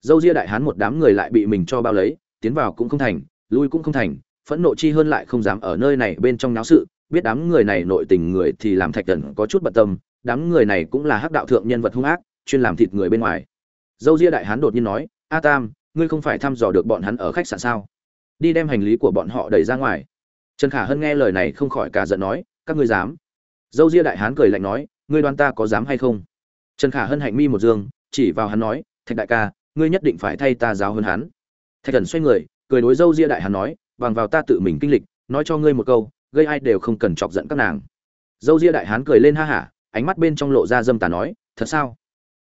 dâu ria đại hán một đám người lại bị mình cho bao lấy, tiến vào cũng không thành, lui cũng không thành, phẫn nộ chi hơn lại không dám ở nơi này bên trong náo sự. Biết đám người này nội tình người thì làm thạch thần có chút bận tâm, đám người này cũng là hắc đạo thượng nhân vật hung ác, chuyên làm thịt người bên ngoài. Dâu ria đại hán đột nhiên nói, a tam, ngươi không phải thăm dò được bọn hắn ở khách sạn sao? Đi đem hành lý của bọn họ đẩy ra ngoài. Trần khả hân nghe lời này không khỏi cả giận nói, các ngươi dám? Dâu ria đại hán cười lạnh nói, ngươi đoan ta có dám hay không? Trần khả hân hạnh mi một dương, chỉ vào hắn nói, thạch đại ca ngươi nhất định phải thay ta giáo hơn hắn. Thạch thần xoay người, cười đối dâu ria đại hán nói, bằng vào ta tự mình kinh lịch, nói cho ngươi một câu, gây ai đều không cần chọc giận các nàng. Dâu ria đại hán cười lên ha hả, ánh mắt bên trong lộ ra dâm tà nói, thật sao?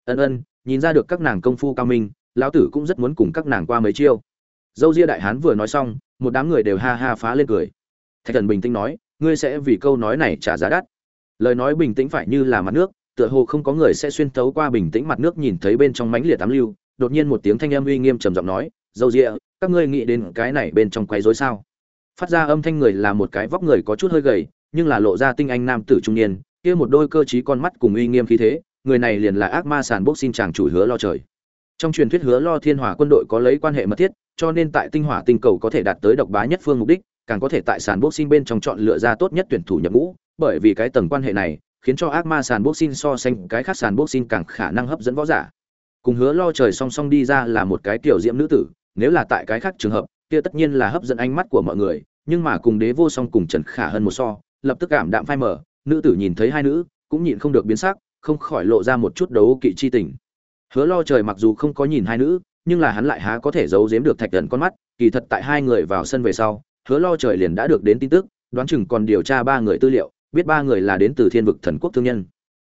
Ân ân, nhìn ra được các nàng công phu cao minh, lão tử cũng rất muốn cùng các nàng qua mấy chiêu. Dâu ria đại hán vừa nói xong, một đám người đều ha ha phá lên cười. Thạch thần bình tĩnh nói, ngươi sẽ vì câu nói này trả giá đắt. Lời nói bình tĩnh phải như là mặt nước, tựa hồ không có người sẽ xuyên tấu qua bình tĩnh mặt nước nhìn thấy bên trong mánh liệt tám lưu đột nhiên một tiếng thanh âm uy nghiêm trầm giọng nói, dâu ria các ngươi nghĩ đến cái này bên trong quấy rối sao? Phát ra âm thanh người là một cái vóc người có chút hơi gầy, nhưng là lộ ra tinh anh nam tử trung niên, kia một đôi cơ trí con mắt cùng uy nghiêm khí thế, người này liền là ác ma sàn bốc xin chàng chủ hứa lo trời. Trong truyền thuyết hứa lo thiên hỏa quân đội có lấy quan hệ mật thiết, cho nên tại tinh hỏa tinh cầu có thể đạt tới độc bá nhất phương mục đích, càng có thể tại sàn boxing bên trong chọn lựa ra tốt nhất tuyển thủ nhập ngũ, bởi vì cái tầng quan hệ này khiến cho ác ma sàn boxing so sánh cái khác sàn boxing càng khả năng hấp dẫn võ giả cùng hứa lo trời song song đi ra là một cái tiểu diễm nữ tử, nếu là tại cái khác trường hợp, kia tất nhiên là hấp dẫn ánh mắt của mọi người, nhưng mà cùng đế vô song cùng trần khả hơn một so, lập tức cảm đạm phai mở nữ tử nhìn thấy hai nữ, cũng nhịn không được biến sắc, không khỏi lộ ra một chút đấu kỵ chi tình. Hứa lo trời mặc dù không có nhìn hai nữ, nhưng là hắn lại há có thể giấu giếm được thạch thần con mắt, kỳ thật tại hai người vào sân về sau, hứa lo trời liền đã được đến tin tức, đoán chừng còn điều tra ba người tư liệu, biết ba người là đến từ thiên vực thần quốc thương nhân.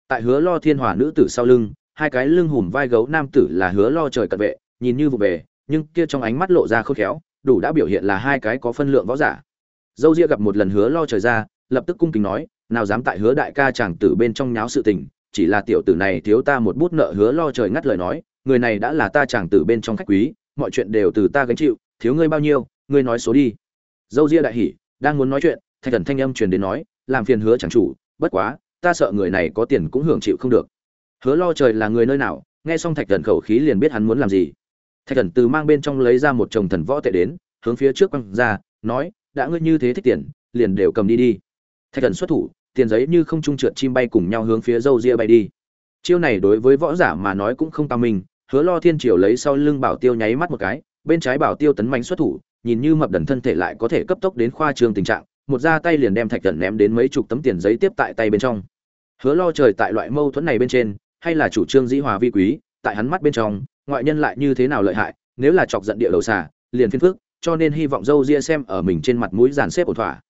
Tại hứa lo thiên hòa nữ tử sau lưng hai cái lưng hùm vai gấu nam tử là hứa lo trời cận vệ, nhìn như vụ về, nhưng kia trong ánh mắt lộ ra khôn khéo, đủ đã biểu hiện là hai cái có phân lượng võ giả. Dâu ria gặp một lần hứa lo trời ra, lập tức cung kính nói, nào dám tại hứa đại ca chàng tử bên trong nháo sự tình, chỉ là tiểu tử này thiếu ta một bút nợ hứa lo trời ngắt lời nói, người này đã là ta chàng tử bên trong khách quý, mọi chuyện đều từ ta gánh chịu, thiếu ngươi bao nhiêu, ngươi nói số đi. Dâu ria đại hỉ, đang muốn nói chuyện, thạch thần thanh âm truyền đến nói, làm phiền hứa chẳng chủ, bất quá, ta sợ người này có tiền cũng hưởng chịu không được hứa lo trời là người nơi nào nghe xong thạch thần khẩu khí liền biết hắn muốn làm gì. Thạch thần từ mang bên trong lấy ra một chồng thần võ tệ đến hướng phía trước quăng ra nói đã ngươi như thế thích tiền liền đều cầm đi đi. Thạch thần xuất thủ tiền giấy như không trung trượt chim bay cùng nhau hướng phía dâu ria bay đi. Chiêu này đối với võ giả mà nói cũng không tầm mình, hứa lo thiên triều lấy sau lưng bảo tiêu nháy mắt một cái bên trái bảo tiêu tấn mạnh xuất thủ nhìn như mập đần thân thể lại có thể cấp tốc đến khoa trương tình trạng một ra tay liền đem thạch thần ném đến mấy chục tấm tiền giấy tiếp tại tay bên trong. Hứa lo trời tại loại mâu thuẫn này bên trên hay là chủ trương dĩ hòa vi quý, tại hắn mắt bên trong, ngoại nhân lại như thế nào lợi hại, nếu là chọc giận địa đầu xà, liền phiên phước cho nên hy vọng dâu ria xem ở mình trên mặt mũi dàn xếp ổn thỏa.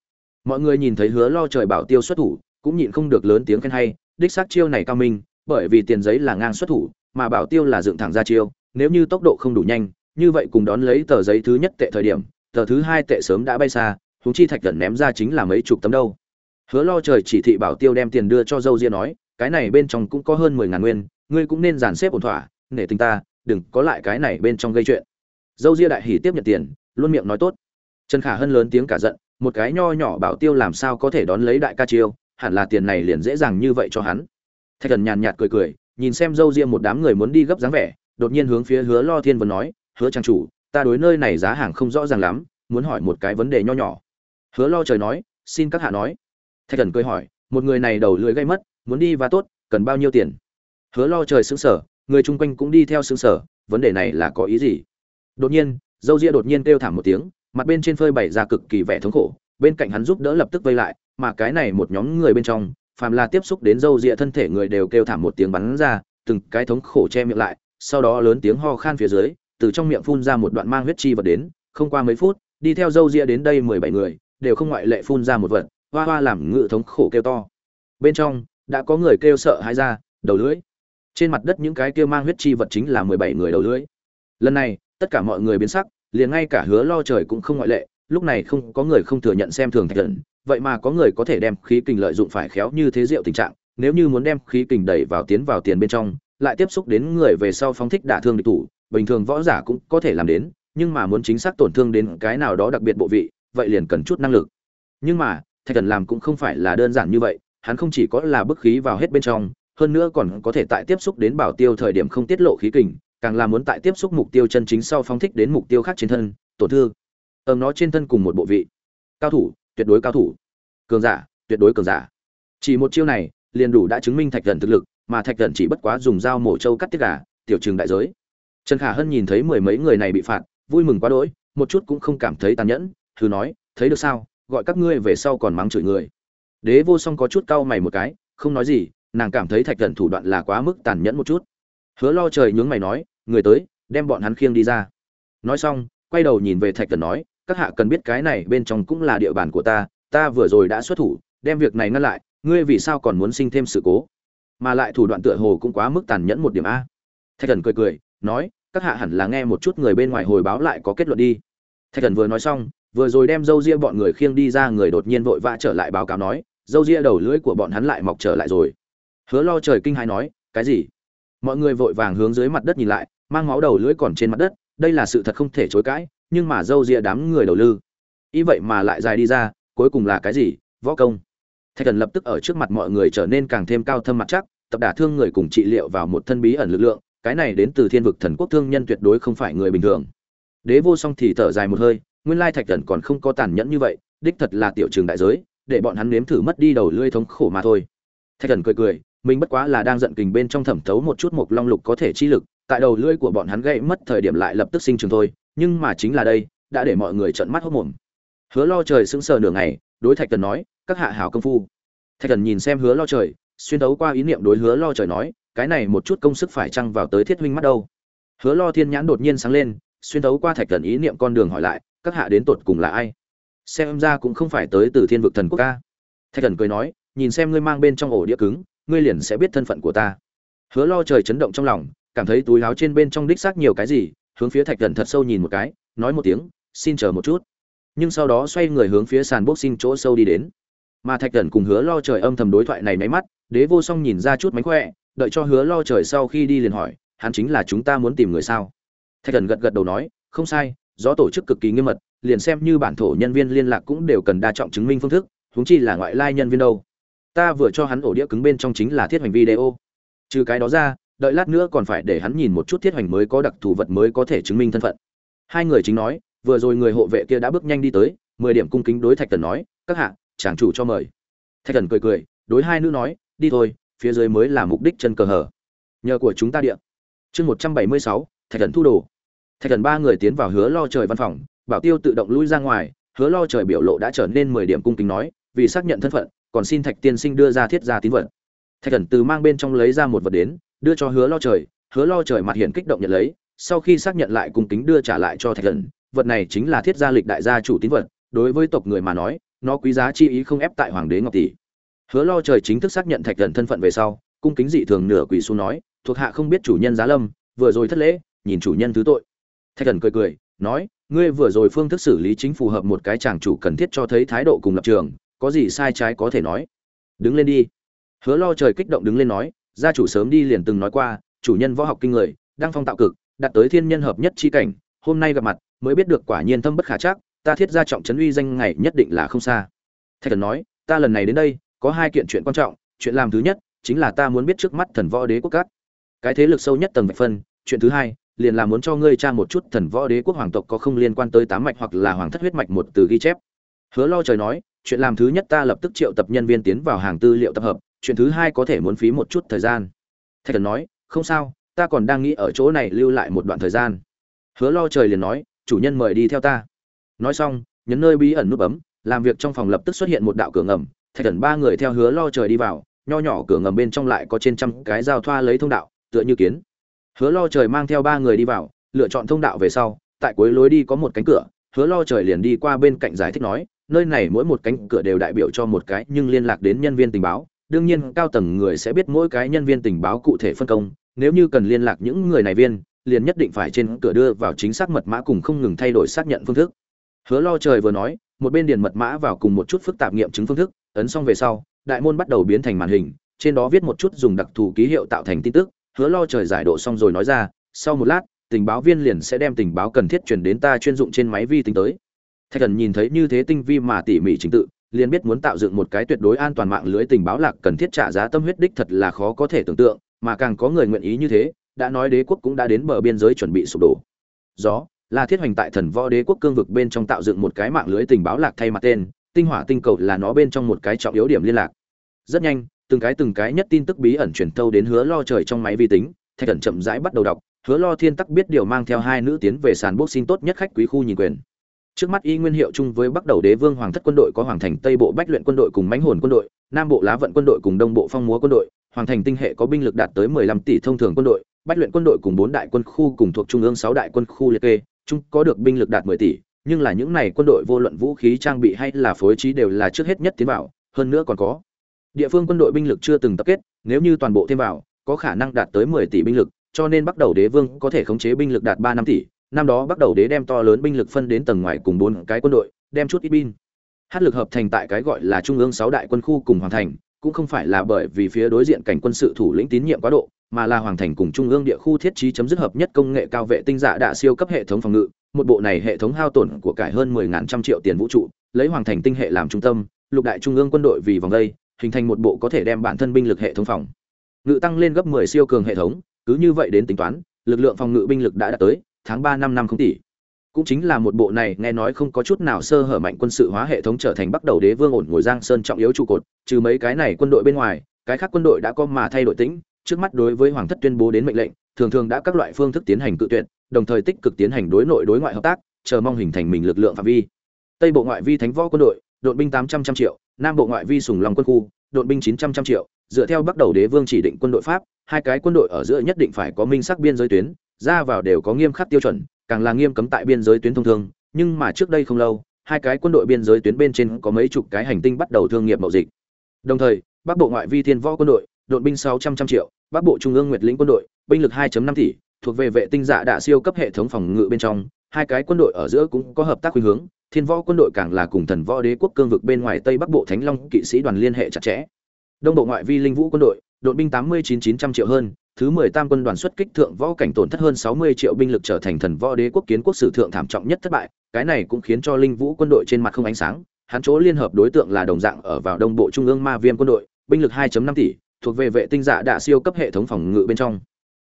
Mọi người nhìn thấy hứa lo trời bảo tiêu xuất thủ, cũng nhịn không được lớn tiếng khen hay, đích xác chiêu này cao minh, bởi vì tiền giấy là ngang xuất thủ, mà bảo tiêu là dựng thẳng ra chiêu, nếu như tốc độ không đủ nhanh, như vậy cùng đón lấy tờ giấy thứ nhất tệ thời điểm, tờ thứ hai tệ sớm đã bay xa, huống chi thạch gần ném ra chính là mấy chục tấm đâu. Hứa lo trời chỉ thị bảo tiêu đem tiền đưa cho dâu ria nói cái này bên trong cũng có hơn mười ngàn nguyên, ngươi cũng nên dàn xếp ổn thỏa, nể tình ta, đừng có lại cái này bên trong gây chuyện. Dâu ria đại hỉ tiếp nhận tiền, luôn miệng nói tốt. Trần khả hân lớn tiếng cả giận, một cái nho nhỏ bảo tiêu làm sao có thể đón lấy đại ca chiêu, hẳn là tiền này liền dễ dàng như vậy cho hắn. Thạch thần nhàn nhạt cười cười, nhìn xem dâu ria một đám người muốn đi gấp dáng vẻ, đột nhiên hướng phía hứa lo thiên vân nói, hứa trang chủ, ta đối nơi này giá hàng không rõ ràng lắm, muốn hỏi một cái vấn đề nho nhỏ. Hứa lo trời nói, xin các hạ nói. Thạch thần cười hỏi, một người này đầu lưỡi gây mất muốn đi và tốt, cần bao nhiêu tiền? Hứa lo trời xứng sở người chung quanh cũng đi theo xứng sở vấn đề này là có ý gì? Đột nhiên, dâu ria đột nhiên kêu thảm một tiếng, mặt bên trên phơi bày ra cực kỳ vẻ thống khổ, bên cạnh hắn giúp đỡ lập tức vây lại, mà cái này một nhóm người bên trong, phàm là tiếp xúc đến dâu ria thân thể người đều kêu thảm một tiếng bắn ra, từng cái thống khổ che miệng lại, sau đó lớn tiếng ho khan phía dưới, từ trong miệng phun ra một đoạn mang huyết chi vật đến, không qua mấy phút, đi theo dâu ria đến đây mười bảy người, đều không ngoại lệ phun ra một vật, hoa hoa làm ngự thống khổ kêu to. Bên trong đã có người kêu sợ hãi ra, đầu lưỡi. Trên mặt đất những cái kia mang huyết chi vật chính là mười bảy người đầu lưỡi. Lần này, tất cả mọi người biến sắc, liền ngay cả hứa lo trời cũng không ngoại lệ, lúc này không có người không thừa nhận xem thường thạch thần, vậy mà có người có thể đem khí kình lợi dụng phải khéo như thế diệu tình trạng, nếu như muốn đem khí kình đẩy vào tiến vào tiền bên trong, lại tiếp xúc đến người về sau phóng thích đả thương địch thủ, bình thường võ giả cũng có thể làm đến, nhưng mà muốn chính xác tổn thương đến cái nào đó đặc biệt bộ vị, vậy liền cần chút năng lực. Nhưng mà, thạch thần làm cũng không phải là đơn giản như vậy hắn không chỉ có là bức khí vào hết bên trong, hơn nữa còn có thể tại tiếp xúc đến bảo tiêu thời điểm không tiết lộ khí kình, càng là muốn tại tiếp xúc mục tiêu chân chính sau phóng thích đến mục tiêu khác trên thân tổn thương ầm nó trên thân cùng một bộ vị. Cao thủ, tuyệt đối cao thủ. Cường giả, tuyệt đối cường giả. Chỉ một chiêu này, liền đủ đã chứng minh thạch thần thực lực, mà thạch thần chỉ bất quá dùng dao mổ trâu cắt tiết gà, tiểu trường đại giới. Trần khả hân nhìn thấy mười mấy người này bị phạt, vui mừng quá đỗi, một chút cũng không cảm thấy tàn nhẫn, thử nói, thấy được sao? Gọi các ngươi về sau còn mắng chửi người đế vô song có chút cau mày một cái, không nói gì, nàng cảm thấy thạch thần thủ đoạn là quá mức tàn nhẫn một chút. Hứa lo trời nhướng mày nói, người tới, đem bọn hắn khiêng đi ra. Nói xong, quay đầu nhìn về thạch thần nói, các hạ cần biết cái này bên trong cũng là địa bàn của ta ta vừa rồi đã xuất thủ, đem việc này ngăn lại, ngươi vì sao còn muốn sinh thêm sự cố? Mà lại thủ đoạn tựa hồ cũng quá mức tàn nhẫn một điểm a. Thạch thần cười cười, nói, các hạ hẳn là nghe một chút người bên ngoài hồi báo lại có kết luận đi. Thạch thần vừa nói xong vừa rồi đem dâu ria bọn người khiêng đi ra, người đột nhiên vội vã trở lại báo cáo nói, dâu ria đầu lưỡi của bọn hắn lại mọc trở lại rồi. Hứa lo trời kinh hai nói, cái gì? Mọi người vội vàng hướng dưới mặt đất nhìn lại, mang máu đầu lưỡi còn trên mặt đất, đây là sự thật không thể chối cãi, nhưng mà dâu ria đám người đầu lư. Ý vậy mà lại dài đi ra, cuối cùng là cái gì? Võ công. Thạch thần lập tức ở trước mặt mọi người trở nên càng thêm cao thâm mặt chắc, tập đả thương người cùng trị liệu vào một thân bí ẩn lực lượng, cái này đến từ thiên vực thần quốc thương nhân tuyệt đối không phải người bình thường. Đế vô song thì thở dài một hơi nguyên lai thạch thần còn không có tàn nhẫn như vậy, đích thật là tiểu trường đại giới, để bọn hắn nếm thử mất đi đầu lưỡi thống khổ mà thôi. Thạch thần cười cười, mình bất quá là đang giận kình bên trong thẩm thấu một chút một long lục có thể chi lực, tại đầu lưỡi của bọn hắn gây mất thời điểm lại lập tức sinh trường thôi, nhưng mà chính là đây, đã để mọi người trợn mắt hốt mồm hứa lo trời sững sờ nửa ngày, đối thạch thần nói, các hạ hảo công phu. Thạch thần nhìn xem hứa lo trời, xuyên đấu qua ý niệm đối hứa lo trời nói, cái này một chút công sức phải chăng vào tới thiết huynh mắt đâu? Hứa lo thiên nhãn đột nhiên sáng lên, xuyên đấu qua thạch thần ý niệm con đường hỏi lại các hạ đến tột cùng là ai? Xem ra cũng không phải tới từ thiên vực thần quốc ca. Thạch thần cười nói, nhìn xem ngươi mang bên trong ổ đĩa cứng, ngươi liền sẽ biết thân phận của ta. Hứa lo trời chấn động trong lòng, cảm thấy túi áo trên bên trong đích xác nhiều cái gì, hướng phía thạch thần thật sâu nhìn một cái, nói một tiếng, xin chờ một chút. Nhưng sau đó xoay người hướng phía sàn bốc xin chỗ sâu đi đến. Mà thạch thần cùng hứa lo trời âm thầm đối thoại này máy mắt, đế vô song nhìn ra chút mánh khỏe, đợi cho hứa lo trời sau khi đi liền hỏi, hắn chính là chúng ta muốn tìm người sao? Thạch thần gật gật đầu nói, không sai do tổ chức cực kỳ nghiêm mật, liền xem như bản thổ nhân viên liên lạc cũng đều cần đa trọng chứng minh phương thức, huống chi là ngoại lai nhân viên đâu. Ta vừa cho hắn ổ đĩa cứng bên trong chính là thiết hoành video. Trừ cái đó ra, đợi lát nữa còn phải để hắn nhìn một chút thiết hoành mới có đặc thù vật mới có thể chứng minh thân phận. Hai người chính nói, vừa rồi người hộ vệ kia đã bước nhanh đi tới, mười điểm cung kính đối thạch thần nói, các hạ, chàng chủ cho mời. Thạch thần cười cười, đối hai nữ nói, đi thôi, phía dưới mới là mục đích chân cờ hở. Nhờ của chúng ta điện chương một trăm bảy mươi sáu, thạch thần thu đồ thạch thần ba người tiến vào hứa lo trời văn phòng, bảo tiêu tự động lui ra ngoài, hứa lo trời biểu lộ đã trở nên mười điểm cung kính nói, vì xác nhận thân phận, còn xin thạch tiên sinh đưa ra thiết gia tín vật. Thạch thần từ mang bên trong lấy ra một vật đến, đưa cho hứa lo trời, hứa lo trời mặt hiện kích động nhận lấy, sau khi xác nhận lại cung kính đưa trả lại cho thạch thần, vật này chính là thiết gia lịch đại gia chủ tín vật, đối với tộc người mà nói, nó quý giá chi ý không ép tại hoàng đế ngọc tỷ. Hứa lo trời chính thức xác nhận thạch thần thân phận về sau, cung kính dị thường nửa quỳ xuống nói, thuộc hạ không biết chủ nhân giá lâm, vừa rồi thất lễ, nhìn chủ nhân thứ tội thạch thần cười cười, nói, ngươi vừa rồi phương thức xử lý chính phù hợp một cái chàng chủ cần thiết cho thấy thái độ cùng lập trường, có gì sai trái có thể nói. Đứng lên đi. Hứa lo trời kích động đứng lên nói, gia chủ sớm đi liền từng nói qua, chủ nhân võ học kinh người, đang phong tạo cực, đạt tới thiên nhân hợp nhất chi cảnh, hôm nay gặp mặt, mới biết được quả nhiên thâm bất khả chắc, ta thiết ra trọng trấn uy danh ngày nhất định là không xa. Thạch thần nói, ta lần này đến đây, có hai kiện chuyện quan trọng, chuyện làm thứ nhất, chính là ta muốn biết trước mắt thần võ đế quốc các. Cái thế lực sâu nhất tầng vạch phân, chuyện thứ hai liền là muốn cho ngươi tra một chút thần võ đế quốc hoàng tộc có không liên quan tới tám mạch hoặc là hoàng thất huyết mạch một từ ghi chép. Hứa lo trời nói, chuyện làm thứ nhất ta lập tức triệu tập nhân viên tiến vào hàng tư liệu tập hợp, chuyện thứ hai có thể muốn phí một chút thời gian. Thạch thần nói, không sao, ta còn đang nghĩ ở chỗ này lưu lại một đoạn thời gian. Hứa lo trời liền nói, chủ nhân mời đi theo ta. Nói xong, nhấn nơi bí ẩn nút bấm, làm việc trong phòng lập tức xuất hiện một đạo cửa ngầm. Thạch thần ba người theo hứa lo trời đi vào, nho nhỏ cửa ngầm bên trong lại có trên trăm cái giao thoa lấy thông đạo, tựa như kiến hứa lo trời mang theo ba người đi vào, lựa chọn thông đạo về sau, tại cuối lối đi có một cánh cửa, hứa lo trời liền đi qua bên cạnh giải thích nói, nơi này mỗi một cánh cửa đều đại biểu cho một cái nhưng liên lạc đến nhân viên tình báo, đương nhiên cao tầng người sẽ biết mỗi cái nhân viên tình báo cụ thể phân công, nếu như cần liên lạc những người này viên, liền nhất định phải trên cửa đưa vào chính xác mật mã cùng không ngừng thay đổi xác nhận phương thức. Hứa lo trời vừa nói, một bên điền mật mã vào cùng một chút phức tạp nghiệm chứng phương thức, ấn xong về sau, đại môn bắt đầu biến thành màn hình, trên đó viết một chút dùng đặc thù ký hiệu tạo thành tin tức hứa lo trời giải độ xong rồi nói ra, sau một lát, tình báo viên liền sẽ đem tình báo cần thiết truyền đến ta chuyên dụng trên máy vi tính tới. Thạch thần nhìn thấy như thế tinh vi mà tỉ mỉ trình tự, liền biết muốn tạo dựng một cái tuyệt đối an toàn mạng lưới tình báo lạc cần thiết trả giá tâm huyết đích thật là khó có thể tưởng tượng, mà càng có người nguyện ý như thế, đã nói đế quốc cũng đã đến bờ biên giới chuẩn bị sụp đổ. Gió là thiết hoành tại thần võ đế quốc cương vực bên trong tạo dựng một cái mạng lưới tình báo lạc thay mặt tên, tinh hỏa tinh cầu là nó bên trong một cái trọng yếu điểm liên lạc. Rất nhanh từng cái từng cái nhất tin tức bí ẩn truyền thâu đến hứa lo trời trong máy vi tính, thạch cẩn chậm rãi bắt đầu đọc, hứa lo thiên tắc biết điều mang theo hai nữ tiến về sàn bốc xin tốt nhất khách quý khu nhìn quyền. Trước mắt y nguyên hiệu chung với bắt đầu đế vương hoàng thất quân đội có hoàng thành tây bộ bách luyện quân đội cùng mãnh hồn quân đội, nam bộ lá vận quân đội cùng đông bộ phong múa quân đội, hoàng thành tinh hệ có binh lực đạt tới 15 tỷ thông thường quân đội, bách luyện quân đội cùng bốn đại quân khu cùng thuộc trung ương sáu đại quân khu liệt kê, chung có được binh lực đạt 10 tỷ, nhưng là những này quân đội vô luận vũ khí trang bị hay là phối trí đều là trước hết nhất tiến vào, hơn nữa còn có địa phương quân đội binh lực chưa từng tập kết, nếu như toàn bộ thêm vào, có khả năng đạt tới 10 tỷ binh lực, cho nên bắt đầu đế vương có thể khống chế binh lực đạt 3 năm tỷ. Năm đó bắt đầu đế đem to lớn binh lực phân đến tầng ngoài cùng bốn cái quân đội, đem chút ít binh. Hát lực hợp thành tại cái gọi là trung ương sáu đại quân khu cùng hoàn thành, cũng không phải là bởi vì phía đối diện cảnh quân sự thủ lĩnh tín nhiệm quá độ, mà là hoàng thành cùng trung ương địa khu thiết trí chấm dứt hợp nhất công nghệ cao vệ tinh dạ đã siêu cấp hệ thống phòng ngự, một bộ này hệ thống hao tổn của cải hơn 10 ngàn trăm triệu tiền vũ trụ, lấy hoàng thành tinh hệ làm trung tâm, lục đại trung ương quân đội vì vòng đây hình thành một bộ có thể đem bản thân binh lực hệ thống phòng. Ngự tăng lên gấp 10 siêu cường hệ thống, cứ như vậy đến tính toán, lực lượng phòng ngự binh lực đã đạt tới tháng 3 năm năm không tỷ. Cũng chính là một bộ này nghe nói không có chút nào sơ hở mạnh quân sự hóa hệ thống trở thành bắt đầu đế vương ổn ngồi giang sơn trọng yếu trụ cột, trừ mấy cái này quân đội bên ngoài, cái khác quân đội đã có mà thay đổi tính, trước mắt đối với hoàng thất tuyên bố đến mệnh lệnh, thường thường đã các loại phương thức tiến hành cự tuyệt, đồng thời tích cực tiến hành đối nội đối ngoại hợp tác, chờ mong hình thành mình lực lượng phạm vi. Tây bộ ngoại vi thánh võ quân đội đội binh tám trăm trăm triệu, nam bộ ngoại vi sùng lòng quân khu đội binh chín trăm trăm triệu. Dựa theo bắt đầu đế vương chỉ định quân đội pháp, hai cái quân đội ở giữa nhất định phải có minh sắc biên giới tuyến, ra vào đều có nghiêm khắc tiêu chuẩn, càng là nghiêm cấm tại biên giới tuyến thông thường nhưng mà trước đây không lâu, hai cái quân đội biên giới tuyến bên trên có mấy chục cái hành tinh bắt đầu thương nghiệp mậu dịch. Đồng thời, bắc bộ ngoại vi thiên võ quân đội đội binh sáu trăm trăm triệu, bắc bộ trung ương nguyệt lĩnh quân đội, binh lực 2.5 tỷ, thuộc về vệ tinh dạ đạ siêu cấp hệ thống phòng ngự bên trong, hai cái quân đội ở giữa cũng có hợp tác khuynh hướng thiên võ quân đội càng là cùng thần võ đế quốc cương vực bên ngoài tây bắc bộ thánh long kỵ sĩ đoàn liên hệ chặt chẽ. Đông bộ ngoại vi linh vũ quân đội đội binh tám mươi chín chín trăm triệu hơn, thứ mười tam quân đoàn xuất kích thượng võ cảnh tổn thất hơn sáu mươi triệu binh lực trở thành thần võ đế quốc kiến quốc sử thượng thảm trọng nhất thất bại, cái này cũng khiến cho linh vũ quân đội trên mặt không ánh sáng. Hắn chỗ liên hợp đối tượng là đồng dạng ở vào đông bộ trung ương ma viêm quân đội, binh lực 2 năm tỷ, thuộc về vệ tinh dạ đạ siêu cấp hệ thống phòng ngự bên trong.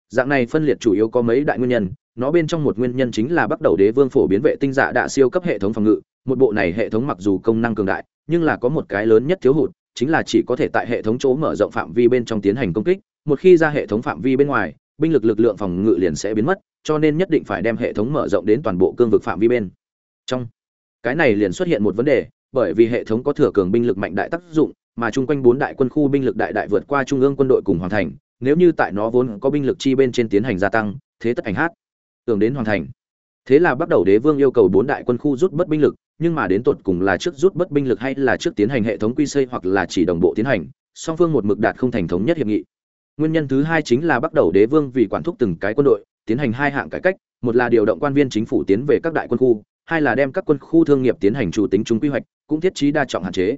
Dạng này phân liệt chủ yếu có mấy đại nguyên nhân nó bên trong một nguyên nhân chính là bắt đầu đế vương phổ biến vệ tinh dạ đã siêu cấp hệ thống phòng ngự. Một bộ này hệ thống mặc dù công năng cường đại, nhưng là có một cái lớn nhất thiếu hụt, chính là chỉ có thể tại hệ thống chỗ mở rộng phạm vi bên trong tiến hành công kích. Một khi ra hệ thống phạm vi bên ngoài, binh lực lực lượng phòng ngự liền sẽ biến mất, cho nên nhất định phải đem hệ thống mở rộng đến toàn bộ cương vực phạm vi bên trong. Cái này liền xuất hiện một vấn đề, bởi vì hệ thống có thừa cường binh lực mạnh đại tác dụng, mà chung quanh bốn đại quân khu binh lực đại đại vượt qua trung ương quân đội cùng hoàn thành, nếu như tại nó vốn có binh lực chi bên trên tiến hành gia tăng, thế tất ảnh hát tưởng đến hoàn thành. Thế là bắt đầu đế vương yêu cầu bốn đại quân khu rút bất binh lực, nhưng mà đến tột cùng là trước rút bất binh lực hay là trước tiến hành hệ thống quy xây hoặc là chỉ đồng bộ tiến hành, song phương một mực đạt không thành thống nhất hiệp nghị. Nguyên nhân thứ hai chính là bắt đầu đế vương vì quản thúc từng cái quân đội, tiến hành hai hạng cải cách, một là điều động quan viên chính phủ tiến về các đại quân khu, hai là đem các quân khu thương nghiệp tiến hành chủ tính chúng quy hoạch, cũng thiết trí đa trọng hạn chế.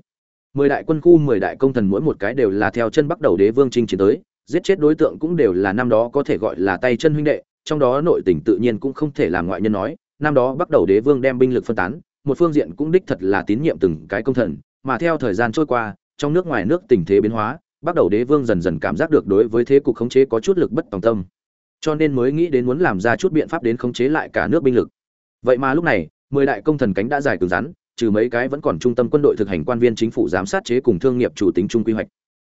Mười đại quân khu, mười đại công thần mỗi một cái đều là theo chân bắt đầu đế vương chinh chiến tới, giết chết đối tượng cũng đều là năm đó có thể gọi là tay chân huynh đệ trong đó nội tình tự nhiên cũng không thể làm ngoại nhân nói, năm đó bắt đầu đế vương đem binh lực phân tán, một phương diện cũng đích thật là tín nhiệm từng cái công thần, mà theo thời gian trôi qua, trong nước ngoài nước tình thế biến hóa bắt đầu đế vương dần dần cảm giác được đối với thế cục khống chế có chút lực bất tòng tâm. Cho nên mới nghĩ đến muốn làm ra chút biện pháp đến khống chế lại cả nước binh lực. Vậy mà lúc này, mười đại công thần cánh đã dài cứng rắn, trừ mấy cái vẫn còn trung tâm quân đội thực hành quan viên chính phủ giám sát chế cùng thương nghiệp chủ tính trung quy hoạch.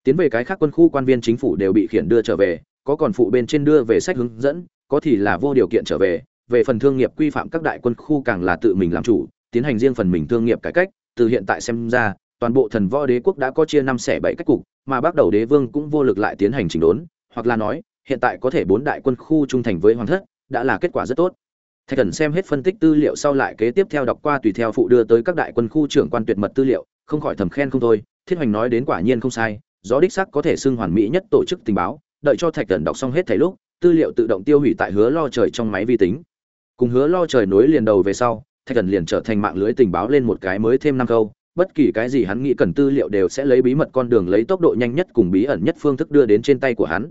Tiến về cái khác quân khu quan viên chính phủ đều bị khiển đưa trở về, có còn phụ bên trên đưa về sách hướng dẫn có thì là vô điều kiện trở về về phần thương nghiệp quy phạm các đại quân khu càng là tự mình làm chủ, tiến hành riêng phần mình thương nghiệp cải cách, từ hiện tại xem ra, toàn bộ thần võ đế quốc đã có chia năm xẻ bảy cách cục, mà bắt đầu đế vương cũng vô lực lại tiến hành chỉnh đốn, hoặc là nói, hiện tại có thể bốn đại quân khu trung thành với hoàng thất, đã là kết quả rất tốt. Thạch thần xem hết phân tích tư liệu sau lại kế tiếp theo đọc qua tùy theo phụ đưa tới các đại quân khu trưởng quan tuyệt mật tư liệu, không khỏi thầm khen không thôi, thiết hoành nói đến quả nhiên không sai, gió đích sắc có thể xưng hoàn mỹ nhất tổ chức tình báo, đợi cho thạch thần đọc xong hết thầy lúc tư liệu tự động tiêu hủy tại hứa lo trời trong máy vi tính. Cùng hứa lo trời nối liền đầu về sau, thạch thần liền trở thành mạng lưới tình báo lên một cái mới thêm năm câu, bất kỳ cái gì hắn nghĩ cần tư liệu đều sẽ lấy bí mật con đường lấy tốc độ nhanh nhất cùng bí ẩn nhất phương thức đưa đến trên tay của hắn.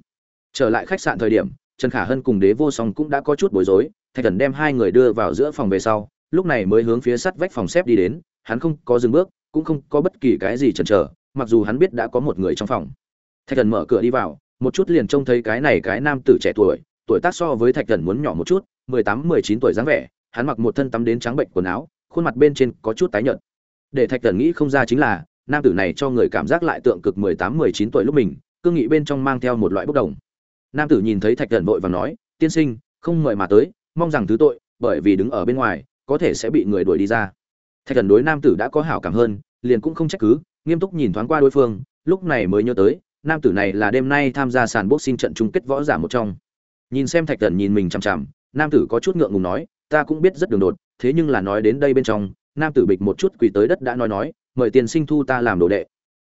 Trở lại khách sạn thời điểm, trần khả hân cùng đế vô song cũng đã có chút bối rối, thạch thần đem hai người đưa vào giữa phòng về sau, lúc này mới hướng phía sắt vách phòng xếp đi đến, hắn không có dừng bước, cũng không có bất kỳ cái gì chần chờ, mặc dù hắn biết đã có một người trong phòng. Thạch thần mở cửa đi vào một chút liền trông thấy cái này cái nam tử trẻ tuổi tuổi tác so với thạch thần muốn nhỏ một chút, mười tám, mười chín tuổi dáng vẻ, hắn mặc một thân tắm đến trắng bệnh quần áo, khuôn mặt bên trên có chút tái nhợt. Để thạch thần nghĩ không ra chính là, nam tử này cho người cảm giác lại tượng cực mười tám, mười chín tuổi lúc mình, cương nghị bên trong mang theo một loại bốc đồng. Nam tử nhìn thấy thạch thần vội và nói, tiên sinh, không mời mà tới, mong rằng thứ tội, bởi vì đứng ở bên ngoài, có thể sẽ bị người đuổi đi ra. Thạch thần đối nam tử đã có hảo cảm hơn, liền cũng không trách cứ, nghiêm túc nhìn thoáng qua đối phương, lúc này mới nhớ tới nam tử này là đêm nay tham gia sàn boxing trận chung kết võ giả một trong. Nhìn xem thạch thần nhìn mình chằm chằm, nam tử có chút ngượng ngùng nói, ta cũng biết rất đường đột, thế nhưng là nói đến đây bên trong, nam tử bịch một chút quỳ tới đất đã nói nói, mời tiền sinh thu ta làm đồ đệ.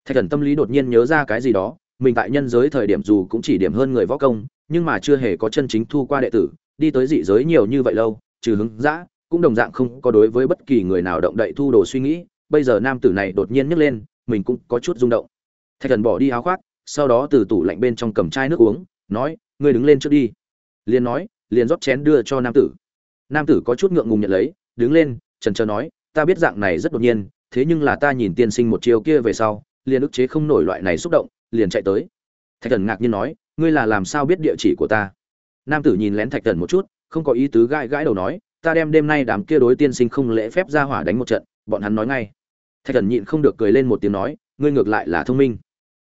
Thạch thần tâm lý đột nhiên nhớ ra cái gì đó, mình tại nhân giới thời điểm dù cũng chỉ điểm hơn người võ công, nhưng mà chưa hề có chân chính thu qua đệ tử, đi tới dị giới nhiều như vậy lâu, trừ hứng dã, cũng đồng dạng không có đối với bất kỳ người nào động đậy thu đồ suy nghĩ, bây giờ nam tử này đột nhiên nhấc lên, mình cũng có chút rung động. Thạch thần bỏ đi áo khoác sau đó từ tủ lạnh bên trong cầm chai nước uống, nói, ngươi đứng lên trước đi. Liền nói, liền rót chén đưa cho nam tử. Nam tử có chút ngượng ngùng nhận lấy, đứng lên, trần trờ nói, ta biết dạng này rất đột nhiên, thế nhưng là ta nhìn tiên sinh một chiều kia về sau, liền ức chế không nổi loại này xúc động, liền chạy tới. Thạch thần ngạc nhiên nói, ngươi là làm sao biết địa chỉ của ta? Nam tử nhìn lén thạch thần một chút, không có ý tứ gãi gãi đầu nói, ta đem đêm nay đám kia đối tiên sinh không lễ phép ra hỏa đánh một trận, bọn hắn nói ngay. Thạch thần nhịn không được cười lên một tiếng nói, ngươi ngược lại là thông minh.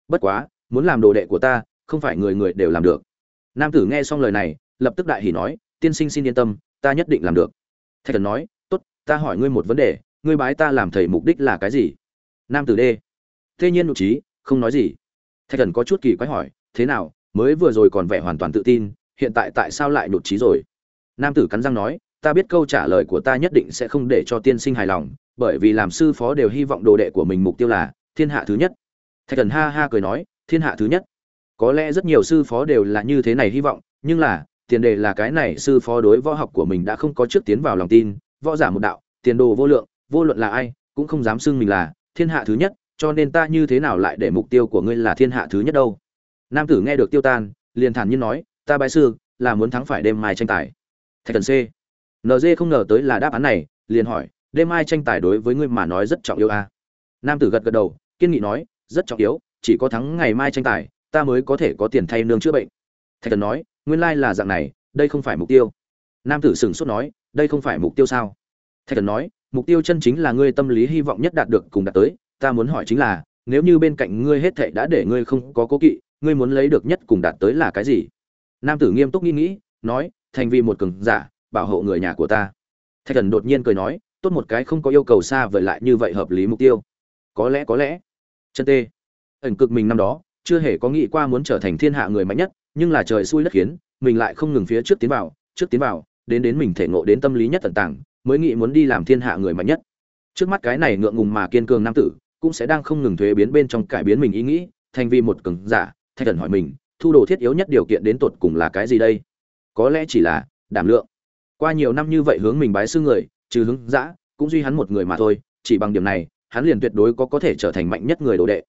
Bất quá muốn làm đồ đệ của ta, không phải người người đều làm được. Nam tử nghe xong lời này, lập tức đại hỉ nói, tiên sinh xin yên tâm, ta nhất định làm được. Thạch thần nói, tốt, ta hỏi ngươi một vấn đề, ngươi bái ta làm thầy mục đích là cái gì? Nam tử đê. Thế nhiên nội trí, không nói gì. Thạch thần có chút kỳ quái hỏi, thế nào, mới vừa rồi còn vẻ hoàn toàn tự tin, hiện tại tại sao lại nhụt trí rồi? Nam tử cắn răng nói, ta biết câu trả lời của ta nhất định sẽ không để cho tiên sinh hài lòng, bởi vì làm sư phó đều hy vọng đồ đệ của mình mục tiêu là thiên hạ thứ nhất. Thạch thần ha ha cười nói thiên hạ thứ nhất. Có lẽ rất nhiều sư phó đều là như thế này hy vọng, nhưng là, tiền đề là cái này sư phó đối võ học của mình đã không có trước tiến vào lòng tin, võ giả một đạo, tiền đồ vô lượng, vô luận là ai, cũng không dám xưng mình là thiên hạ thứ nhất, cho nên ta như thế nào lại để mục tiêu của ngươi là thiên hạ thứ nhất đâu? Nam tử nghe được tiêu tan, liền thản nhiên nói, ta bái sư, là muốn thắng phải đêm mai tranh tài. Thạch thần c. Nd không ngờ tới là đáp án này, liền hỏi, đêm mai tranh tài đối với ngươi mà nói rất trọng yếu à? nam tử gật gật đầu, kiên nghị nói, rất trọng yếu chỉ có thắng ngày mai tranh tài, ta mới có thể có tiền thay nương chữa bệnh. Thạch thần nói, nguyên lai là dạng này, đây không phải mục tiêu. Nam tử sửng sốt nói, đây không phải mục tiêu sao? Thạch thần nói, mục tiêu chân chính là ngươi tâm lý hy vọng nhất đạt được cùng đạt tới, ta muốn hỏi chính là, nếu như bên cạnh ngươi hết thệ đã để ngươi không có cố kỵ, ngươi muốn lấy được nhất cùng đạt tới là cái gì? Nam tử nghiêm túc nghĩ nghĩ, nói, thành vì một cường giả, bảo hộ người nhà của ta. Thạch thần đột nhiên cười nói, tốt một cái không có yêu cầu xa vời lại như vậy hợp lý mục tiêu. Có lẽ có lẽ. Chân tê ẩn cực mình năm đó, chưa hề có nghĩ qua muốn trở thành thiên hạ người mạnh nhất, nhưng là trời xui đất khiến, mình lại không ngừng phía trước tiến vào, trước tiến vào, đến đến mình thể ngộ đến tâm lý nhất tận tảng mới nghĩ muốn đi làm thiên hạ người mạnh nhất. Trước mắt cái này ngượng ngùng mà kiên cường nam tử, cũng sẽ đang không ngừng thuế biến bên trong cải biến mình ý nghĩ, thành vì một cường giả, thay thần hỏi mình, thu đồ thiết yếu nhất điều kiện đến tột cùng là cái gì đây? Có lẽ chỉ là đảm lượng. Qua nhiều năm như vậy hướng mình bái sư người, trừ hướng dã, cũng duy hắn một người mà thôi, chỉ bằng điểm này, hắn liền tuyệt đối có có thể trở thành mạnh nhất người đồ đệ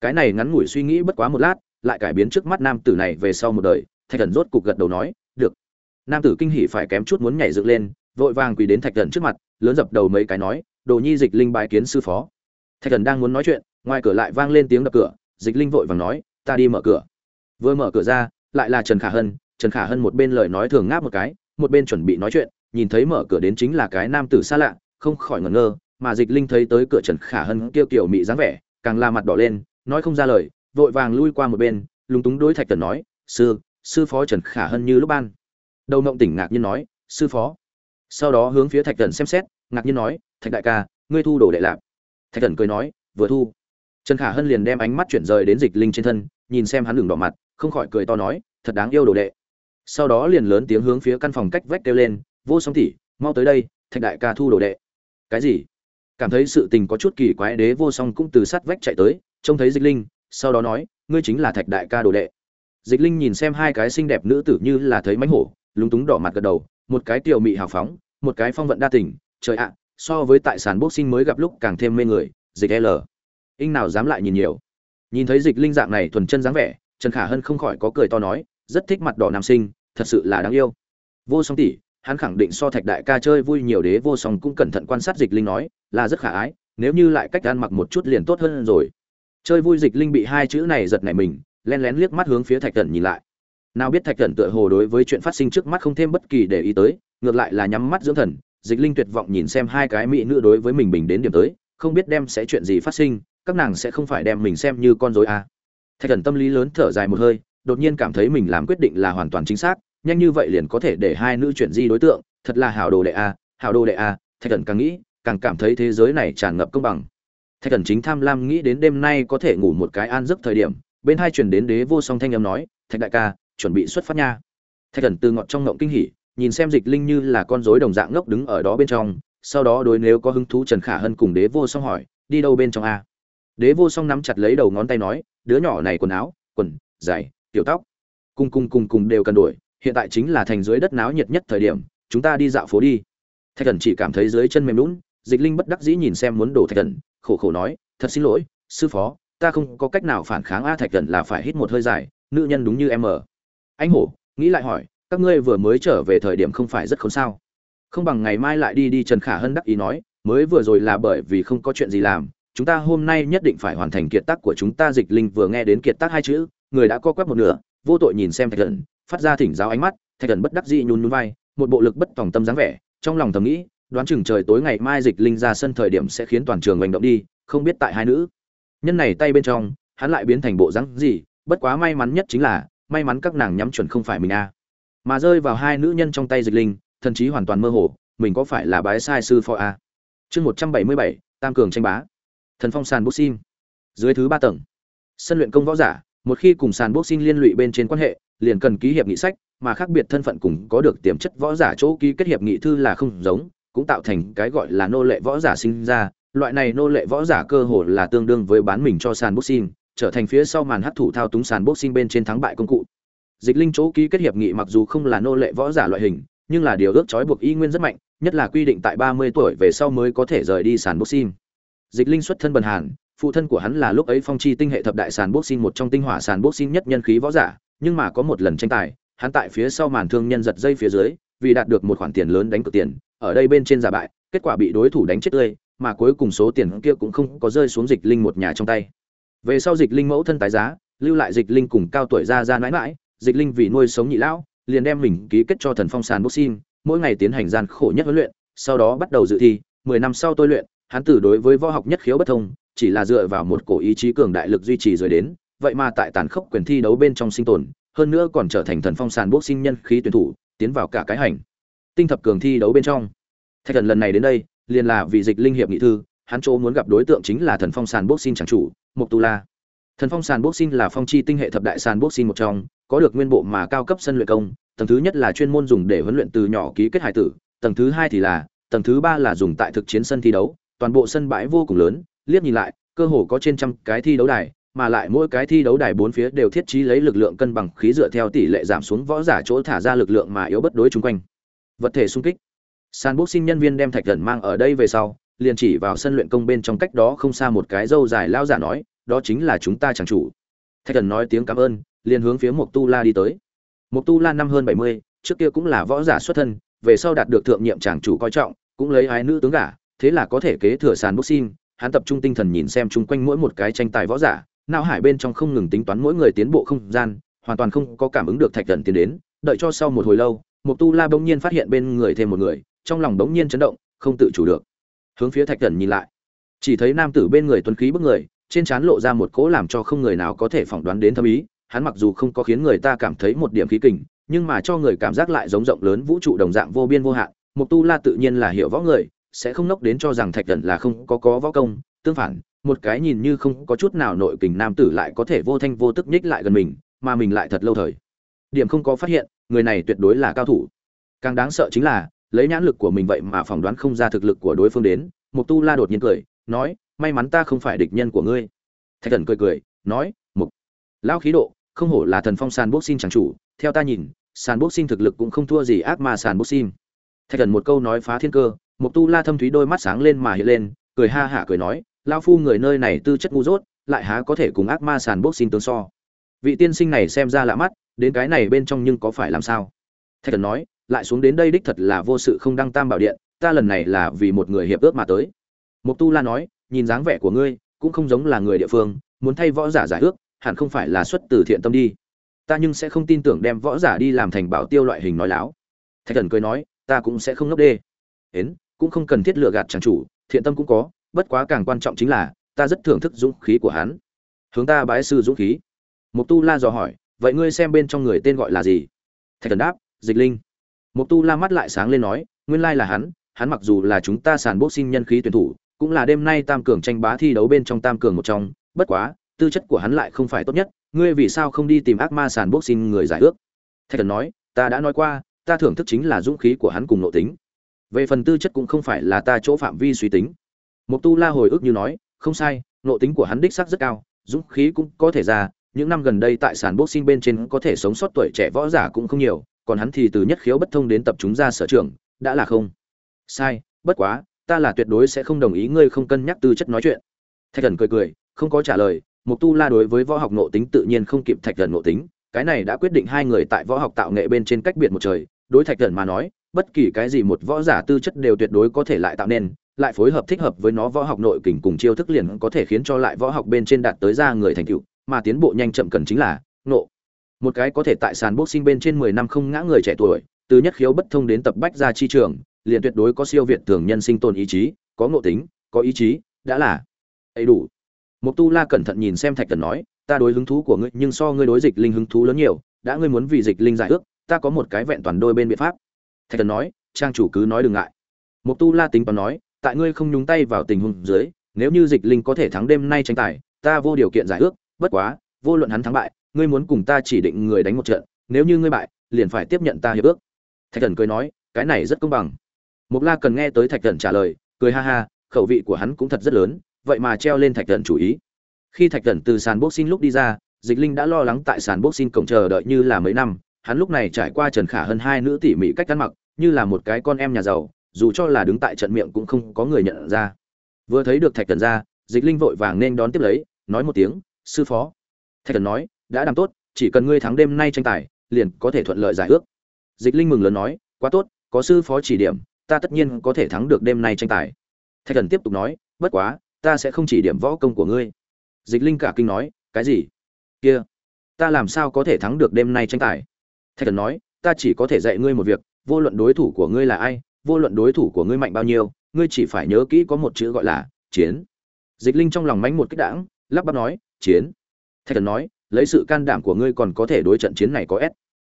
cái này ngắn ngủi suy nghĩ bất quá một lát, lại cải biến trước mắt nam tử này về sau một đời, thạch thần rốt cục gật đầu nói, được. Nam tử kinh hỉ phải kém chút muốn nhảy dựng lên, vội vàng quỳ đến thạch thần trước mặt, lớn dập đầu mấy cái nói, đồ nhi dịch linh bái kiến sư phó. Thạch thần đang muốn nói chuyện, ngoài cửa lại vang lên tiếng đập cửa, dịch linh vội vàng nói, ta đi mở cửa. Vừa mở cửa ra, lại là trần khả hân, trần khả hân một bên lời nói thường ngáp một cái, một bên chuẩn bị nói chuyện, nhìn thấy mở cửa đến chính là cái nam tử xa lạ, không khỏi ngẩn ngơ, mà dịch linh thấy tới cửa trần khả hân kêu kiểu mị dáng vẻ, càng la mặt đỏ lên nói không ra lời, vội vàng lui qua một bên, lúng túng đối thạch thần nói, sư sư phó trần khả hân như lúc ban. Đầu mộng tỉnh ngạc nhiên nói, sư phó. Sau đó hướng phía thạch thần xem xét, ngạc nhiên nói, thạch đại ca, ngươi thu đồ đệ lạp thạch thần cười nói, vừa thu. Trần khả hân liền đem ánh mắt chuyển rời đến dịch linh trên thân, nhìn xem hắn đường đỏ mặt, không khỏi cười to nói, thật đáng yêu đồ đệ. Sau đó liền lớn tiếng hướng phía căn phòng cách vách kêu lên, vô song tỉ mau tới đây, thạch đại ca thu đồ đệ. Cái gì? Cảm thấy sự tình có chút kỳ quái đế vô song cũng từ sát vách chạy tới trông thấy dịch linh, sau đó nói, ngươi chính là thạch đại ca đồ đệ. Dịch linh nhìn xem hai cái xinh đẹp nữ tử như là thấy mánh hổ, lúng túng đỏ mặt gật đầu, một cái tiểu mị hào phóng, một cái phong vận đa tình, trời ạ, so với tại sàn boxing mới gặp lúc càng thêm mê người, dịch l. Inh nào dám lại nhìn nhiều. Nhìn thấy dịch linh dạng này thuần chân dáng vẻ, trần khả hân không khỏi có cười to nói, rất thích mặt đỏ nam sinh, thật sự là đáng yêu. Vô song tỷ, hắn khẳng định so thạch đại ca chơi vui nhiều đế, vô song cũng cẩn thận quan sát dịch linh nói, là rất khả ái, nếu như lại cách ăn mặc một chút liền tốt hơn rồi chơi vui dịch linh bị hai chữ này giật nảy mình len lén liếc mắt hướng phía thạch thần nhìn lại nào biết thạch thần tựa hồ đối với chuyện phát sinh trước mắt không thêm bất kỳ để ý tới ngược lại là nhắm mắt dưỡng thần dịch linh tuyệt vọng nhìn xem hai cái mỹ nữ đối với mình bình đến điểm tới không biết đem sẽ chuyện gì phát sinh các nàng sẽ không phải đem mình xem như con dối à. thạch thần tâm lý lớn thở dài một hơi đột nhiên cảm thấy mình làm quyết định là hoàn toàn chính xác nhanh như vậy liền có thể để hai nữ chuyển di đối tượng thật là hảo đồ đệ a à, hảo đồ đệ a à. thạch thần càng nghĩ càng cảm thấy thế giới này tràn ngập công bằng thạch thần chính tham lam nghĩ đến đêm nay có thể ngủ một cái an giấc thời điểm, bên hai truyền đến đế vô song thanh âm nói, thạch đại ca, chuẩn bị xuất phát nha thạch thần từ ngọt trong ngộng kinh hỉ, nhìn xem dịch linh như là con rối đồng dạng ngốc đứng ở đó bên trong, sau đó đối nếu có hứng thú trần khả hân cùng đế vô song hỏi, đi đâu bên trong a đế vô song nắm chặt lấy đầu ngón tay nói, đứa nhỏ này quần áo, quần, giày, tiểu tóc, cùng cùng cùng cùng đều cần đuổi. hiện tại chính là thành dưới đất náo nhiệt nhất thời điểm, chúng ta đi dạo phố đi thạch thần chỉ cảm thấy dưới chân mềm lún dịch linh bất đắc dĩ nhìn xem muốn đổ thạch thần khổ khổ nói, thật xin lỗi, sư phó, ta không có cách nào phản kháng a thạch gần là phải hít một hơi dài, nữ nhân đúng như em ở. Anh hổ, nghĩ lại hỏi, các ngươi vừa mới trở về thời điểm không phải rất khốn sao? Không bằng ngày mai lại đi đi, trần khả hân đắc ý nói, mới vừa rồi là bởi vì không có chuyện gì làm, chúng ta hôm nay nhất định phải hoàn thành kiệt tác của chúng ta. Dịch linh vừa nghe đến kiệt tác hai chữ, người đã co quắp một nửa, vô tội nhìn xem thạch thần phát ra thỉnh giáo ánh mắt, thạch thần bất đắc dĩ nhún nhún vai, một bộ lực bất tòng tâm dáng vẻ, trong lòng thầm nghĩ đoán chừng trời tối ngày mai dịch linh ra sân thời điểm sẽ khiến toàn trường hành động đi, không biết tại hai nữ. Nhân này tay bên trong, hắn lại biến thành bộ dáng gì, bất quá may mắn nhất chính là, may mắn các nàng nhắm chuẩn không phải mình a mà rơi vào hai nữ nhân trong tay dịch linh, thần chí hoàn toàn mơ hồ, mình có phải là bái sai sư phò a à? chương một trăm bảy mươi bảy, tam cường tranh bá. Thần phong sàn boxing. Dưới thứ ba tầng. Sân luyện công võ giả, một khi cùng sàn boxing liên lụy bên trên quan hệ, liền cần ký hiệp nghị sách, mà khác biệt thân phận cùng có được tiềm chất võ giả chỗ ký kết hiệp nghị thư là không giống cũng tạo thành cái gọi là nô lệ võ giả sinh ra. Loại này nô lệ võ giả cơ hồ là tương đương với bán mình cho sàn boxing, trở thành phía sau màn hấp thụ thao túng sàn boxing bên trên thắng bại công cụ. Dịch linh chỗ ký kết hiệp nghị mặc dù không là nô lệ võ giả loại hình, nhưng là điều ước trói buộc y nguyên rất mạnh, nhất là quy định tại ba mươi tuổi về sau mới có thể rời đi sàn boxing. Dịch linh xuất thân bần hàn, phụ thân của hắn là lúc ấy phong chi tinh hệ thập đại sàn boxing một trong tinh hỏa sàn boxing nhất nhân khí võ giả, nhưng mà có một lần tranh tài, hắn tại phía sau màn thương nhân giật dây phía dưới, vì đạt được một khoản tiền lớn đánh cược tiền ở đây bên trên giả bại, kết quả bị đối thủ đánh chết tươi, mà cuối cùng số tiền kia cũng không có rơi xuống dịch linh một nhà trong tay. Về sau dịch linh mẫu thân tái giá, lưu lại dịch linh cùng cao tuổi ra ra mãi mãi, dịch linh vì nuôi sống nhị lão, liền đem mình ký kết cho thần phong sàn boxing mỗi ngày tiến hành gian khổ nhất huấn luyện, sau đó bắt đầu dự thi, mười năm sau tôi luyện, hắn tử đối với võ học nhất khiếu bất thông, chỉ là dựa vào một cổ ý chí cường đại lực duy trì rồi đến, vậy mà tại tàn khốc quyền thi đấu bên trong sinh tồn, hơn nữa còn trở thành thần phong sàn boxing nhân khí tuyển thủ, tiến vào cả cái hành tinh thập cường thi đấu bên trong. Thạch thần lần này đến đây, liền là vì dịch linh hiệp nghị thư, hắn chỗ muốn gặp đối tượng chính là thần phong sàn boxing tràng chủ mục tu la. Thần phong sàn boxing là phong chi tinh hệ thập đại sàn boxing một trong, có được nguyên bộ mà cao cấp sân luyện công, tầng thứ nhất là chuyên môn dùng để huấn luyện từ nhỏ ký kết hải tử, tầng thứ hai thì là, tầng thứ ba là dùng tại thực chiến sân thi đấu, toàn bộ sân bãi vô cùng lớn, liếc nhìn lại, cơ hồ có trên trăm cái thi đấu đài, mà lại mỗi cái thi đấu đài bốn phía đều thiết trí lấy lực lượng cân bằng khí dựa theo tỷ lệ giảm xuống võ giả chỗ thả ra lực lượng mà yếu bất đối chung quanh vật thể xung kích. Sàn xin nhân viên đem thạch thần mang ở đây về sau, liền chỉ vào sân luyện công bên trong cách đó không xa một cái dâu dài lao giả nói, đó chính là chúng ta chẳng chủ. Thạch thần nói tiếng cảm ơn, liền hướng phía mộc tu la đi tới. Mộc tu la năm hơn bảy mươi, trước kia cũng là võ giả xuất thân, về sau đạt được thượng nhiệm tràng chủ coi trọng, cũng lấy ái nữ tướng gả, thế là có thể kế thừa sàn boxing hắn tập trung tinh thần nhìn xem chung quanh mỗi một cái tranh tài võ giả, não hải bên trong không ngừng tính toán mỗi người tiến bộ không gian, hoàn toàn không có cảm ứng được thạch thần tiến đến, đợi cho sau một hồi lâu mục tu la bỗng nhiên phát hiện bên người thêm một người, trong lòng bỗng nhiên chấn động, không tự chủ được. Hướng phía thạch Cẩn nhìn lại. Chỉ thấy nam tử bên người tuấn khí bức người, trên trán lộ ra một cỗ làm cho không người nào có thể phỏng đoán đến thâm ý. Hắn mặc dù không có khiến người ta cảm thấy một điểm khí kình, nhưng mà cho người cảm giác lại giống rộng lớn vũ trụ đồng dạng vô biên vô hạn. Mục tu la tự nhiên là hiểu võ người, sẽ không nốc đến cho rằng thạch Cẩn là không có có võ công. Tương phản, một cái nhìn như không có chút nào nội kình nam tử lại có thể vô thanh vô tức nhích lại gần mình, mà mình lại thật lâu thời điểm không có phát hiện, người này tuyệt đối là cao thủ. Càng đáng sợ chính là, lấy nhãn lực của mình vậy mà phỏng đoán không ra thực lực của đối phương đến mục tu la đột nhiên cười, nói, may mắn ta không phải địch nhân của ngươi. Thạch thần cười cười, nói mục lão khí độ, không hổ là thần phong sàn boxing chẳng chủ, theo ta nhìn, sàn boxing thực lực cũng không thua gì ác ma sàn boxing thạch thần một câu nói phá thiên cơ mục tu la thâm thúy đôi mắt sáng lên mà hiện lên, cười ha hả cười nói lao phu người nơi này tư chất ngu dốt, lại há có thể cùng ác ma sàn boxing tương so. Vị tiên sinh này xem ra lạ mắt đến cái này bên trong nhưng có phải làm sao? Thạch thần nói, lại xuống đến đây đích thật là vô sự không đăng tam bảo điện, ta lần này là vì một người hiệp ước mà tới. Mục tu la nói, nhìn dáng vẻ của ngươi, cũng không giống là người địa phương, muốn thay võ giả giải ước, hẳn không phải là xuất từ thiện tâm đi. Ta nhưng sẽ không tin tưởng đem võ giả đi làm thành bảo tiêu loại hình nói láo. Thạch thần cười nói, ta cũng sẽ không ngốc đê. Ến, cũng không cần thiết lựa gạt chàng chủ, thiện tâm cũng có, bất quá càng quan trọng chính là, ta rất thưởng thức dũng khí của hắn. Hướng ta bái sư dũng khí. Mục tu la dò hỏi vậy ngươi xem bên trong người tên gọi là gì? Thạch thần đáp, dịch linh. Mục tu la mắt lại sáng lên nói, nguyên lai là hắn hắn mặc dù là chúng ta sàn bốc sinh nhân khí tuyển thủ, cũng là đêm nay tam cường tranh bá thi đấu bên trong tam cường một trong, bất quá, tư chất của hắn lại không phải tốt nhất, ngươi vì sao không đi tìm ác ma sàn bốc sinh người giải ước? Thạch thần nói, ta đã nói qua, ta thưởng thức chính là dũng khí của hắn cùng nội tính. Về phần tư chất cũng không phải là ta chỗ phạm vi suy tính. Mục tu la hồi ức như nói, không sai, nội tính của hắn đích xác rất cao, dũng khí cũng có thể ra những năm gần đây tại sàn boxing bên trên có thể sống sót tuổi trẻ võ giả cũng không nhiều, còn hắn thì từ nhất khiếu bất thông đến tập chúng ra sở trường, đã là không. Sai, bất quá, ta là tuyệt đối sẽ không đồng ý ngươi không cân nhắc tư chất nói chuyện. Thạch thần cười cười, không có trả lời, mục tu la đối với võ học nội tính tự nhiên không kịp thạch thần nội tính, cái này đã quyết định hai người tại võ học tạo nghệ bên trên cách biệt một trời, đối thạch thần mà nói, bất kỳ cái gì một võ giả tư chất đều tuyệt đối có thể lại tạo nên, lại phối hợp thích hợp với nó võ học nội kình cùng chiêu thức liền có thể khiến cho lại võ học bên trên đạt tới ra người thành tựu mà tiến bộ nhanh chậm cần chính là nộ. Một cái có thể tại sàn boxing bên trên mười năm không ngã người trẻ tuổi, từ nhất khiếu bất thông đến tập bách ra chi trường, liền tuyệt đối có siêu việt thường nhân sinh tồn ý chí, có ngộ tính, có ý chí, đã là đầy đủ. Mục tu la cẩn thận nhìn xem thạch Cẩn nói, ta đối hứng thú của ngươi, nhưng so ngươi đối dịch linh hứng thú lớn nhiều, đã ngươi muốn vì dịch linh giải ước, ta có một cái vẹn toàn đôi bên biện pháp. Thạch Cẩn nói, trang chủ cứ nói đừng ngại. Mục tu la tính toán nói, tại ngươi không nhúng tay vào tình huống dưới, nếu như dịch linh có thể thắng đêm nay tranh tài, ta vô điều kiện giải ước bất quá, vô luận hắn thắng bại, ngươi muốn cùng ta chỉ định người đánh một trận, nếu như ngươi bại, liền phải tiếp nhận ta hiệp ước. Thạch thần cười nói, cái này rất công bằng. Mục la cần nghe tới thạch thần trả lời, cười ha ha, khẩu vị của hắn cũng thật rất lớn, vậy mà treo lên thạch thần chủ ý. Khi thạch thần từ sàn boxing lúc đi ra, dịch linh đã lo lắng tại sàn boxing cổng chờ đợi như là mấy năm, hắn lúc này trải qua trần khả hơn hai nữ tỉ mỉ cách ăn mặc, như là một cái con em nhà giàu, dù cho là đứng tại trận miệng cũng không có người nhận ra. Vừa thấy được thạch thần ra, dịch linh vội vàng nên đón tiếp lấy, nói một tiếng sư phó. Thạch thần nói, đã làm tốt, chỉ cần ngươi thắng đêm nay tranh tài, liền có thể thuận lợi giải ước. Dịch linh mừng lớn nói, quá tốt, có sư phó chỉ điểm, ta tất nhiên có thể thắng được đêm nay tranh tài. Thạch thần tiếp tục nói, bất quá, ta sẽ không chỉ điểm võ công của ngươi. Dịch linh cả kinh nói, cái gì? Kia, ta làm sao có thể thắng được đêm nay tranh tài? Thạch thần nói, ta chỉ có thể dạy ngươi một việc, vô luận đối thủ của ngươi là ai, vô luận đối thủ của ngươi mạnh bao nhiêu, ngươi chỉ phải nhớ kỹ có một chữ gọi là chiến. Dịch linh trong lòng mánh một kích đảng lắp bắp nói chiến. Thạch thần nói, lấy sự can đảm của ngươi còn có thể đối trận chiến này có ép.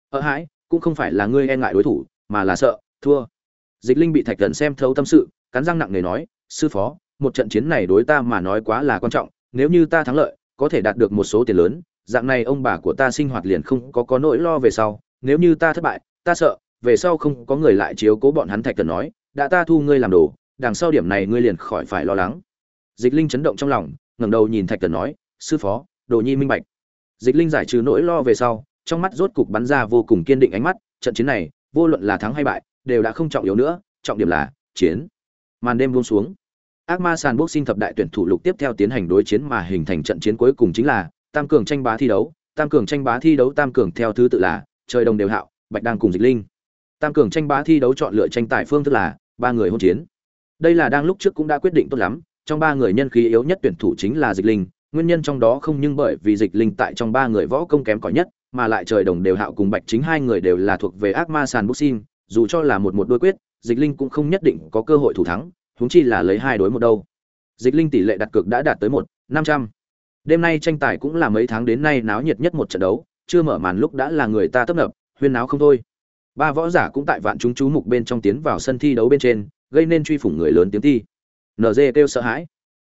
Ở hãi, cũng không phải là ngươi e ngại đối thủ, mà là sợ, thua. Dịch linh bị thạch thần xem thấu tâm sự, cắn răng nặng nề nói, sư phó, một trận chiến này đối ta mà nói quá là quan trọng, nếu như ta thắng lợi, có thể đạt được một số tiền lớn, dạng này ông bà của ta sinh hoạt liền không có có nỗi lo về sau. Nếu như ta thất bại, ta sợ, về sau không có người lại chiếu cố bọn hắn. Thạch thần nói, đã ta thu ngươi làm đồ, đằng sau điểm này ngươi liền khỏi phải lo lắng. Dịch linh chấn động trong lòng, ngẩng đầu nhìn thạch thần nói sư phó, đồ nhi minh bạch. Dịch linh giải trừ nỗi lo về sau, trong mắt rốt cục bắn ra vô cùng kiên định ánh mắt, trận chiến này, vô luận là thắng hay bại, đều đã không trọng yếu nữa, trọng điểm là chiến. Màn đêm buông xuống. Ác ma sàn boxing thập đại tuyển thủ lục tiếp theo tiến hành đối chiến mà hình thành trận chiến cuối cùng chính là tam cường tranh bá thi đấu. Tam cường tranh bá thi đấu tam cường theo thứ tự là trời đồng đều hạo, bạch đang cùng dịch linh. Tam cường tranh bá thi đấu chọn lựa tranh tài phương thức là ba người hôn chiến. Đây là đang lúc trước cũng đã quyết định tốt lắm, trong ba người nhân khí yếu nhất tuyển thủ chính là dịch linh nguyên nhân trong đó không nhưng bởi vì dịch linh tại trong ba người võ công kém cỏi nhất, mà lại trời đồng đều hạo cùng bạch chính hai người đều là thuộc về ác ma sàn boxing dù cho là một một đôi quyết, dịch linh cũng không nhất định có cơ hội thủ thắng, huống chi là lấy hai đối một đâu. Dịch linh tỷ lệ đặt cược đã đạt tới một, năm trăm. Đêm nay tranh tài cũng là mấy tháng đến nay náo nhiệt nhất một trận đấu, chưa mở màn lúc đã là người ta tấp nập, huyên náo không thôi. Ba võ giả cũng tại vạn chúng chú mục bên trong tiến vào sân thi đấu bên trên, gây nên truy phủng người lớn tiếng thi nd kêu sợ hãi.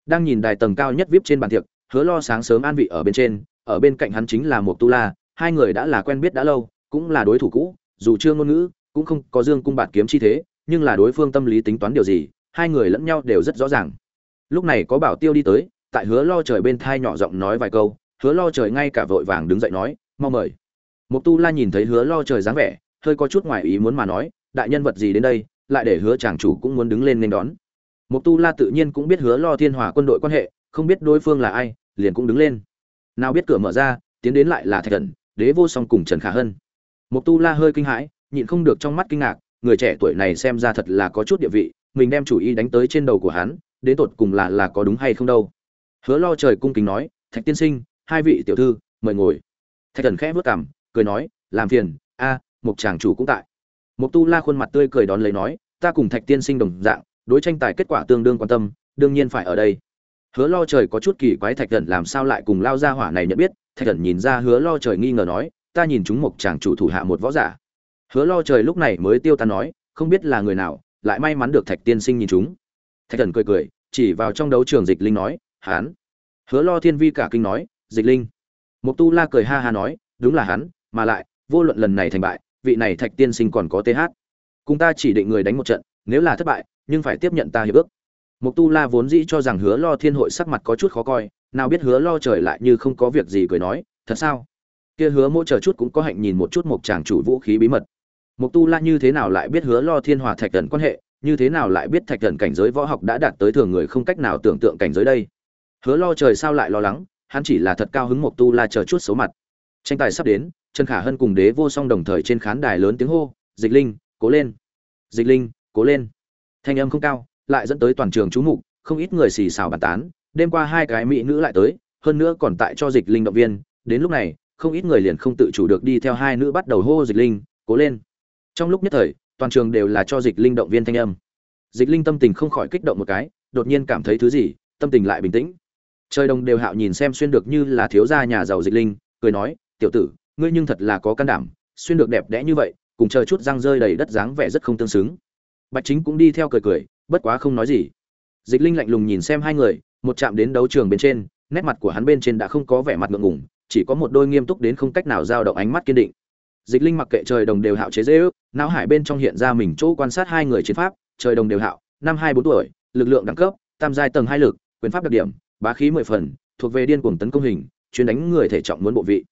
Đang nhìn đài tầng cao nhất vip trên bàn tiệc hứa lo sáng sớm an vị ở bên trên, ở bên cạnh hắn chính là một tu la, hai người đã là quen biết đã lâu, cũng là đối thủ cũ, dù chưa ngôn ngữ, cũng không có dương cung bạt kiếm chi thế, nhưng là đối phương tâm lý tính toán điều gì, hai người lẫn nhau đều rất rõ ràng. Lúc này có bảo tiêu đi tới, tại hứa lo trời bên thai nhỏ giọng nói vài câu, hứa lo trời ngay cả vội vàng đứng dậy nói, mau mời. Mục tu la nhìn thấy hứa lo trời dáng vẻ, hơi có chút ngoài ý muốn mà nói, đại nhân vật gì đến đây, lại để hứa chàng chủ cũng muốn đứng lên nên đón. Mục tu la tự nhiên cũng biết hứa lo thiên hòa quân đội quan hệ, không biết đối phương là ai liền cũng đứng lên. Nào biết cửa mở ra, tiến đến lại là thạch thần đế vô song cùng trần khả hân. Mục tu la hơi kinh hãi, nhịn không được trong mắt kinh ngạc, người trẻ tuổi này xem ra thật là có chút địa vị, mình đem chủ ý đánh tới trên đầu của hắn, đến tột cùng là là có đúng hay không đâu. Hứa lo trời cung kính nói, thạch tiên sinh, hai vị tiểu thư, mời ngồi. Thạch thần khẽ vớt cảm cười nói, làm phiền, a, mục chàng chủ cũng tại. Mục tu la khuôn mặt tươi cười đón lấy nói, ta cùng thạch tiên sinh đồng dạng, đối tranh tài kết quả tương đương quan tâm, đương nhiên phải ở đây hứa lo trời có chút kỳ quái thạch thần làm sao lại cùng lao ra hỏa này nhận biết? Thạch thần nhìn ra hứa lo trời nghi ngờ nói, ta nhìn chúng một chàng chủ thủ hạ một võ giả. Hứa lo trời lúc này mới tiêu tan nói, không biết là người nào, lại may mắn được thạch tiên sinh nhìn chúng. Thạch thần cười cười, chỉ vào trong đấu trường dịch linh nói hán hứa lo thiên vi cả kinh nói, dịch linh. Mục tu la cười ha ha nói, đúng là hắn, mà lại, vô luận lần này thành bại, vị này thạch tiên sinh còn có th cùng ta chỉ định người đánh một trận, nếu là thất bại, nhưng phải tiếp nhận ta hiệp ước mục tu la vốn dĩ cho rằng hứa lo thiên hội sắc mặt có chút khó coi, nào biết hứa lo trời lại như không có việc gì cười nói, thật sao? Kia hứa mỗ chờ chút cũng có hạnh nhìn một chút một chàng chủ vũ khí bí mật. Mục tu la như thế nào lại biết hứa lo thiên hòa thạch thần quan hệ, như thế nào lại biết thạch thần cảnh giới võ học đã đạt tới thường người không cách nào tưởng tượng cảnh giới đây? Hứa lo trời sao lại lo lắng, hắn chỉ là thật cao hứng mục tu la chờ chút xấu mặt. Tranh tài sắp đến, trần khả hân cùng đế vô song đồng thời trên khán đài lớn tiếng hô, dịch linh, cố lên! Dịch linh, cố lên! Thanh âm không cao lại dẫn tới toàn trường chú mục, không ít người xì xào bàn tán, đêm qua hai cái mỹ nữ lại tới, hơn nữa còn tại cho dịch linh động viên, đến lúc này, không ít người liền không tự chủ được đi theo hai nữ bắt đầu hô dịch linh, cố lên. Trong lúc nhất thời, toàn trường đều là cho dịch linh động viên thanh âm. Dịch linh tâm tình không khỏi kích động một cái, đột nhiên cảm thấy thứ gì, tâm tình lại bình tĩnh. Trời đồng đều hạo nhìn xem xuyên được như là thiếu gia nhà giàu dịch linh, cười nói, tiểu tử, ngươi nhưng thật là có can đảm, xuyên được đẹp đẽ như vậy, cùng chờ chút răng rơi đầy đất dáng vẻ rất không tương xứng. Bạch chính cũng đi theo cười cười bất quá không nói gì. Dịch linh lạnh lùng nhìn xem hai người, một chạm đến đấu trường bên trên, nét mặt của hắn bên trên đã không có vẻ mặt ngượng ngùng, chỉ có một đôi nghiêm túc đến không cách nào giao động ánh mắt kiên định. Dịch linh mặc kệ trời đồng đều hạo chế dễ ước, não hải bên trong hiện ra mình chỗ quan sát hai người chiến pháp, trời đồng đều hạo, năm hai bốn tuổi, lực lượng đẳng cấp, tam giai tầng hai lực, quyền pháp đặc điểm, bá khí mười phần, thuộc về điên cuồng tấn công hình, chuyên đánh người thể trọng muốn bộ vị.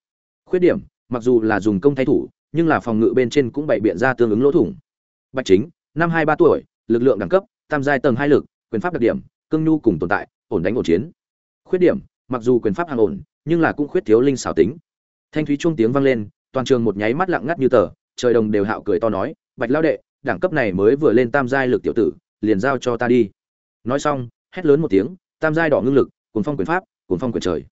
Khuyết điểm, mặc dù là dùng công thay thủ, nhưng là phòng ngự bên trên cũng bày biện ra tương ứng lỗ thủng. Bạch chính, năm hai ba tuổi, lực lượng đẳng cấp tam giai tầng hai lực, quyền pháp đặc điểm, cương nhu cùng tồn tại, ổn đánh ổn chiến. Khuyết điểm, mặc dù quyền pháp hàng ổn, nhưng là cũng khuyết thiếu linh xảo tính. Thanh thúy chuông tiếng vang lên, toàn trường một nháy mắt lặng ngắt như tờ, trời đồng đều hạo cười to nói, bạch lao đệ, đẳng cấp này mới vừa lên tam giai lực tiểu tử, liền giao cho ta đi. Nói xong, hét lớn một tiếng, tam giai đỏ ngưng lực cuốn phong quyền pháp cuốn phong quyền trời.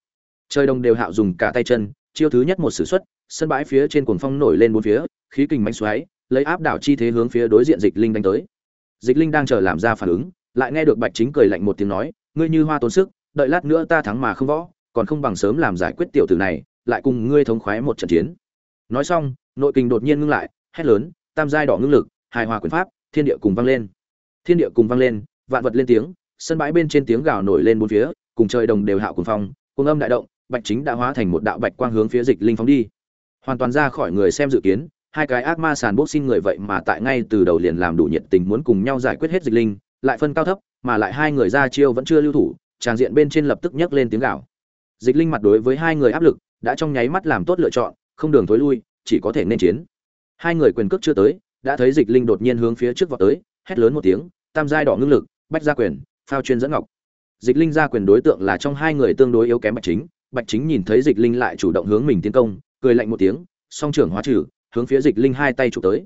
Trời đồng đều hạo dùng cả tay chân, chiêu thứ nhất một sử xuất, sân bãi phía trên cuồng phong nổi lên bốn phía, khí kình mánh xoáy, lấy áp đảo chi thế hướng phía đối diện dịch linh đánh tới dịch linh đang chờ làm ra phản ứng, lại nghe được bạch chính cười lạnh một tiếng nói, ngươi như hoa tốn sức, đợi lát nữa ta thắng mà không võ, còn không bằng sớm làm giải quyết tiểu tử này, lại cùng ngươi thống khoái một trận chiến. Nói xong, nội kình đột nhiên ngưng lại, hét lớn, tam giai đỏ ngưng lực, hài hòa quyền pháp, thiên địa cùng vang lên. Thiên địa cùng vang lên, vạn vật lên tiếng, sân bãi bên trên tiếng gào nổi lên bốn phía, cùng trời đồng đều hạo cùng phong cùng âm đại động, bạch chính đã hóa thành một đạo bạch quang hướng phía dịch linh phóng đi. Hoàn toàn ra khỏi người xem dự kiến hai cái ác ma sàn bốc xin người vậy mà tại ngay từ đầu liền làm đủ nhiệt tình muốn cùng nhau giải quyết hết dịch linh, lại phân cao thấp, mà lại hai người ra chiêu vẫn chưa lưu thủ, tràng diện bên trên lập tức nhấc lên tiếng gào. Dịch linh mặt đối với hai người áp lực, đã trong nháy mắt làm tốt lựa chọn, không đường thối lui, chỉ có thể nên chiến. Hai người quyền cước chưa tới, đã thấy dịch linh đột nhiên hướng phía trước vọt tới, hét lớn một tiếng, tam giai đỏ ngưng lực, bách gia quyền, phao chuyên dẫn ngọc. Dịch linh ra quyền đối tượng là trong hai người tương đối yếu kém bạch chính. Bạch chính nhìn thấy dịch linh lại chủ động hướng mình tiến công, cười lạnh một tiếng, song trưởng hóa trừ hướng phía dịch linh hai tay chụp tới.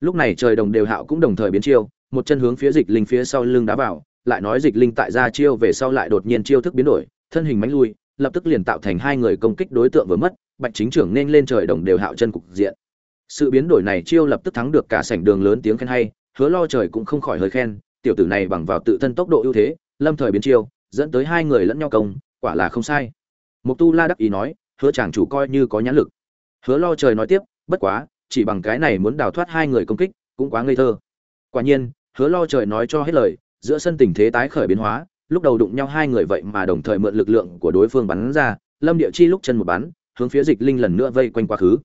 Lúc này trời đồng đều hạo cũng đồng thời biến chiêu, một chân hướng phía dịch linh phía sau lưng đá vào, lại nói dịch linh tại ra chiêu về sau lại đột nhiên chiêu thức biến đổi, thân hình mánh lui, lập tức liền tạo thành hai người công kích đối tượng vừa mất, bạch chính trưởng nên lên trời đồng đều hạo chân cục diện. Sự biến đổi này chiêu lập tức thắng được cả sảnh đường lớn tiếng khen hay, hứa lo trời cũng không khỏi hơi khen, tiểu tử này bằng vào tự thân tốc độ ưu thế, lâm thời biến chiêu, dẫn tới hai người lẫn nhau công, quả là không sai. Mục tu la đắc ý nói, hứa chàng chủ coi như có nhãn lực. Hứa lo trời nói tiếp bất quá, chỉ bằng cái này muốn đào thoát hai người công kích, cũng quá ngây thơ. Quả nhiên, hứa lo trời nói cho hết lời, giữa sân tình thế tái khởi biến hóa, lúc đầu đụng nhau hai người vậy mà đồng thời mượn lực lượng của đối phương bắn ra, lâm địa chi lúc chân một bắn, hướng phía dịch linh lần nữa vây quanh quá khứ.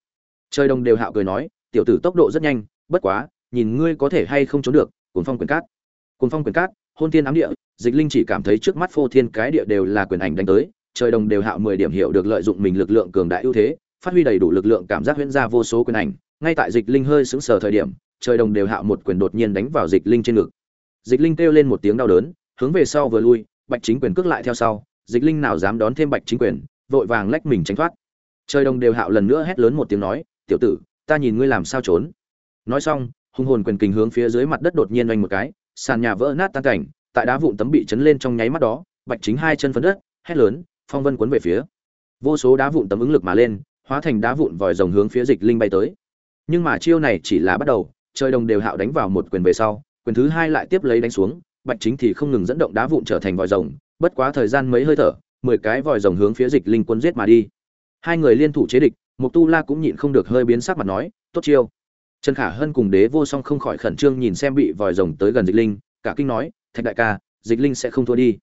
Trời đông đều hạo cười nói, tiểu tử tốc độ rất nhanh, bất quá, nhìn ngươi có thể hay không trốn được cuốn phong quyền cát. Cuốn phong quyền cát, hôn thiên ám địa, dịch linh chỉ cảm thấy trước mắt phô thiên cái địa đều là quyền ảnh đánh tới, trời đồng đều hạo mười điểm hiểu được lợi dụng mình lực lượng cường đại ưu thế phát huy đầy đủ lực lượng cảm giác huyễn ra vô số quyền ảnh, ngay tại dịch linh hơi sững sờ thời điểm, trời đồng đều hạo một quyền đột nhiên đánh vào dịch linh trên ngực. Dịch linh kêu lên một tiếng đau đớn, hướng về sau vừa lui, bạch chính quyền cước lại theo sau, dịch linh nào dám đón thêm bạch chính quyền, vội vàng lách mình tránh thoát. Trời đồng đều hạo lần nữa hét lớn một tiếng nói, tiểu tử, ta nhìn ngươi làm sao trốn. Nói xong, hung hồn quyền kình hướng phía dưới mặt đất đột nhiên oanh một cái, sàn nhà vỡ nát tan cảnh, tại đá vụn tấm bị chấn lên trong nháy mắt đó, bạch chính hai chân phấn đất, hét lớn, phong vân cuốn về phía. Vô số đá vụn tấm ứng lực mà lên hóa thành đá vụn vòi rồng hướng phía dịch linh bay tới. Nhưng mà chiêu này chỉ là bắt đầu, trời đồng đều hạo đánh vào một quyền về sau, quyền thứ hai lại tiếp lấy đánh xuống, bạch chính thì không ngừng dẫn động đá vụn trở thành vòi rồng, bất quá thời gian mấy hơi thở, mười cái vòi rồng hướng phía dịch linh quân giết mà đi. Hai người liên thủ chế địch, mục tu la cũng nhịn không được hơi biến sắc mặt nói, tốt chiêu. Trần khả hân cùng đế vô song không khỏi khẩn trương nhìn xem bị vòi rồng tới gần dịch linh, cả kinh nói, thạch đại ca, dịch linh sẽ không thua đi.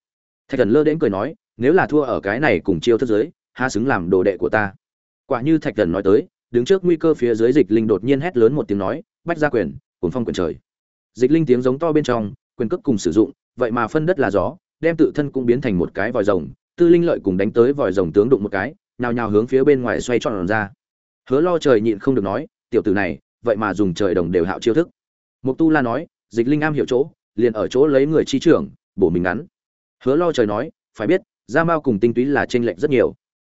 Thạch thần lơ đến cười nói, nếu là thua ở cái này cùng chiêu thất giới ha xứng làm đồ đệ của ta? Quả như thạch thần nói tới, đứng trước nguy cơ phía dưới dịch linh đột nhiên hét lớn một tiếng nói, bách ra quyền cuốn phong quyền trời. Dịch linh tiếng giống to bên trong, quyền cước cùng sử dụng, vậy mà phân đất là gió, đem tự thân cũng biến thành một cái vòi rồng, tư linh lợi cùng đánh tới vòi rồng tướng đụng một cái, nhào nhào hướng phía bên ngoài xoay tròn ra. Hứa lo trời nhịn không được nói, tiểu tử này, vậy mà dùng trời đồng đều hạo chiêu thức. Mục tu la nói, dịch linh am hiểu chỗ, liền ở chỗ lấy người chi trưởng, bổ mình ngắn. Hứa lo trời nói, phải biết, gia mao cùng tinh túy là chênh lệch rất nhiều.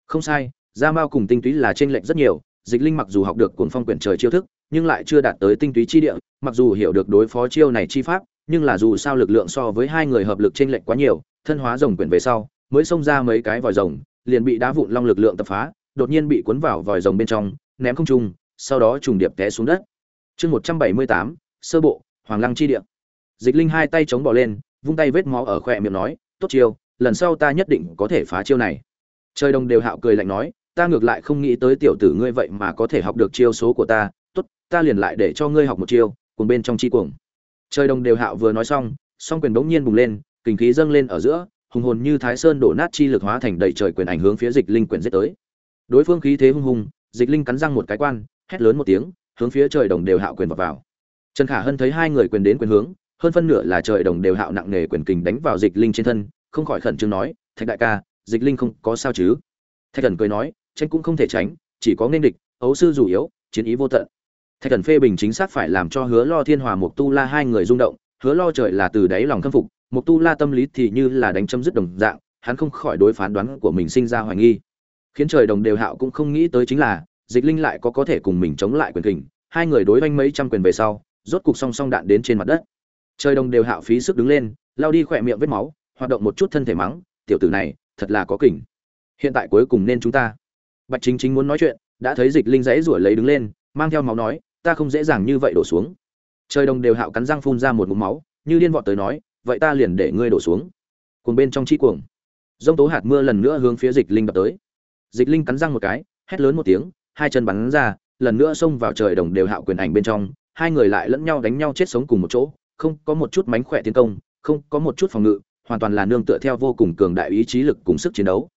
Không sai gia mao cùng tinh túy là t r ê n lệch rất nhiều, dịch linh mặc dù học được cuốn phong quyển trời chiêu thức, nhưng lại chưa đạt tới tinh túy chi địa, mặc dù hiểu được đối phó chiêu này chi pháp, nhưng là dù sao lực lượng so với hai người hợp lực t r ê n lệch quá nhiều, thân hóa rồng quyển về sau, mới xông ra mấy cái vòi rồng, liền bị đá vụn long lực lượng tập phá, đột nhiên bị cuốn vào vòi rồng bên trong, ném không trung, sau đó trùng điệp té xuống đất. Chương một trăm bảy mươi tám, sơ bộ, hoàng lăng chi địa. Dịch linh hai tay chống bỏ lên, vung tay vết máu ở khỏe miệng nói, tốt chiêu, lần sau ta nhất định có thể phá chiêu này. Trời đồng đều hạo cười lạnh nói ta ngược lại không nghĩ tới tiểu tử ngươi vậy mà có thể học được chiêu số của ta. Tốt ta liền lại để cho ngươi học một chiêu cùng bên trong chi cuồng. Trời đồng đều hạo vừa nói xong song quyền bỗng nhiên bùng lên kinh khí dâng lên ở giữa hùng hồn như thái sơn đổ nát chi lực hóa thành đầy trời quyền ảnh hướng phía dịch linh quyền giết tới. Đối phương khí thế hung hùng dịch linh cắn răng một cái quan hét lớn một tiếng hướng phía trời đồng đều hạo quyền vào, vào. trần khả hân thấy hai người quyền đến quyền hướng hơn phân nửa là trời đồng đều hạo nặng nề quyền kình đánh vào dịch linh trên thân không khỏi khẩn trương nói thạch đại ca dịch linh không có sao chứ? Thạch thần cười nói tranh cũng không thể tránh, chỉ có nên địch, ấu sư dù yếu, chiến ý vô tận. Thạch thần phê bình chính xác phải làm cho hứa lo thiên hòa mục tu la hai người rung động, hứa lo trời là từ đáy lòng khâm phục mục tu la tâm lý thì như là đánh chấm dứt đồng dạng, hắn không khỏi đối phán đoán của mình sinh ra hoài nghi. Khiến trời đồng đều hạo cũng không nghĩ tới chính là, dịch linh lại có có thể cùng mình chống lại quyền kình, hai người đối oanh mấy trăm quyền về sau, rốt cục song song đạn đến trên mặt đất. Trời đồng đều hạo phí sức đứng lên, lao đi khỏe miệng vết máu, hoạt động một chút thân thể mắng, tiểu tử này, thật là có kình. hiện tại cuối cùng nên chúng ta bạch chính chính muốn nói chuyện, đã thấy dịch linh dãy ruổi lấy đứng lên, mang theo máu nói, ta không dễ dàng như vậy đổ xuống. Trời đồng đều hạo cắn răng phun ra một ngụm máu, như điên vọt tới nói, vậy ta liền để ngươi đổ xuống. Cuồng bên trong chi cuồng. Dông tố hạt mưa lần nữa hướng phía dịch linh đập tới. Dịch linh cắn răng một cái, hét lớn một tiếng, hai chân bắn ra, lần nữa xông vào trời đồng đều hạo quyền ảnh bên trong, hai người lại lẫn nhau đánh nhau chết sống cùng một chỗ, không có một chút mánh khỏe tiến công, không có một chút phòng ngự, hoàn toàn là nương tựa theo vô cùng cường đại ý chí lực cùng sức chiến đấu.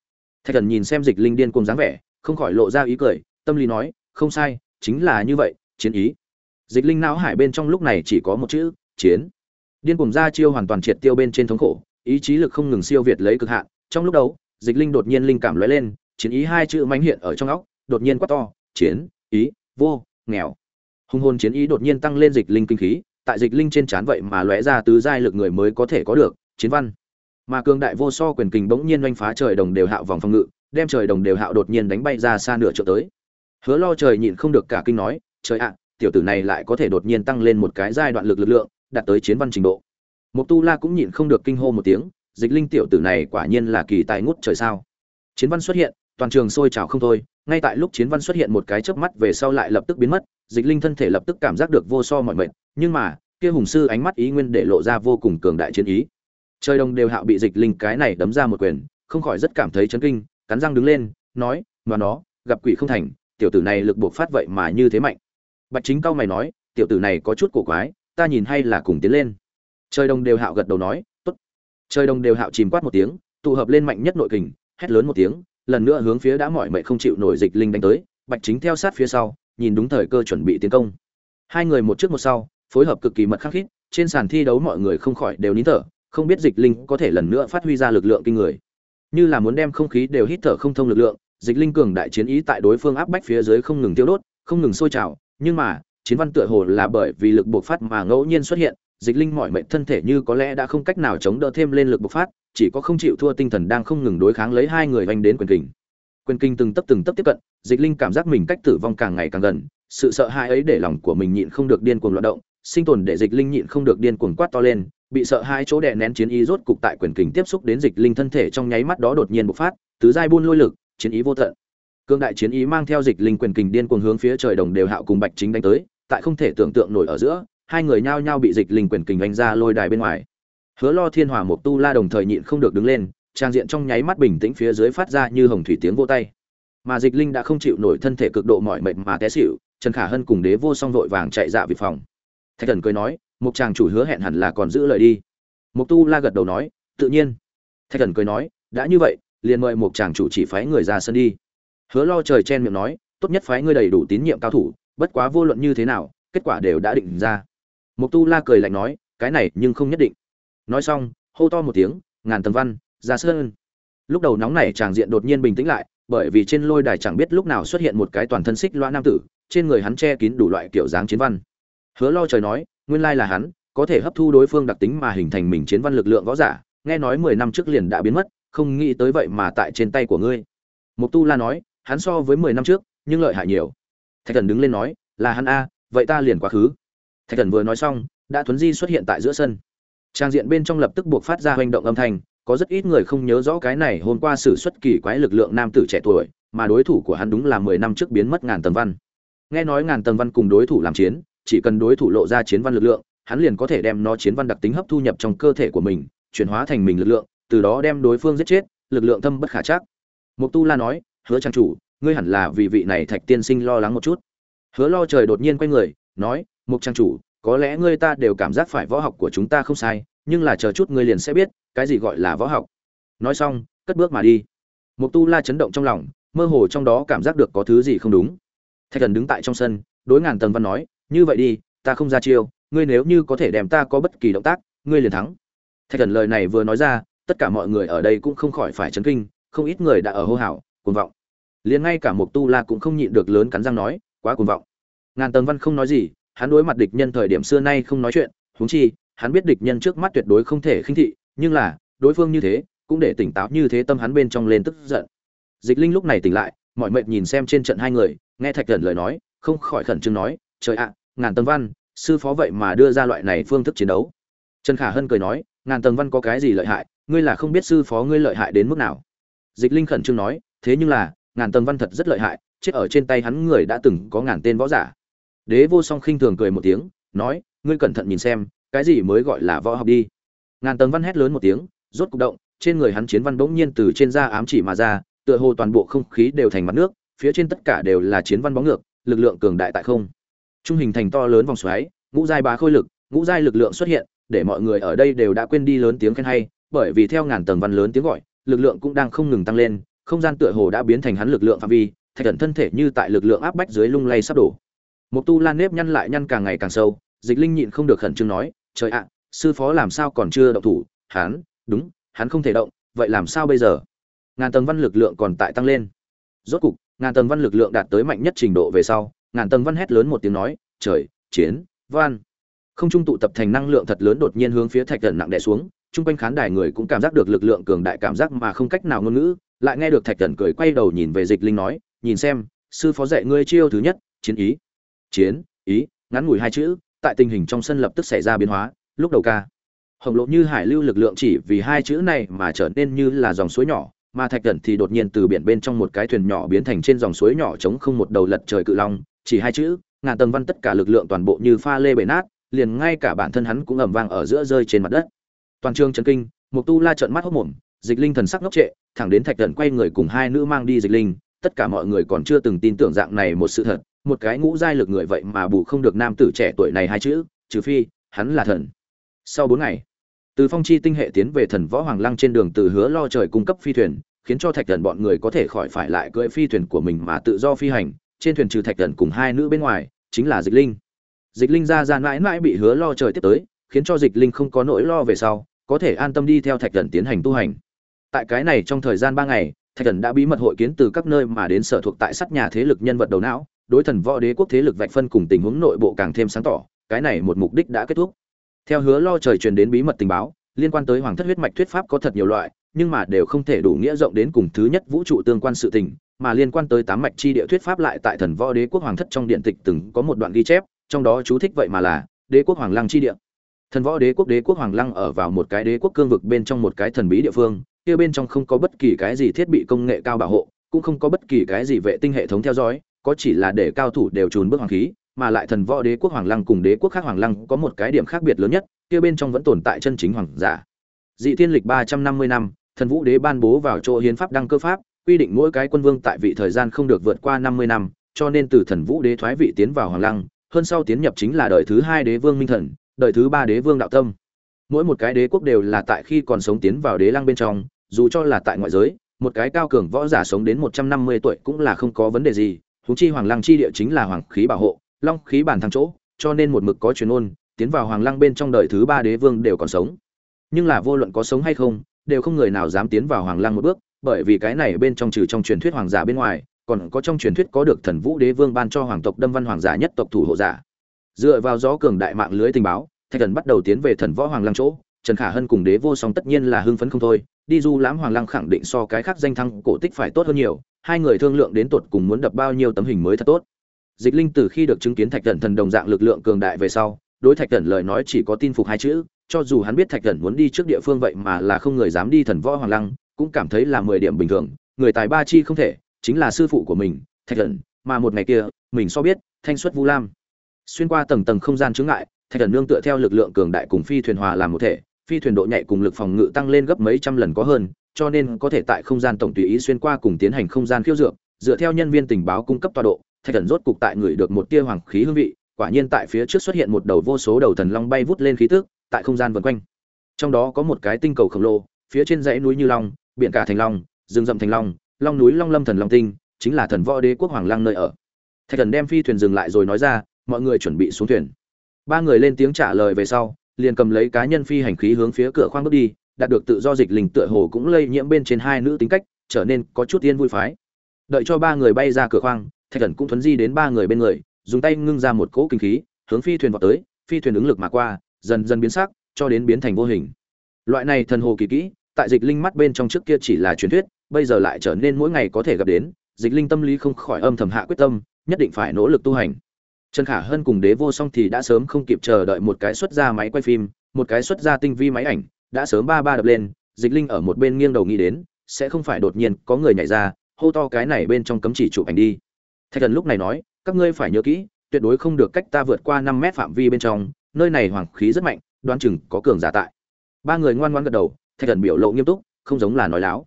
Thạch thần nhìn xem dịch linh điên cùng dáng vẻ không khỏi lộ ra ý cười, tâm lý nói, không sai, chính là như vậy, chiến ý. Dịch linh não hải bên trong lúc này chỉ có một chữ, chiến. Điên cuồng ra chiêu hoàn toàn triệt tiêu bên trên thống khổ, ý chí lực không ngừng siêu việt lấy cực hạn. Trong lúc đấu dịch linh đột nhiên linh cảm lóe lên, chiến ý hai chữ mãnh hiện ở trong óc, đột nhiên quát to, chiến, ý, vô, nghèo. Hung hồn chiến ý đột nhiên tăng lên dịch linh kinh khí, tại dịch linh trên trán vậy mà lóe ra tứ giai lực người mới có thể có được, chiến văn. Mà cường đại vô so quyền kình bỗng nhiên oanh phá trời đồng đều hạo vòng phòng ngự đem trời đồng đều hạo đột nhiên đánh bay ra xa nửa chỗ tới. Hứa lo trời nhịn không được cả kinh nói, trời ạ, tiểu tử này lại có thể đột nhiên tăng lên một cái giai đoạn lực lực lượng, đạt tới chiến văn trình độ. Mục tu la cũng nhịn không được kinh hô một tiếng, dịch linh tiểu tử này quả nhiên là kỳ tài ngút trời sao? Chiến văn xuất hiện, toàn trường sôi trào không thôi, ngay tại lúc chiến văn xuất hiện một cái chớp mắt về sau lại lập tức biến mất, dịch linh thân thể lập tức cảm giác được vô so mọi mệt, nhưng mà, kia hùng sư ánh mắt ý nguyên để lộ ra vô cùng cường đại chiến ý. Trời đồng đều hạo bị dịch linh cái này đấm ra một quyền, không khỏi rất cảm thấy chấn kinh cắn răng đứng lên, nói, mà nó, gặp quỷ không thành, tiểu tử này lực buộc phát vậy mà như thế mạnh. Bạch chính cao mày nói, tiểu tử này có chút cổ quái, ta nhìn hay là cùng tiến lên. Trời đồng đều hạo gật đầu nói, tốt. Trời đồng đều hạo chìm quát một tiếng, tụ hợp lên mạnh nhất nội kình, hét lớn một tiếng, lần nữa hướng phía đã mỏi mệt không chịu nổi dịch linh đánh tới. Bạch chính theo sát phía sau, nhìn đúng thời cơ chuẩn bị tiến công. Hai người một trước một sau, phối hợp cực kỳ mật khắc khít, trên sàn thi đấu mọi người không khỏi đều nín thở, không biết dịch linh có thể lần nữa phát huy ra lực lượng kinh người như là muốn đem không khí đều hít thở không thông lực lượng, dịch linh cường đại chiến ý tại đối phương áp bách phía dưới không ngừng tiêu đốt, không ngừng sôi trào, nhưng mà, chiến văn tựa hồ là bởi vì lực bộc phát mà ngẫu nhiên xuất hiện, dịch linh mọi mệnh thân thể như có lẽ đã không cách nào chống đỡ thêm lên lực bộc phát, chỉ có không chịu thua tinh thần đang không ngừng đối kháng lấy hai người vanh đến quyền kình. Quyền kinh từng tấp từng tấp tiếp cận, dịch linh cảm giác mình cách tử vong càng ngày càng gần, sự sợ hãi ấy để lòng của mình nhịn không được điên cuồng loạn động, sinh tồn để dịch linh nhịn không được điên cuồng quát to lên bị sợ hai chỗ đè nén chiến ý rốt cục tại quyền kình tiếp xúc đến dịch linh thân thể trong nháy mắt đó đột nhiên bộc phát, tứ giai buôn lôi lực, chiến ý vô tận. Cương đại chiến ý mang theo dịch linh quyền kình điên cuồng hướng phía trời đồng đều hạo cùng bạch chính đánh tới, tại không thể tưởng tượng nổi ở giữa, hai người nhao nhao bị dịch linh quyền kình đánh ra lôi đài bên ngoài. Hứa lo thiên hòa một tu la đồng thời nhịn không được đứng lên, trang diện trong nháy mắt bình tĩnh phía dưới phát ra như hồng thủy tiếng vô tay. Mà dịch linh đã không chịu nổi thân thể cực độ mỏi mệt mà té xỉu, trần khả hân cùng đế vô song vội vàng chạy dạ vì phòng. Thạch thần cười nói Mục chàng chủ hứa hẹn hẳn là còn giữ lời đi. Mục tu la gật đầu nói, tự nhiên. Thạch thần cười nói, đã như vậy, liền mời Mục chàng chủ chỉ phái người ra sân đi. Hứa lo trời chen miệng nói, tốt nhất phái ngươi đầy đủ tín nhiệm cao thủ, bất quá vô luận như thế nào, kết quả đều đã định ra. Mục tu la cười lạnh nói, cái này nhưng không nhất định. Nói xong, hô to một tiếng, ngàn tầng văn, ra sân. Lúc đầu nóng này chàng diện đột nhiên bình tĩnh lại, bởi vì trên lôi đài chẳng biết lúc nào xuất hiện một cái toàn thân xích loa nam tử, trên người hắn che kín đủ loại kiểu dáng chiến văn. Hứa lo trời nói nguyên lai là hắn, có thể hấp thu đối phương đặc tính mà hình thành mình chiến văn lực lượng võ giả, nghe nói mười năm trước liền đã biến mất, không nghĩ tới vậy mà tại trên tay của ngươi. Mục tu la nói, hắn so với mười năm trước, nhưng lợi hại nhiều. Thạch thần đứng lên nói, là hắn a, vậy ta liền quá khứ. Thạch thần vừa nói xong, đã thuấn di xuất hiện tại giữa sân. Trang diện bên trong lập tức buộc phát ra hành động âm thanh, có rất ít người không nhớ rõ cái này hôm qua sử xuất kỳ quái lực lượng nam tử trẻ tuổi, mà đối thủ của hắn đúng là mười năm trước biến mất ngàn tầng văn. Nghe nói ngàn tầng văn cùng đối thủ làm chiến chỉ cần đối thủ lộ ra chiến văn lực lượng, hắn liền có thể đem nó chiến văn đặc tính hấp thu nhập trong cơ thể của mình, chuyển hóa thành mình lực lượng, từ đó đem đối phương giết chết, lực lượng thâm bất khả chắc. Mục tu la nói, hứa trang chủ, ngươi hẳn là vì vị này thạch tiên sinh lo lắng một chút. Hứa lo trời đột nhiên quay người, nói, mục trang chủ, có lẽ ngươi ta đều cảm giác phải võ học của chúng ta không sai, nhưng là chờ chút ngươi liền sẽ biết, cái gì gọi là võ học. Nói xong, cất bước mà đi. Mục tu la chấn động trong lòng, mơ hồ trong đó cảm giác được có thứ gì không đúng. Thạch thần đứng tại trong sân, đối ngàn tầng văn nói như vậy đi, ta không ra chiêu, ngươi nếu như có thể đem ta có bất kỳ động tác, ngươi liền thắng. Thạch thần lời này vừa nói ra, tất cả mọi người ở đây cũng không khỏi phải chấn kinh, không ít người đã ở hô hào, cuồng vọng. Liền ngay cả Mục tu la cũng không nhịn được lớn cắn răng nói, quá cuồng vọng. Ngàn tầng văn không nói gì, hắn đối mặt địch nhân thời điểm xưa nay không nói chuyện, huống chi, hắn biết địch nhân trước mắt tuyệt đối không thể khinh thị, nhưng là, đối phương như thế, cũng để tỉnh táo như thế tâm hắn bên trong lên tức giận. Dịch linh lúc này tỉnh lại, mọi mệt nhìn xem trên trận hai người, nghe thạch thần lời nói, không khỏi khẩn trương nói, trời ạ ngàn tầng văn, sư phó vậy mà đưa ra loại này phương thức chiến đấu. Trần khả hân cười nói, ngàn tầng văn có cái gì lợi hại, ngươi là không biết sư phó ngươi lợi hại đến mức nào. Dịch linh khẩn trương nói, thế nhưng là, ngàn tầng văn thật rất lợi hại, chết ở trên tay hắn người đã từng có ngàn tên võ giả. Đế vô song khinh thường cười một tiếng, nói, ngươi cẩn thận nhìn xem, cái gì mới gọi là võ học đi. Ngàn tầng văn hét lớn một tiếng, rốt cục động, trên người hắn chiến văn bỗng nhiên từ trên da ám chỉ mà ra, tựa hồ toàn bộ không khí đều thành mặt nước, phía trên tất cả đều là chiến văn bóng ngược, lực lượng cường đại tại không trung hình thành to lớn vòng xoáy, ngũ giai bá khôi lực, ngũ giai lực lượng xuất hiện, để mọi người ở đây đều đã quên đi lớn tiếng khen hay, bởi vì theo ngàn tầng văn lớn tiếng gọi, lực lượng cũng đang không ngừng tăng lên, không gian tựa hồ đã biến thành hắn lực lượng phạm vi, thạch thần thân thể như tại lực lượng áp bách dưới lung lay sắp đổ. Một tu lan nếp nhăn lại nhăn càng ngày càng sâu, dịch linh nhịn không được khẩn trương nói, trời ạ, sư phó làm sao còn chưa động thủ? Hắn, đúng, hắn không thể động, vậy làm sao bây giờ? Ngàn tầng văn lực lượng còn tại tăng lên. Rốt cục, ngàn tầng văn lực lượng đạt tới mạnh nhất trình độ về sau ngàn tầng văn hét lớn một tiếng nói, trời, chiến, văn. Không trung tụ tập thành năng lượng thật lớn đột nhiên hướng phía thạch thần nặng đè xuống, chung quanh khán đài người cũng cảm giác được lực lượng cường đại cảm giác mà không cách nào ngôn ngữ, lại nghe được thạch thần cười quay đầu nhìn về dịch linh nói, nhìn xem, sư phó dạy ngươi chiêu thứ nhất, chiến ý. Chiến, ý, ngắn ngủi hai chữ, tại tình hình trong sân lập tức xảy ra biến hóa, lúc đầu ca. Hồng lộ như hải lưu lực lượng chỉ vì hai chữ này mà trở nên như là dòng suối nhỏ, mà thạch thần thì đột nhiên từ biển bên trong một cái thuyền nhỏ biến thành trên dòng suối nhỏ chống không một đầu lật trời cự long chỉ hai chữ, ngàn tầng văn tất cả lực lượng toàn bộ như pha lê bể nát, liền ngay cả bản thân hắn cũng ầm vang ở giữa rơi trên mặt đất. Toàn trường chấn kinh, mục tu la trợn mắt hốc mồm, dịch linh thần sắc ngốc trệ, thẳng đến thạch thần quay người cùng hai nữ mang đi dịch linh, tất cả mọi người còn chưa từng tin tưởng dạng này một sự thật, một cái ngũ giai lực người vậy mà bù không được nam tử trẻ tuổi này hai chữ, trừ phi, hắn là thần. Sau bốn ngày, từ phong chi tinh hệ tiến về thần võ hoàng lăng trên đường từ hứa lo trời cung cấp phi thuyền, khiến cho thạch thần bọn người có thể khỏi phải lại cưỡi phi thuyền của mình mà tự do phi hành trên thuyền trừ thạch thần cùng hai nữ bên ngoài, chính là dịch linh. Dịch linh ra ra mãi mãi bị hứa lo trời tiếp tới, khiến cho dịch linh không có nỗi lo về sau, có thể an tâm đi theo thạch thần tiến hành tu hành. Tại cái này trong thời gian ba ngày, thạch thần đã bí mật hội kiến từ các nơi mà đến sở thuộc tại sắt nhà thế lực nhân vật đầu não, đối thần võ đế quốc thế lực vạch phân cùng tình huống nội bộ càng thêm sáng tỏ, cái này một mục đích đã kết thúc. Theo hứa lo trời truyền đến bí mật tình báo, liên quan tới hoàng thất huyết mạch thuyết pháp có thật nhiều loại, nhưng mà đều không thể đủ nghĩa rộng đến cùng thứ nhất vũ trụ tương quan sự tình mà liên quan tới tám mạch chi địa thuyết pháp lại tại thần võ đế quốc hoàng thất trong điện tịch từng có một đoạn ghi chép, trong đó chú thích vậy mà là, đế quốc hoàng lăng chi địa. Thần võ đế quốc đế quốc hoàng lăng ở vào một cái đế quốc cương vực bên trong một cái thần bí địa phương, kia bên trong không có bất kỳ cái gì thiết bị công nghệ cao bảo hộ, cũng không có bất kỳ cái gì vệ tinh hệ thống theo dõi, có chỉ là để cao thủ đều trùn bước hoàng khí, mà lại thần võ đế quốc hoàng lăng cùng đế quốc khác hoàng lăng có một cái điểm khác biệt lớn nhất, kia bên trong vẫn tồn tại chân chính hoàng giả. Dị thiên lịch ba trăm năm mươi năm, thần vũ đế ban bố vào chỗ hiến pháp đăng cơ pháp quy định mỗi cái quân vương tại vị thời gian không được vượt qua năm mươi năm, cho nên từ thần vũ đế thoái vị tiến vào hoàng lăng, hơn sau tiến nhập chính là đời thứ hai đế vương minh thần, đời thứ ba đế vương đạo tâm. Mỗi một cái đế quốc đều là tại khi còn sống tiến vào đế lăng bên trong, dù cho là tại ngoại giới, một cái cao cường võ giả sống đến một trăm năm mươi tuổi cũng là không có vấn đề gì, huống chi hoàng lăng chi địa chính là hoàng khí bảo hộ, long khí bản thăng chỗ, cho nên một mực có truyền ôn, tiến vào hoàng lăng bên trong đời thứ ba đế vương đều còn sống. Nhưng là vô luận có sống hay không, đều không người nào dám tiến vào hoàng lăng một bước bởi vì cái này bên trong trừ trong truyền thuyết hoàng giả bên ngoài, còn có trong truyền thuyết có được thần vũ đế vương ban cho hoàng tộc đâm văn hoàng giả nhất tộc thủ hộ giả. Dựa vào gió cường đại mạng lưới tình báo, thạch thần bắt đầu tiến về thần võ hoàng lăng chỗ, trần khả hân cùng đế vô song tất nhiên là hưng phấn không thôi, đi du lãm hoàng lăng khẳng định so cái khác danh thăng cổ tích phải tốt hơn nhiều, hai người thương lượng đến tột cùng muốn đập bao nhiêu tấm hình mới thật tốt. Dịch linh từ khi được chứng kiến thạch thần thần đồng dạng lực lượng cường đại về sau, đối thạch thần lời nói chỉ có tin phục hai chữ, cho dù hắn biết thạch thần muốn đi trước địa phương vậy mà là không người dám đi thần võ hoàng lăng cũng cảm thấy là mười điểm bình thường, người tài ba chi không thể, chính là sư phụ của mình, thạch thần, mà một ngày kia, mình so biết, thanh xuất vu lam. Xuyên qua tầng tầng không gian chướng ngại, thạch thần nương tựa theo lực lượng cường đại cùng phi thuyền hòa làm một thể, phi thuyền độ nhạy cùng lực phòng ngự tăng lên gấp mấy trăm lần có hơn, cho nên có thể tại không gian tổng tùy ý xuyên qua cùng tiến hành không gian khiêu dược, dựa theo nhân viên tình báo cung cấp tọa độ, thạch thần rốt cục tại người được một tia hoàng khí hương vị, quả nhiên tại phía trước xuất hiện một đầu vô số đầu thần long bay vút lên khí tức, tại không gian vần quanh. Trong đó có một cái tinh cầu khổng lồ, phía trên dãy núi như long biển cả thành long, rừng rậm thành long long núi long lâm thần long tinh, chính là thần võ đế quốc hoàng lăng nơi ở. Thạch thần đem phi thuyền dừng lại rồi nói ra, mọi người chuẩn bị xuống thuyền. Ba người lên tiếng trả lời về sau, liền cầm lấy cá nhân phi hành khí hướng phía cửa khoang bước đi, đạt được tự do dịch linh tựa hồ cũng lây nhiễm bên trên hai nữ tính cách, trở nên có chút tiên vui phái. Đợi cho ba người bay ra cửa khoang, thạch thần cũng thuấn di đến ba người bên người, dùng tay ngưng ra một cỗ kinh khí, hướng phi thuyền vào tới, phi thuyền ứng lực mà qua, dần dần biến sắc, cho đến biến thành vô hình. Loại này thần hồ kỳ kỹ tại dịch linh mắt bên trong trước kia chỉ là truyền thuyết, bây giờ lại trở nên mỗi ngày có thể gặp đến, dịch linh tâm lý không khỏi âm thầm hạ quyết tâm, nhất định phải nỗ lực tu hành. Trần khả hơn cùng đế vô song thì đã sớm không kịp chờ đợi một cái xuất ra máy quay phim, một cái xuất ra tinh vi máy ảnh, đã sớm ba ba đập lên, dịch linh ở một bên nghiêng đầu nghĩ đến, sẽ không phải đột nhiên có người nhảy ra, hô to cái này bên trong cấm chỉ chụp ảnh đi. Thạch thần lúc này nói, các ngươi phải nhớ kỹ, tuyệt đối không được cách ta vượt qua năm mét phạm vi bên trong, nơi này hoàng khí rất mạnh đoan chừng có cường giả tại. Ba người ngoan ngoan gật đầu thạch thần biểu lộ nghiêm túc, không giống là nói láo.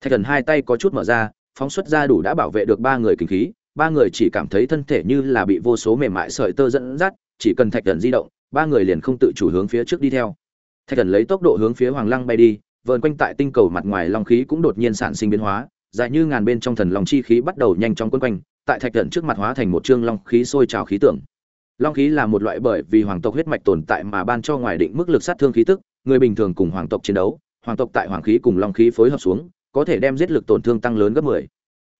Thạch thần hai tay có chút mở ra, phóng xuất ra đủ đã bảo vệ được ba người kinh khí, ba người chỉ cảm thấy thân thể như là bị vô số mềm mại sợi tơ dẫn dắt, chỉ cần thạch thần di động, ba người liền không tự chủ hướng phía trước đi theo. Thạch thần lấy tốc độ hướng phía hoàng lăng bay đi, vờn quanh tại tinh cầu mặt ngoài long khí cũng đột nhiên sản sinh biến hóa, dài như ngàn bên trong thần long chi khí bắt đầu nhanh chóng quấn quanh, tại thạch thần trước mặt hóa thành một chương long khí sôi trào khí tượng. Long khí là một loại bởi vì hoàng tộc huyết mạch tồn tại mà ban cho ngoài định mức lực sát thương khí tức, người bình thường cùng hoàng tộc chiến đấu hoàng tộc tại hoàng khí cùng long khí phối hợp xuống có thể đem giết lực tổn thương tăng lớn gấp 10.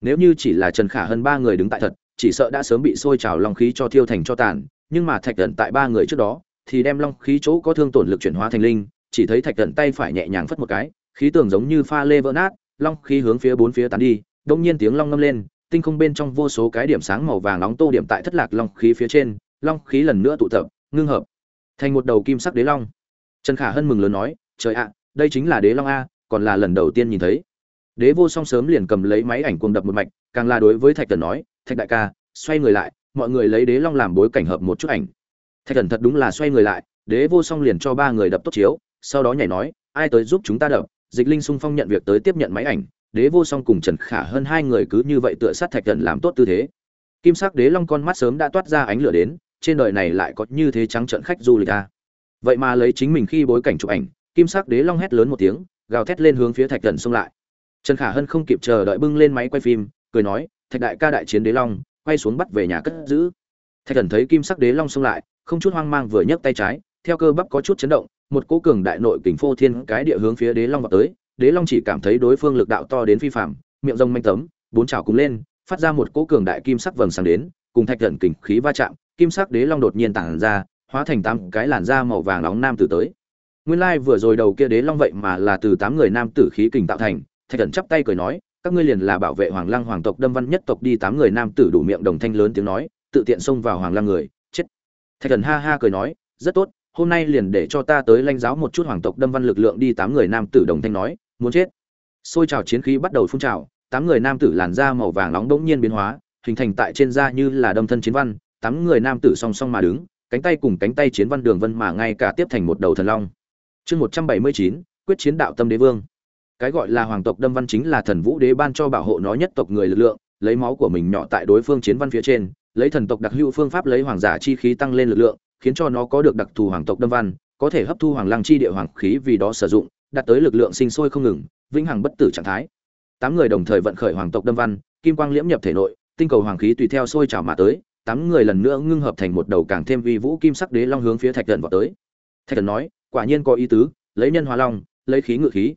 Nếu như chỉ là Trần Khả hơn ba người đứng tại thật, chỉ sợ đã sớm bị sôi trào long khí cho thiêu thành cho tàn, nhưng mà Thạch Cẩn tại ba người trước đó, thì đem long khí chỗ có thương tổn lực chuyển hóa thành linh, chỉ thấy Thạch Cẩn tay phải nhẹ nhàng phất một cái, khí tường giống như pha lê vỡ nát, long khí hướng phía bốn phía tán đi, đột nhiên tiếng long ngâm lên, tinh không bên trong vô số cái điểm sáng màu vàng nóng tô điểm tại thất lạc long khí phía trên, long khí lần nữa tụ tập, ngưng hợp thành một đầu kim sắc đế long. Trần Khả Hân mừng lớn nói, "Trời ạ, đây chính là đế long a, còn là lần đầu tiên nhìn thấy." đế vô song sớm liền cầm lấy máy ảnh cuồng đập một mạch càng là đối với thạch thần nói thạch đại ca xoay người lại mọi người lấy đế long làm bối cảnh hợp một chút ảnh. Thạch thần thật đúng là xoay người lại đế vô song liền cho ba người đập tốt chiếu sau đó nhảy nói ai tới giúp chúng ta đập? Dịch linh sung phong nhận việc tới tiếp nhận máy ảnh đế vô song cùng trần khả hơn hai người cứ như vậy tựa sát thạch thần làm tốt tư thế. Kim sắc đế long con mắt sớm đã toát ra ánh lửa đến trên đời này lại có như thế trắng trận khách du lịch ta vậy mà lấy chính mình khi bối cảnh chụp ảnh kim sắc đế long hét lớn một tiếng, gào thét lên hướng phía thạch thần xông lại. Trần khả hân không kịp chờ đợi bưng lên máy quay phim, cười nói, thạch đại ca đại chiến đế long, quay xuống bắt về nhà cất giữ. Thạch thần thấy kim sắc đế long xông lại, không chút hoang mang vừa nhấc tay trái, theo cơ bắp có chút chấn động, một cỗ cường đại nội kình phô thiên cái địa hướng phía đế long vào tới. Đế long chỉ cảm thấy đối phương lực đạo to đến phi phạm miệng rông manh tấm, bốn chảo cùng lên, phát ra một cỗ cường đại kim sắc vầng sáng đến, cùng thạch thần kình khí va chạm, kim sắc đế long đột nhiên tản ra, hóa thành tám cái làn da màu vàng nóng nam tử tới nguyên lai vừa rồi đầu kia đế long vậy mà là từ tám người nam tử khí kình tạo thành, thạch thần chắp tay cười nói, các ngươi liền là bảo vệ hoàng lăng hoàng tộc đâm văn nhất tộc đi tám người nam tử đủ miệng đồng thanh lớn tiếng nói, tự tiện xông vào hoàng lăng người, chết. Thạch thần ha ha cười nói, rất tốt, hôm nay liền để cho ta tới lãnh giáo một chút hoàng tộc đâm văn lực lượng đi tám người nam tử đồng thanh nói, muốn chết. Xôi trào chiến khí bắt đầu phun trào, tám người nam tử làn da màu vàng nóng đống nhiên biến hóa, hình thành tại trên da như là đâm thân chiến văn, tám người nam tử song song mà đứng, cánh tay cùng cánh tay chiến văn đường vân mà ngay cả tiếp thành một đầu thần long chương một trăm bảy mươi chín, quyết chiến đạo tâm đế vương. Cái gọi là hoàng tộc đâm văn chính là thần vũ đế ban cho bảo hộ nó nhất tộc người lực lượng, lấy máu của mình nhỏ tại đối phương chiến văn phía trên, lấy thần tộc đặc hữu phương pháp lấy hoàng giả chi khí tăng lên lực lượng, khiến cho nó có được đặc thù hoàng tộc đâm văn, có thể hấp thu hoàng lăng chi địa hoàng khí vì đó sử dụng, đạt tới lực lượng sinh sôi không ngừng, vĩnh hằng bất tử trạng thái. Tám người đồng thời vận khởi hoàng tộc đâm văn, kim quang liễm nhập thể nội, tinh cầu hoàng khí tùy theo sôi trào mà tới, tám người lần nữa ngưng hợp thành một đầu càng thêm vi vũ kim sắc đế long hướng phía thạch thần vào tới. Thạch thần nói quả nhiên có ý tứ, lấy nhân hòa long, lấy khí ngự khí.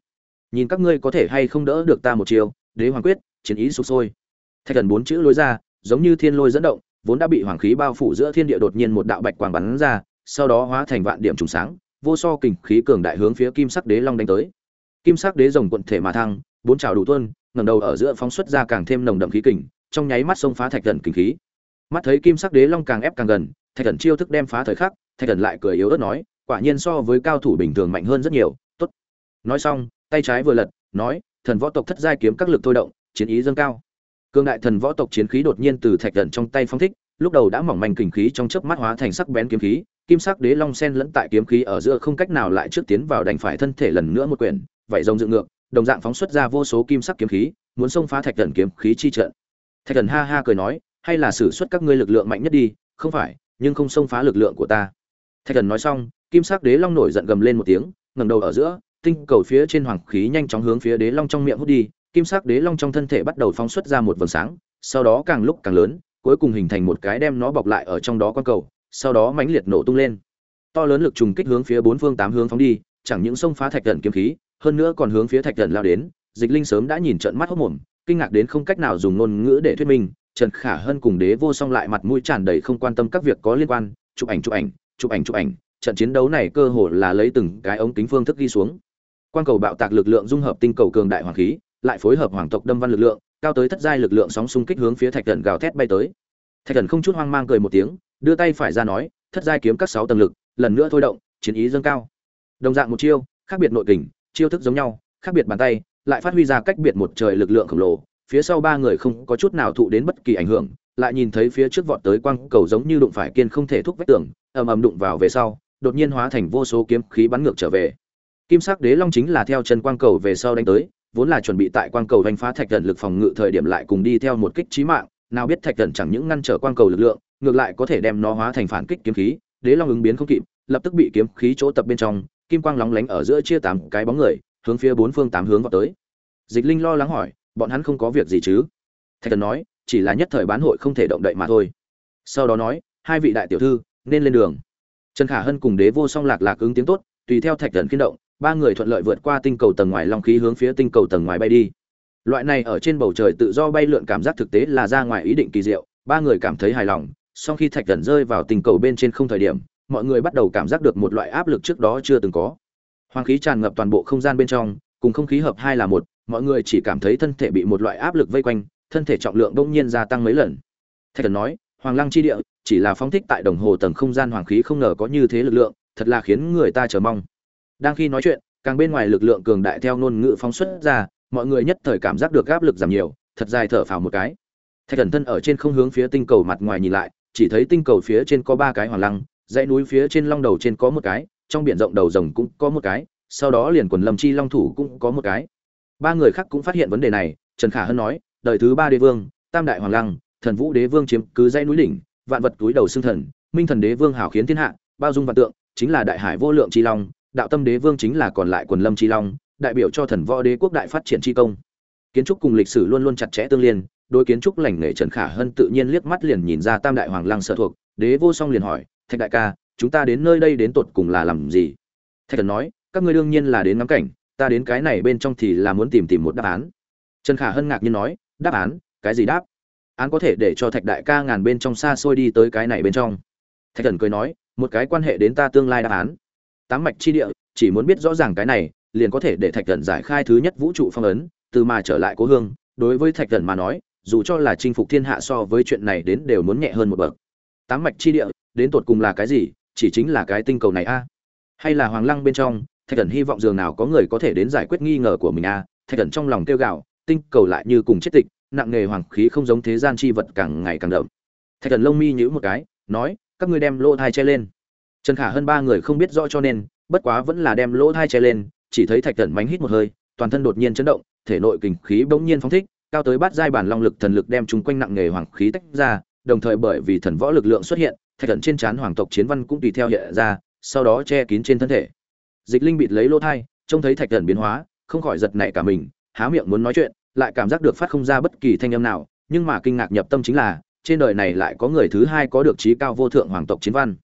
Nhìn các ngươi có thể hay không đỡ được ta một chiều đế hoàng quyết, chiến ý sụp sôi. Thạch thần bốn chữ lối ra, giống như thiên lôi dẫn động, vốn đã bị hoàng khí bao phủ giữa thiên địa đột nhiên một đạo bạch quang bắn ra, sau đó hóa thành vạn điểm trùng sáng, vô so kình khí cường đại hướng phía kim sắc đế long đánh tới. Kim sắc đế rồng quận thể mà thăng, bốn trào đủ tuôn ngẩng đầu ở giữa phóng xuất ra càng thêm nồng đậm khí kình, trong nháy mắt xông phá thạch thần kình khí. Mắt thấy kim sắc đế long càng ép càng gần, thạch thần chiêu thức đem phá thời khắc, thạch thần lại cười yếu ớt nói quả nhiên so với cao thủ bình thường mạnh hơn rất nhiều, tốt. Nói xong, tay trái vừa lật, nói, thần võ tộc thất giai kiếm các lực thôi động, chiến ý dâng cao. Cương đại thần võ tộc chiến khí đột nhiên từ thạch thần trong tay phong thích, lúc đầu đã mỏng manh kình khí trong chớp mắt hóa thành sắc bén kiếm khí, kim sắc đế long sen lẫn tại kiếm khí ở giữa không cách nào lại trước tiến vào đành phải thân thể lần nữa một quyển vậy rồng dựng ngược, đồng dạng phóng xuất ra vô số kim sắc kiếm khí, muốn xông phá thạch thần kiếm khí chi trận. Thạch thần ha ha cười nói, hay là sử xuất các ngươi lực lượng mạnh nhất đi, không phải, nhưng không xông phá lực lượng của ta. Thạch thần nói xong kim sắc đế long nổi giận gầm lên một tiếng, ngẩng đầu ở giữa, tinh cầu phía trên hoàng khí nhanh chóng hướng phía đế long trong miệng hút đi, kim sắc đế long trong thân thể bắt đầu phóng xuất ra một vầng sáng, sau đó càng lúc càng lớn, cuối cùng hình thành một cái đem nó bọc lại ở trong đó con cầu, sau đó mãnh liệt nổ tung lên. To lớn lực trùng kích hướng phía bốn phương tám hướng phóng đi, chẳng những xông phá thạch thần kiếm khí, hơn nữa còn hướng phía thạch thần lao đến, dịch linh sớm đã nhìn trận mắt hốc mồm, kinh ngạc đến không cách nào dùng ngôn ngữ để thuyết minh, trần khả hơn cùng đế vô song lại mặt mũi tràn đầy không quan tâm các việc có liên quan, chụp ảnh chụp ảnh chụp ảnh chụp ảnh trận chiến đấu này cơ hồ là lấy từng cái ống kính phương thức ghi xuống. Quan cầu bạo tạc lực lượng dung hợp tinh cầu cường đại hoàng khí, lại phối hợp hoàng tộc đâm văn lực lượng, cao tới thất giai lực lượng sóng xung kích hướng phía thạch thần gào thét bay tới. Thạch thần không chút hoang mang cười một tiếng, đưa tay phải ra nói, thất giai kiếm các sáu tầng lực, lần nữa thôi động, chiến ý dâng cao. Đồng dạng một chiêu, khác biệt nội kình, chiêu thức giống nhau, khác biệt bàn tay, lại phát huy ra cách biệt một trời lực lượng khổng lồ, phía sau ba người không có chút nào thụ đến bất kỳ ảnh hưởng, lại nhìn thấy phía trước vọt tới quang cầu giống như đụng phải kiên không thể thúc vách tường, ầm ầm đụng vào về sau đột nhiên hóa thành vô số kiếm khí bắn ngược trở về. Kim sắc đế long chính là theo chân quang cầu về sau đánh tới, vốn là chuẩn bị tại quang cầu đánh phá thạch thần lực phòng ngự thời điểm lại cùng đi theo một kích chí mạng, nào biết thạch thần chẳng những ngăn trở quang cầu lực lượng, ngược lại có thể đem nó hóa thành phản kích kiếm khí, đế long ứng biến không kịp, lập tức bị kiếm khí chỗ tập bên trong, kim quang lóng lánh ở giữa chia tám cái bóng người, hướng phía bốn phương tám hướng vọt tới. Dịch linh lo lắng hỏi, bọn hắn không có việc gì chứ? Thạch thần nói, chỉ là nhất thời bán hội không thể động đậy mà thôi. Sau đó nói, hai vị đại tiểu thư, nên lên đường trần khả hân cùng đế vô song lạc lạc ứng tiếng tốt, tùy theo thạch thần khiên động, ba người thuận lợi vượt qua tinh cầu tầng ngoài long khí hướng phía tinh cầu tầng ngoài bay đi. Loại này ở trên bầu trời tự do bay lượn cảm giác thực tế là ra ngoài ý định kỳ diệu, ba người cảm thấy hài lòng sau khi thạch thần rơi vào tinh cầu bên trên không thời điểm, mọi người bắt đầu cảm giác được một loại áp lực trước đó chưa từng có. Hoàng khí tràn ngập toàn bộ không gian bên trong, cùng không khí hợp hai là một, mọi người chỉ cảm thấy thân thể bị một loại áp lực vây quanh, thân thể trọng lượng bỗng nhiên gia tăng mấy lần. Thạch thần nói, hoàng lăng chi địa chỉ là phóng thích tại đồng hồ tầng không gian hoàng khí không ngờ có như thế lực lượng, thật là khiến người ta chờ mong. Đang khi nói chuyện, càng bên ngoài lực lượng cường đại theo ngôn ngữ phóng xuất ra, mọi người nhất thời cảm giác được áp lực giảm nhiều, thật dài thở phào một cái. Thạch thần thân ở trên không hướng phía tinh cầu mặt ngoài nhìn lại, chỉ thấy tinh cầu phía trên có ba cái hoàng lăng, dãy núi phía trên long đầu trên có một cái, trong biển rộng đầu rồng cũng có một cái, sau đó liền quần lâm chi long thủ cũng có một cái. Ba người khác cũng phát hiện vấn đề này, trần khả hân nói, đời thứ ba đế vương, tam đại hoàng lăng, thần vũ đế vương chiếm cứ dãy núi đỉnh vạn vật túi đầu xương thần, minh thần đế vương hảo khiến thiên hạ, bao dung vạn tượng, chính là đại hải vô lượng tri long, đạo tâm đế vương chính là còn lại quần lâm tri long, đại biểu cho thần võ đế quốc đại phát triển tri công. Kiến trúc cùng lịch sử luôn luôn chặt chẽ tương liên, đối kiến trúc lành nghề trần khả hân tự nhiên liếc mắt liền nhìn ra tam đại hoàng lăng sở thuộc, đế vô song liền hỏi, thạch đại ca, chúng ta đến nơi đây đến tột cùng là làm gì? Thạch thần nói, các ngươi đương nhiên là đến ngắm cảnh, ta đến cái này bên trong thì là muốn tìm tìm một đáp án. Trần khả hân ngạc nhiên nói, đáp án? Cái gì đáp? Án có thể để cho thạch đại ca ngàn bên trong xa xôi đi tới cái này bên trong. Thạch thần cười nói, một cái quan hệ đến ta tương lai đáp án. Tám mạch chi địa, chỉ muốn biết rõ ràng cái này, liền có thể để thạch thần giải khai thứ nhất vũ trụ phong ấn, từ mà trở lại cố hương. Đối với thạch thần mà nói, dù cho là chinh phục thiên hạ so với chuyện này đến đều muốn nhẹ hơn một bậc. Tám mạch chi địa, đến tột cùng là cái gì? Chỉ chính là cái tinh cầu này a. Hay là hoàng lăng bên trong, thạch thần hy vọng dường nào có người có thể đến giải quyết nghi ngờ của mình a? Thạch thần trong lòng kêu gạo tinh cầu lại như cùng chết tịch nặng nghề hoàng khí không giống thế gian chi vật càng ngày càng đậm. Thạch thần lông mi nhíu một cái, nói, các ngươi đem lỗ thai che lên. Trần khả hơn ba người không biết rõ cho nên, bất quá vẫn là đem lỗ thai che lên, chỉ thấy thạch thần mánh hít một hơi, toàn thân đột nhiên chấn động, thể nội kình khí bỗng nhiên phóng thích, cao tới bát giai bản long lực thần lực đem chúng quanh nặng nghề hoàng khí tách ra, đồng thời bởi vì thần võ lực lượng xuất hiện, thạch thần trên trán hoàng tộc chiến văn cũng tùy theo hiện ra, sau đó che kín trên thân thể. Dịch linh bịt lấy lỗ thai, trông thấy thạch thần biến hóa, không khỏi giật nảy cả mình, há miệng muốn nói chuyện lại cảm giác được phát không ra bất kỳ thanh âm nào, nhưng mà kinh ngạc nhập tâm chính là, trên đời này lại có người thứ hai có được trí cao vô thượng hoàng tộc chiến văn.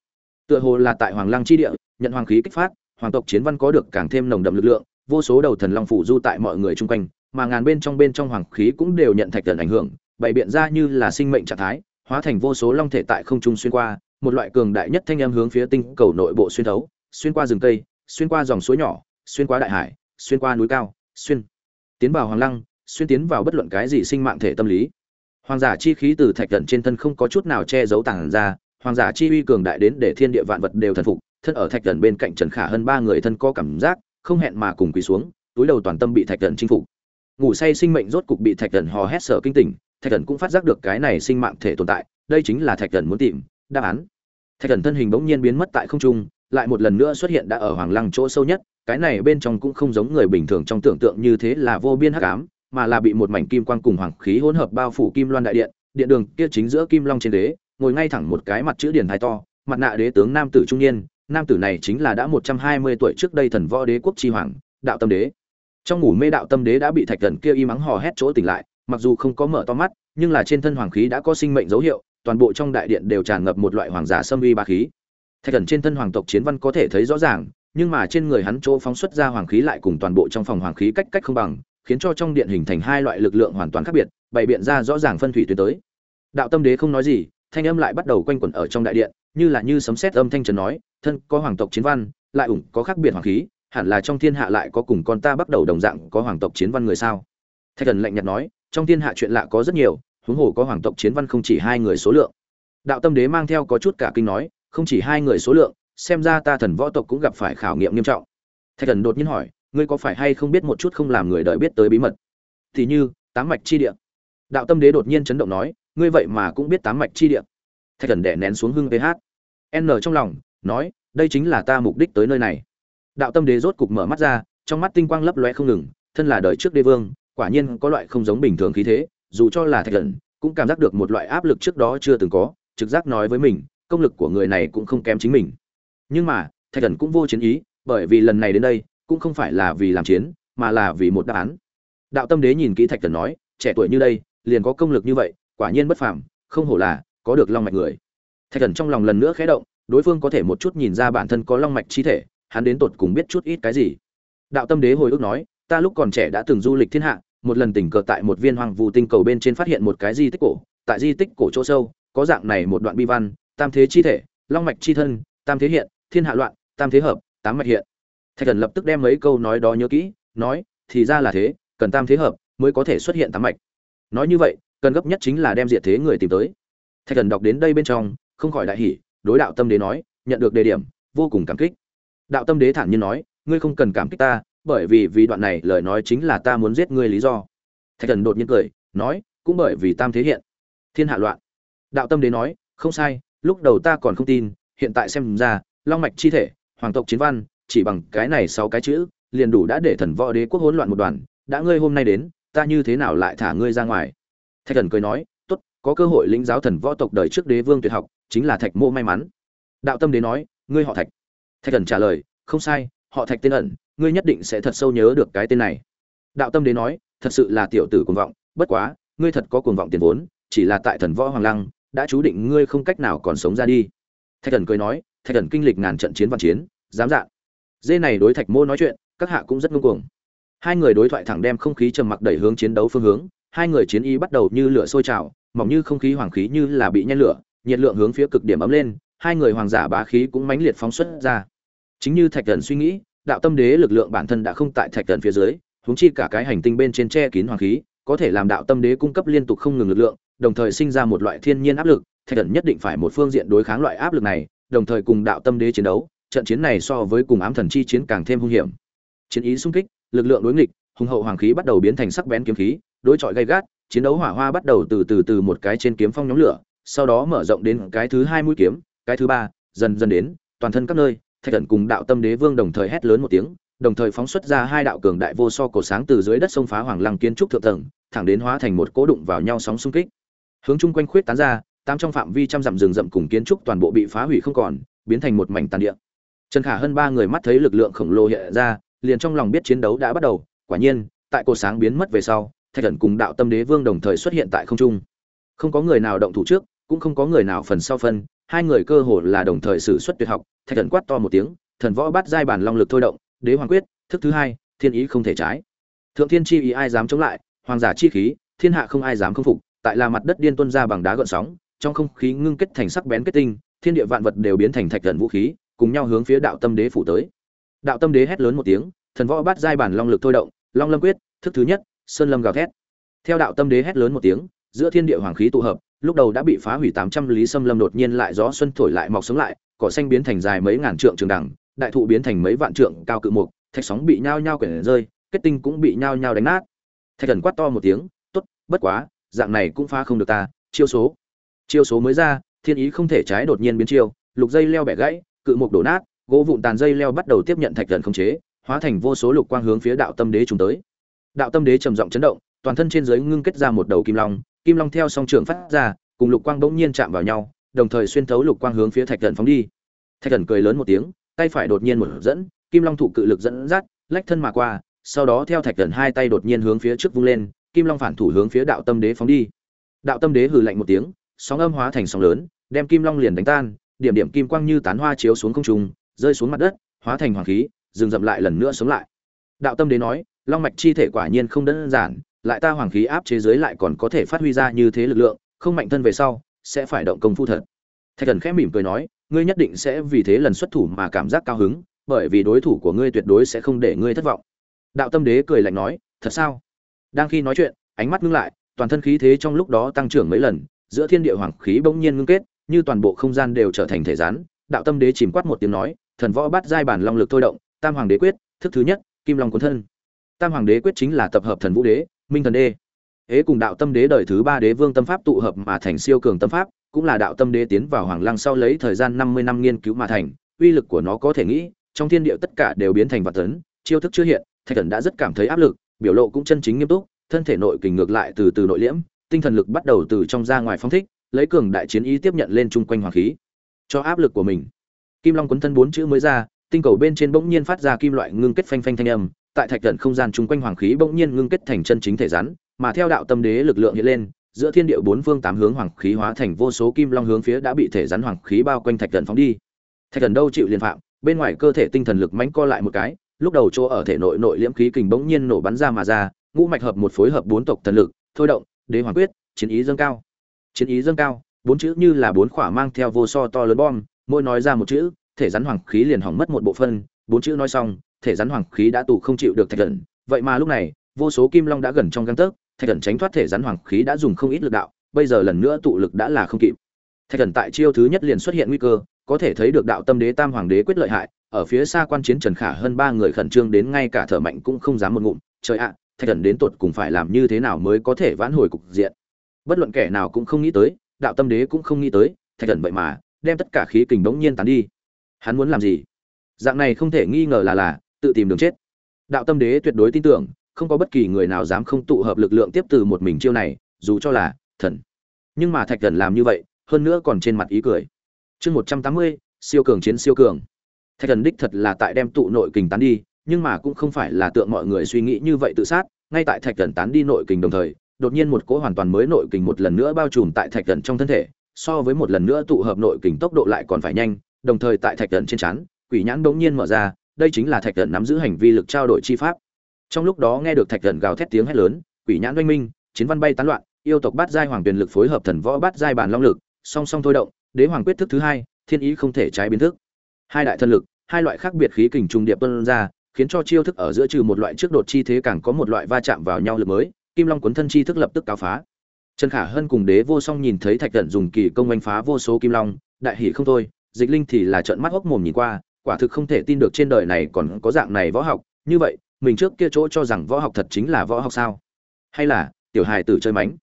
Tựa hồ là tại hoàng lăng chi địa, nhận hoàng khí kích phát, hoàng tộc chiến văn có được càng thêm nồng đậm lực lượng, vô số đầu thần long phủ du tại mọi người chung quanh, mà ngàn bên trong bên trong hoàng khí cũng đều nhận thạch thần ảnh hưởng, bày biện ra như là sinh mệnh trạng thái, hóa thành vô số long thể tại không trung xuyên qua, một loại cường đại nhất thanh âm hướng phía tinh cầu nội bộ xuyên thấu, xuyên qua rừng cây, xuyên qua dòng suối nhỏ, xuyên qua đại hải, xuyên qua núi cao, xuyên tiến vào hoàng lăng xuyên tiến vào bất luận cái gì sinh mạng thể tâm lý. Hoàng giả chi khí từ thạch thần trên thân không có chút nào che giấu tàng ra, hoàng giả chi uy cường đại đến để thiên địa vạn vật đều thần phục, thân ở thạch thần bên cạnh trần khả hơn ba người thân có cảm giác, không hẹn mà cùng quỳ xuống, túi đầu toàn tâm bị thạch thần chinh phục. Ngủ say sinh mệnh rốt cục bị thạch thần hò hét sợ kinh tỉnh, thạch thần cũng phát giác được cái này sinh mạng thể tồn tại, đây chính là thạch thần muốn tìm, đáp án. Thạch thần thân hình bỗng nhiên biến mất tại không trung, lại một lần nữa xuất hiện đã ở hoàng lăng chỗ sâu nhất, cái này bên trong cũng không giống người bình thường trong tưởng tượng như thế là vô biên hắc ám mà là bị một mảnh kim quang cùng hoàng khí hỗn hợp bao phủ kim loan đại điện điện đường kia chính giữa kim long trên đế, ngồi ngay thẳng một cái mặt chữ điển thái to, mặt nạ đế tướng nam tử trung niên, nam tử này chính là đã một trăm hai mươi tuổi trước đây thần võ đế quốc tri hoàng, đạo tâm đế. Trong ngủ mê đạo tâm đế đã bị thạch thần kia y mắng hò hét chỗ tỉnh lại, mặc dù không có mở to mắt, nhưng là trên thân hoàng khí đã có sinh mệnh dấu hiệu, toàn bộ trong đại điện đều tràn ngập một loại hoàng giả xâm uy ba khí. Thạch thần trên thân hoàng tộc chiến văn có thể thấy rõ ràng, nhưng mà trên người hắn chỗ phóng xuất ra hoàng khí lại cùng toàn bộ trong phòng hoàng khí cách cách không bằng khiến cho trong điện hình thành hai loại lực lượng hoàn toàn khác biệt, bày biện ra rõ ràng phân thủy tuyến tới. Đạo tâm đế không nói gì, thanh âm lại bắt đầu quanh quẩn ở trong đại điện, như là như sấm sét âm thanh trần nói, thân có hoàng tộc chiến văn, lại ủng có khác biệt hoàng khí, hẳn là trong thiên hạ lại có cùng con ta bắt đầu đồng dạng có hoàng tộc chiến văn người sao? Thạch thần lạnh nhạt nói, trong thiên hạ chuyện lạ có rất nhiều, huống hồ có hoàng tộc chiến văn không chỉ hai người số lượng. Đạo tâm đế mang theo có chút cả kinh nói, không chỉ hai người số lượng, xem ra ta thần võ tộc cũng gặp phải khảo nghiệm nghiêm trọng. Thạch thần đột nhiên hỏi ngươi có phải hay không biết một chút không làm người đợi biết tới bí mật? Thì như, tám mạch chi địa. Đạo tâm đế đột nhiên chấn động nói, ngươi vậy mà cũng biết tám mạch chi địa. Thạch thần đẻ nén xuống hưng ph n trong lòng, nói, đây chính là ta mục đích tới nơi này. Đạo tâm đế rốt cục mở mắt ra, trong mắt tinh quang lấp loe không ngừng, thân là đời trước đế vương, quả nhiên có loại không giống bình thường khí thế, dù cho là thạch thần, cũng cảm giác được một loại áp lực trước đó chưa từng có, trực giác nói với mình, công lực của người này cũng không kém chính mình. Nhưng mà, thạch thần cũng vô chiến ý, bởi vì lần này đến đây cũng không phải là vì làm chiến, mà là vì một đáp án. Đạo tâm đế nhìn kỹ thạch thần nói, trẻ tuổi như đây, liền có công lực như vậy, quả nhiên bất phàm, không hổ là có được long mạch người. Thạch thần trong lòng lần nữa khẽ động, đối phương có thể một chút nhìn ra bản thân có long mạch chi thể, hắn đến tột cùng biết chút ít cái gì. Đạo tâm đế hồi ức nói, ta lúc còn trẻ đã từng du lịch thiên hạ, một lần tình cờ tại một viên hoàng vũ tinh cầu bên trên phát hiện một cái di tích cổ, tại di tích cổ chỗ sâu, có dạng này một đoạn bi văn, tam thế chi thể, long mạch chi thân, tam thế hiện, thiên hạ loạn, tam thế hợp, tám mạch hiện thạch thần lập tức đem mấy câu nói đó nhớ kỹ, nói, thì ra là thế, cần tam thế hợp mới có thể xuất hiện tám mạch. Nói như vậy, cần gấp nhất chính là đem diệt thế người tìm tới. Thạch thần đọc đến đây bên trong, không khỏi đại hỉ, đối đạo tâm đế nói, nhận được đề điểm, vô cùng cảm kích. Đạo tâm đế thản nhiên nói, ngươi không cần cảm kích ta, bởi vì vì đoạn này lời nói chính là ta muốn giết ngươi lý do. Thạch thần đột nhiên cười, nói, cũng bởi vì tam thế hiện. Thiên hạ loạn. Đạo tâm đế nói, không sai, lúc đầu ta còn không tin, hiện tại xem ra, long mạch chi thể, hoàng tộc chiến văn chỉ bằng cái này sáu cái chữ, liền đủ đã để thần võ đế quốc hỗn loạn một đoàn, đã ngươi hôm nay đến, ta như thế nào lại thả ngươi ra ngoài? Thạch thần cười nói, tốt, có cơ hội lĩnh giáo thần võ tộc đời trước đế vương tuyệt học, chính là thạch mô may mắn. Đạo tâm đế nói, ngươi họ thạch. Thạch thần trả lời, không sai, họ thạch tên ẩn, ngươi nhất định sẽ thật sâu nhớ được cái tên này. Đạo tâm đế nói, thật sự là tiểu tử cuồng vọng, bất quá, ngươi thật có cuồng vọng tiền vốn, chỉ là tại thần võ hoàng lăng, đã chú định ngươi không cách nào còn sống ra đi. Thạch thần cười nói, thạch thần kinh lịch ngàn trận chiến văn chiến, dám dạn dê này đối thạch mô nói chuyện, các hạ cũng rất ngưng cuồng. Hai người đối thoại thẳng đem không khí trầm mặc đẩy hướng chiến đấu phương hướng, hai người chiến y bắt đầu như lửa sôi trào, mỏng như không khí hoàng khí như là bị nhen lửa, nhiệt lượng hướng phía cực điểm ấm lên, hai người hoàng giả bá khí cũng mãnh liệt phóng xuất ra. Chính như thạch thần suy nghĩ, đạo tâm đế lực lượng bản thân đã không tại thạch thần phía dưới, huống chi cả cái hành tinh bên trên che kín hoàng khí, có thể làm đạo tâm đế cung cấp liên tục không ngừng lực lượng, đồng thời sinh ra một loại thiên nhiên áp lực, thạch thần nhất định phải một phương diện đối kháng loại áp lực này, đồng thời cùng đạo tâm đế chiến đấu trận chiến này so với cùng ám thần chi chiến càng thêm hung hiểm. Chiến ý xung kích, lực lượng đối nghịch, hùng hậu hoàng khí bắt đầu biến thành sắc bén kiếm khí, đối chọi gay gắt, chiến đấu hỏa hoa bắt đầu từ từ từ một cái trên kiếm phong nhóm lửa, sau đó mở rộng đến cái thứ hai mũi kiếm, cái thứ ba, dần dần đến, toàn thân các nơi, thạch thần cùng đạo tâm đế vương đồng thời hét lớn một tiếng, đồng thời phóng xuất ra hai đạo cường đại vô so cổ sáng từ dưới đất sông phá hoàng lăng kiến trúc thượng tầng, thẳng đến hóa thành một cố đụng vào nhau sóng xung kích. Hướng chung quanh khuyết tán ra, tám trong phạm vi trăm dặm rừng rậm cùng kiến trúc toàn bộ bị phá hủy không còn, biến thành một mảnh tàn địa trần khả hơn ba người mắt thấy lực lượng khổng lồ hiện ra, liền trong lòng biết chiến đấu đã bắt đầu. Quả nhiên, tại cô sáng biến mất về sau, thạch thần cùng đạo tâm đế vương đồng thời xuất hiện tại không trung. Không có người nào động thủ trước, cũng không có người nào phần sau phân, hai người cơ hồ là đồng thời sử xuất tuyệt học. Thạch thần quát to một tiếng, thần võ bắt giai bản long lực thôi động, đế hoàng quyết, thức thứ hai, thiên ý không thể trái. Thượng thiên chi ý ai dám chống lại, hoàng giả chi khí, thiên hạ không ai dám không phục, tại là mặt đất điên tuân ra bằng đá gợn sóng, trong không khí ngưng kết thành sắc bén kết tinh, thiên địa vạn vật đều biến thành thạch thần vũ khí cùng nhau hướng phía đạo tâm đế phủ tới. Đạo tâm đế hét lớn một tiếng, thần võ bắt giai bản long lực thôi động, long lâm quyết, thức thứ nhất, sơn lâm gào thét. Theo đạo tâm đế hét lớn một tiếng, giữa thiên địa hoàng khí tụ hợp, lúc đầu đã bị phá hủy tám trăm lý xâm lâm đột nhiên lại gió xuân thổi lại mọc sống lại, cỏ xanh biến thành dài mấy ngàn trượng trường đẳng, đại thụ biến thành mấy vạn trượng cao cự mục, thạch sóng bị nhao nhao quyển rơi, kết tinh cũng bị nhao nhao đánh nát. Thạch thần quát to một tiếng, tốt, bất quá, dạng này cũng phá không được ta, chiêu số. Chiêu số mới ra, thiên ý không thể trái đột nhiên biến chiêu, lục dây leo bẻ gãy cự mục đổ nát, gỗ vụn tàn dây leo bắt đầu tiếp nhận thạch thần khống chế, hóa thành vô số lục quang hướng phía đạo tâm đế trùng tới. Đạo tâm đế trầm giọng chấn động, toàn thân trên dưới ngưng kết ra một đầu kim long kim long theo song trường phát ra, cùng lục quang bỗng nhiên chạm vào nhau, đồng thời xuyên thấu lục quang hướng phía thạch thần phóng đi. Thạch thần cười lớn một tiếng, tay phải đột nhiên một dẫn, kim long thụ cự lực dẫn dắt, lách thân mà qua, sau đó theo thạch thần hai tay đột nhiên hướng phía trước vung lên, kim long phản thủ hướng phía đạo tâm đế phóng đi. Đạo tâm đế hừ lạnh một tiếng, sóng âm hóa thành sóng lớn, đem kim long liền đánh tan điểm điểm kim quang như tán hoa chiếu xuống không trung, rơi xuống mặt đất, hóa thành hoàng khí dừng dậm lại lần nữa sống lại. Đạo tâm đế nói, long mạch chi thể quả nhiên không đơn giản, lại ta hoàng khí áp chế dưới lại còn có thể phát huy ra như thế lực lượng, không mạnh thân về sau, sẽ phải động công phu thật. Thạch thần khẽ mỉm cười nói, ngươi nhất định sẽ vì thế lần xuất thủ mà cảm giác cao hứng, bởi vì đối thủ của ngươi tuyệt đối sẽ không để ngươi thất vọng. Đạo tâm đế cười lạnh nói, thật sao? Đang khi nói chuyện, ánh mắt ngưng lại, toàn thân khí thế trong lúc đó tăng trưởng mấy lần, giữa thiên địa hoàng khí bỗng nhiên ngưng kết như toàn bộ không gian đều trở thành thể rán đạo tâm đế chìm quát một tiếng nói, thần võ bắt giai bản long lực thôi động, tam hoàng đế quyết, thức thứ nhất, kim long cuốn thân. Tam hoàng đế quyết chính là tập hợp thần vũ đế, minh thần đế. Ế cùng đạo tâm đế đời thứ ba đế vương tâm pháp tụ hợp mà thành siêu cường tâm pháp, cũng là đạo tâm đế tiến vào hoàng lăng sau lấy thời gian năm mươi năm nghiên cứu mà thành, uy lực của nó có thể nghĩ, trong thiên địa tất cả đều biến thành vật tấn, chiêu thức chưa hiện, thạch thần đã rất cảm thấy áp lực, biểu lộ cũng chân chính nghiêm túc, thân thể nội kình ngược lại từ từ nội liễm, tinh thần lực bắt đầu từ trong ra ngoài phong thích lấy cường đại chiến ý tiếp nhận lên chung quanh hoàng khí, cho áp lực của mình. Kim long quấn thân bốn chữ mới ra, tinh cầu bên trên bỗng nhiên phát ra kim loại ngưng kết phanh phanh thanh âm, tại thạch thần không gian chung quanh hoàng khí bỗng nhiên ngưng kết thành chân chính thể rắn, mà theo đạo tâm đế lực lượng hiện lên, giữa thiên địa bốn phương tám hướng hoàng khí hóa thành vô số kim long hướng phía đã bị thể rắn hoàng khí bao quanh thạch thần phóng đi. Thạch thần đâu chịu liên phạm, bên ngoài cơ thể tinh thần lực mãnh co lại một cái, lúc đầu chỗ ở thể nội nội liễm khí kình bỗng nhiên nổ bắn ra mà ra, ngũ mạch hợp một phối hợp bốn tộc thần lực, thôi động, đế hoàng quyết, chiến ý dâng cao chiến ý dâng cao, bốn chữ như là bốn khỏa mang theo vô so to lớn bom, mỗi nói ra một chữ, thể rắn hoàng khí liền hỏng mất một bộ phân bốn chữ nói xong, thể rắn hoàng khí đã tù không chịu được thạch thần. Vậy mà lúc này, vô số kim long đã gần trong găng tấc, thạch thần tránh thoát thể rắn hoàng khí đã dùng không ít lực đạo, bây giờ lần nữa tụ lực đã là không kịp. Thạch thần tại chiêu thứ nhất liền xuất hiện nguy cơ, có thể thấy được đạo tâm đế tam hoàng đế quyết lợi hại, ở phía xa quan chiến trần khả hơn ba người khẩn trương đến ngay cả thở mạnh cũng không dám một ngụm. Trời ạ, thạch thần đến tột cùng phải làm như thế nào mới có thể vãn hồi cục diện? Bất luận kẻ nào cũng không nghĩ tới, đạo tâm đế cũng không nghĩ tới, thạch thần vậy mà đem tất cả khí kình đống nhiên tán đi. Hắn muốn làm gì? Dạng này không thể nghi ngờ là là tự tìm đường chết. Đạo tâm đế tuyệt đối tin tưởng, không có bất kỳ người nào dám không tụ hợp lực lượng tiếp từ một mình chiêu này, dù cho là thần. Nhưng mà thạch thần làm như vậy, hơn nữa còn trên mặt ý cười. Chương một trăm tám mươi, siêu cường chiến siêu cường. Thạch thần đích thật là tại đem tụ nội kình tán đi, nhưng mà cũng không phải là tượng mọi người suy nghĩ như vậy tự sát, ngay tại thạch thần tán đi nội kình đồng thời đột nhiên một cỗ hoàn toàn mới nội kình một lần nữa bao trùm tại thạch thần trong thân thể, so với một lần nữa tụ hợp nội kình tốc độ lại còn phải nhanh, đồng thời tại thạch thần trên chắn quỷ nhãn đống nhiên mở ra, đây chính là thạch thần nắm giữ hành vi lực trao đổi chi pháp. Trong lúc đó nghe được thạch thần gào thét tiếng hét lớn, quỷ nhãn oanh minh, chiến văn bay tán loạn, yêu tộc bát giai hoàng tuyền lực phối hợp thần võ bát giai bản long lực, song song thôi động, đế hoàng quyết thức thứ hai, thiên ý không thể trái biến thức. Hai đại thân lực, hai loại khác biệt khí kình trùng điệp tuân ra, khiến cho chiêu thức ở giữa trừ một loại trước đột chi thế càng có một loại va chạm vào nhau lực mới kim long cuốn thân chi thức lập tức cao phá. Trần khả hân cùng đế vô song nhìn thấy thạch cẩn dùng kỳ công oanh phá vô số kim long, đại hỷ không thôi, dịch linh thì là trợn mắt hốc mồm nhìn qua, quả thực không thể tin được trên đời này còn có dạng này võ học. Như vậy, mình trước kia chỗ cho rằng võ học thật chính là võ học sao? Hay là, tiểu hài tử chơi mánh?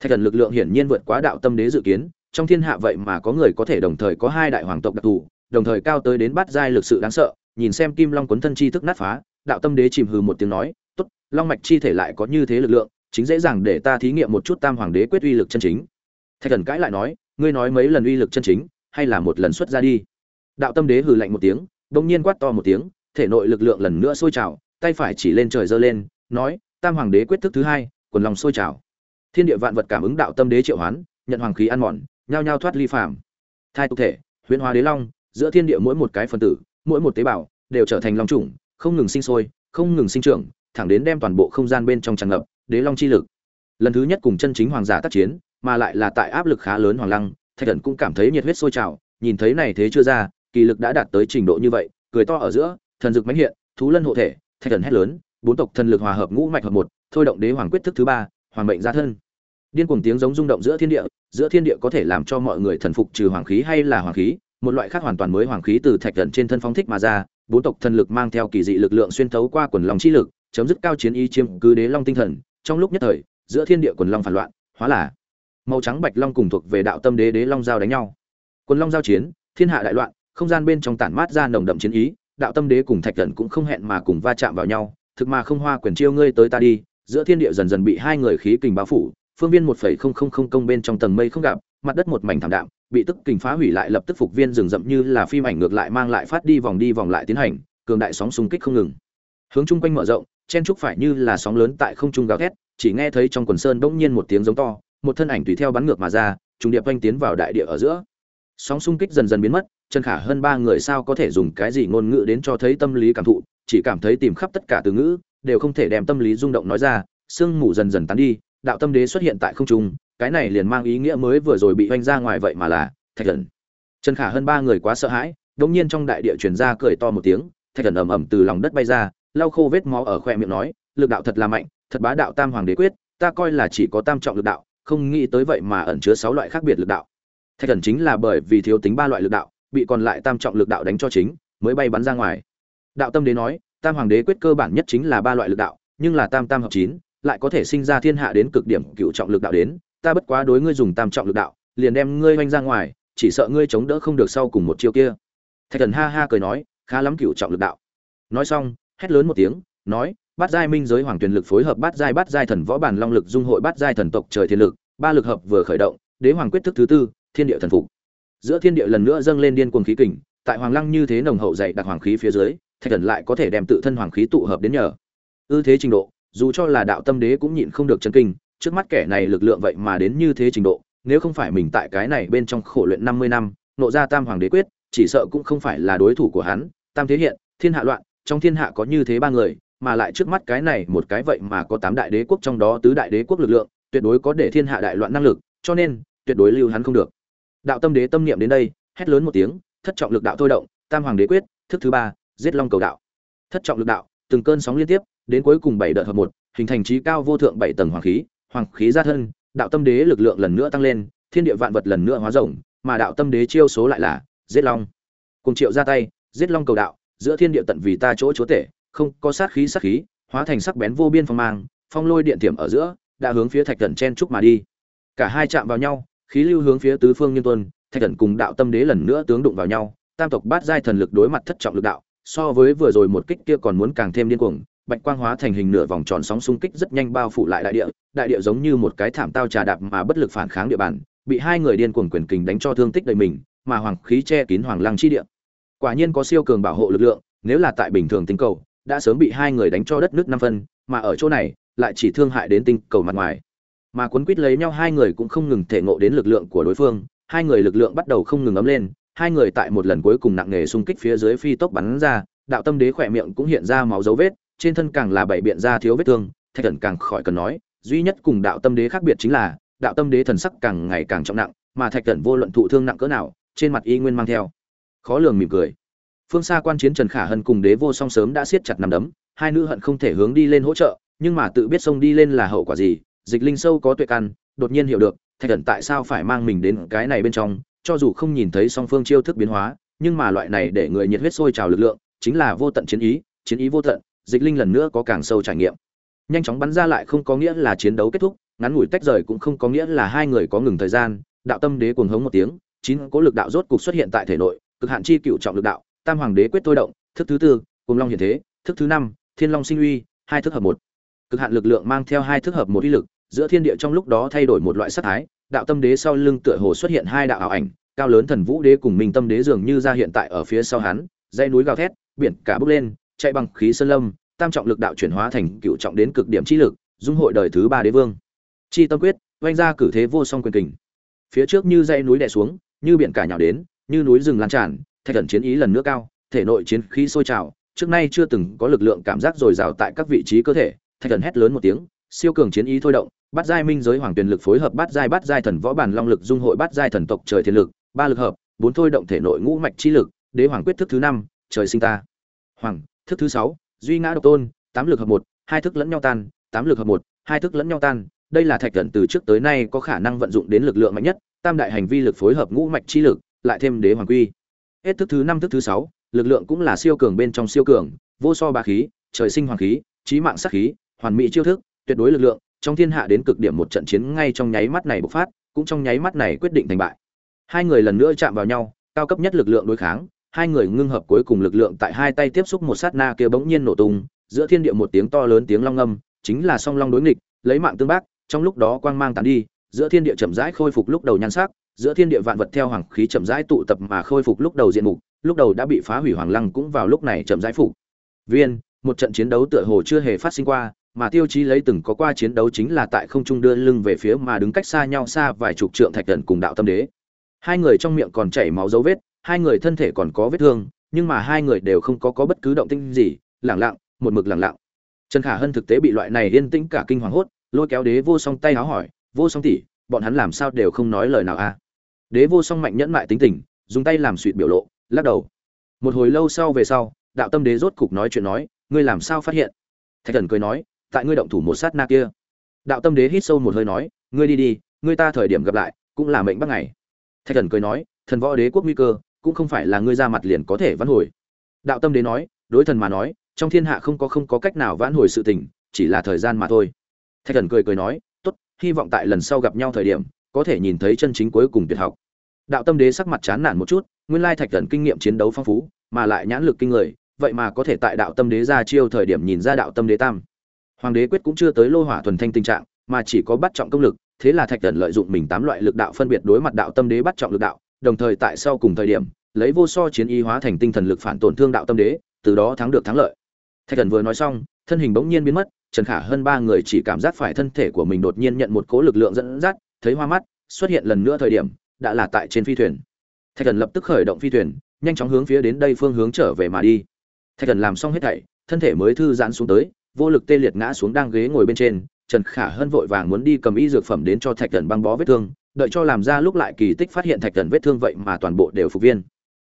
Thạch thần lực lượng hiển nhiên vượt quá đạo tâm đế dự kiến, trong thiên hạ vậy mà có người có thể đồng thời có hai đại hoàng tộc đặc thù, đồng thời cao tới đến bát giai lực sự đáng sợ, nhìn xem kim long quấn thân chi thức nát phá, đạo tâm đế chìm hừ một tiếng nói, tốt, long mạch chi thể lại có như thế lực lượng chính dễ dàng để ta thí nghiệm một chút tam hoàng đế quyết uy lực chân chính. Thạch thần cãi lại nói, ngươi nói mấy lần uy lực chân chính, hay là một lần xuất ra đi? Đạo tâm đế hừ lạnh một tiếng, bỗng nhiên quát to một tiếng, thể nội lực lượng lần nữa sôi trào, tay phải chỉ lên trời giơ lên, nói, tam hoàng đế quyết thức thứ hai, quần lòng sôi trào. Thiên địa vạn vật cảm ứng đạo tâm đế triệu hoán, nhận hoàng khí ăn mòn, nhao nhao thoát ly phàm. Thai tục thể, huyễn hóa đế long, giữa thiên địa mỗi một cái phân tử, mỗi một tế bào, đều trở thành long trùng không ngừng sinh sôi, không ngừng sinh trưởng, thẳng đến đem toàn bộ không gian bên trong tràn ngập đế long chi lực. Lần thứ nhất cùng chân chính hoàng giả tác chiến, mà lại là tại áp lực khá lớn hoàng lăng, thạch thần cũng cảm thấy nhiệt huyết sôi trào, nhìn thấy này thế chưa ra, kỳ lực đã đạt tới trình độ như vậy, cười to ở giữa, thần dực mãnh hiện, thú lân hộ thể, thạch thần hét lớn, bốn tộc thần lực hòa hợp ngũ mạch hợp một, thôi động đế hoàng quyết thức thứ ba, hoàng mệnh gia thân. Điên cuồng tiếng giống rung động giữa thiên địa, giữa thiên địa có thể làm cho mọi người thần phục trừ hoàng khí hay là hoàng khí, một loại khác hoàn toàn mới hoàng khí từ thạch thần trên thân phóng thích mà ra, bốn tộc thần lực mang theo kỳ dị lực lượng xuyên thấu qua quần long chi lực, chấm dứt cao chiến ý chiếm cứ đế long tinh thần trong lúc nhất thời, giữa thiên địa quần long phản loạn, hóa là màu trắng bạch long cùng thuộc về đạo tâm đế đế long giao đánh nhau. Quần long giao chiến, thiên hạ đại loạn, không gian bên trong tản mát ra nồng đậm chiến ý, đạo tâm đế cùng thạch thần cũng không hẹn mà cùng va chạm vào nhau, thực mà không hoa quyền chiêu ngươi tới ta đi, giữa thiên địa dần dần bị hai người khí kình bao phủ, phương viên một phẩy không không không công bên trong tầng mây không gặp, mặt đất một mảnh thảm đạm, bị tức kình phá hủy lại lập tức phục viên rừng rậm như là phim ảnh ngược lại mang lại phát đi vòng đi vòng lại tiến hành, cường đại sóng xung kích không ngừng. Hướng chung quanh mở rộng chen trúc phải như là sóng lớn tại không trung gào thét, chỉ nghe thấy trong quần sơn bỗng nhiên một tiếng giống to, một thân ảnh tùy theo bắn ngược mà ra, trùng điệp quanh tiến vào đại địa ở giữa. Sóng xung kích dần dần biến mất, trần khả hơn ba người sao có thể dùng cái gì ngôn ngữ đến cho thấy tâm lý cảm thụ, chỉ cảm thấy tìm khắp tất cả từ ngữ, đều không thể đem tâm lý rung động nói ra, sương mù dần dần tán đi, đạo tâm đế xuất hiện tại không trung, cái này liền mang ý nghĩa mới vừa rồi bị oanh ra ngoài vậy mà là thạch thần. Trần khả hơn ba người quá sợ hãi, đột nhiên trong đại địa truyền ra cười to một tiếng, thạch thần ầm ầm từ lòng đất bay ra lau khô vết máu ở khoe miệng nói, lực đạo thật là mạnh, thật bá đạo tam hoàng đế quyết, ta coi là chỉ có tam trọng lực đạo, không nghĩ tới vậy mà ẩn chứa sáu loại khác biệt lực đạo. Thạch thần chính là bởi vì thiếu tính ba loại lực đạo, bị còn lại tam trọng lực đạo đánh cho chính, mới bay bắn ra ngoài. Đạo tâm đế nói, tam hoàng đế quyết cơ bản nhất chính là ba loại lực đạo, nhưng là tam tam hợp chín, lại có thể sinh ra thiên hạ đến cực điểm cựu trọng lực đạo đến, ta bất quá đối ngươi dùng tam trọng lực đạo, liền đem ngươi oanh ra ngoài, chỉ sợ ngươi chống đỡ không được sau cùng một chiêu kia. Thạch thần ha ha cười nói, khá lắm cựu trọng lực đạo. Nói xong hét lớn một tiếng, nói, bát giai minh giới hoàng truyền lực phối hợp bát giai bát giai thần võ bản long lực dung hội bát giai thần tộc trời thiên lực, ba lực hợp vừa khởi động, đế hoàng quyết thức thứ tư, thiên địa thần phục. Giữa thiên địa lần nữa dâng lên điên cuồng khí kình, tại hoàng lăng như thế nồng hậu dày đặc hoàng khí phía dưới, thạch thần lại có thể đem tự thân hoàng khí tụ hợp đến nhờ. Ư thế trình độ, dù cho là đạo tâm đế cũng nhịn không được chân kinh, trước mắt kẻ này lực lượng vậy mà đến như thế trình độ, nếu không phải mình tại cái này bên trong khổ luyện năm mươi năm, nộ ra tam hoàng đế quyết, chỉ sợ cũng không phải là đối thủ của hắn. Tam thế hiện, thiên hạ loạn trong thiên hạ có như thế ba người, mà lại trước mắt cái này một cái vậy mà có tám đại đế quốc trong đó tứ đại đế quốc lực lượng, tuyệt đối có để thiên hạ đại loạn năng lực, cho nên, tuyệt đối lưu hắn không được. Đạo tâm đế tâm niệm đến đây, hét lớn một tiếng, thất trọng lực đạo thôi động, tam hoàng đế quyết, thức thứ ba, giết long cầu đạo. Thất trọng lực đạo, từng cơn sóng liên tiếp, đến cuối cùng bảy đợt hợp một, hình thành trí cao vô thượng bảy tầng hoàng khí hoàng khí ra thân, đạo tâm đế lực lượng lần nữa tăng lên, thiên địa vạn vật lần nữa hóa rộng, mà đạo tâm đế chiêu số lại là, giết long. Cùng triệu ra tay, giết long cầu đạo giữa thiên địa tận vì ta chỗ chúa tể, không có sát khí sát khí, hóa thành sắc bén vô biên phong mang, phong lôi điện tiềm ở giữa, đã hướng phía thạch thần chen trúc mà đi. Cả hai chạm vào nhau, khí lưu hướng phía tứ phương nhân tuân, thạch thần cùng đạo tâm đế lần nữa tướng đụng vào nhau, tam tộc bát giai thần lực đối mặt thất trọng lực đạo, so với vừa rồi một kích kia còn muốn càng thêm điên cuồng, bạch quang hóa thành hình nửa vòng tròn sóng xung kích rất nhanh bao phủ lại đại địa đại địa giống như một cái thảm tao trà đạp mà bất lực phản kháng địa bàn, bị hai người điên cuồng quyền kình đánh cho thương tích đầy mình, mà hoàng khí che kín hoàng lăng chi địa quả nhiên có siêu cường bảo hộ lực lượng, nếu là tại bình thường tinh cầu, đã sớm bị hai người đánh cho đất nước năm phân, mà ở chỗ này, lại chỉ thương hại đến tinh cầu mặt ngoài. Mà cuốn quýt lấy nhau hai người cũng không ngừng thể ngộ đến lực lượng của đối phương, hai người lực lượng bắt đầu không ngừng ấm lên, hai người tại một lần cuối cùng nặng nề xung kích phía dưới phi tốc bắn ra, đạo tâm đế khỏe miệng cũng hiện ra máu dấu vết, trên thân càng là bảy biện ra thiếu vết thương, thạch thần càng khỏi cần nói, duy nhất cùng đạo tâm đế khác biệt chính là, đạo tâm đế thần sắc càng ngày càng trọng nặng, mà thạch thần vô luận thụ thương nặng cỡ nào, trên mặt y nguyên mang theo khó lường mỉm cười. Phương xa quan chiến trần khả hân cùng đế vô song sớm đã siết chặt nằm đấm, hai nữ hận không thể hướng đi lên hỗ trợ, nhưng mà tự biết sông đi lên là hậu quả gì, dịch linh sâu có tuệ căn, đột nhiên hiểu được, thạch thần tại sao phải mang mình đến cái này bên trong, cho dù không nhìn thấy song phương chiêu thức biến hóa, nhưng mà loại này để người nhiệt huyết sôi trào lực lượng, chính là vô tận chiến ý chiến ý vô tận, dịch linh lần nữa có càng sâu trải nghiệm. Nhanh chóng bắn ra lại không có nghĩa là chiến đấu kết thúc, ngắn ngủi tách rời cũng không có nghĩa là hai người có ngừng thời gian, đạo tâm đế cuồng hống một tiếng, chín cố lực đạo rốt cục xuất hiện tại thể nội cực hạn chi cựu trọng lực đạo, tam hoàng đế quyết thôi động, thức thứ tư cùng long hiển thế, thức thứ năm, thiên long sinh uy, hai thức hợp một. Cực hạn lực lượng mang theo hai thức hợp một uy lực, giữa thiên địa trong lúc đó thay đổi một loại sắc thái, đạo tâm đế sau lưng tựa hồ xuất hiện hai đạo ảo ảnh, cao lớn thần vũ đế cùng minh tâm đế dường như ra hiện tại ở phía sau hắn dây núi gào thét, biển cả bốc lên, chạy bằng khí sơn lâm, tam trọng lực đạo chuyển hóa thành cựu trọng đến cực điểm chi lực, dung hội đời thứ ba đế vương. Chi tâm quyết, oanh ra cử thế vô song quyền kình. Phía trước như dây núi đè xuống, như biển cả nhào đến như núi rừng lan tràn, thạch thần chiến ý lần nữa cao, thể nội chiến khí sôi trào, trước nay chưa từng có lực lượng cảm giác dồi dào tại các vị trí cơ thể, thạch thần hét lớn một tiếng, siêu cường chiến ý thôi động bắt giai minh giới hoàng tuyền lực phối hợp bắt giai bắt giai thần võ bản long lực dung hội bắt giai thần tộc trời thiên lực, ba lực hợp, bốn thôi động thể nội ngũ mạch chi lực, đế hoàng quyết thức thứ năm, trời sinh ta. Hoàng, thức thứ sáu, duy ngã độc tôn, tám lực hợp một, hai thức lẫn nhau tan, tám lực hợp một, hai thức lẫn nhau tan, đây là thạch thần từ trước tới nay có khả năng vận dụng đến lực lượng mạnh nhất, tam đại hành vi lực phối hợp ngũ mạch chi lực lại thêm đế hoàng quy. Hết thức thứ năm, thức thứ sáu, lực lượng cũng là siêu cường bên trong siêu cường, vô so ba khí, trời sinh hoàng khí trí mạng sát khí, hoàn mỹ chiêu thức, tuyệt đối lực lượng, trong thiên hạ đến cực điểm một trận chiến ngay trong nháy mắt này bộc phát, cũng trong nháy mắt này quyết định thành bại. Hai người lần nữa chạm vào nhau, cao cấp nhất lực lượng đối kháng, hai người ngưng hợp cuối cùng lực lượng tại hai tay tiếp xúc một sát na kia bỗng nhiên nổ tung, giữa thiên địa một tiếng to lớn tiếng long âm chính là song long đối nghịch, lấy mạng tương bác, trong lúc đó quang mang tán đi, giữa thiên địa chậm rãi khôi phục lúc đầu nhan sắc giữa thiên địa vạn vật theo hoàng khí chậm rãi tụ tập mà khôi phục lúc đầu diện mục, lúc đầu đã bị phá hủy hoàng lăng cũng vào lúc này chậm rãi phục. Viên, một trận chiến đấu tựa hồ chưa hề phát sinh qua, mà tiêu chí lấy từng có qua chiến đấu chính là tại không trung đưa lưng về phía mà đứng cách xa nhau xa vài chục trượng thạch thần cùng đạo tâm đế. Hai người trong miệng còn chảy máu dấu vết, hai người thân thể còn có vết thương, nhưng mà hai người đều không có có bất cứ động tĩnh gì, lẳng lặng, một mực lẳng lặng. Trần khả hân thực tế bị loại này yên tĩnh cả kinh hoàng hốt, lôi kéo đế vô song tay háo hỏi, vô song tỷ, bọn hắn làm sao đều không nói lời nào à? Đế vô song mạnh nhẫn mại tính tình, dùng tay làm suỵt biểu lộ, lắc đầu. Một hồi lâu sau về sau, đạo tâm đế rốt cục nói chuyện nói, ngươi làm sao phát hiện? Thạch thần cười nói, tại ngươi động thủ một sát na kia. Đạo tâm đế hít sâu một hơi nói, ngươi đi đi, ngươi ta thời điểm gặp lại, cũng là mệnh bắt ngày. Thạch thần cười nói, thần võ đế quốc nguy cơ, cũng không phải là ngươi ra mặt liền có thể vãn hồi. Đạo tâm đế nói, đối thần mà nói, trong thiên hạ không có không có cách nào vãn hồi sự tình, chỉ là thời gian mà thôi. Thạch thần cười cười nói, tốt, hy vọng tại lần sau gặp nhau thời điểm có thể nhìn thấy chân chính cuối cùng tuyệt học. Đạo tâm đế sắc mặt chán nản một chút, nguyên lai thạch thần kinh nghiệm chiến đấu phong phú, mà lại nhãn lực kinh người, vậy mà có thể tại đạo tâm đế ra chiêu thời điểm nhìn ra đạo tâm đế tam. Hoàng đế quyết cũng chưa tới lô hỏa thuần thanh tình trạng, mà chỉ có bắt trọng công lực, thế là thạch thần lợi dụng mình tám loại lực đạo phân biệt đối mặt đạo tâm đế bắt trọng lực đạo, đồng thời tại sau cùng thời điểm, lấy vô so chiến y hóa thành tinh thần lực phản tổn thương đạo tâm đế, từ đó thắng được thắng lợi. Thạch thần vừa nói xong, thân hình bỗng nhiên biến mất, trần khả hơn ba người chỉ cảm giác phải thân thể của mình đột nhiên nhận một cố lực lượng dẫn dắt thấy hoa mắt, xuất hiện lần nữa thời điểm, đã là tại trên phi thuyền. Thạch thần lập tức khởi động phi thuyền, nhanh chóng hướng phía đến đây phương hướng trở về mà đi. Thạch thần làm xong hết thảy, thân thể mới thư giãn xuống tới, vô lực tê liệt ngã xuống đang ghế ngồi bên trên, trần khả hân vội vàng muốn đi cầm y dược phẩm đến cho thạch thần băng bó vết thương, đợi cho làm ra lúc lại kỳ tích phát hiện thạch thần vết thương vậy mà toàn bộ đều phục viên.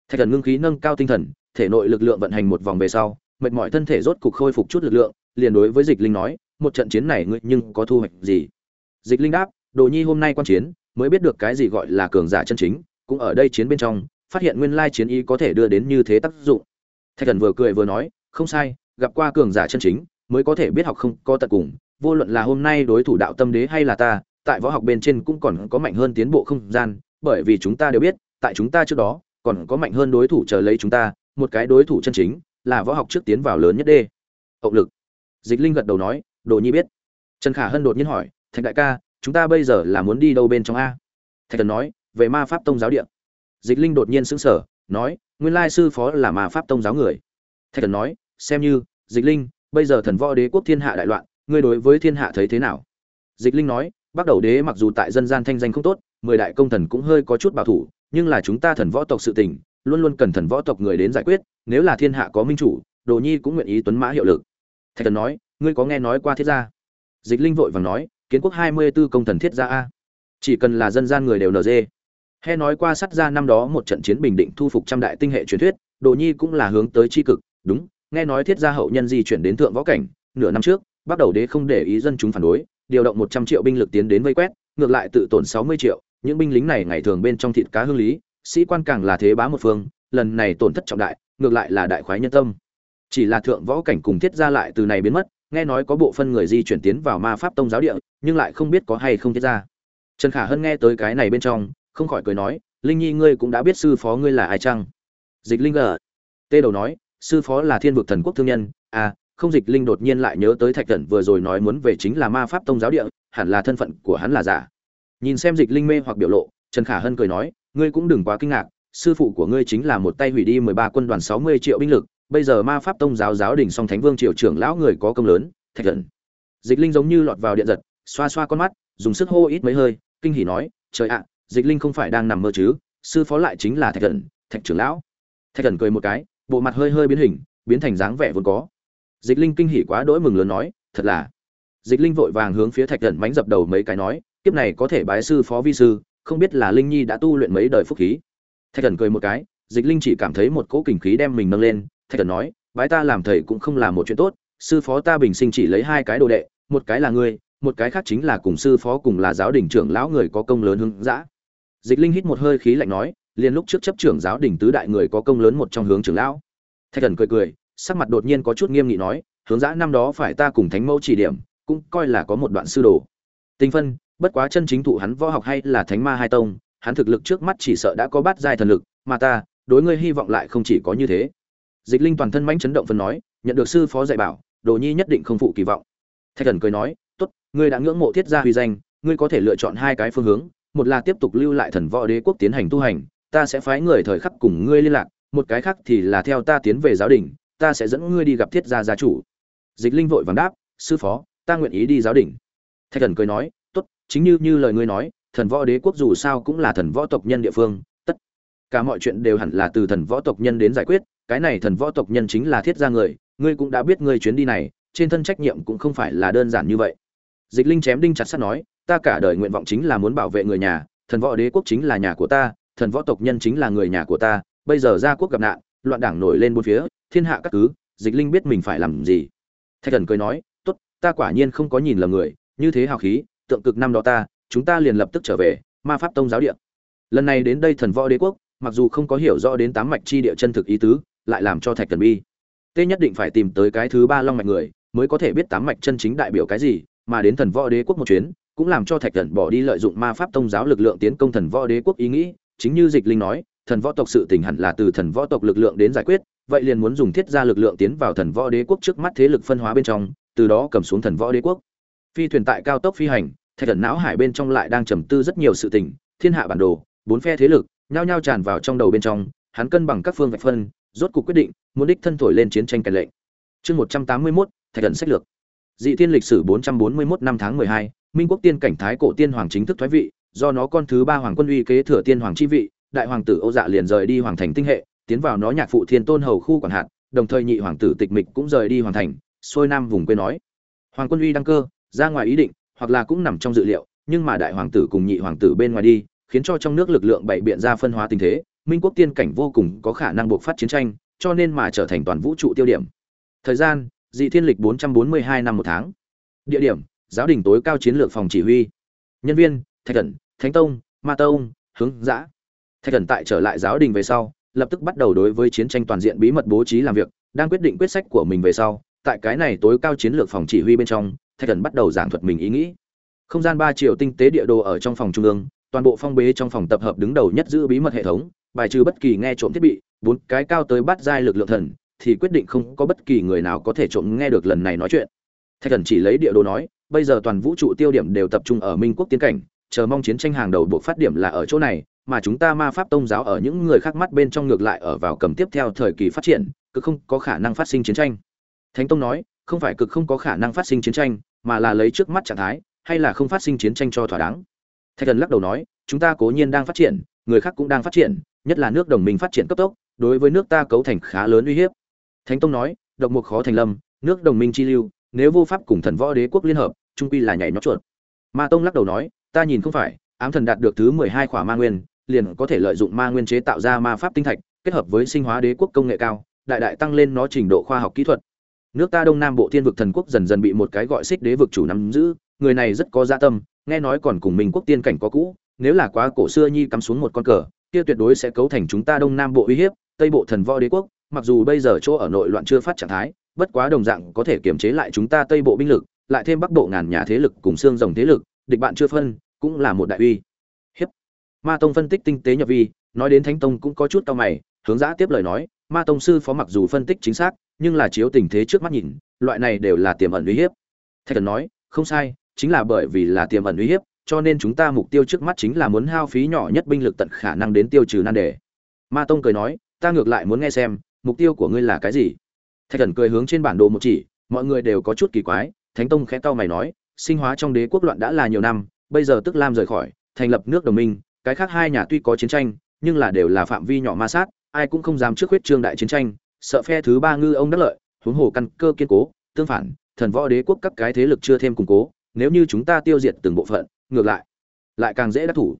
Thạch thần ngưng khí nâng cao tinh thần, thể nội lực lượng vận hành một vòng về sau, mệt mỏi thân thể rốt cục khôi phục chút lực lượng, liền đối với dịch linh nói, một trận chiến này ngươi nhưng có thu hoạch gì? Dịch linh đáp đồ nhi hôm nay quan chiến, mới biết được cái gì gọi là cường giả chân chính, cũng ở đây chiến bên trong, phát hiện nguyên lai chiến y có thể đưa đến như thế tác dụng. Thạch thần vừa cười vừa nói, không sai, gặp qua cường giả chân chính, mới có thể biết học không có tận cùng, vô luận là hôm nay đối thủ đạo tâm đế hay là ta, tại võ học bên trên cũng còn có mạnh hơn tiến bộ không gian, bởi vì chúng ta đều biết, tại chúng ta trước đó, còn có mạnh hơn đối thủ chờ lấy chúng ta, một cái đối thủ chân chính, là võ học trước tiến vào lớn nhất đê. Hậu lực. Dịch linh gật đầu nói, đồ nhi biết. Trần khả hân đột nhiên hỏi, thạch đại ca chúng ta bây giờ là muốn đi đâu bên trong a? Thạch thần nói, về ma pháp tông giáo điện dịch linh đột nhiên sững sờ, nói, nguyên lai sư phó là ma pháp tông giáo người. Thạch thần nói, xem như, dịch linh, bây giờ thần võ đế quốc thiên hạ đại loạn, ngươi đối với thiên hạ thấy thế nào? Dịch linh nói bắt đầu đế mặc dù tại dân gian thanh danh không tốt, mười đại công thần cũng hơi có chút bảo thủ, nhưng là chúng ta thần võ tộc sự tình, luôn luôn cần thần võ tộc người đến giải quyết, nếu là thiên hạ có minh chủ, đồ nhi cũng nguyện ý tuấn mã hiệu lực. Thạch thần nói, ngươi có nghe nói qua thiết gia? Dịch linh vội vàng nói kiến quốc hai mươi b ố công thần thiết gia a. Chỉ cần là dân gian người đều nd he nói qua sắt ra năm đó một trận chiến bình định thu phục trăm đại tinh hệ truyền thuyết, đồ nhi cũng là hướng tới tri cực, đúng, nghe nói thiết gia hậu nhân di chuyển đến thượng võ cảnh, nửa năm trước, bắt đầu đế không để ý dân chúng phản đối, điều động một trăm triệu binh lực tiến đến vây quét, ngược lại tự tổn sáu mươi triệu, những binh lính này ngày thường bên trong thịt cá hương lý, sĩ quan càng là thế bá một phương, lần này tổn thất trọng đại, ngược lại là đại khoái nhân tâm. Chỉ là thượng võ cảnh cùng thiết gia lại từ này biến mất nghe nói có bộ phân người di chuyển tiến vào ma pháp tông giáo địa, nhưng lại không biết có hay không thiết ra. trần khả hân nghe tới cái này bên trong, không khỏi cười nói, linh nhi ngươi cũng đã biết sư phó ngươi là ai chăng? Dịch linh gờ. Tê đầu nói, sư phó là thiên vực thần quốc thương nhân à không dịch linh đột nhiên lại nhớ tới thạch thần vừa rồi nói muốn về chính là ma pháp tông giáo địa, hẳn là thân phận của hắn là giả. Nhìn xem dịch linh mê hoặc biểu lộ, trần khả hân cười nói, ngươi cũng đừng quá kinh ngạc, sư phụ của ngươi chính là một tay hủy đi mười ba quân đoàn sáu mươi triệu binh lực bây giờ ma pháp tông giáo giáo đình song thánh vương triều trưởng lão người có công lớn, thạch thần. Dịch linh giống như lọt vào điện giật, xoa xoa con mắt, dùng sức hô ít mấy hơi, kinh hỉ nói, trời ạ, dịch linh không phải đang nằm mơ chứ, sư phó lại chính là thạch thần, thạch trưởng lão. Thạch thần cười một cái, bộ mặt hơi hơi biến hình, biến thành dáng vẻ vốn có. Dịch linh kinh hỉ quá đỗi mừng lớn nói, thật là. Dịch linh vội vàng hướng phía thạch thần mánh dập đầu mấy cái nói, kiếp này có thể bái sư phó vi sư, không biết là linh nhi đã tu luyện mấy đời phúc khí. Thạch thần cười một cái, dịch linh chỉ cảm thấy một cỗ kình khí đem mình nâng lên thạch thần nói, bái ta làm thầy cũng không là một chuyện tốt, sư phó ta bình sinh chỉ lấy hai cái đồ đệ, một cái là ngươi, một cái khác chính là cùng sư phó cùng là giáo đình trưởng lão người có công lớn hướng dã. Dịch linh hít một hơi khí lạnh nói liền lúc trước chấp trưởng giáo đình tứ đại người có công lớn một trong hướng trưởng lão. Thạch thần cười cười, sắc mặt đột nhiên có chút nghiêm nghị nói, hướng dã năm đó phải ta cùng thánh mẫu chỉ điểm, cũng coi là có một đoạn sư đồ. Tinh phân, bất quá chân chính thụ hắn võ học hay là thánh ma hai tông, hắn thực lực trước mắt chỉ sợ đã có bát giai thần lực, mà ta, đối ngươi hy vọng lại không chỉ có như thế dịch linh toàn thân mãnh chấn động phân nói, nhận được sư phó dạy bảo, đồ nhi nhất định không phụ kỳ vọng. Thạch thần cười nói, tốt, ngươi đã ngưỡng mộ thiết gia huy danh, ngươi có thể lựa chọn hai cái phương hướng, một là tiếp tục lưu lại thần võ đế quốc tiến hành tu hành, ta sẽ phái người thời khắc cùng ngươi liên lạc, một cái khác thì là theo ta tiến về giáo đình, ta sẽ dẫn ngươi đi gặp thiết gia gia chủ. Dịch linh vội vàng đáp, sư phó, ta nguyện ý đi giáo đình. Thạch thần cười nói, tốt, chính như như lời ngươi nói, thần võ đế quốc dù sao cũng là thần võ tộc nhân địa phương, tất cả mọi chuyện đều hẳn là từ thần võ tộc nhân đến giải quyết cái này thần võ tộc nhân chính là thiết gia người, ngươi cũng đã biết ngươi chuyến đi này, trên thân trách nhiệm cũng không phải là đơn giản như vậy. Dịch linh chém đinh chặt sắt nói, ta cả đời nguyện vọng chính là muốn bảo vệ người nhà, thần võ đế quốc chính là nhà của ta, thần võ tộc nhân chính là người nhà của ta, bây giờ gia quốc gặp nạn, loạn đảng nổi lên bốn phía, thiên hạ các cứ, dịch linh biết mình phải làm gì. Thạch thần cười nói, tốt, ta quả nhiên không có nhìn lầm người, như thế hào khí, tượng cực năm đó ta, chúng ta liền lập tức trở về, ma pháp tông giáo địa. Lần này đến đây thần võ đế quốc, mặc dù không có hiểu rõ đến tám mạch chi địa chân thực ý tứ lại làm cho thạch thần bi. Tê nhất định phải tìm tới cái thứ ba long mạch người, mới có thể biết tám mạch chân chính đại biểu cái gì, mà đến thần võ đế quốc một chuyến, cũng làm cho thạch thần bỏ đi lợi dụng ma pháp tông giáo lực lượng tiến công thần võ đế quốc ý nghĩ. Chính như dịch linh nói, thần võ tộc sự tình hẳn là từ thần võ tộc lực lượng đến giải quyết, vậy liền muốn dùng thiết gia lực lượng tiến vào thần võ đế quốc trước mắt thế lực phân hóa bên trong, từ đó cầm xuống thần võ đế quốc. Phi thuyền tại cao tốc phi hành, thạch thần não hải bên trong lại đang trầm tư rất nhiều sự tình. Thiên hạ bản đồ, bốn phe thế lực, nhao nhao tràn vào trong đầu bên trong, hắn cân bằng các phương vạch phân rốt cuộc quyết định muốn đích thân thổi lên chiến tranh kèn lệnh. Chương một trăm tám mươi mốt thạch thần sách lược. Dị tiên lịch sử bốn trăm bốn mươi mốt năm tháng mười hai minh quốc tiên cảnh thái cổ tiên hoàng chính thức thoái vị do nó con thứ ba hoàng quân uy kế thừa tiên hoàng chi vị đại hoàng tử Âu Dạ liền rời đi hoàng thành tinh hệ, tiến vào nó nhạc phụ Thiên Tôn hầu khu quản hạt, đồng thời nhị hoàng tử Tịch Mịch cũng rời đi hoàng thành, xuôi nam vùng quê nói. Hoàng Quân Uy đăng cơ, ra ngoài ý định, hoặc là cũng nằm trong dự liệu, nhưng mà đại hoàng tử cùng nhị hoàng tử bên ngoài đi, khiến cho trong nước lực lượng bảy biện ra phân hóa tình thế, Minh quốc tiên cảnh vô cùng có khả năng buộc phát chiến tranh, cho nên mà trở thành toàn vũ trụ tiêu điểm. Thời gian, dị thiên lịch 442 năm một tháng. Địa điểm, giáo đình tối cao chiến lược phòng chỉ huy. Nhân viên, Thạch Cẩn, Thánh Tông, Ma Tông, hướng dã thạch thần tại trở lại giáo đình về sau lập tức bắt đầu đối với chiến tranh toàn diện bí mật bố trí làm việc đang quyết định quyết sách của mình về sau tại cái này tối cao chiến lược phòng chỉ huy bên trong thạch thần bắt đầu giảng thuật mình ý nghĩ không gian ba triệu tinh tế địa đồ ở trong phòng trung ương toàn bộ phong bế trong phòng tập hợp đứng đầu nhất giữ bí mật hệ thống bài trừ bất kỳ nghe trộm thiết bị, bốn cái cao tới bắt giai lực lượng thần, thì quyết định không có bất kỳ người nào có thể trộm nghe được lần này nói chuyện. Thạch thần chỉ lấy địa đồ nói, bây giờ toàn vũ trụ tiêu điểm đều tập trung ở minh quốc tiến cảnh, chờ mong chiến tranh hàng đầu buộc phát điểm là ở chỗ này, mà chúng ta ma pháp tôn giáo ở những người khác mắt bên trong ngược lại ở vào cầm tiếp theo thời kỳ phát triển, cực không có khả năng phát sinh chiến tranh. Thánh tông nói, không phải cực không có khả năng phát sinh chiến tranh, mà là lấy trước mắt trạng thái, hay là không phát sinh chiến tranh cho thỏa đáng? Thạch thần lắc đầu nói, chúng ta cố nhiên đang phát triển, người khác cũng đang phát triển nhất là nước đồng minh phát triển cấp tốc đối với nước ta cấu thành khá lớn uy hiếp thánh tông nói độc mục khó thành lâm nước đồng minh chi lưu nếu vô pháp cùng thần võ đế quốc liên hợp trung quy là nhảy nhót chuột ma tông lắc đầu nói ta nhìn không phải ám thần đạt được thứ mười hai khỏa ma nguyên liền có thể lợi dụng ma nguyên chế tạo ra ma pháp tinh thạch, kết hợp với sinh hóa đế quốc công nghệ cao, đại đại tăng lên nó trình độ khoa học kỹ thuật. Nước ta Đông Nam Bộ Thiên vực thần quốc dần dần bị một cái gọi xích đế vực chủ nắm giữ, người này rất có dạ tâm, nghe nói còn cùng mình quốc tiên cảnh có cũ, nếu là quá cổ xưa nhi cắm xuống một con cờ, kia tuyệt đối sẽ cấu thành chúng ta Đông Nam Bộ uy hiếp, Tây Bộ thần võ đế quốc, mặc dù bây giờ chỗ ở nội loạn chưa phát trạng thái bất quá đồng dạng có thể kiềm chế lại chúng ta tây bộ binh lực lại thêm bắc bộ ngàn nhà thế lực cùng xương rồng thế lực địch bạn chưa phân cũng là một đại uy. Hiếp. Ma tông phân tích tinh tế nhập vi nói đến thánh tông cũng có chút tao mày hướng giã tiếp lời nói ma tông sư phó mặc dù phân tích chính xác nhưng là chiếu tình thế trước mắt nhìn loại này đều là tiềm ẩn uy hiếp. Thạch thần nói không sai chính là bởi vì là tiềm ẩn uy hiếp cho nên chúng ta mục tiêu trước mắt chính là muốn hao phí nhỏ nhất binh lực tận khả năng đến tiêu trừ nan đề. Ma tông cười nói, ta ngược lại muốn nghe xem, mục tiêu của ngươi là cái gì? Thạch thần cười hướng trên bản đồ một chỉ, mọi người đều có chút kỳ quái, thánh tông khẽ cau mày nói, sinh hóa trong đế quốc loạn đã là nhiều năm, bây giờ tức lam rời khỏi, thành lập nước đồng minh, cái khác hai nhà tuy có chiến tranh, nhưng là đều là phạm vi nhỏ ma sát, ai cũng không dám trước huyết trương đại chiến tranh, sợ phe thứ ba ngư ông đắc lợi, huống hồ căn cơ kiên cố, tương phản, thần võ đế quốc các cái thế lực chưa thêm củng cố, nếu như chúng ta tiêu diệt từng bộ phận ngược lại lại càng dễ đắc thủ.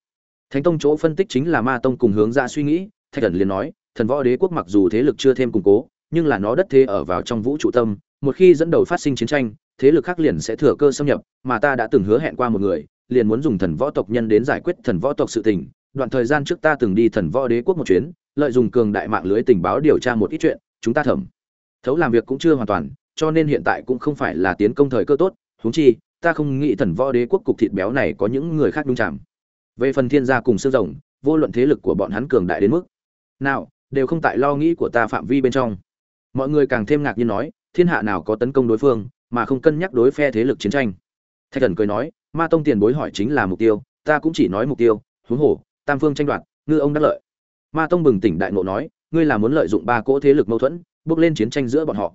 Thánh tông chỗ phân tích chính là ma tông cùng hướng ra suy nghĩ, thạch thần liền nói, thần võ đế quốc mặc dù thế lực chưa thêm củng cố, nhưng là nó đất thế ở vào trong vũ trụ tâm, một khi dẫn đầu phát sinh chiến tranh, thế lực khác liền sẽ thừa cơ xâm nhập, mà ta đã từng hứa hẹn qua một người, liền muốn dùng thần võ tộc nhân đến giải quyết thần võ tộc sự tình. Đoạn thời gian trước ta từng đi thần võ đế quốc một chuyến, lợi dụng cường đại mạng lưới tình báo điều tra một ít chuyện, chúng ta thẩm thấu làm việc cũng chưa hoàn toàn, cho nên hiện tại cũng không phải là tiến công thời cơ tốt, huống chi ta không nghĩ thần võ đế quốc cục thịt béo này có những người khác đúng chạm về phần thiên gia cùng xương rồng, vô luận thế lực của bọn hắn cường đại đến mức nào, đều không tại lo nghĩ của ta phạm vi bên trong. Mọi người càng thêm ngạc nhiên nói, thiên hạ nào có tấn công đối phương, mà không cân nhắc đối phe thế lực chiến tranh. Thạch thần cười nói, ma tông tiền bối hỏi chính là mục tiêu, ta cũng chỉ nói mục tiêu, huống hồ, tam phương tranh đoạt, ngư ông đắc lợi. Ma tông bừng tỉnh đại ngộ nói, ngươi là muốn lợi dụng ba cỗ thế lực mâu thuẫn, bước lên chiến tranh giữa bọn họ.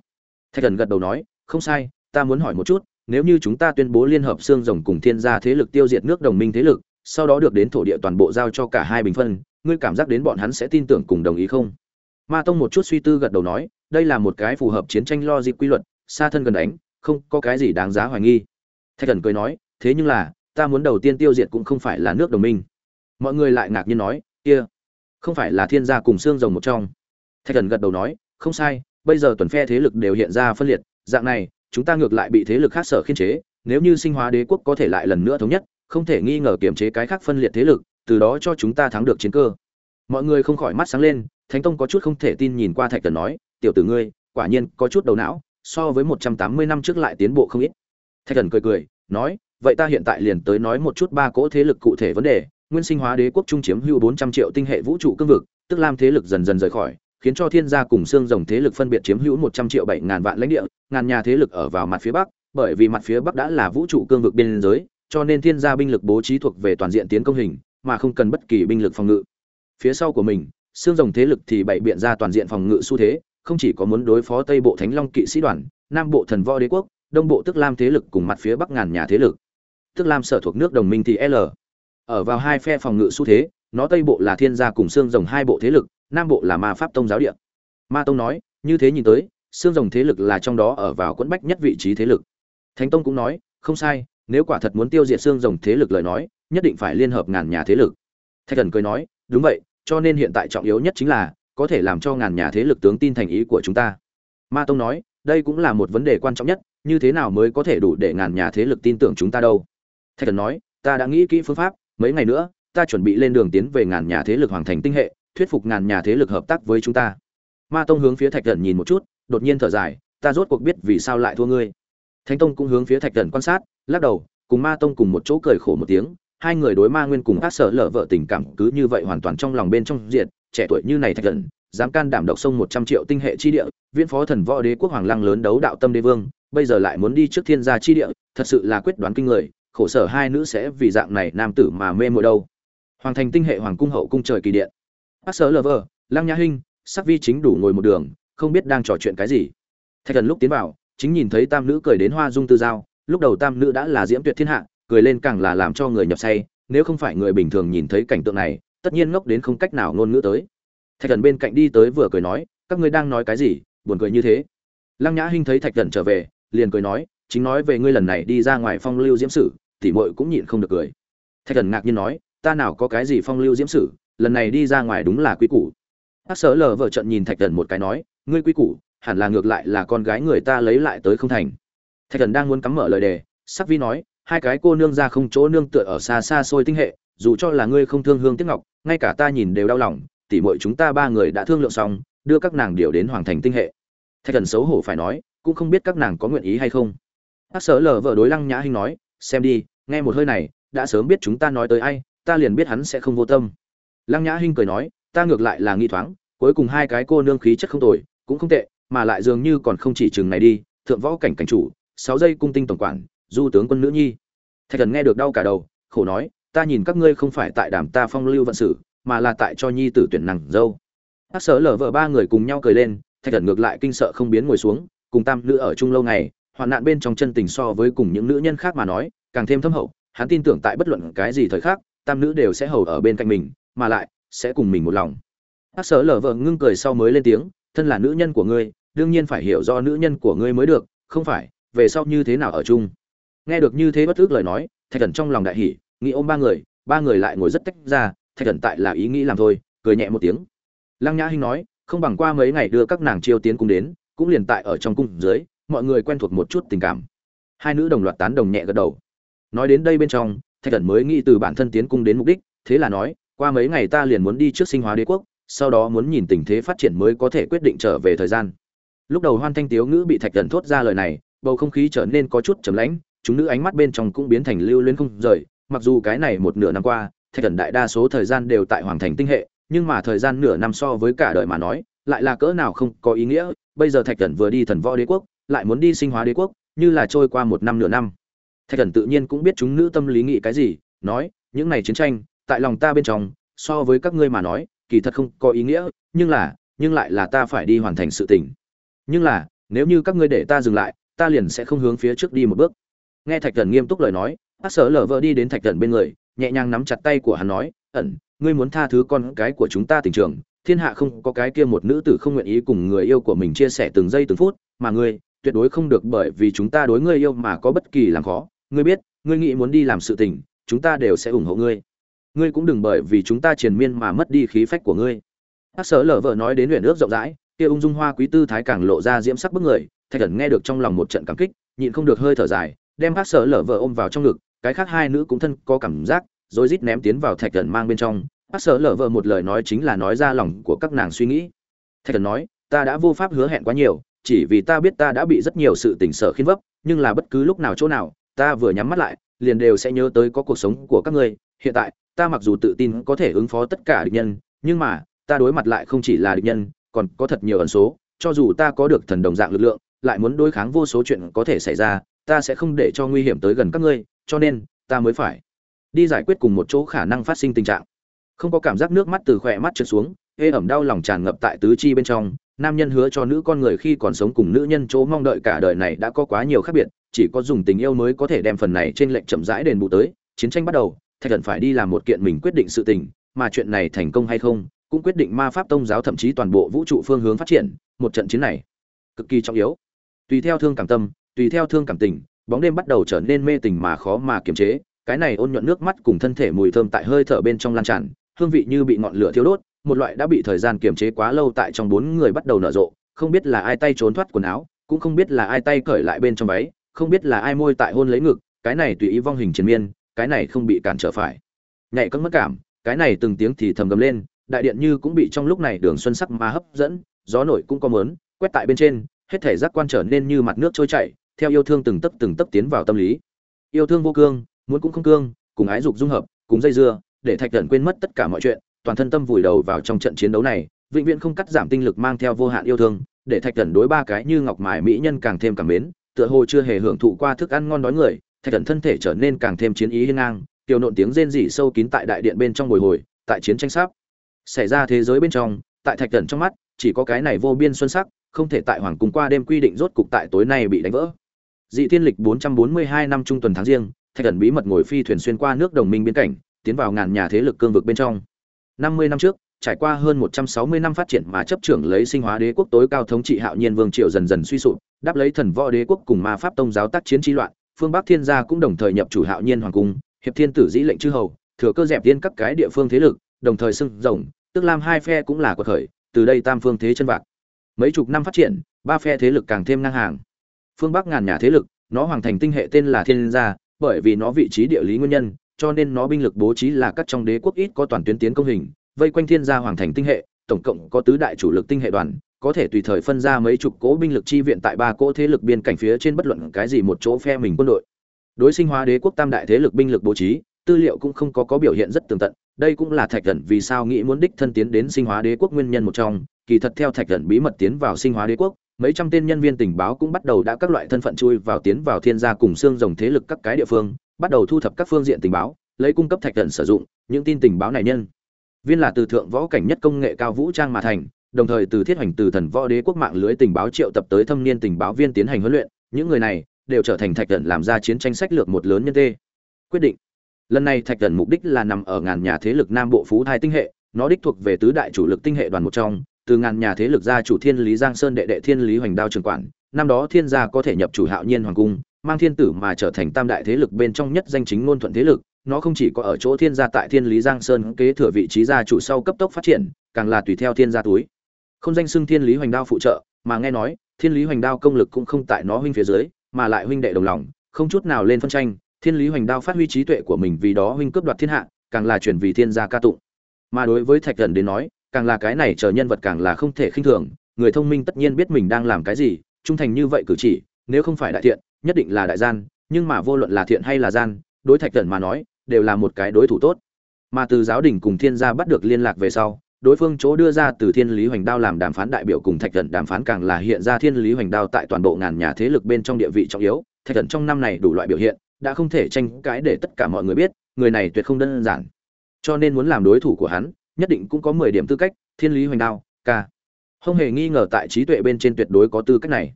Thạch thần gật đầu nói, không sai, ta muốn hỏi một chút nếu như chúng ta tuyên bố liên hợp xương rồng cùng thiên gia thế lực tiêu diệt nước đồng minh thế lực, sau đó được đến thổ địa toàn bộ giao cho cả hai bình phân, ngươi cảm giác đến bọn hắn sẽ tin tưởng cùng đồng ý không? Ma tông một chút suy tư gật đầu nói, đây là một cái phù hợp chiến tranh lo dịp quy luật, xa thân gần đánh, không có cái gì đáng giá hoài nghi. Thạch thần cười nói, thế nhưng là, ta muốn đầu tiên tiêu diệt cũng không phải là nước đồng minh. Mọi người lại ngạc nhiên nói, kia, không phải là thiên gia cùng xương rồng một trong. Thạch thần gật đầu nói, không sai, bây giờ tuần phe thế lực đều hiện ra phân liệt, dạng này chúng ta ngược lại bị thế lực khác sở khiên chế, nếu như sinh hóa đế quốc có thể lại lần nữa thống nhất, không thể nghi ngờ kiểm chế cái khác phân liệt thế lực, từ đó cho chúng ta thắng được chiến cơ. Mọi người không khỏi mắt sáng lên, thánh tông có chút không thể tin nhìn qua thạch tần nói, tiểu tử ngươi, quả nhiên có chút đầu não, so với một trăm tám mươi năm trước lại tiến bộ không ít. Thạch tần cười cười, nói, vậy ta hiện tại liền tới nói một chút ba cỗ thế lực cụ thể vấn đề, nguyên sinh hóa đế quốc trung chiếm hưu bốn trăm triệu tinh hệ vũ trụ cương vực, tức lam thế lực dần dần rời khỏi khiến cho thiên gia cùng xương rồng thế lực phân biệt chiếm hữu một trăm triệu bảy ngàn vạn lãnh địa, ngàn nhà thế lực ở vào mặt phía bắc, bởi vì mặt phía bắc đã là vũ trụ cương vực biên giới, cho nên thiên gia binh lực bố trí thuộc về toàn diện tiến công hình, mà không cần bất kỳ binh lực phòng ngự. Phía sau của mình, xương rồng thế lực thì bày biện ra toàn diện phòng ngự xu thế, không chỉ có muốn đối phó tây bộ thánh long kỵ sĩ đoàn, nam bộ thần võ đế quốc, đông bộ tức lam thế lực cùng mặt phía bắc ngàn nhà thế lực. Tức lam sở thuộc nước đồng minh thì l. Ở vào hai phe phòng ngự xu thế, nó tây bộ là thiên gia cùng xương rồng hai bộ thế lực nam bộ là ma pháp tông giáo địa. Ma tông nói, như thế nhìn tới, xương rồng thế lực là trong đó ở vào quẫn bách nhất vị trí thế lực. Thánh tông cũng nói, không sai, nếu quả thật muốn tiêu diệt xương rồng thế lực lời nói, nhất định phải liên hợp ngàn nhà thế lực. Thạch thần cười nói, đúng vậy, cho nên hiện tại trọng yếu nhất chính là, có thể làm cho ngàn nhà thế lực tướng tin thành ý của chúng ta. Ma tông nói, đây cũng là một vấn đề quan trọng nhất, như thế nào mới có thể đủ để ngàn nhà thế lực tin tưởng chúng ta đâu? Thạch thần nói, ta đã nghĩ kỹ phương pháp, mấy ngày nữa, ta chuẩn bị lên đường tiến về ngàn nhà thế lực hoàng thành tinh hệ thuyết phục ngàn nhà thế lực hợp tác với chúng ta. Ma tông hướng phía thạch thần nhìn một chút, đột nhiên thở dài, ta rốt cuộc biết vì sao lại thua ngươi. Thánh tông cũng hướng phía thạch thần quan sát, lắc đầu, cùng ma tông cùng một chỗ cười khổ một tiếng, hai người đối ma nguyên cùng ác sở lở vợ tình cảm cứ như vậy hoàn toàn trong lòng bên trong diện trẻ tuổi như này thạch thần, dám can đảm độc sông một trăm triệu tinh hệ chi địa, viễn phó thần võ đế quốc hoàng lăng lớn đấu đạo tâm đế vương, bây giờ lại muốn đi trước thiên gia chi địa, thật sự là quyết đoán kinh người, khổ sở hai nữ sẽ vì dạng này nam tử mà mê mội đâu. Hoàng thành tinh hệ hoàng cung hậu cung trời kỳ điện bác sở lơ vờ lăng nhã hinh, sắc vi chính đủ ngồi một đường, không biết đang trò chuyện cái gì. Thạch thần lúc tiến vào, chính nhìn thấy tam nữ cười đến hoa dung tư giao, lúc đầu tam nữ đã là diễm tuyệt thiên hạ, cười lên càng là làm cho người nhập say, nếu không phải người bình thường nhìn thấy cảnh tượng này, tất nhiên ngốc đến không cách nào ngôn ngữ tới. Thạch thần bên cạnh đi tới vừa cười nói, các ngươi đang nói cái gì? Buồn cười như thế. Lăng nhã hinh thấy thạch thần trở về, liền cười nói, chính nói về ngươi lần này đi ra ngoài phong lưu diễm sử tỷ muội cũng nhịn không được cười. Thạch thần ngạc nhiên nói, ta nào có cái gì phong lưu diễm sử lần này đi ra ngoài đúng là quý củ. Hát sở lờ vợ trận nhìn thạch thần một cái nói, ngươi quý củ, hẳn là ngược lại là con gái người ta lấy lại tới không thành. Thạch thần đang muốn cắm mở lời đề, sắc vi nói, hai cái cô nương ra không chỗ nương tựa ở xa xa xôi tinh hệ, dù cho là ngươi không thương hương tiếc ngọc, ngay cả ta nhìn đều đau lòng, tỉ muội chúng ta ba người đã thương lượng xong, đưa các nàng điều đến hoàng thành tinh hệ. Thạch thần xấu hổ phải nói, cũng không biết các nàng có nguyện ý hay không. Hát sở lờ vợ đối lăng nhã hinh nói, xem đi, nghe một hơi này, đã sớm biết chúng ta nói tới ai, ta liền biết hắn sẽ không vô tâm lăng nhã hinh cười nói, ta ngược lại là nghi thoáng, cuối cùng hai cái cô nương khí chất không tồi, cũng không tệ, mà lại dường như còn không chỉ chừng này đi, thượng võ cảnh cảnh chủ, sáu giây cung tinh tổng quản, du tướng quân nữ nhi. Thạch thần nghe được đau cả đầu, khổ nói, ta nhìn các ngươi không phải tại đàm ta phong lưu vận sự, mà là tại cho nhi tử tuyển nàng dâu. Các sở lở vợ ba người cùng nhau cười lên, thạch thần ngược lại kinh sợ không biến ngồi xuống, cùng tam nữ ở chung lâu ngày, hoạn nạn bên trong chân tình so với cùng những nữ nhân khác mà nói, càng thêm thâm hậu, hắn tin tưởng tại bất luận cái gì thời khác tam nữ đều sẽ hầu ở bên cạnh mình mà lại, sẽ cùng mình một lòng. Bác sở lở vợ ngưng cười sau mới lên tiếng, thân là nữ nhân của ngươi, đương nhiên phải hiểu do nữ nhân của ngươi mới được, không phải, về sau như thế nào ở chung. Nghe được như thế bất ước lời nói, thạch thần trong lòng đại hỉ, nghĩ ôm ba người ba người lại ngồi rất tách ra, thạch thần tại là ý nghĩ làm thôi, cười nhẹ một tiếng. Lăng nhã hinh nói, không bằng qua mấy ngày đưa các nàng chiêu tiến cung đến, cũng liền tại ở trong cung dưới, mọi người quen thuộc một chút tình cảm. Hai nữ đồng loạt tán đồng nhẹ gật đầu. Nói đến đây bên trong, thạch thần mới nghĩ từ bản thân tiến cung đến mục đích, thế là nói qua mấy ngày ta liền muốn đi trước sinh hóa đế quốc, sau đó muốn nhìn tình thế phát triển mới có thể quyết định trở về thời gian. Lúc đầu hoan thanh tiếu ngữ bị thạch thần thốt ra lời này, bầu không khí trở nên có chút trầm lãnh, chúng nữ ánh mắt bên trong cũng biến thành lưu luyến không rời, mặc dù cái này một nửa năm qua, thạch thần đại đa số thời gian đều tại hoàng thành tinh hệ, nhưng mà thời gian nửa năm so với cả đời mà nói, lại là cỡ nào không có ý nghĩa, bây giờ thạch thần vừa đi thần võ đế quốc, lại muốn đi sinh hóa đế quốc, như là trôi qua một năm nửa năm. Thạch thần tự nhiên cũng biết chúng nữ tâm lý nghĩ cái gì, nói, những này chiến tranh tại lòng ta bên trong, so với các ngươi mà nói, kỳ thật không có ý nghĩa, nhưng là, nhưng lại là ta phải đi hoàn thành sự tình. Nhưng là, nếu như các ngươi để ta dừng lại, ta liền sẽ không hướng phía trước đi một bước. Nghe thạch thần nghiêm túc lời nói hát sở lở vợ đi đến thạch thần bên người, nhẹ nhàng nắm chặt tay của hắn nói, ẩn, ngươi muốn tha thứ con cái của chúng ta tình trường, thiên hạ không có cái kia một nữ tử không nguyện ý cùng người yêu của mình chia sẻ từng giây từng phút, mà ngươi, tuyệt đối không được bởi vì chúng ta đối ngươi yêu mà có bất kỳ làm khó. Ngươi biết, ngươi nghĩ muốn đi làm sự tình, chúng ta đều sẽ ủng hộ ngươi ngươi cũng đừng bởi vì chúng ta triền miên mà mất đi khí phách của ngươi. Hát sở lở vợ nói đến luyện ước rộng rãi, kia ung dung hoa quý tư thái càng lộ ra diễm sắc bức người, thạch thần nghe được trong lòng một trận cảm kích, nhịn không được hơi thở dài, đem hát sở lở vợ ôm vào trong ngực, cái khác hai nữ cũng thân có cảm giác, rồi rít ném tiến vào thạch thần mang bên trong. Hát sở lở vợ một lời nói chính là nói ra lòng của các nàng suy nghĩ. Thạch thần nói, ta đã vô pháp hứa hẹn quá nhiều, chỉ vì ta biết ta đã bị rất nhiều sự tỉnh sở khiên vấp, nhưng là bất cứ lúc nào chỗ nào, ta vừa nhắm mắt lại, liền đều sẽ nhớ tới có cuộc sống của các ngươi. Hiện tại ta mặc dù tự tin có thể ứng phó tất cả địch nhân, nhưng mà, ta đối mặt lại không chỉ là địch nhân, còn có thật nhiều ẩn số, cho dù ta có được thần đồng dạng lực lượng, lại muốn đối kháng vô số chuyện có thể xảy ra, ta sẽ không để cho nguy hiểm tới gần các ngươi, cho nên, ta mới phải đi giải quyết cùng một chỗ khả năng phát sinh tình trạng. Không có cảm giác nước mắt từ khỏe mắt trượt xuống, ê ẩm đau lòng tràn ngập tại tứ chi bên trong, nam nhân hứa cho nữ con người khi còn sống cùng nữ nhân chỗ mong đợi cả đời này đã có quá nhiều khác biệt, chỉ có dùng tình yêu mới có thể đem phần này trên lệnh chậm rãi đền bù tới, chiến tranh bắt đầu thạch thần phải đi làm một kiện mình quyết định sự tình, mà chuyện này thành công hay không, cũng quyết định ma pháp tông giáo thậm chí toàn bộ vũ trụ phương hướng phát triển, một trận chiến này cực kỳ trọng yếu. Tùy theo thương cảm tâm, tùy theo thương cảm tình, bóng đêm bắt đầu trở nên mê tình mà khó mà kiềm chế, cái này ôn nhuận nước mắt cùng thân thể mùi thơm tại hơi thở bên trong lan tràn, hương vị như bị ngọn lửa thiêu đốt, một loại đã bị thời gian kiềm chế quá lâu tại trong bốn người bắt đầu nở rộ, không biết là ai tay trốn thoát quần áo, cũng không biết là ai tay cởi lại bên trong váy, không biết là ai môi tại hôn lấy ngực, cái này tùy ý vong hình triền miên cái này không bị cản trở phải. Nhạy cất mất cảm, cái này từng tiếng thì thầm gầm lên, đại điện như cũng bị trong lúc này đường xuân sắc mà hấp dẫn, gió nổi cũng có mớn, quét tại bên trên, hết thể giác quan trở nên như mặt nước trôi chảy, theo yêu thương từng tấc từng tấc tiến vào tâm lý. Yêu thương vô cương, muốn cũng không cương, cùng ái dục dung hợp, cùng dây dưa, để thạch thần quên mất tất cả mọi chuyện, toàn thân tâm vùi đầu vào trong trận chiến đấu này, vĩnh viễn không cắt giảm tinh lực mang theo vô hạn yêu thương, để thạch thần đối ba cái như ngọc mài mỹ nhân càng thêm cảm mến, tựa hồ chưa hề hưởng thụ qua thức ăn ngon đói người thạch thần thân thể trở nên càng thêm chiến ý hiên ngang tiểu nộn tiếng rên rỉ sâu kín tại đại điện bên trong bồi hồi, tại chiến tranh sắp xảy ra thế giới bên trong, tại thạch thần trong mắt, chỉ có cái này vô biên xuân sắc, không thể tại hoàng cung qua đêm quy định rốt cục tại tối nay bị đánh vỡ. Dị thiên lịch 442 năm trung tuần tháng riêng, thạch thần bí mật ngồi phi thuyền xuyên qua nước đồng minh biên cảnh, tiến vào ngàn nhà thế lực cương vực bên trong. 50 năm trước, trải qua hơn 160 năm phát triển mà chấp trưởng lấy sinh hóa đế quốc tối cao thống trị hạo nhiên vương triều dần dần suy sụp, đáp lấy thần võ đế quốc cùng ma pháp tông giáo tác chiến trí loạn phương bắc thiên gia cũng đồng thời nhập chủ hạo nhiên hoàng cung, hiệp thiên tử dĩ lệnh chư hầu, thừa cơ dẹp tiên các cái địa phương thế lực, đồng thời xưng rồng, tức lam hai phe cũng là cuộc khởi, từ đây tam phương thế chân vạc. Mấy chục năm phát triển, ba phe thế lực càng thêm ngang hàng. Phương bắc ngàn nhà thế lực, nó hoàng thành tinh hệ tên là thiên gia, bởi vì nó vị trí địa lý nguyên nhân, cho nên nó binh lực bố trí là các trong đế quốc ít có toàn tuyến tiến công hình, vây quanh thiên gia hoàng thành tinh hệ, tổng cộng có tứ đại chủ lực tinh hệ đoàn có thể tùy thời phân ra mấy chục cỗ binh lực chi viện tại ba cỗ thế lực biên cảnh phía trên bất luận cái gì một chỗ phe mình quân đội. Đối sinh hóa đế quốc tam đại thế lực binh lực bố trí, tư liệu cũng không có có biểu hiện rất tường tận, đây cũng là thạch Cẩn vì sao nghĩ muốn đích thân tiến đến sinh hóa đế quốc nguyên nhân một trong. Kỳ thật theo thạch Cẩn bí mật tiến vào sinh hóa đế quốc, mấy trăm tên nhân viên tình báo cũng bắt đầu đã các loại thân phận chui vào tiến vào thiên gia cùng xương rồng thế lực các cái địa phương, bắt đầu thu thập các phương diện tình báo, lấy cung cấp thạch Cẩn sử dụng, những tin tình báo này nhân. Viên là từ thượng võ cảnh nhất công nghệ cao vũ trang mà thành đồng thời từ thiết hoành từ thần võ đế quốc mạng lưới tình báo triệu tập tới thâm niên tình báo viên tiến hành huấn luyện, những người này đều trở thành thạch thần làm ra chiến tranh sách lược một lớn nhân tê. Quyết định. Lần này thạch thần mục đích là nằm ở ngàn nhà thế lực nam bộ phú thai tinh hệ, nó đích thuộc về tứ đại chủ lực tinh hệ đoàn một trong, từ ngàn nhà thế lực gia chủ thiên lý giang sơn đệ đệ thiên lý hoành đao trường quản, năm đó thiên gia có thể nhập chủ hạo nhiên hoàng cung, mang thiên tử mà trở thành tam đại thế lực bên trong nhất danh chính ngôn thuận thế lực, nó không chỉ có ở chỗ thiên gia tại thiên lý giang sơn kế thừa vị trí gia chủ sau cấp tốc phát triển, càng là tùy theo thiên gia túi không danh xưng thiên lý hoành đao phụ trợ, mà nghe nói, thiên lý hoành đao công lực cũng không tại nó huynh phía dưới, mà lại huynh đệ đồng lòng, không chút nào lên phân tranh. Thiên lý hoành đao phát huy trí tuệ của mình vì đó huynh cướp đoạt thiên hạ, càng là chuyển vì thiên gia ca tụng. Mà đối với thạch thần đến nói, càng là cái này chờ nhân vật càng là không thể khinh thường, người thông minh tất nhiên biết mình đang làm cái gì, trung thành như vậy cử chỉ, nếu không phải đại thiện, nhất định là đại gian, nhưng mà vô luận là thiện hay là gian, đối thạch thần mà nói, đều là một cái đối thủ tốt. Mà từ giáo đình cùng thiên gia bắt được liên lạc về sau đối phương chỗ đưa ra từ thiên lý hoành đao làm đàm phán đại biểu cùng thạch thần đàm phán càng là hiện ra thiên lý hoành đao tại toàn bộ ngàn nhà thế lực bên trong địa vị trọng yếu. Thạch thần trong năm này đủ loại biểu hiện đã không thể tranh cãi để tất cả mọi người biết người này tuyệt không đơn giản. Cho nên muốn làm đối thủ của hắn nhất định cũng có mười điểm tư cách thiên lý hoành đao K, không hề nghi ngờ tại trí tuệ bên trên tuyệt đối có tư cách này.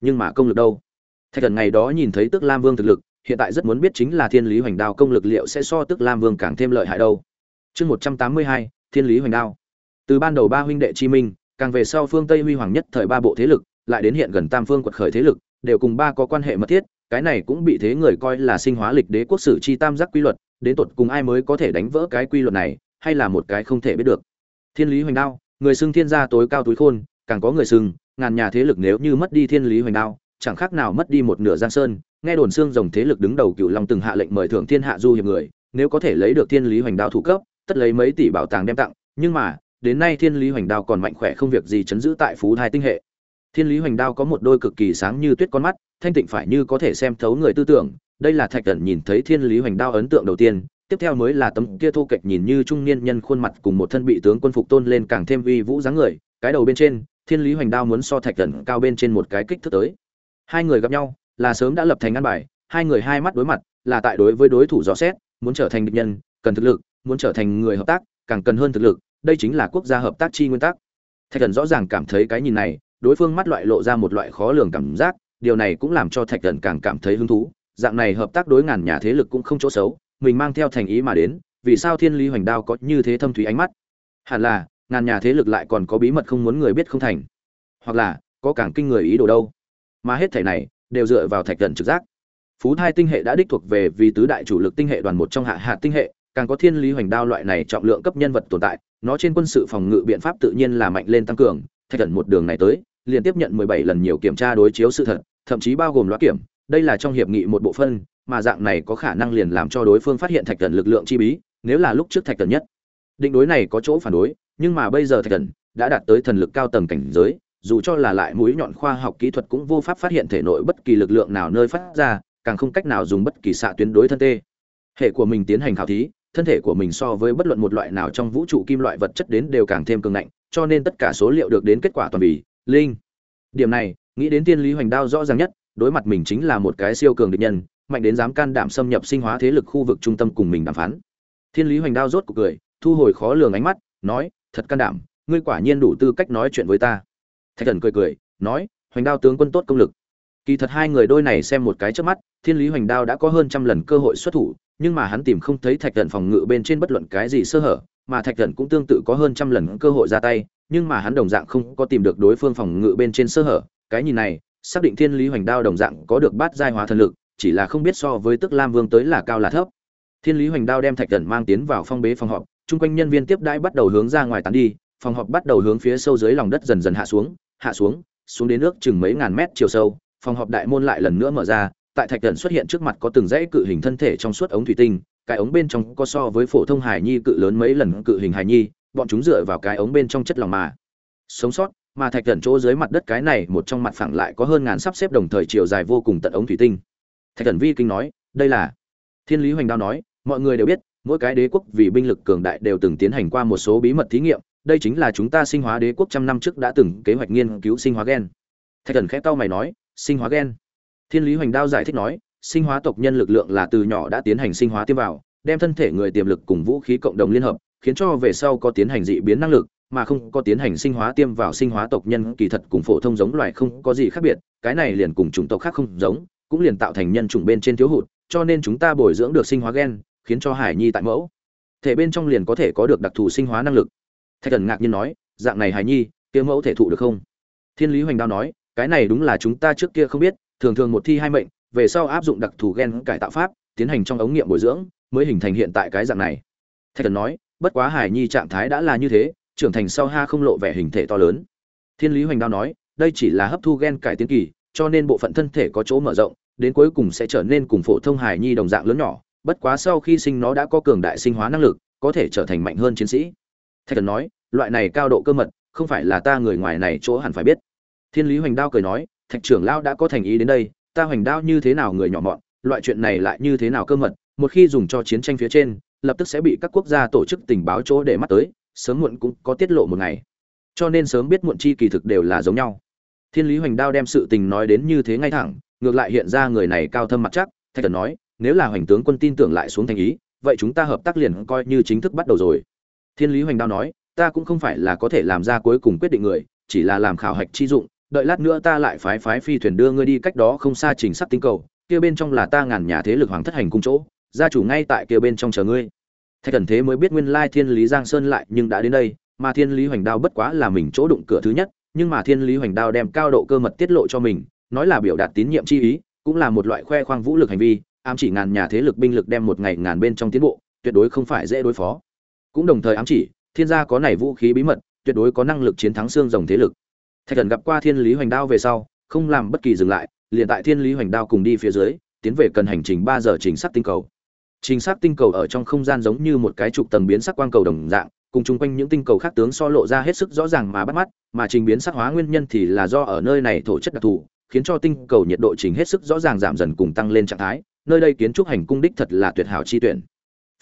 Nhưng mà công lực đâu? Thạch thần ngày đó nhìn thấy tức lam vương thực lực hiện tại rất muốn biết chính là thiên lý hoành đao công lực liệu sẽ so tức lam vương càng thêm lợi hại đâu. Chương một trăm tám mươi hai thiên lý hoành đao từ ban đầu ba huynh đệ chi minh, càng về sau phương tây huy hoàng nhất thời ba bộ thế lực, lại đến hiện gần tam phương quật khởi thế lực, đều cùng ba có quan hệ mật thiết, cái này cũng bị thế người coi là sinh hóa lịch đế quốc sử chi tam giác quy luật, đến tột cùng ai mới có thể đánh vỡ cái quy luật này, hay là một cái không thể biết được. Thiên lý hoành đao, người xưng thiên gia tối cao túi khôn, càng có người xưng, ngàn nhà thế lực nếu như mất đi thiên lý hoành đao, chẳng khác nào mất đi một nửa giang sơn, nghe đồn xương rồng thế lực đứng đầu cựu long từng hạ lệnh mời thưởng thiên hạ du hiệp người, nếu có thể lấy được thiên lý hoành đao thủ cấp, tất lấy mấy tỷ bảo tàng đem tặng, nhưng mà đến nay thiên lý hoành đao còn mạnh khỏe không việc gì chấn giữ tại phú thai tinh hệ. Thiên lý hoành đao có một đôi cực kỳ sáng như tuyết con mắt, thanh tịnh phải như có thể xem thấu người tư tưởng, đây là thạch cẩn nhìn thấy thiên lý hoành đao ấn tượng đầu tiên, tiếp theo mới là tấm kia thô kệch nhìn như trung niên nhân khuôn mặt cùng một thân bị tướng quân phục tôn lên càng thêm uy vũ dáng người, cái đầu bên trên, thiên lý hoành đao muốn so thạch cẩn cao bên trên một cái kích thước tới. Hai người gặp nhau, là sớm đã lập thành ngăn bài, hai người hai mắt đối mặt, là tại đối với đối thủ rõ xét, muốn trở thành địch nhân, cần thực lực, muốn trở thành người hợp tác, càng cần hơn thực lực đây chính là quốc gia hợp tác chi nguyên tắc. Thạch thần rõ ràng cảm thấy cái nhìn này, đối phương mắt loại lộ ra một loại khó lường cảm giác, điều này cũng làm cho thạch thần càng cảm thấy hứng thú. Dạng này hợp tác đối ngàn nhà thế lực cũng không chỗ xấu, mình mang theo thành ý mà đến, vì sao thiên lý hoành đao có như thế thâm thúy ánh mắt? Hẳn là, ngàn nhà thế lực lại còn có bí mật không muốn người biết không thành. Hoặc là, có càng kinh người ý đồ đâu. Mà hết thể này, đều dựa vào thạch thần trực giác. Phú thai tinh hệ đã đích thuộc về vì tứ đại chủ lực tinh hệ đoàn một trong hạ hạ tinh hệ càng có thiên lý hoành đao loại này trọng lượng cấp nhân vật tồn tại, nó trên quân sự phòng ngự biện pháp tự nhiên là mạnh lên tăng cường, thạch thần một đường này tới, liền tiếp nhận 17 lần nhiều kiểm tra đối chiếu sự thật, thậm chí bao gồm loại kiểm, đây là trong hiệp nghị một bộ phân, mà dạng này có khả năng liền làm cho đối phương phát hiện thạch thần lực lượng chi bí, nếu là lúc trước thạch thần nhất. Định đối này có chỗ phản đối, nhưng mà bây giờ thạch thần đã đạt tới thần lực cao tầng cảnh giới, dù cho là lại mũi nhọn khoa học kỹ thuật cũng vô pháp phát hiện thể nội bất kỳ lực lượng nào nơi phát ra, càng không cách nào dùng bất kỳ xạ tuyến đối thân tê. Hệ của mình tiến hành khảo thí thân thể của mình so với bất luận một loại nào trong vũ trụ kim loại vật chất đến đều càng thêm cường ngạnh, cho nên tất cả số liệu được đến kết quả toàn bì linh. Điểm này, nghĩ đến tiên lý hoành đao rõ ràng nhất, đối mặt mình chính là một cái siêu cường địch nhân, mạnh đến dám can đảm xâm nhập sinh hóa thế lực khu vực trung tâm cùng mình đàm phán. Thiên lý hoành đao rốt cuộc cười, thu hồi khó lường ánh mắt, nói, thật can đảm, ngươi quả nhiên đủ tư cách nói chuyện với ta. Thạch thần cười cười, nói, hoành đao tướng quân tốt công lực. Kỳ thật hai người đôi này xem một cái trước mắt, thiên lý hoành đao đã có hơn trăm lần cơ hội xuất thủ nhưng mà hắn tìm không thấy thạch thần phòng ngự bên trên bất luận cái gì sơ hở, mà thạch thần cũng tương tự có hơn trăm lần cơ hội ra tay, nhưng mà hắn đồng dạng không có tìm được đối phương phòng ngự bên trên sơ hở. Cái nhìn này, xác định thiên lý hoành đao đồng dạng có được bát giai hóa thần lực, chỉ là không biết so với tức lam vương tới là cao là thấp. Thiên lý hoành đao đem thạch thần mang tiến vào phong bế phòng họp, chung quanh nhân viên tiếp đãi bắt đầu hướng ra ngoài tán đi, phòng họp bắt đầu hướng phía sâu dưới lòng đất dần dần hạ xuống hạ xuống xuống đến nước chừng mấy ngàn mét chiều sâu, phòng họp đại môn lại lần nữa mở ra tại thạch thần xuất hiện trước mặt có từng dãy cự hình thân thể trong suốt ống thủy tinh, cái ống bên trong có so với phổ thông hải nhi cự lớn mấy lần cự hình hải nhi, bọn chúng dựa vào cái ống bên trong chất lòng mà sống sót, mà thạch thần chỗ dưới mặt đất cái này một trong mặt phẳng lại có hơn ngàn sắp xếp đồng thời chiều dài vô cùng tận ống thủy tinh. Thạch thần vi kinh nói, đây là thiên lý hoành đao nói, mọi người đều biết, mỗi cái đế quốc vì binh lực cường đại đều từng tiến hành qua một số bí mật thí nghiệm, đây chính là chúng ta sinh hóa đế quốc trăm năm trước đã từng kế hoạch nghiên cứu sinh hóa gen. Thạch thần khẽ tao mày nói, sinh hóa gen? Thiên lý hoành đao giải thích nói, sinh hóa tộc nhân lực lượng là từ nhỏ đã tiến hành sinh hóa tiêm vào, đem thân thể người tiềm lực cùng vũ khí cộng đồng liên hợp, khiến cho về sau có tiến hành dị biến năng lực, mà không có tiến hành sinh hóa tiêm vào sinh hóa tộc nhân kỳ thật cùng phổ thông giống loài không có gì khác biệt, cái này liền cùng chủng tộc khác không giống, cũng liền tạo thành nhân chủng bên trên thiếu hụt, cho nên chúng ta bồi dưỡng được sinh hóa gen, khiến cho hải nhi tại mẫu. Thể bên trong liền có thể có được đặc thù sinh hóa năng lực. Thạch thần ngạc nhiên nói, dạng này hải nhi, kia mẫu thể thụ được không? Thiên lý hoành đao nói, cái này đúng là chúng ta trước kia không biết thường thường một thi hai mệnh, về sau áp dụng đặc thù gen cải tạo pháp, tiến hành trong ống nghiệm bồi dưỡng, mới hình thành hiện tại cái dạng này. Thạch thần nói, bất quá hải nhi trạng thái đã là như thế, trưởng thành sau ha không lộ vẻ hình thể to lớn. Thiên lý hoành đao nói, đây chỉ là hấp thu gen cải tiến kỳ, cho nên bộ phận thân thể có chỗ mở rộng, đến cuối cùng sẽ trở nên cùng phổ thông hải nhi đồng dạng lớn nhỏ, bất quá sau khi sinh nó đã có cường đại sinh hóa năng lực, có thể trở thành mạnh hơn chiến sĩ. Thạch thần nói, loại này cao độ cơ mật, không phải là ta người ngoài này chỗ hẳn phải biết. Thiên lý hoành đao cười nói thạch trưởng lao đã có thành ý đến đây, ta hoành đao như thế nào người nhỏ mọn, loại chuyện này lại như thế nào cơ mật, một khi dùng cho chiến tranh phía trên, lập tức sẽ bị các quốc gia tổ chức tình báo chỗ để mắt tới, sớm muộn cũng có tiết lộ một ngày. Cho nên sớm biết muộn chi kỳ thực đều là giống nhau. Thiên lý hoành đao đem sự tình nói đến như thế ngay thẳng, ngược lại hiện ra người này cao thâm mặt chắc, thạch thần nói, nếu là hoành tướng quân tin tưởng lại xuống thành ý, vậy chúng ta hợp tác liền coi như chính thức bắt đầu rồi. Thiên lý hoành đao nói, ta cũng không phải là có thể làm ra cuối cùng quyết định người, chỉ là làm khảo hạch chi dụng đợi lát nữa ta lại phái phái phi thuyền đưa ngươi đi cách đó không xa trình sắp tinh cầu, kia bên trong là ta ngàn nhà thế lực hoàng thất hành cung chỗ, gia chủ ngay tại kia bên trong chờ ngươi. Thạch thần thế mới biết nguyên lai thiên lý giang sơn lại nhưng đã đến đây, mà thiên lý hoành đao bất quá là mình chỗ đụng cửa thứ nhất, nhưng mà thiên lý hoành đao đem cao độ cơ mật tiết lộ cho mình, nói là biểu đạt tín nhiệm chi ý, cũng là một loại khoe khoang vũ lực hành vi, ám chỉ ngàn nhà thế lực binh lực đem một ngày ngàn bên trong tiến bộ, tuyệt đối không phải dễ đối phó. Cũng đồng thời ám chỉ, thiên gia có này vũ khí bí mật, tuyệt đối có năng lực chiến thắng xương rồng thế lực thạch thần gặp qua thiên lý hoành đao về sau, không làm bất kỳ dừng lại, liền tại thiên lý hoành đao cùng đi phía dưới, tiến về cần hành trình ba giờ trình sắc tinh cầu. Trình sắc tinh cầu ở trong không gian giống như một cái trục tầng biến sắc quang cầu đồng dạng, cùng chung quanh những tinh cầu khác tướng so lộ ra hết sức rõ ràng mà bắt mắt, mà trình biến sắc hóa nguyên nhân thì là do ở nơi này thổ chất đặc thù, khiến cho tinh cầu nhiệt độ trình hết sức rõ ràng giảm dần cùng tăng lên trạng thái, nơi đây kiến trúc hành cung đích thật là tuyệt hảo chi tuyển.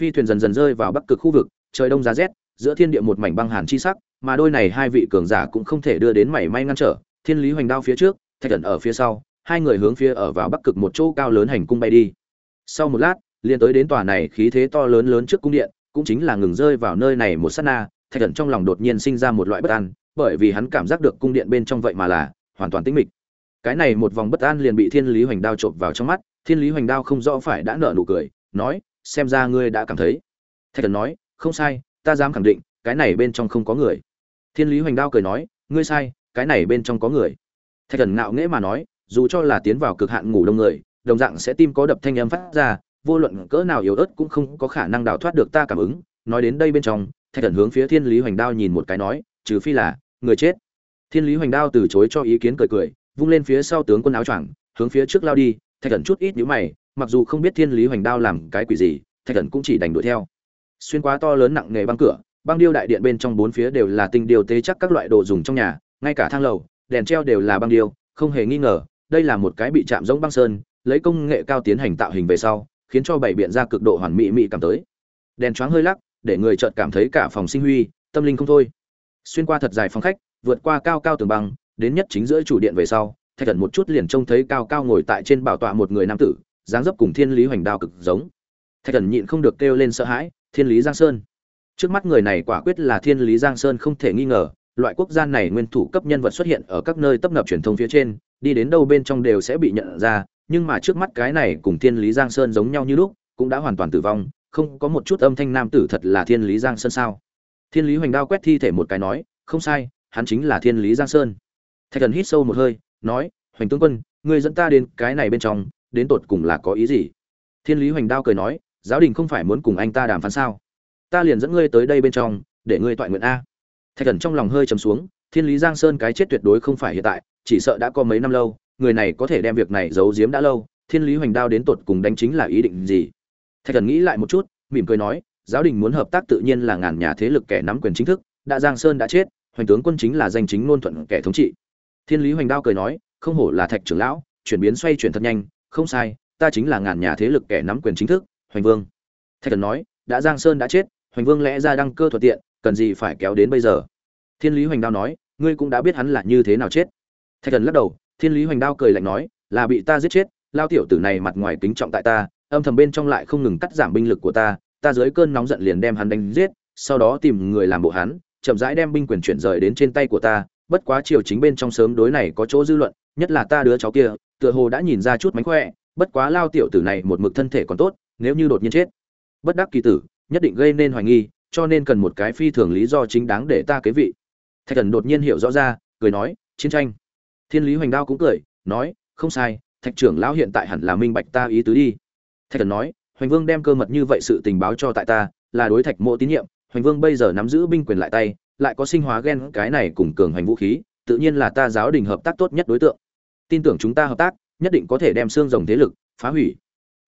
Phi thuyền dần dần rơi vào bắc cực khu vực, trời đông giá rét, giữa thiên địa một mảnh băng hàn chi sắc mà đôi này hai vị cường giả cũng không thể đưa đến mảy may ngăn trở. Thiên lý hoành đao phía trước, thạch thần ở phía sau, hai người hướng phía ở vào bắc cực một chỗ cao lớn hành cung bay đi. Sau một lát, liền tới đến tòa này khí thế to lớn lớn trước cung điện, cũng chính là ngừng rơi vào nơi này một sát na, thạch thần trong lòng đột nhiên sinh ra một loại bất an, bởi vì hắn cảm giác được cung điện bên trong vậy mà là hoàn toàn tĩnh mịch. Cái này một vòng bất an liền bị thiên lý hoành đao chộp vào trong mắt, thiên lý hoành đao không rõ phải đã nở nụ cười, nói, xem ra ngươi đã cảm thấy. Thạch thần nói, không sai, ta dám khẳng định, cái này bên trong không có người thiên lý hoành đao cười nói, ngươi sai, cái này bên trong có người. Thạch thần ngạo nghễ mà nói, dù cho là tiến vào cực hạn ngủ đông người, đồng dạng sẽ tim có đập thanh âm phát ra, vô luận cỡ nào yếu ớt cũng không có khả năng đào thoát được ta cảm ứng. Nói đến đây bên trong, thạch thần hướng phía thiên lý hoành đao nhìn một cái nói, trừ phi là người chết. Thiên lý hoành đao từ chối cho ý kiến cười cười, vung lên phía sau tướng quân áo choàng, hướng phía trước lao đi. Thạch thần chút ít nhíu mày, mặc dù không biết thiên lý hoành đao làm cái quỷ gì, thạch thần cũng chỉ đành đuổi theo. Xuyên quá to lớn nặng nghề băng cửa băng điêu đại điện bên trong bốn phía đều là tinh điêu tế chắc các loại đồ dùng trong nhà, ngay cả thang lầu, đèn treo đều là băng điêu, không hề nghi ngờ, đây là một cái bị chạm giống băng sơn, lấy công nghệ cao tiến hành tạo hình về sau, khiến cho bảy biện ra cực độ hoàn mỹ mỹ cảm tới. Đèn choáng hơi lắc, để người chợt cảm thấy cả phòng sinh huy, tâm linh không thôi. Xuyên qua thật dài phòng khách, vượt qua cao cao tường băng, đến nhất chính giữa chủ điện về sau, thạch thần một chút liền trông thấy cao cao ngồi tại trên bảo tọa một người nam tử, dáng dấp cùng thiên lý hoành đao cực giống. Thạch thần nhịn không được kêu lên sợ hãi, thiên lý giang sơn trước mắt người này quả quyết là thiên lý giang sơn không thể nghi ngờ, loại quốc gia này nguyên thủ cấp nhân vật xuất hiện ở các nơi tấp nập truyền thông phía trên, đi đến đâu bên trong đều sẽ bị nhận ra, nhưng mà trước mắt cái này cùng thiên lý giang sơn giống nhau như lúc, cũng đã hoàn toàn tử vong, không có một chút âm thanh nam tử thật là thiên lý giang sơn sao? Thiên lý hoành đao quét thi thể một cái nói, không sai, hắn chính là thiên lý giang sơn. Thạch thần hít sâu một hơi, nói, hoành tướng quân người dẫn ta đến cái này bên trong, đến tột cùng là có ý gì? Thiên lý hoành đao cười nói, giáo đình không phải muốn cùng anh ta đàm phán sao? Ta liền dẫn ngươi tới đây bên trong, để ngươi toại nguyện a. Thạch thần trong lòng hơi chấm xuống, thiên lý giang sơn cái chết tuyệt đối không phải hiện tại, chỉ sợ đã có mấy năm lâu, người này có thể đem việc này giấu giếm đã lâu, thiên lý hoành đao đến tột cùng đánh chính là ý định gì? Thạch thần nghĩ lại một chút, mỉm cười nói, giáo đình muốn hợp tác tự nhiên là ngàn nhà thế lực kẻ nắm quyền chính thức, đã giang sơn đã chết, hoành tướng quân chính là danh chính ngôn thuận kẻ thống trị. Thiên lý hoành đao cười nói, không hổ là thạch trưởng lão, chuyển biến xoay chuyển thật nhanh, không sai, ta chính là ngàn nhà thế lực kẻ nắm quyền chính thức, hoành vương. Thạch thần nói, đã giang sơn đã chết hoành vương lẽ ra đăng cơ thuận tiện, cần gì phải kéo đến bây giờ? Thiên lý hoành đao nói, ngươi cũng đã biết hắn là như thế nào chết. Thạch thần lắc đầu, thiên lý hoành đao cười lạnh nói, là bị ta giết chết, lao tiểu tử này mặt ngoài kính trọng tại ta, âm thầm bên trong lại không ngừng cắt giảm binh lực của ta ta dưới cơn nóng giận liền đem hắn đánh giết, sau đó tìm người làm bộ hắn, chậm rãi đem binh quyền chuyển rời đến trên tay của ta, bất quá triều chính bên trong sớm đối này có chỗ dư luận, nhất là ta đứa cháu kia, tựa hồ đã nhìn ra chút mánh khỏe, bất quá lao tiểu tử này một mực thân thể còn tốt, nếu như đột nhiên chết. Bất đắc kỳ tử nhất định gây nên hoài nghi, cho nên cần một cái phi thường lý do chính đáng để ta kế vị. Thạch thần đột nhiên hiểu rõ ra, cười nói, chiến tranh. Thiên lý hoành đao cũng cười, nói, không sai, thạch trưởng lão hiện tại hẳn là minh bạch ta ý tứ đi. Thạch thần nói, hoành vương đem cơ mật như vậy sự tình báo cho tại ta, là đối thạch mộ tín nhiệm, hoành vương bây giờ nắm giữ binh quyền lại tay, lại có sinh hóa gen cái này cùng cường hoành vũ khí, tự nhiên là ta giáo đình hợp tác tốt nhất đối tượng. Tin tưởng chúng ta hợp tác, nhất định có thể đem xương rồng thế lực phá hủy.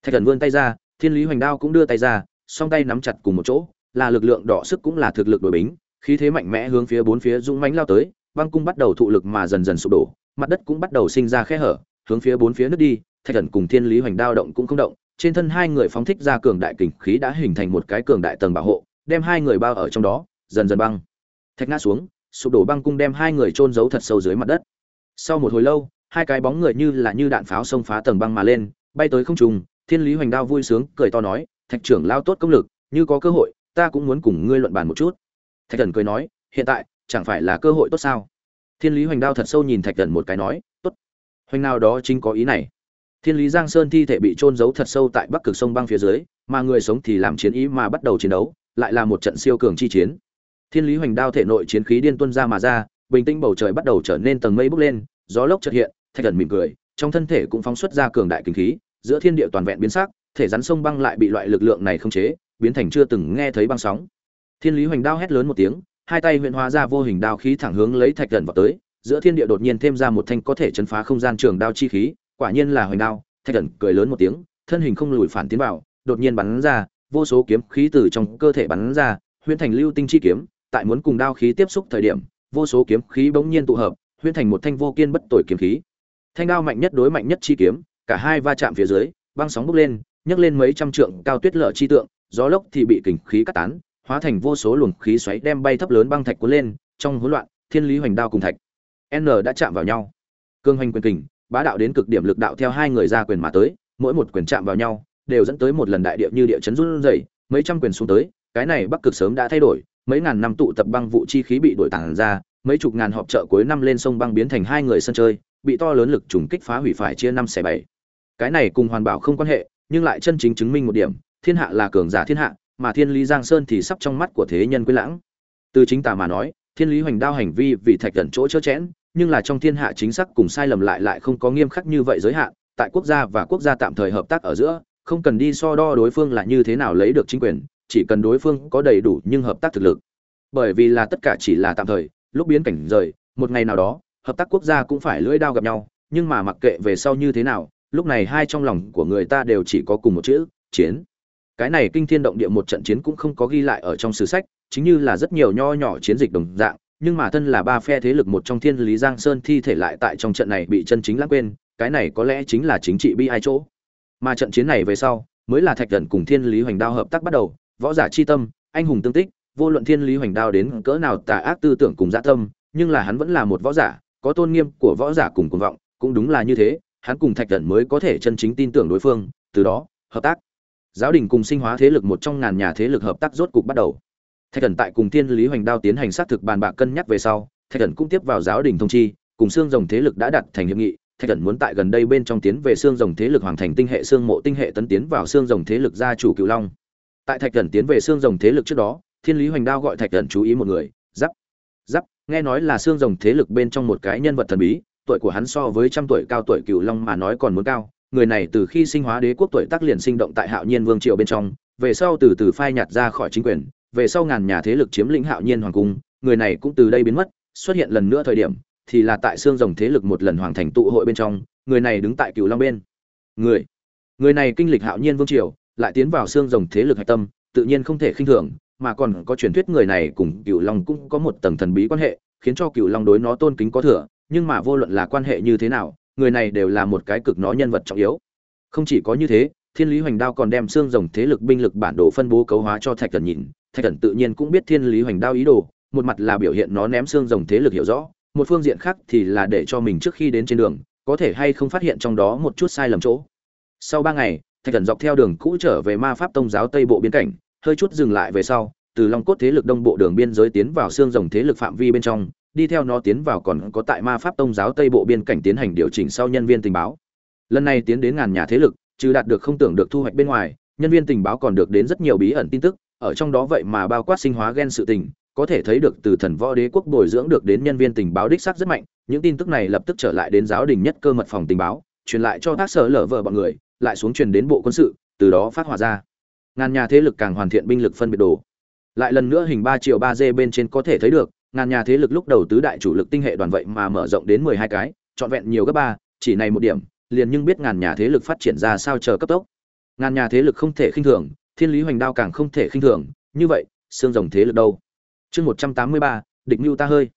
Thạch thần vươn tay ra, thiên lý hoành đao cũng đưa tay ra song tay nắm chặt cùng một chỗ, là lực lượng đỏ sức cũng là thực lực đội bính, khí thế mạnh mẽ hướng phía bốn phía dũng mãnh lao tới, băng cung bắt đầu thụ lực mà dần dần sụp đổ, mặt đất cũng bắt đầu sinh ra khe hở, hướng phía bốn phía nứt đi, thạch thần cùng thiên lý hoành đao động cũng không động, trên thân hai người phóng thích ra cường đại kình khí đã hình thành một cái cường đại tầng bảo hộ, đem hai người bao ở trong đó, dần dần băng. Thạch ngã xuống, sụp đổ băng cung đem hai người chôn giấu thật sâu dưới mặt đất. Sau một hồi lâu, hai cái bóng người như là như đạn pháo xông phá tầng băng mà lên, bay tới không trung, thiên lý hoành đao vui sướng, cười to nói thạch trưởng lao tốt công lực, như có cơ hội, ta cũng muốn cùng ngươi luận bàn một chút. Thạch thần cười nói, hiện tại, chẳng phải là cơ hội tốt sao? Thiên lý hoành đao thật sâu nhìn thạch thần một cái nói, tốt. Hoành nào đó chính có ý này. Thiên lý giang sơn thi thể bị trôn giấu thật sâu tại bắc cực sông băng phía dưới, mà người sống thì làm chiến ý mà bắt đầu chiến đấu, lại là một trận siêu cường chi chiến. Thiên lý hoành đao thể nội chiến khí điên tuân ra mà ra, bình tĩnh bầu trời bắt đầu trở nên tầng mây bốc lên, gió lốc chợt hiện, thạch thần mỉm cười, trong thân thể cũng phóng xuất ra cường đại kinh khí, giữa thiên địa toàn vẹn biến sắc thể rắn sông băng lại bị loại lực lượng này không chế, biến thành chưa từng nghe thấy băng sóng. Thiên lý hoành đao hét lớn một tiếng, hai tay huyện hóa ra vô hình đao khí thẳng hướng lấy thạch thần vào tới, giữa thiên địa đột nhiên thêm ra một thanh có thể chấn phá không gian trường đao chi khí, quả nhiên là hoành đao, thạch thần cười lớn một tiếng, thân hình không lùi phản tiến vào, đột nhiên bắn ra, vô số kiếm khí từ trong cơ thể bắn ra, huyễn thành lưu tinh chi kiếm, tại muốn cùng đao khí tiếp xúc thời điểm, vô số kiếm khí bỗng nhiên tụ hợp, huyễn thành một thanh vô kiên bất tồi kiếm khí. Thanh đao mạnh nhất đối mạnh nhất chi kiếm, cả hai va chạm phía dưới, băng sóng bốc lên nhấc lên mấy trăm trượng cao tuyết lở chi tượng, gió lốc thì bị kình khí cắt tán, hóa thành vô số luồng khí xoáy đem bay thấp lớn băng thạch cuốn lên, trong hỗn loạn, thiên lý hoành đao cùng thạch, n đã chạm vào nhau. Cương hoành quyền kình, bá đạo đến cực điểm lực đạo theo hai người ra quyền mà tới, mỗi một quyền chạm vào nhau, đều dẫn tới một lần đại địa như địa chấn run rẩy, mấy trăm quyền xuống tới, cái này bắc cực sớm đã thay đổi, mấy ngàn năm tụ tập băng vụ chi khí bị đổi tản ra, mấy chục ngàn họp chợ cuối năm lên sông băng biến thành hai người sân chơi, bị to lớn lực trùng kích phá hủy phải chia năm xẻ bảy. Cái này cùng hoàn bảo không quan hệ nhưng lại chân chính chứng minh một điểm, thiên hạ là cường giả thiên hạ, mà thiên lý giang sơn thì sắp trong mắt của thế nhân quên lãng. Từ chính tà mà nói, thiên lý hoành đao hành vi vì thạch gần chỗ chớ chẽn, nhưng là trong thiên hạ chính xác cùng sai lầm lại lại không có nghiêm khắc như vậy giới hạn, tại quốc gia và quốc gia tạm thời hợp tác ở giữa, không cần đi so đo đối phương là như thế nào lấy được chính quyền, chỉ cần đối phương có đầy đủ nhưng hợp tác thực lực. Bởi vì là tất cả chỉ là tạm thời, lúc biến cảnh rời, một ngày nào đó, hợp tác quốc gia cũng phải lưỡi đao gặp nhau, nhưng mà mặc kệ về sau như thế nào lúc này hai trong lòng của người ta đều chỉ có cùng một chữ, chiến. Cái này kinh thiên động địa một trận chiến cũng không có ghi lại ở trong sử sách, chính như là rất nhiều nho nhỏ chiến dịch đồng dạng, nhưng mà thân là ba phe thế lực một trong thiên lý giang sơn thi thể lại tại trong trận này bị chân chính lãng quên, cái này có lẽ chính là chính trị bi ai chỗ. Mà trận chiến này về sau, mới là thạch thần cùng thiên lý hoành đao hợp tác bắt đầu, võ giả chi tâm, anh hùng tương tích, vô luận thiên lý hoành đao đến cỡ nào tà ác tư tưởng cùng dã tâm, nhưng là hắn vẫn là một võ giả, có tôn nghiêm của võ giả cùng cuồng vọng, cũng đúng là như thế hắn cùng thạch thần mới có thể chân chính tin tưởng đối phương, từ đó, hợp tác. Giáo đình cùng sinh hóa thế lực một trong ngàn nhà thế lực hợp tác rốt cục bắt đầu. Thạch thần tại cùng thiên lý hoành đao tiến hành xác thực bàn bạc cân nhắc về sau, thạch thần cũng tiếp vào giáo đình thông chi, cùng xương rồng thế lực đã đặt thành hiệp nghị. Thạch thần muốn tại gần đây bên trong tiến về xương rồng thế lực hoàng thành tinh hệ xương mộ tinh hệ tấn tiến vào xương rồng thế lực gia chủ cựu long. Tại thạch thần tiến về xương rồng thế lực trước đó, thiên lý hoành đao gọi thạch thần chú ý một người, giáp. Giáp, nghe nói là xương rồng thế lực bên trong một cái nhân vật thần bí tuổi của hắn so với trăm tuổi cao tuổi cửu long mà nói còn muốn cao. Người này từ khi sinh hóa đế quốc tuổi tác liền sinh động tại hạo nhiên vương triều bên trong, về sau từ từ phai nhạt ra khỏi chính quyền, về sau ngàn nhà thế lực chiếm lĩnh hạo nhiên hoàng cung, người này cũng từ đây biến mất, xuất hiện lần nữa thời điểm, thì là tại xương rồng thế lực một lần hoàng thành tụ hội bên trong, người này đứng tại cửu long bên. Người người này kinh lịch hạo nhiên vương triều, lại tiến vào xương rồng thế lực hạch tâm, tự nhiên không thể khinh thường, mà còn có truyền thuyết người này cùng cửu long cũng có một tầng thần bí quan hệ, khiến cho cửu long đối nó tôn kính có thừa nhưng mà vô luận là quan hệ như thế nào, người này đều là một cái cực nó nhân vật trọng yếu. Không chỉ có như thế, thiên lý hoành đao còn đem xương rồng thế lực binh lực bản đồ phân bố cấu hóa cho thạch thần nhìn, thạch thần tự nhiên cũng biết thiên lý hoành đao ý đồ, một mặt là biểu hiện nó ném xương rồng thế lực hiểu rõ, một phương diện khác thì là để cho mình trước khi đến trên đường, có thể hay không phát hiện trong đó một chút sai lầm chỗ. Sau ba ngày, thạch thần dọc theo đường cũ trở về ma pháp tông giáo tây bộ biên cảnh, hơi chút dừng lại về sau, từ long cốt thế lực đông bộ đường biên giới tiến vào xương rồng thế lực phạm vi bên trong đi theo nó tiến vào còn có tại ma pháp tông giáo tây bộ biên cảnh tiến hành điều chỉnh sau nhân viên tình báo. Lần này tiến đến ngàn nhà thế lực, trừ đạt được không tưởng được thu hoạch bên ngoài, nhân viên tình báo còn được đến rất nhiều bí ẩn tin tức, ở trong đó vậy mà bao quát sinh hóa gen sự tình, có thể thấy được từ thần võ đế quốc bồi dưỡng được đến nhân viên tình báo đích xác rất mạnh, những tin tức này lập tức trở lại đến giáo đình nhất cơ mật phòng tình báo, truyền lại cho các sở lở vợ bọn người, lại xuống truyền đến bộ quân sự, từ đó phát hỏa ra. Ngàn nhà thế lực càng hoàn thiện binh lực phân biệt đồ. Lại lần nữa hình ba triệu ba d bên trên có thể thấy được ngàn nhà thế lực lúc đầu tứ đại chủ lực tinh hệ đoàn vậy mà mở rộng đến mười hai cái, trọn vẹn nhiều gấp ba, chỉ này một điểm, liền nhưng biết ngàn nhà thế lực phát triển ra sao chờ cấp tốc. Ngàn nhà thế lực không thể khinh thường, thiên lý hoành đao càng không thể khinh thường, như vậy, xương rồng thế lực đâu? Chương một trăm tám mươi ba, địch nưu ta hơi.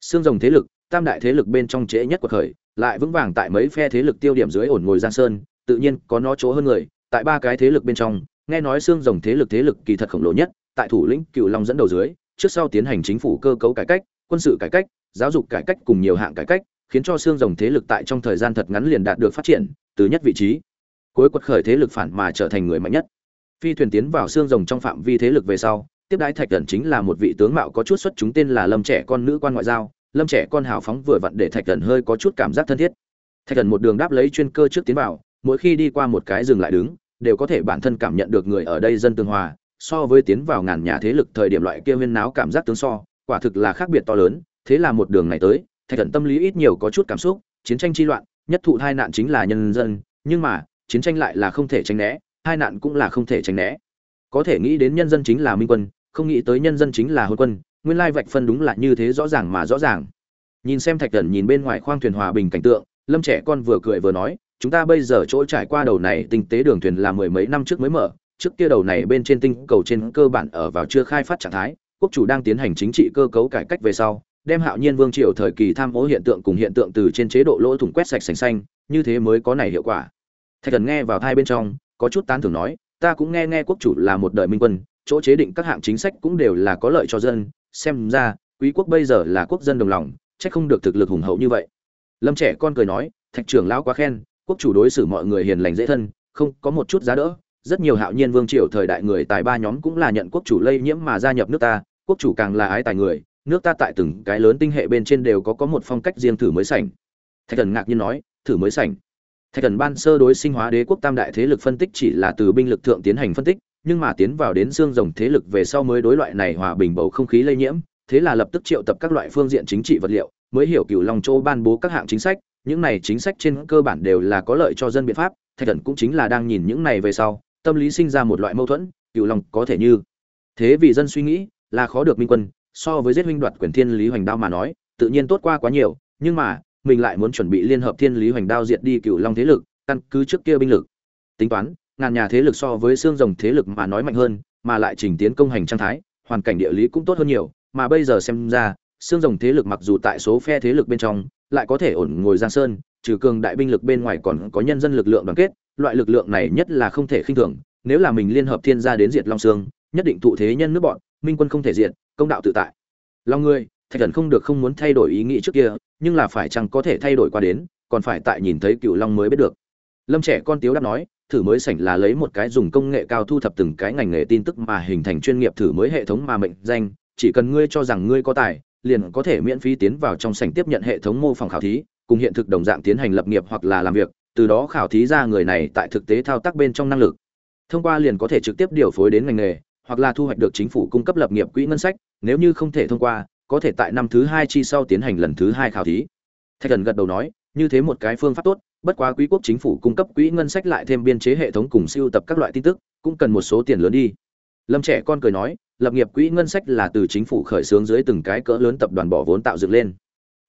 Xương rồng thế lực, tam đại thế lực bên trong trễ nhất của khởi, lại vững vàng tại mấy phe thế lực tiêu điểm dưới ổn ngồi giang sơn, tự nhiên có nó chỗ hơn người. Tại ba cái thế lực bên trong, nghe nói xương rồng thế lực thế lực kỳ thật khổng lồ nhất, tại thủ lĩnh cựu long dẫn đầu dưới trước sau tiến hành chính phủ cơ cấu cải cách, quân sự cải cách, giáo dục cải cách cùng nhiều hạng cải cách, khiến cho xương rồng thế lực tại trong thời gian thật ngắn liền đạt được phát triển, từ nhất vị trí. Cuối quật khởi thế lực phản mà trở thành người mạnh nhất. Phi thuyền tiến vào xương rồng trong phạm vi thế lực về sau, tiếp đái thạch thần chính là một vị tướng mạo có chút xuất chúng tên là lâm trẻ con nữ quan ngoại giao. Lâm trẻ con hào phóng vừa vặn để thạch thần hơi có chút cảm giác thân thiết. Thạch thần một đường đáp lấy chuyên cơ trước tiến vào, mỗi khi đi qua một cái dừng lại đứng, đều có thể bản thân cảm nhận được người ở đây dân tương hòa so với tiến vào ngàn nhà thế lực thời điểm loại kia huyên náo cảm giác tướng so, quả thực là khác biệt to lớn, thế là một đường này tới, thạch thần tâm lý ít nhiều có chút cảm xúc, chiến tranh chi loạn, nhất thụ hai nạn chính là nhân dân, nhưng mà, chiến tranh lại là không thể tránh né hai nạn cũng là không thể tránh né. Có thể nghĩ đến nhân dân chính là minh quân, không nghĩ tới nhân dân chính là hôn quân, nguyên lai vạch phân đúng là như thế rõ ràng mà rõ ràng. Nhìn xem thạch thần nhìn bên ngoài khoang thuyền hòa bình cảnh tượng, lâm trẻ con vừa cười vừa nói, chúng ta bây giờ chỗ trải qua đầu này, tinh tế đường thuyền là mười mấy năm trước mới mở trước kia đầu này bên trên tinh cầu trên cơ bản ở vào chưa khai phát trạng thái, quốc chủ đang tiến hành chính trị cơ cấu cải cách về sau, đem hạo nhiên vương triều thời kỳ tham ô hiện tượng cùng hiện tượng từ trên chế độ lỗ thủng quét sạch sành xanh, như thế mới có này hiệu quả. Thạch thần nghe vào hai bên trong, có chút tán thưởng nói, ta cũng nghe nghe quốc chủ là một đời minh quân, chỗ chế định các hạng chính sách cũng đều là có lợi cho dân, xem ra, quý quốc bây giờ là quốc dân đồng lòng, chắc không được thực lực hùng hậu như vậy. Lâm trẻ con cười nói, thạch trưởng lão quá khen, quốc chủ đối xử mọi người hiền lành dễ thân, không có một chút giá đỡ rất nhiều hạo nhiên vương triều thời đại người tài ba nhóm cũng là nhận quốc chủ lây nhiễm mà gia nhập nước ta, quốc chủ càng là ái tài người, nước ta tại từng cái lớn tinh hệ bên trên đều có có một phong cách riêng thử mới sảnh. Thạch thần ngạc nhiên nói, thử mới sảnh? Thạch thần ban sơ đối sinh hóa đế quốc tam đại thế lực phân tích chỉ là từ binh lực thượng tiến hành phân tích, nhưng mà tiến vào đến xương rồng thế lực về sau mới đối loại này hòa bình bầu không khí lây nhiễm, thế là lập tức triệu tập các loại phương diện chính trị vật liệu, mới hiểu cựu long châu ban bố các hạng chính sách, những này chính sách trên cơ bản đều là có lợi cho dân biện pháp, thạch thần cũng chính là đang nhìn những này về sau tâm lý sinh ra một loại mâu thuẫn cựu long có thể như. Thế vì dân suy nghĩ, là khó được minh quân, so với giết huynh đoạt quyền thiên lý hoành đao mà nói, tự nhiên tốt qua quá nhiều, nhưng mà, mình lại muốn chuẩn bị liên hợp thiên lý hoành đao diệt đi cựu long thế lực, căn cứ trước kia binh lực. Tính toán, ngàn nhà thế lực so với xương rồng thế lực mà nói mạnh hơn, mà lại trình tiến công hành trang thái, hoàn cảnh địa lý cũng tốt hơn nhiều, mà bây giờ xem ra, xương rồng thế lực mặc dù tại số phe thế lực bên trong, lại có thể ổn ngồi giang sơn trừ cường đại binh lực bên ngoài còn có nhân dân lực lượng đoàn kết, loại lực lượng này nhất là không thể khinh thường, nếu là mình liên hợp thiên gia đến diệt long sương, nhất định thụ thế nhân nước bọn, minh quân không thể diệt, công đạo tự tại. Long ngươi, thạch thần không được không muốn thay đổi ý nghĩ trước kia, nhưng là phải chăng có thể thay đổi qua đến, còn phải tại nhìn thấy cựu long mới biết được. Lâm trẻ con tiếu đáp nói, thử mới sảnh là lấy một cái dùng công nghệ cao thu thập từng cái ngành nghề tin tức mà hình thành chuyên nghiệp thử mới hệ thống mà mệnh danh, chỉ cần ngươi cho rằng ngươi có tài, liền có thể miễn phí tiến vào trong sảnh tiếp nhận hệ thống mô phỏng khảo thí cùng hiện thực đồng dạng tiến hành lập nghiệp hoặc là làm việc, từ đó khảo thí ra người này tại thực tế thao tác bên trong năng lực. Thông qua liền có thể trực tiếp điều phối đến ngành nghề, hoặc là thu hoạch được chính phủ cung cấp lập nghiệp quỹ ngân sách, nếu như không thể thông qua, có thể tại năm thứ hai chi sau tiến hành lần thứ hai khảo thí. Thạch thần gật đầu nói, như thế một cái phương pháp tốt, bất quá quý quốc chính phủ cung cấp quỹ ngân sách lại thêm biên chế hệ thống cùng siêu tập các loại tin tức, cũng cần một số tiền lớn đi. Lâm trẻ con cười nói, lập nghiệp quỹ ngân sách là từ chính phủ khởi xướng dưới từng cái cỡ lớn tập đoàn bỏ vốn tạo dựng lên.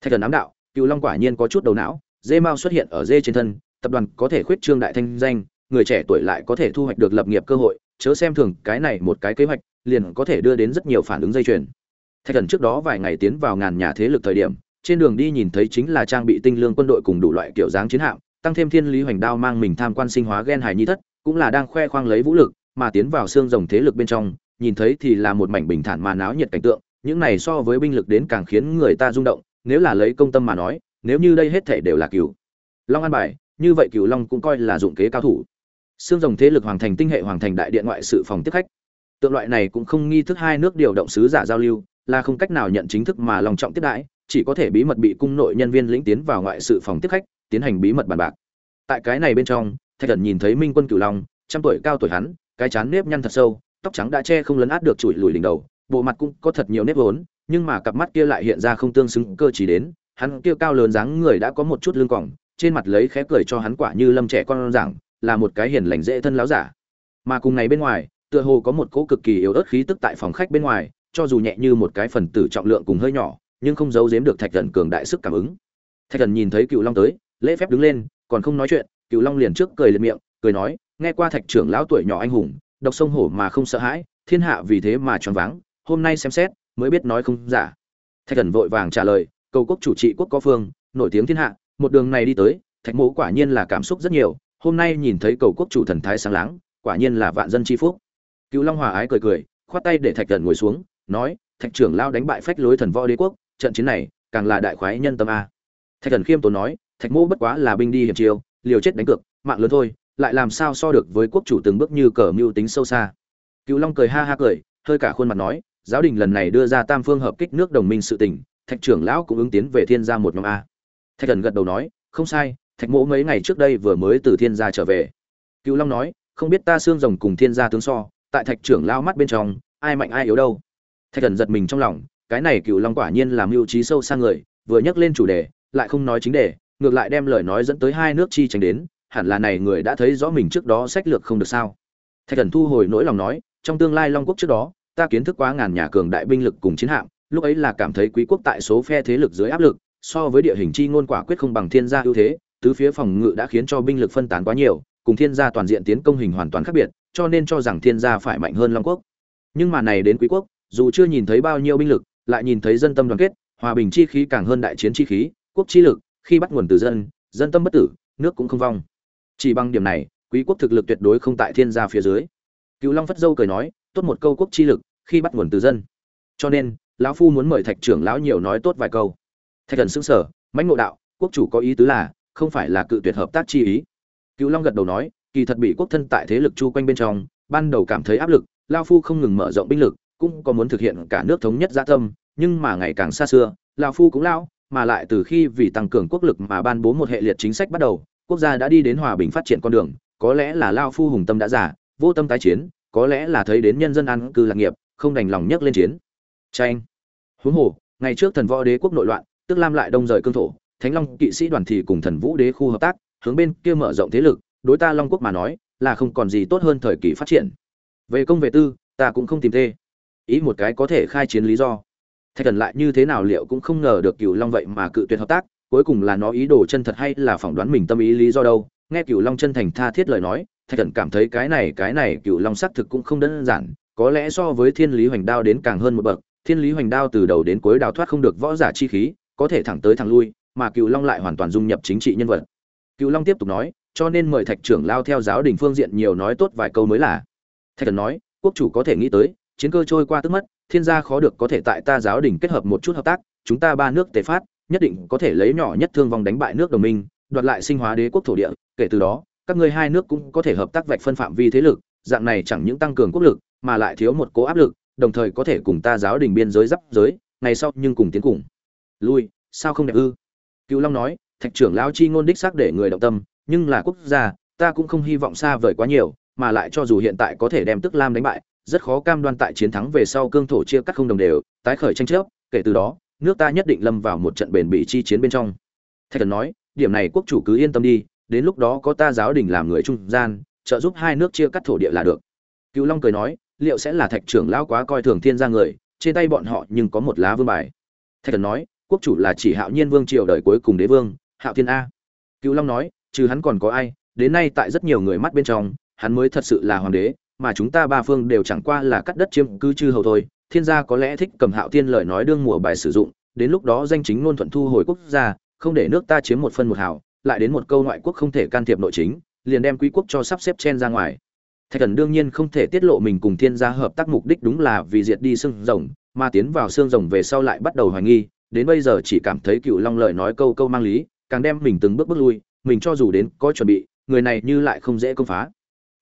Thạch thần ám đạo cựu long quả nhiên có chút đầu não, dê mao xuất hiện ở dê trên thân, tập đoàn có thể khuyết trương đại thanh danh, người trẻ tuổi lại có thể thu hoạch được lập nghiệp cơ hội, chớ xem thường cái này một cái kế hoạch, liền có thể đưa đến rất nhiều phản ứng dây chuyền. Thạch thần trước đó vài ngày tiến vào ngàn nhà thế lực thời điểm, trên đường đi nhìn thấy chính là trang bị tinh lương quân đội cùng đủ loại kiểu dáng chiến hạm, tăng thêm thiên lý hoành đao mang mình tham quan sinh hóa ghen hải nhi thất, cũng là đang khoe khoang lấy vũ lực, mà tiến vào xương rồng thế lực bên trong, nhìn thấy thì là một mảnh bình thản mà náo nhiệt cảnh tượng, những này so với binh lực đến càng khiến người ta rung động nếu là lấy công tâm mà nói, nếu như đây hết thể đều là cửu long an bài, như vậy cửu long cũng coi là dụng kế cao thủ. Xương rồng thế lực hoàng thành tinh hệ hoàng thành đại điện ngoại sự phòng tiếp khách. Tượng loại này cũng không nghi thức hai nước điều động sứ giả giao lưu, là không cách nào nhận chính thức mà lòng trọng tiếp đãi, chỉ có thể bí mật bị cung nội nhân viên lĩnh tiến vào ngoại sự phòng tiếp khách, tiến hành bí mật bàn bạc. Tại cái này bên trong, thạch thần nhìn thấy minh quân cửu long, trăm tuổi cao tuổi hắn, cái chán nếp nhăn thật sâu, tóc trắng đã che không lấn át được chùi lùi đỉnh đầu, bộ mặt cũng có thật nhiều nếp vốn nhưng mà cặp mắt kia lại hiện ra không tương xứng cơ chỉ đến, hắn kia cao lớn dáng người đã có một chút lưng cỏng trên mặt lấy khẽ cười cho hắn quả như lâm trẻ con giảng là một cái hiền lành dễ thân láo giả. Mà cùng này bên ngoài, tựa hồ có một cỗ cực kỳ yếu ớt khí tức tại phòng khách bên ngoài, cho dù nhẹ như một cái phần tử trọng lượng cùng hơi nhỏ, nhưng không giấu giếm được thạch thần cường đại sức cảm ứng. Thạch thần nhìn thấy cựu long tới, lễ phép đứng lên, còn không nói chuyện cựu long liền trước cười lên miệng, cười nói, nghe qua thạch trưởng lão tuổi nhỏ anh hùng, độc sông hổ mà không sợ hãi, thiên hạ vì thế mà choáng váng, hôm nay xem xét mới biết nói không giả. Thạch thần vội vàng trả lời, cầu quốc chủ trị quốc có phương, nổi tiếng thiên hạ, một đường này đi tới, thạch mộ quả nhiên là cảm xúc rất nhiều, hôm nay nhìn thấy cầu quốc chủ thần thái sáng láng, quả nhiên là vạn dân c phúc. Cựu long hòa ái cười cười, khoát tay để thạch thần ngồi xuống, nói, thạch trưởng lao đánh bại phách lối thần võ đế quốc, trận chiến này, càng là đại khoái nhân tâm a. Thạch thần khiêm tốn nói, thạch mô bất quá là binh đi hiểm chiêu, liều chết đánh cược, mạng lớn thôi, lại làm sao so được với quốc chủ từng bước như cờ mưu tính sâu xa. Cựu long cười ha ha cười, hơi cả khuôn mặt nói giáo đình lần này đưa ra tam phương hợp kích nước đồng minh sự tình, thạch trưởng lão cũng ứng tiến về thiên gia một nhóm a. Thạch thần gật đầu nói, không sai, thạch mỗ mấy ngày trước đây vừa mới từ thiên gia trở về. Cựu long nói, không biết ta xương rồng cùng thiên gia tướng so, tại thạch trưởng lão mắt bên trong, ai mạnh ai yếu đâu. Thạch thần giật mình trong lòng, cái này cựu long quả nhiên làm mưu trí sâu xa người, vừa nhắc lên chủ đề, lại không nói chính đề, ngược lại đem lời nói dẫn tới hai nước chi tranh đến, hẳn là này người đã thấy rõ mình trước đó sách lược không được sao. Thạch thần thu hồi nỗi lòng nói, trong tương lai long quốc trước đó ta kiến thức quá ngàn nhà cường đại binh lực cùng chiến hạm, lúc ấy là cảm thấy quý quốc tại số phe thế lực dưới áp lực, so với địa hình chi ngôn quả quyết không bằng thiên gia ưu thế, tứ phía phòng ngự đã khiến cho binh lực phân tán quá nhiều, cùng thiên gia toàn diện tiến công hình hoàn toàn khác biệt, cho nên cho rằng thiên gia phải mạnh hơn long quốc. Nhưng mà này đến quý quốc, dù chưa nhìn thấy bao nhiêu binh lực, lại nhìn thấy dân tâm đoàn kết, hòa bình chi khí càng hơn đại chiến chi khí, quốc chi lực, khi bắt nguồn từ dân dân tâm bất tử, nước cũng không vong. Chỉ bằng điểm này, quý quốc thực lực tuyệt đối không tại thiên gia phía dưới. Cựu long phất dâu cười nói tốt một câu quốc chi lực, khi bắt nguồn từ dân. Cho nên, lão phu muốn mời thạch trưởng lão nhiều nói tốt vài câu. Thạch thần xưng sở mãnh ngộ đạo, quốc chủ có ý tứ là, không phải là cự tuyệt hợp tác chi ý. Cựu long gật đầu nói, kỳ thật bị quốc thân tại thế lực chu quanh bên trong, ban đầu cảm thấy áp lực lao phu không ngừng mở rộng binh lực, cũng có muốn thực hiện cả nước thống nhất gia tâm, nhưng mà ngày càng xa xưa lao phu cũng lao mà lại từ khi vì tăng cường quốc lực mà ban bố một hệ liệt chính sách bắt đầu, quốc gia đã đi đến hòa bình phát triển con đường, có lẽ là lao phu hùng tâm đã giả vô tâm tái chiến có lẽ là thấy đến nhân dân an cư lạc nghiệp, không đành lòng nhấc lên chiến. Tranh huống hồ, ngày trước thần võ đế quốc nội loạn, tức lam lại đông rời cương thổ, thánh long kỵ sĩ đoàn thì cùng thần vũ đế khu hợp tác, hướng bên kia mở rộng thế lực, đối ta long quốc mà nói, là không còn gì tốt hơn thời kỳ phát triển. Về công về tư, ta cũng không tìm tê ý một cái có thể khai chiến lý do. Thạch thần lại như thế nào liệu cũng không ngờ được cựu long vậy mà cự tuyệt hợp tác, cuối cùng là nó ý đồ chân thật hay là phỏng đoán mình tâm ý lý do đâu. Nghe cựu long chân thành tha thiết lời nói thạch thần cảm thấy cái này cái này cựu long xác thực cũng không đơn giản, có lẽ so với thiên lý hoành đao đến càng hơn một bậc, thiên lý hoành đao từ đầu đến cuối đào thoát không được võ giả chi khí, có thể thẳng tới thẳng lui, mà cựu long lại hoàn toàn dung nhập chính trị nhân vật. Cựu long tiếp tục nói, cho nên mời thạch trưởng lao theo giáo đình phương diện nhiều nói tốt vài câu mới là. Thạch thần nói, quốc chủ có thể nghĩ tới, chiến cơ trôi qua tức mất, thiên gia khó được có thể tại ta giáo đình kết hợp một chút hợp tác, chúng ta ba nước tề phát, nhất định có thể lấy nhỏ nhất thương vong đánh bại nước đồng minh, đoạt lại sinh hóa đế quốc thổ địa, kể từ đó các ngươi hai nước cũng có thể hợp tác vạch phân phạm vi thế lực, dạng này chẳng những tăng cường quốc lực, mà lại thiếu một cố áp lực, đồng thời có thể cùng ta giáo đình biên giới giáp giới, ngày sau nhưng cùng tiến cùng. Lui, sao không đẹp ư? Cựu long nói, thạch trưởng lão chi ngôn đích xác để người động tâm, nhưng là quốc gia, ta cũng không hy vọng xa vời quá nhiều, mà lại cho dù hiện tại có thể đem tức lam đánh bại, rất khó cam đoan tại chiến thắng về sau cương thổ chia cắt không đồng đều, tái khởi tranh chấp, kể từ đó, nước ta nhất định lâm vào một trận bền bỉ chi chiến bên trong. Thạch thần nói, điểm này quốc chủ cứ yên tâm đi đến lúc đó có ta giáo đình làm người trung gian, trợ giúp hai nước chia cắt thổ địa là được. Cựu long cười nói, liệu sẽ là thạch trưởng lão quá coi thường thiên gia người, trên tay bọn họ nhưng có một lá vương bài. Thạch thần nói, quốc chủ là chỉ hạo nhiên vương triều đời cuối cùng đế vương, hạo thiên a. Cựu long nói, trừ hắn còn có ai, đến nay tại rất nhiều người mắt bên trong, hắn mới thật sự là hoàng đế, mà chúng ta ba phương đều chẳng qua là cắt đất chiếm cư chư hầu thôi. Thiên gia có lẽ thích cầm hạo thiên lời nói đương mùa bài sử dụng, đến lúc đó danh chính ngôn thuận thu hồi quốc gia, không để nước ta chiếm một phân một hào lại đến một câu ngoại quốc không thể can thiệp nội chính, liền đem quý quốc cho sắp xếp chen ra ngoài. Thạch thần đương nhiên không thể tiết lộ mình cùng thiên gia hợp tác mục đích đúng là vì diệt đi xương rồng, mà tiến vào xương rồng về sau lại bắt đầu hoài nghi, đến bây giờ chỉ cảm thấy cựu long lời nói câu câu mang lý, càng đem mình từng bước bước lui, mình cho dù đến có chuẩn bị, người này như lại không dễ công phá.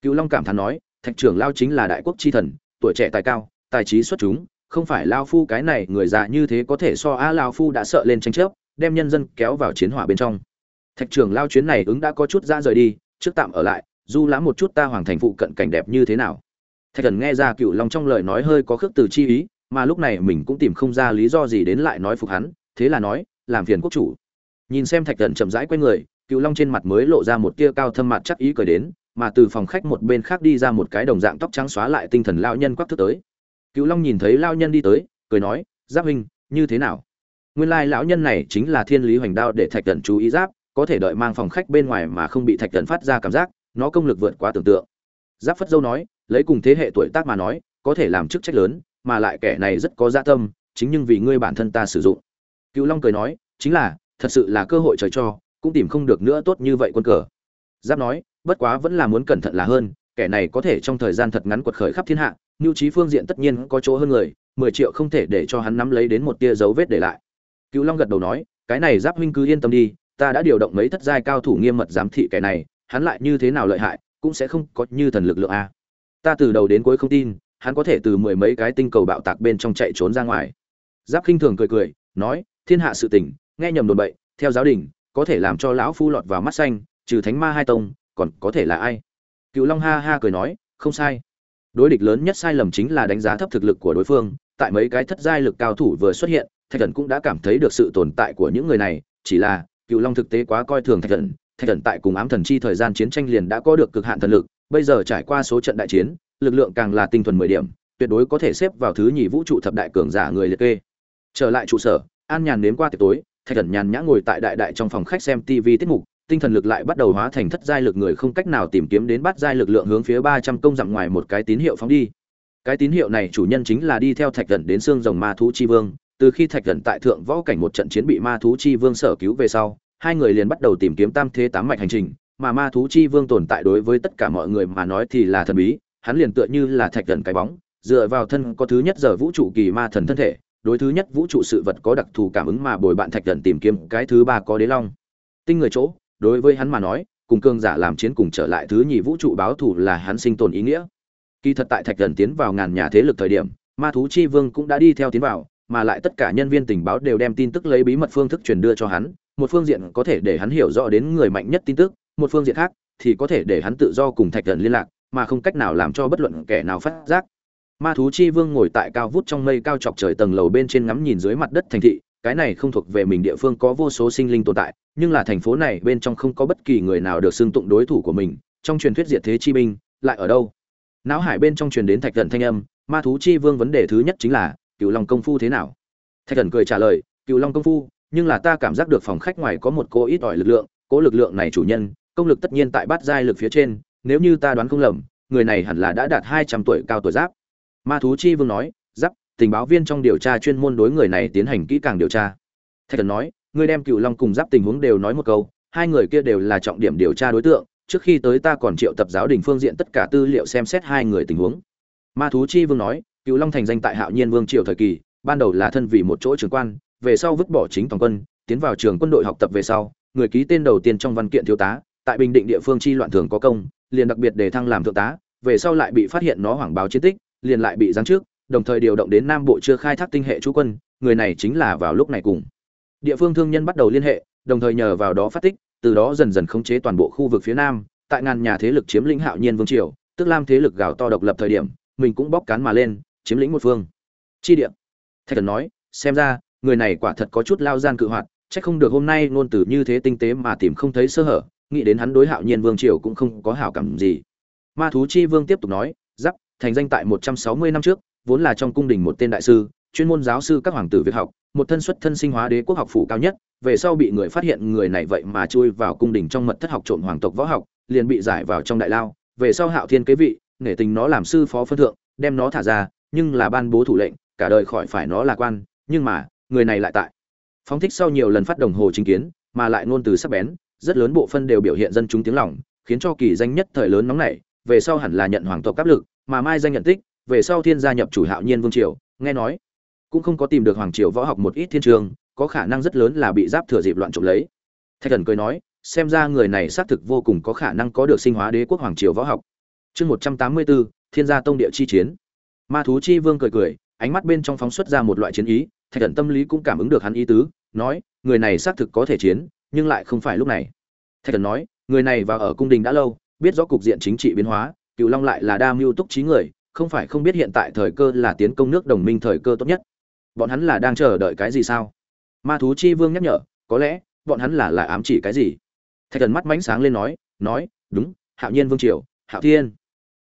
Cựu long cảm thán nói, thạch trưởng lao chính là đại quốc chi thần, tuổi trẻ tài cao, tài trí xuất chúng, không phải lao phu cái này người già như thế có thể so a lao phu đã sợ lên tranh chấp, đem nhân dân kéo vào chiến hỏa bên trong thạch trưởng lao chuyến này ứng đã có chút ra rời đi, trước tạm ở lại, du lãm một chút ta hoàng thành phụ cận cảnh đẹp như thế nào. Thạch thần nghe ra cựu long trong lời nói hơi có khước từ chi ý, mà lúc này mình cũng tìm không ra lý do gì đến lại nói phục hắn, thế là nói, làm phiền quốc chủ. Nhìn xem thạch thần chậm rãi q u a y người cựu long trên mặt mới lộ ra một tia cao thâm mặt chắc ý cười đến, mà từ phòng khách một bên khác đi ra một cái đồng dạng tóc trắng xóa lại tinh thần lao nhân quắc thức tới. Cựu long nhìn thấy lao nhân đi tới, cười nói, giáp huynh, như thế nào? Nguyên lai lão nhân này chính là thiên lý hoành đao để thạch thần chú ý giáp có thể đợi mang phòng khách bên ngoài mà không bị thạch thần phát ra cảm giác, nó công lực vượt quá tưởng tượng. Giáp phất dâu nói, lấy cùng thế hệ tuổi tác mà nói, có thể làm chức trách lớn, mà lại kẻ này rất có dạ tâm, chính nhưng vì ngươi bản thân ta sử dụng. Cựu long cười nói, chính là, thật sự là cơ hội trời cho, cũng tìm không được nữa tốt như vậy quân cờ. Giáp nói, bất quá vẫn là muốn cẩn thận là hơn, kẻ này có thể trong thời gian thật ngắn quật khởi khắp thiên hạ mưu trí phương diện tất nhiên có chỗ hơn người, mười triệu không thể để cho hắn nắm lấy đến một tia dấu vết để lại. Cựu long gật đầu nói, cái này giáp huynh cứ yên tâm đi ta đã điều động mấy thất giai cao thủ nghiêm mật giám thị kẻ này, hắn lại như thế nào lợi hại, cũng sẽ không có như thần lực lượng a. Ta từ đầu đến cuối không tin, hắn có thể từ mười mấy cái tinh cầu bạo tạc bên trong chạy trốn ra ngoài. Giáp khinh thường cười cười, nói, thiên hạ sự tình, nghe nhầm đồn bậy, theo giáo đình, có thể làm cho lão phu lọt vào mắt xanh, trừ thánh ma hai tông, còn có thể là ai? Cựu long ha ha cười nói, không sai. Đối địch lớn nhất sai lầm chính là đánh giá thấp thực lực của đối phương, tại mấy cái thất giai lực cao thủ vừa xuất hiện, thạch thần cũng đã cảm thấy được sự tồn tại của những người này, chỉ là cựu long thực tế quá coi thường thạch thần thạch thần tại cùng ám thần chi thời gian chiến tranh liền đã có được cực hạn thần lực bây giờ trải qua số trận đại chiến lực lượng càng là tinh thuần mười điểm tuyệt đối có thể xếp vào thứ nhì vũ trụ thập đại cường giả người liệt kê trở lại trụ sở an nhàn nếm qua tiệc tối thạch thần nhàn nhã ngồi tại đại đại trong phòng khách xem tv tiết mục tinh thần lực lại bắt đầu hóa thành thất giai lực người không cách nào tìm kiếm đến bắt giai lực lượng hướng phía ba trăm công dặm ngoài một cái tín hiệu phóng đi. Cái tín hiệu này chủ nhân chính là đi theo Thạch thần đến xương rồng ma thú chi vương, từ khi Thạch gần tại thượng võ cảnh một trận chiến bị ma thú chi vương sở cứu về sau, hai người liền bắt đầu tìm kiếm tam thế tám mạch hành trình, mà ma thú chi vương tồn tại đối với tất cả mọi người mà nói thì là thần bí, hắn liền tựa như là Thạch gần cái bóng, dựa vào thân có thứ nhất giờ vũ trụ kỳ ma thần thân thể, đối thứ nhất vũ trụ sự vật có đặc thù cảm ứng mà bồi bạn Thạch gần tìm kiếm cái thứ ba có đế long. Tinh người chỗ, đối với hắn mà nói cùng cương giả làm chiến cùng trở lại thứ nhì vũ trụ báo thù là hắn sinh tồn ý nghĩa kỳ thật tại thạch thần tiến vào ngàn nhà thế lực thời điểm ma thú chi vương cũng đã đi theo tiến vào mà lại tất cả nhân viên tình báo đều đem tin tức lấy bí mật phương thức truyền đưa cho hắn một phương diện có thể để hắn hiểu rõ đến người mạnh nhất tin tức một phương diện khác thì có thể để hắn tự do cùng thạch thần liên lạc mà không cách nào làm cho bất luận kẻ nào phát giác ma thú chi vương ngồi tại cao vút trong mây cao chọc trời tầng lầu bên trên ngắm nhìn dưới mặt đất thành thị cái này không thuộc về mình địa phương có vô số sinh linh tồn tại, nhưng là thành phố này bên trong không có bất kỳ người nào được xưng tụng đối thủ của mình, trong truyền thuyết diệt thế chi binh, lại ở đâu? Náo hải bên trong truyền đến Thạch thần thanh âm, ma thú chi vương vấn đề thứ nhất chính là, Cửu Long công phu thế nào? Thạch Thần cười trả lời, Cửu Long công phu, nhưng là ta cảm giác được phòng khách ngoài có một cô ít ỏi lực lượng, cố lực lượng này chủ nhân, công lực tất nhiên tại bát giai lực phía trên, nếu như ta đoán không lầm, người này hẳn là đã đạt 200 tuổi cao tuổi giáp. Ma thú chi vương nói, giáp, tình báo viên trong điều tra chuyên môn đối người này tiến hành kỹ càng điều tra thạch thần nói ngươi đem cựu long cùng giáp tình huống đều nói một câu hai người kia đều là trọng điểm điều tra đối tượng trước khi tới ta còn triệu tập giáo đình phương diện tất cả tư liệu xem xét hai người tình huống ma thú chi vương nói cựu long thành danh tại hạo nhiên vương triều thời kỳ ban đầu là thân vì một chỗ trường quan về sau vứt bỏ chính toàn quân tiến vào trường quân đội học tập về sau người ký tên đầu tiên trong văn kiện thiếu tá tại bình định địa phương chi loạn thường có công liền đặc biệt đề thăng làm thượng tá về sau lại bị phát hiện nó hoảng báo chiến tích liền lại bị giáng trước đồng thời điều động đến Nam Bộ chưa khai thác tinh hệ chú quân, người này chính là vào lúc này cùng. Địa phương thương nhân bắt đầu liên hệ, đồng thời nhờ vào đó phát tích, từ đó dần dần khống chế toàn bộ khu vực phía Nam, tại ngàn nhà thế lực chiếm lĩnh Hạo Nhiên Vương triều, tức Lam thế lực gào to độc lập thời điểm, mình cũng bóc cán mà lên, chiếm lĩnh một phương. Chi địa. Thạch Thần nói, xem ra, người này quả thật có chút lao gian cự hoạt, chắc không được hôm nay ngôn từ như thế tinh tế mà tìm không thấy sơ hở, nghĩ đến hắn đối Hạo Nhiên Vương triều cũng không có hảo cảm gì. Ma thú chi vương tiếp tục nói, giáp, thành danh tại 160 năm trước, vốn là trong cung đình một tên đại sư, chuyên môn giáo sư các hoàng tử Việt học, một thân xuất thân sinh hóa đế quốc học phủ cao nhất, về sau bị người phát hiện người này vậy mà chui vào cung đình trong mật thất học trộm hoàng tộc võ học, liền bị giải vào trong đại lao, về sau Hạo Thiên kế vị, nể tình nó làm sư phó phân thượng đem nó thả ra nhưng là ban bố thủ lệnh, cả đời khỏi phải nó là quan, nhưng mà, người này lại tại. Phóng thích sau nhiều lần phát đồng hồ chính kiến, mà lại ngôn từ sắc bén, rất lớn bộ phân đều biểu hiện dân chúng tiếng lòng, khiến cho kỳ danh nhất thời lớn nóng nảy, về sau hẳn là nhận hoàng tộc áp lực, mà mai danh nhận tích, về sau thiên gia nhập chủ hạo nhiên vương triều, nghe nói, cũng không có tìm được hoàng triều võ học một ít thiên trường, có khả năng rất lớn là bị giáp thừa dịp loạn trộm lấy. Thạch thần cười nói, xem ra người này xác thực vô cùng có khả năng có được sinh hóa đế quốc hoàng triều võ học. Chương một trăm tám mươi bốn, thiên gia tông địa chi chiến ma thú chi vương cười cười, ánh mắt bên trong phóng xuất ra một loại chiến ý, thạch thần tâm lý cũng cảm ứng được hắn ý tứ, nói, người này xác thực có thể chiến, nhưng lại không phải lúc này. Thạch thần nói, người này vào ở cung đình đã lâu, biết rõ cục diện chính trị biến hóa cựu long lại là đa mưu túc trí người, không phải không biết hiện tại thời cơ là tiến công nước đồng minh thời cơ tốt nhất. Bọn hắn là đang chờ đợi cái gì sao? Ma thú chi vương nhắc nhở, có lẽ, bọn hắn là là ám chỉ cái gì? Thạch thần mắt mánh sáng lên nói nói, đúng, hạo nhiên vương triều, hạo thiên.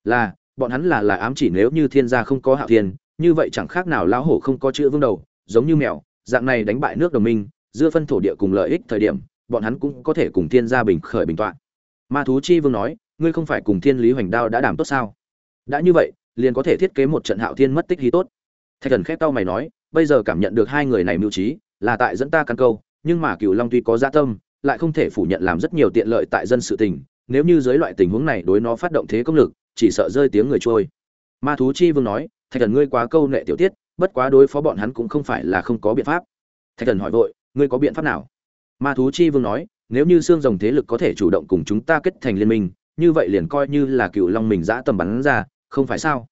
Là bọn hắn là là ám chỉ nếu như thiên gia không có hạo thiên, như vậy chẳng khác nào lão hổ không có chữ vương đầu, giống như mèo, dạng này đánh bại nước đồng minh dưa phân thổ địa cùng lợi ích thời điểm, bọn hắn cũng có thể cùng thiên gia bình khởi bình toạn ma thú chi vương nói, ngươi không phải cùng thiên lý hoành đao đã đảm tốt sao? Đã như vậy, liền có thể thiết kế một trận hạo thiên mất tích hí tốt. Thạch thần khép tao mày nói, bây giờ cảm nhận được hai người này mưu trí, là tại dẫn ta căn câu, nhưng mà cựu long tuy có gia tâm, lại không thể phủ nhận làm rất nhiều tiện lợi tại dân sự tình, nếu như dưới loại tình huống này đối nó phát động thế công lực chỉ sợ rơi tiếng người trôi. Ma thú chi vương nói, thạch thần ngươi quá câu nệ tiểu tiết, bất quá đối phó bọn hắn cũng không phải là không có biện pháp. Thạch thần hỏi vội, ngươi có biện pháp nào? Ma thú chi vương nói, nếu như xương rồng thế lực có thể chủ động cùng chúng ta kết thành liên minh, như vậy liền coi như là cựu long mình giã tầm bắn ra, không phải sao?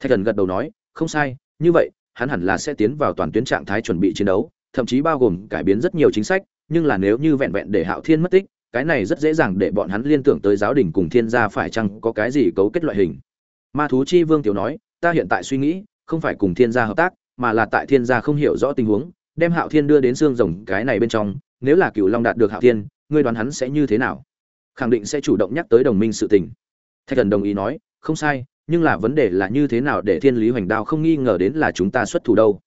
Thạch thần gật đầu nói, không sai, như vậy, hắn hẳn là sẽ tiến vào toàn tuyến trạng thái chuẩn bị chiến đấu, thậm chí bao gồm cải biến rất nhiều chính sách, nhưng là nếu như vẹn vẹn để hạo thiên mất tích cái này rất dễ dàng để bọn hắn liên tưởng tới giáo đình cùng thiên gia phải chăng có cái gì cấu kết loại hình. Ma thú chi vương tiểu nói, ta hiện tại suy nghĩ, không phải cùng thiên gia hợp tác, mà là tại thiên gia không hiểu rõ tình huống, đem hạo thiên đưa đến xương rồng cái này bên trong, nếu là cựu long đạt được hạo thiên, ngươi đoán hắn sẽ như thế nào? Khẳng định sẽ chủ động nhắc tới đồng minh sự tình. Thạch thần đồng ý nói, không sai, nhưng là vấn đề là như thế nào để thiên lý hoành đao không nghi ngờ đến là chúng ta xuất thủ đâu.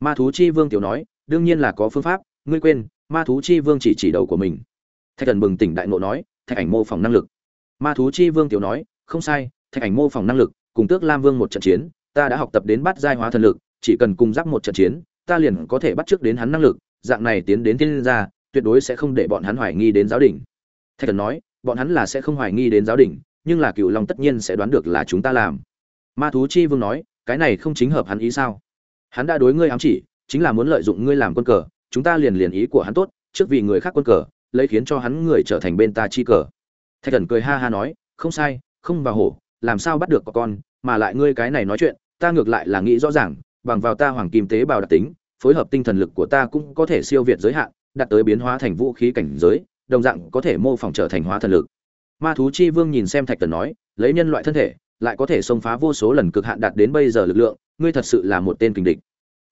Ma thú chi vương tiểu nói, đương nhiên là có phương pháp, ngươi quên, ma thú chi vương chỉ chỉ đầu của mình thạch thần bừng tỉnh đại ngộ nói, thạch ảnh mô phỏng năng lực. Ma thú chi vương tiểu nói, không sai, thạch ảnh mô phỏng năng lực, cùng tước lam vương một trận chiến, ta đã học tập đến bắt giai hóa thần lực, chỉ cần cùng giáp một trận chiến, ta liền có thể bắt trước đến hắn năng lực, dạng này tiến đến thiên gia, tuyệt đối sẽ không để bọn hắn hoài nghi đến giáo đình. Thạch thần nói, bọn hắn là sẽ không hoài nghi đến giáo đình, nhưng là cựu long tất nhiên sẽ đoán được là chúng ta làm. Ma thú chi vương nói, cái này không chính hợp hắn ý sao? Hắn đã đối ngươi ám chỉ, chính là muốn lợi dụng ngươi làm quân cờ, chúng ta liền liền ý của hắn tốt, trước vì người khác quân cờ lấy khiến cho hắn người trở thành bên ta chi cờ. Thạch thần cười ha ha nói, không sai, không vào hổ, làm sao bắt được con, mà lại ngươi cái này nói chuyện, ta ngược lại là nghĩ rõ ràng, bằng vào ta hoàng kim tế bào đặc tính, phối hợp tinh thần lực của ta cũng có thể siêu việt giới hạn, đạt tới biến hóa thành vũ khí cảnh giới, đồng dạng có thể mô phỏng trở thành hóa thần lực. Ma thú chi vương nhìn xem thạch thần nói, lấy nhân loại thân thể, lại có thể xông phá vô số lần cực hạn đạt đến bây giờ lực lượng, ngươi thật sự là một tên kình địch.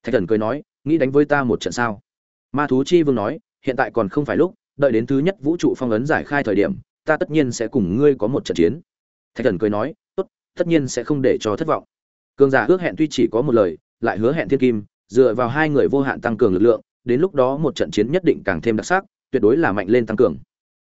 Thạch thần cười nói, nghĩ đánh với ta một trận sao? Ma thú chi vương nói, hiện tại còn không phải lúc đợi đến thứ nhất vũ trụ phong ấn giải khai thời điểm, ta tất nhiên sẽ cùng ngươi có một trận chiến. Thạch thần cười nói, tốt, tất nhiên sẽ không để cho thất vọng. Cường giả hứa hẹn tuy chỉ có một lời, lại hứa hẹn thiên kim, dựa vào hai người vô hạn tăng cường lực lượng, đến lúc đó một trận chiến nhất định càng thêm đặc sắc, tuyệt đối là mạnh lên tăng cường.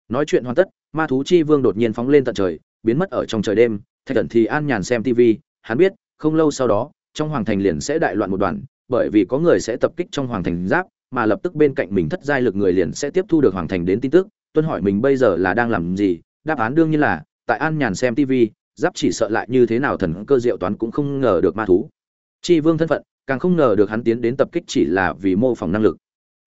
Nói chuyện hoàn tất, ma thú chi vương đột nhiên phóng lên tận trời, biến mất ở trong trời đêm, thạch thần thì an nhàn xem tv hắn biết, không lâu sau đó, trong hoàng thành liền sẽ đại loạn một đoàn, bởi vì có người sẽ tập kích trong hoàng thành giáp mà lập tức bên cạnh mình thất giai lực người liền sẽ tiếp thu được hoàng thành đến tin tức. Tuân hỏi mình bây giờ là đang làm gì? Đáp án đương nhiên là, tại an nhàn xem tv giáp chỉ sợ lại như thế nào thần cơ diệu toán cũng không ngờ được ma thú. Chi vương thân phận, càng không ngờ được hắn tiến đến tập kích chỉ là vì mô phỏng năng lực.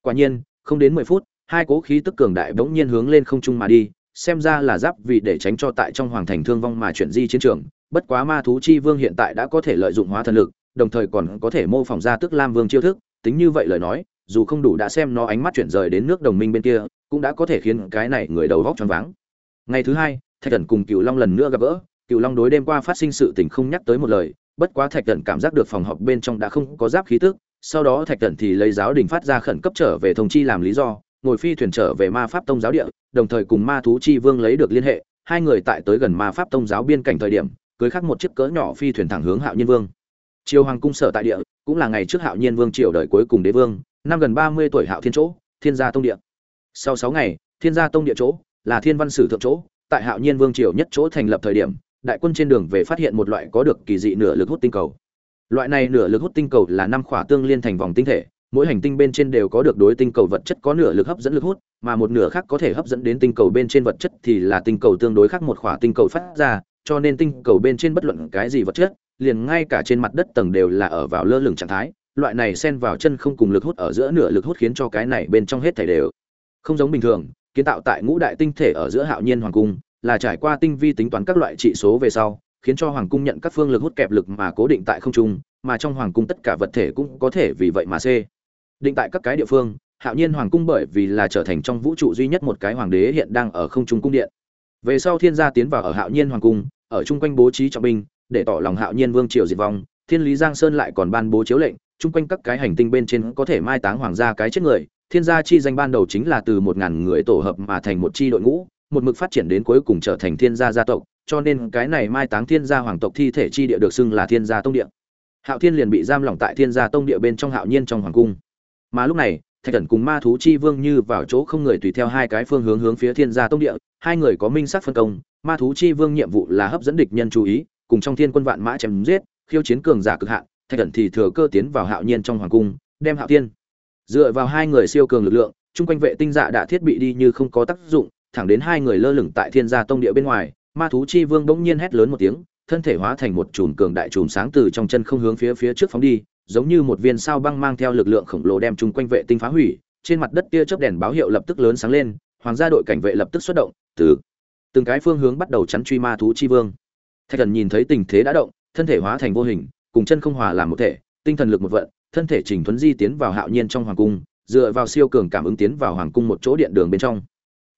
Quả nhiên, không đến mười phút, hai cố khí tức cường đại bỗng nhiên hướng lên không trung mà đi, xem ra là giáp vì để tránh cho tại trong hoàng thành thương vong mà chuyển di chiến trường. Bất quá ma thú chi vương hiện tại đã có thể lợi dụng hóa thần lực, đồng thời còn có thể mô phỏng ra tức lam vương chiêu thức. Tính như vậy lời nói dù không đủ đã xem nó ánh mắt chuyển rời đến nước đồng minh bên kia, cũng đã có thể khiến cái này người đầu vóc choáng váng. Ngày thứ hai, thạch thần cùng cựu long lần nữa gặp gỡ. Cựu long đối đêm qua phát sinh sự tình không nhắc tới một lời, bất quá thạch thần cảm giác được phòng họp bên trong đã không có giáp khí tức, sau đó thạch thần thì lấy giáo đình phát ra khẩn cấp trở về thông chi làm lý do, ngồi phi thuyền trở về ma pháp tông giáo địa, đồng thời cùng ma thú chi vương lấy được liên hệ, hai người tại tới gần ma pháp tông giáo biên cảnh thời điểm, cưới khắc một chiếc cỡ nhỏ phi thuyền thẳng hướng hạo nhiên vương. Triều hoàng cung sở tại địa, cũng là ngày trước hạo nhiên vương triều đời cuối cùng đế vương năm gần ba mươi tuổi hạo thiên chỗ, thiên gia tông địa. Sau sáu ngày, thiên gia tông địa chỗ là thiên văn sử thượng chỗ, tại hạo nhiên vương triều nhất chỗ thành lập thời điểm, đại quân trên đường về phát hiện một loại có được kỳ dị nửa lực hút tinh cầu. Loại này nửa lực hút tinh cầu là năm khỏa tương liên thành vòng tinh thể, mỗi hành tinh bên trên đều có được đối tinh cầu vật chất có nửa lực hấp dẫn lực hút, mà một nửa khác có thể hấp dẫn đến tinh cầu bên trên vật chất thì là tinh cầu tương đối khác một khỏa tinh cầu phát ra, cho nên tinh cầu bên trên bất luận cái gì vật chất, liền ngay cả trên mặt đất tầng đều là ở vào lơ lửng trạng thái loại này xen vào chân không cùng lực hút ở giữa nửa lực hút khiến cho cái này bên trong hết thảy đều không giống bình thường, kiến tạo tại ngũ đại tinh thể ở giữa hạo nhiên hoàng cung, là trải qua tinh vi tính toán các loại trị số về sau, khiến cho hoàng cung nhận các phương lực hút kẹp lực mà cố định tại không trung, mà trong hoàng cung tất cả vật thể cũng có thể vì vậy mà c định tại các cái địa phương, hạo nhiên hoàng cung bởi vì là trở thành trong vũ trụ duy nhất một cái hoàng đế hiện đang ở không trung cung điện. Về sau thiên gia tiến vào ở hạo nhiên hoàng cung, ở chung quanh bố trí trọng binh, để tỏ lòng hạo nhiên vương triều diệt vong, thiên lý giang sơn lại còn ban bố chiếu lệnh chung quanh các cái hành tinh bên trên có thể mai táng hoàng gia cái chết người, thiên gia chi danh ban đầu chính là từ một ngàn người tổ hợp mà thành một chi đội ngũ, một mực phát triển đến cuối cùng trở thành thiên gia gia tộc, cho nên cái này mai táng thiên gia hoàng tộc thi thể chi địa được xưng là thiên gia tông địa. Hạo thiên liền bị giam lỏng tại thiên gia tông địa bên trong hạo nhiên trong hoàng cung. Mà lúc này, thạch thần cùng ma thú chi vương như vào chỗ không người tùy theo hai cái phương hướng hướng phía thiên gia tông địa, hai người có minh sắc phân công, ma thú chi vương nhiệm vụ là hấp dẫn địch nhân chú ý, cùng trong thiên quân vạn mã chém giết, khiêu chiến cường giả cực hạn thạch cẩn thì thừa cơ tiến vào hạo nhiên trong hoàng cung, đem hạo tiên dựa vào hai người siêu cường lực lượng, chung quanh vệ tinh dạ đã thiết bị đi như không có tác dụng, thẳng đến hai người lơ lửng tại thiên gia tông địa bên ngoài, ma thú chi vương bỗng nhiên hét lớn một tiếng, thân thể hóa thành một chùm cường đại chùm sáng từ trong chân không hướng phía phía trước phóng đi, giống như một viên sao băng mang theo lực lượng khổng lồ đem chung quanh vệ tinh phá hủy, trên mặt đất tia chớp đèn báo hiệu lập tức lớn sáng lên, hoàng gia đội cảnh vệ lập tức xuất động, từ từng cái phương hướng bắt đầu chắn truy ma thú chi vương. Thạch thần nhìn thấy tình thế đã động, thân thể hóa thành vô hình cùng chân không hòa làm một thể, tinh thần lực một vận, thân thể trình thuấn di tiến vào hạo nhiên trong hoàng cung, dựa vào siêu cường cảm ứng tiến vào hoàng cung một chỗ điện đường bên trong.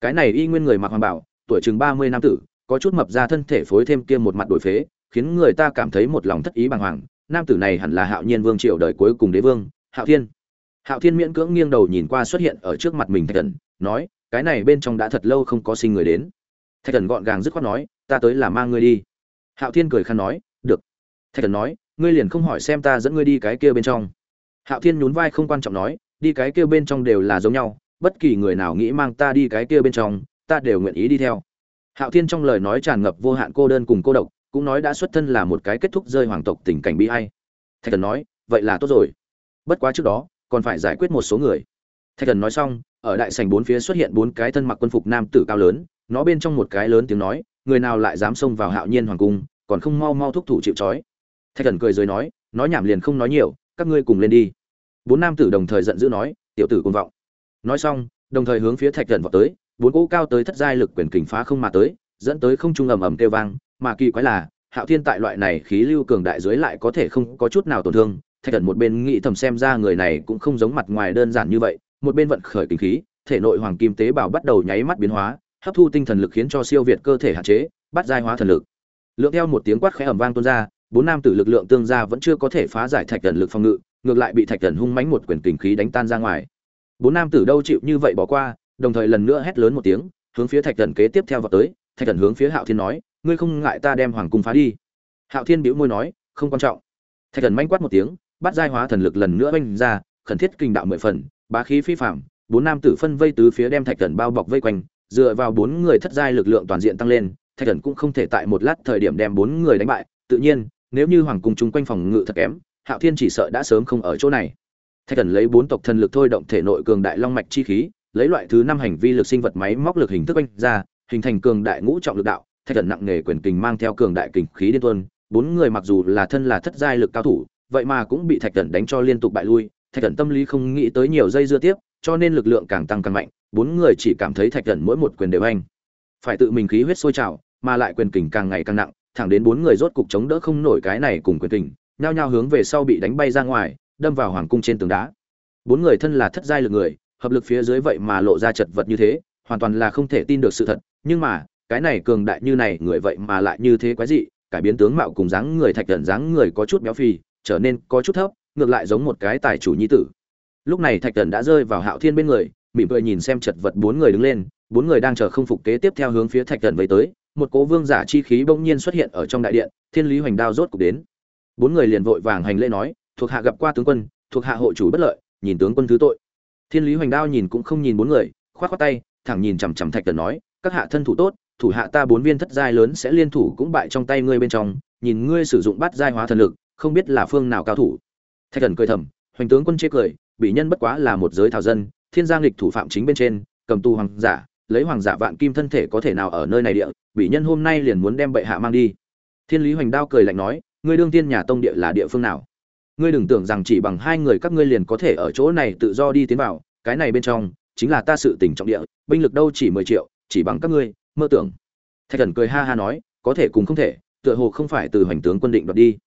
Cái này y nguyên người mặc hoàng bảo, tuổi chừng ba mươi năm tử, có chút mập ra thân thể phối thêm kia một mặt đổi phế, khiến người ta cảm thấy một lòng thất ý bàng hoàng. Nam tử này hẳn là hạo nhiên vương triều đời cuối cùng đế vương, hạo thiên. Hạo thiên miễn cưỡng nghiêng đầu nhìn qua xuất hiện ở trước mặt mình thạch thần, nói, cái này bên trong đã thật lâu không có sinh người đến. Thạch thần gọn gàng dứt khoát nói, ta tới là mang ngươi đi. Hạo thiên cười khan nói, được. Thạch thần nói ngươi liền không hỏi xem ta dẫn ngươi đi cái kia bên trong. Hạo thiên nhún vai không quan trọng nói, đi cái kia bên trong đều là giống nhau, bất kỳ người nào nghĩ mang ta đi cái kia bên trong, ta đều nguyện ý đi theo. Hạo thiên trong lời nói tràn ngập vô hạn cô đơn cùng cô độc, cũng nói đã xuất thân là một cái kết thúc rơi hoàng tộc tình cảnh bi hay thạch thần nói, vậy là tốt rồi. Bất quá trước đó, còn phải giải quyết một số người. Thạch thần nói xong, ở đại sành bốn phía xuất hiện bốn cái thân mặc quân phục nam tử cao lớn, nó bên trong một cái lớn tiếng nói, người nào lại dám xông vào hạo nhiên hoàng cung, còn không mau mau thúc thủ chịu trói thạch thần cười rồi nói nói nhảm liền không nói nhiều, các ngươi cùng lên đi. Bốn nam tử đồng thời giận dữ nói, tiểu tử côn vọng. Nói xong, đồng thời hướng phía thạch thần vào tới, bốn cỗ cao tới thất giai lực quyền kình phá không mà tới, dẫn tới không trung ầm ầm kêu vang, mà kỳ quái là, hạo thiên tại loại này khí lưu cường đại dưới lại có thể không có chút nào tổn thương, thạch thần một bên nghĩ thầm xem ra người này cũng không giống mặt ngoài đơn giản như vậy, một bên vận khởi kinh khí, thể nội hoàng kim tế bào bắt đầu nháy mắt biến hóa, hấp thu tinh thần lực khiến cho siêu việt cơ thể hạn chế, bắt giai hóa thần lực. Lượng theo một tiếng quát khẽ ầm vang tuôn ra bốn nam tử lực lượng tương gia vẫn chưa có thể phá giải thạch thần lực phòng ngự, ngược lại bị thạch thần hung mãnh một quyền kình khí đánh tan ra ngoài. Bốn nam tử đâu chịu như vậy bỏ qua, đồng thời lần nữa hét lớn một tiếng, hướng phía thạch thần kế tiếp theo vào tới. Thạch thần hướng phía hạo thiên nói, ngươi không ngại ta đem hoàng cung phá đi? Hạo thiên bĩu môi nói, không quan trọng. Thạch thần manh quát một tiếng, bắt giai hóa thần lực lần nữa oanh ra, khẩn thiết kinh đạo mười phần, bá khí phi phạm bốn nam tử phân vây tứ phía đem thạch thần bao bọc vây quanh, dựa vào bốn người thất giai lực lượng toàn diện tăng lên, thạch thần cũng không thể tại một lát thời điểm đem bốn người đánh bại. Tự nhiên nếu như hoàng cung chúng quanh phòng ngự thật kém, hạo thiên chỉ sợ đã sớm không ở chỗ này. Thạch thần lấy bốn tộc thần lực thôi động thể nội cường đại long mạch chi khí, lấy loại thứ năm hành vi lực sinh vật máy móc lực hình thức oanh ra, hình thành cường đại ngũ trọng lực đạo. Thạch thần nặng nghề quyền kình mang theo cường đại kình khí điên tuân bốn người mặc dù là thân là thất giai lực cao thủ, vậy mà cũng bị thạch thần đánh cho liên tục bại lui. Thạch thần tâm lý không nghĩ tới nhiều dây dưa tiếp, cho nên lực lượng càng tăng càng mạnh. Bốn người chỉ cảm thấy thạch thần mỗi một quyền đều anh. Phải tự mình khí huyết sôi trào, mà lại quyền kình càng ngày càng nặng thẳng đến bốn người rốt cục chống đỡ không nổi cái này cùng quyền tình, nhao nhao hướng về sau bị đánh bay ra ngoài đâm vào hoàng cung trên tường đá. Bốn người thân là thất giai lực người hợp lực phía dưới vậy mà lộ ra chật vật như thế hoàn toàn là không thể tin được sự thật. Nhưng mà cái này cường đại như này người vậy mà lại như thế quái dị cải biến tướng mạo cùng dáng người thạch thần dáng người có chút béo phì trở nên có chút thấp ngược lại giống một cái tài chủ nhi tử. Lúc này thạch thần đã rơi vào hạo thiên bên người mỉm cười nhìn xem chật vật bốn người đứng lên bốn người đang chờ không phục kế tiếp theo hướng phía thạch thần vây tới một cố vương giả chi khí bỗng nhiên xuất hiện ở trong đại điện, thiên lý hoành đao rốt cục đến. Bốn người liền vội vàng hành lễ nói, thuộc hạ gặp qua tướng quân, thuộc hạ hộ chủ bất lợi, nhìn tướng quân thứ tội. Thiên lý hoành đao nhìn cũng không nhìn bốn người, khoát khoát tay, thẳng nhìn chằm chằm thạch thần nói, các hạ thân thủ tốt, thủ hạ ta bốn viên thất giai lớn sẽ liên thủ cũng bại trong tay ngươi bên trong, nhìn ngươi sử dụng bát giai hóa thần lực, không biết là phương nào cao thủ. Thạch thần cười thầm, hoành tướng quân chê cười, bị nhân bất quá là một giới thảo dân, thiên giang lịch thủ phạm chính bên trên, cầm tù hoàng giả lấy hoàng giả vạn kim thân thể có thể nào ở nơi này địa bị nhân hôm nay liền muốn đem bệ hạ mang đi. Thiên lý hoành đao cười lạnh nói, ngươi đương tiên nhà tông địa là địa phương nào? Ngươi đừng tưởng rằng chỉ bằng hai người các ngươi liền có thể ở chỗ này tự do đi tiến vào, cái này bên trong chính là ta sự tỉnh trọng địa, binh lực đâu chỉ mười triệu, chỉ bằng các ngươi, mơ tưởng. Thạch thần cười ha ha nói, có thể cùng không thể, tựa hồ không phải từ hoành tướng quân định đoạt đi.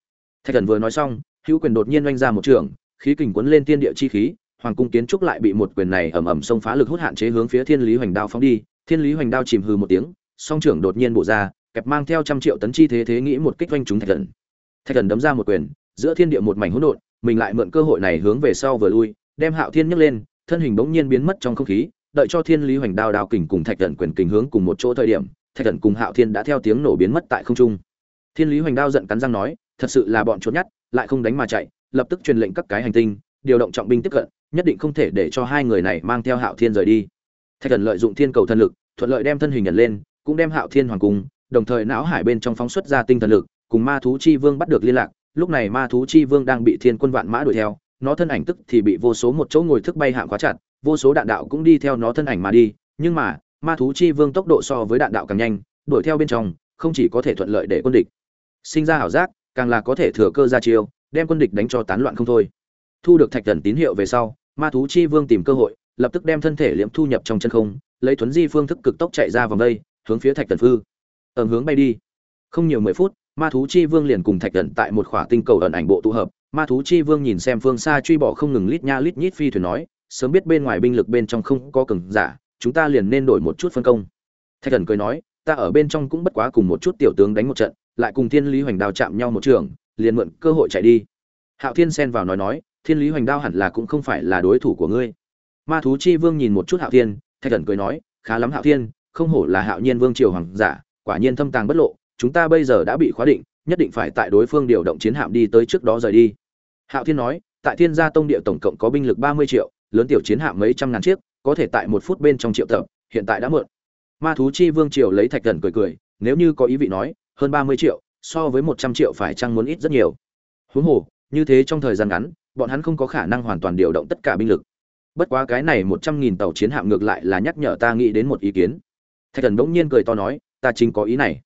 Thạch thần vừa nói xong, hữu quyền đột nhiên oanh ra một trường, khí kình quấn lên tiên địa chi khí hoàng cung kiến trúc lại bị một quyền này ầm ầm xông phá lực hút hạn chế hướng phía thiên lý hoành đao phóng đi. Thiên lý hoành đao chìm hư một tiếng, song trưởng đột nhiên bổ ra, kẹp mang theo trăm triệu tấn chi thế thế nghĩ một kích doanh chúng thạch thần. Thạch thần đấm ra một quyền, giữa thiên địa một mảnh hỗn độn, mình lại mượn cơ hội này hướng về sau vừa lui, đem hạo thiên nhấc lên, thân hình bỗng nhiên biến mất trong không khí, đợi cho thiên lý hoành đao đao kình cùng thạch thần quyền kình hướng cùng một chỗ thời điểm, thạch thần cùng hạo thiên đã theo tiếng nổ biến mất tại không trung. Thiên lý hoành đao giận cắn răng nói, thật sự là bọn trốn nhát lại không đánh mà chạy, lập tức truyền lệnh các cái hành tinh điều động trọng binh tiếp cận, nhất định không thể để cho hai người này mang theo hạo thiên rời đi. Thạch thần lợi dụng thiên cầu thần lực, thuận lợi đem thân hình nhận lên, cũng đem hạo thiên hoàng cung, đồng thời não hải bên trong phóng xuất ra tinh thần lực, cùng ma thú chi vương bắt được liên lạc. Lúc này ma thú chi vương đang bị thiên quân vạn mã đuổi theo, nó thân ảnh tức thì bị vô số một chỗ ngồi thức bay hạng quá chặt, vô số đạn đạo cũng đi theo nó thân ảnh mà đi, nhưng mà, ma thú chi vương tốc độ so với đạn đạo càng nhanh, đuổi theo bên trong, không chỉ có thể thuận lợi để quân địch sinh ra hảo giác, càng là có thể thừa cơ ra chiêu, đem quân địch đánh cho tán loạn không thôi thu được thạch thần tín hiệu về sau, ma thú chi vương tìm cơ hội, lập tức đem thân thể liễm thu nhập trong chân không, lấy thuấn di phương thức cực tốc chạy ra vòng đây, hướng phía thạch thần phư. Ẩm hướng bay đi. Không nhiều mười phút, ma thú chi vương liền cùng thạch thần tại một khỏa tinh cầu ẩn ảnh bộ tụ hợp. Ma thú chi vương nhìn xem phương xa truy bỏ không ngừng lít nha lít nhít phi thuyền nói, sớm biết bên ngoài binh lực bên trong không có cường giả, chúng ta liền nên đổi một chút phân công. Thạch thần cười nói, ta ở bên trong cũng bất quá cùng một chút tiểu tướng đánh một trận, lại cùng thiên lý hoành đào chạm nhau một trường, liền mượn cơ hội chạy đi. Hạo thiên xen vào nói nói thiên lý hoành đao hẳn là cũng không phải là đối thủ của ngươi. Ma thú chi vương nhìn một chút hạo thiên, thạch thần cười nói, khá lắm hạo thiên, không hổ là hạo nhiên vương triều hoàng giả, quả nhiên thâm tàng bất lộ, chúng ta bây giờ đã bị khóa định, nhất định phải tại đối phương điều động chiến hạm đi tới trước đó rời đi. Hạo thiên nói, tại thiên gia tông địa tổng cộng có binh lực ba mươi triệu, lớn tiểu chiến hạm mấy trăm ngàn chiếc, có thể tại một phút bên trong triệu tập, hiện tại đã mượn ma thú chi vương triều lấy thạch thần cười cười, nếu như có ý vị nói, hơn ba mươi triệu, so với một trăm triệu phải chăng muốn ít rất nhiều. Huống hồ, như thế trong thời gian ngắn bọn hắn không có khả năng hoàn toàn điều động tất cả binh lực. Bất quá cái này một trăm nghìn tàu chiến hạm ngược lại là nhắc nhở ta nghĩ đến một ý kiến. Thạch thần bỗng nhiên cười to nói, ta chính có ý này.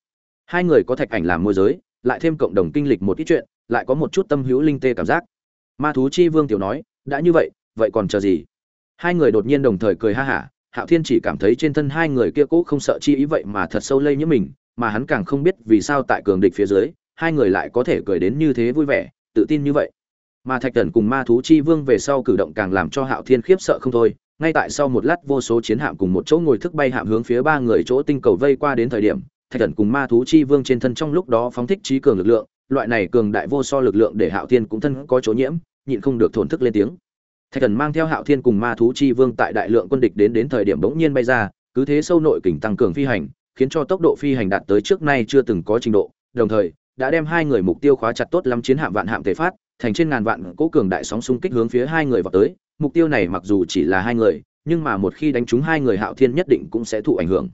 Hai người có thạch ảnh làm môi giới, lại thêm cộng đồng kinh lịch một ít chuyện, lại có một chút tâm hữu linh tê cảm giác. Ma thú chi vương tiểu nói, đã như vậy vậy còn chờ gì? Hai người đột nhiên đồng thời cười ha hả, hạo thiên chỉ cảm thấy trên thân hai người kia cũ không sợ chi ý vậy mà thật sâu lây nhiễm mình, mà hắn càng không biết vì sao tại cường địch phía dưới, hai người lại có thể cười đến như thế vui vẻ, tự tin như vậy mà thạch thần cùng ma thú chi vương về sau cử động càng làm cho hạo thiên khiếp sợ không thôi. Ngay tại sau một lát vô số chiến hạm cùng một chỗ ngồi thức bay hạm hướng phía ba người chỗ tinh cầu vây qua đến thời điểm, thạch thần cùng ma thú chi vương trên thân trong lúc đó phóng thích trí cường lực lượng, loại này cường đại vô so lực lượng để hạo thiên cũng thân có chỗ nhiễm, nhịn không được thổn thức lên tiếng. Thạch thần mang theo hạo thiên cùng ma thú chi vương tại đại lượng quân địch đến đến thời điểm bỗng nhiên bay ra, cứ thế sâu nội kình tăng cường phi hành, khiến cho tốc độ phi hành đạt tới trước nay chưa từng có trình độ, đồng thời, đã đem hai người mục tiêu khóa chặt tốt lắm chiến hạm vạn hạm thể phát thành trên ngàn vạn cố cường đại sóng xung kích hướng phía hai người vào tới, mục tiêu này mặc dù chỉ là hai người, nhưng mà một khi đánh trúng hai người hạo thiên nhất định cũng sẽ thụ ảnh hưởng.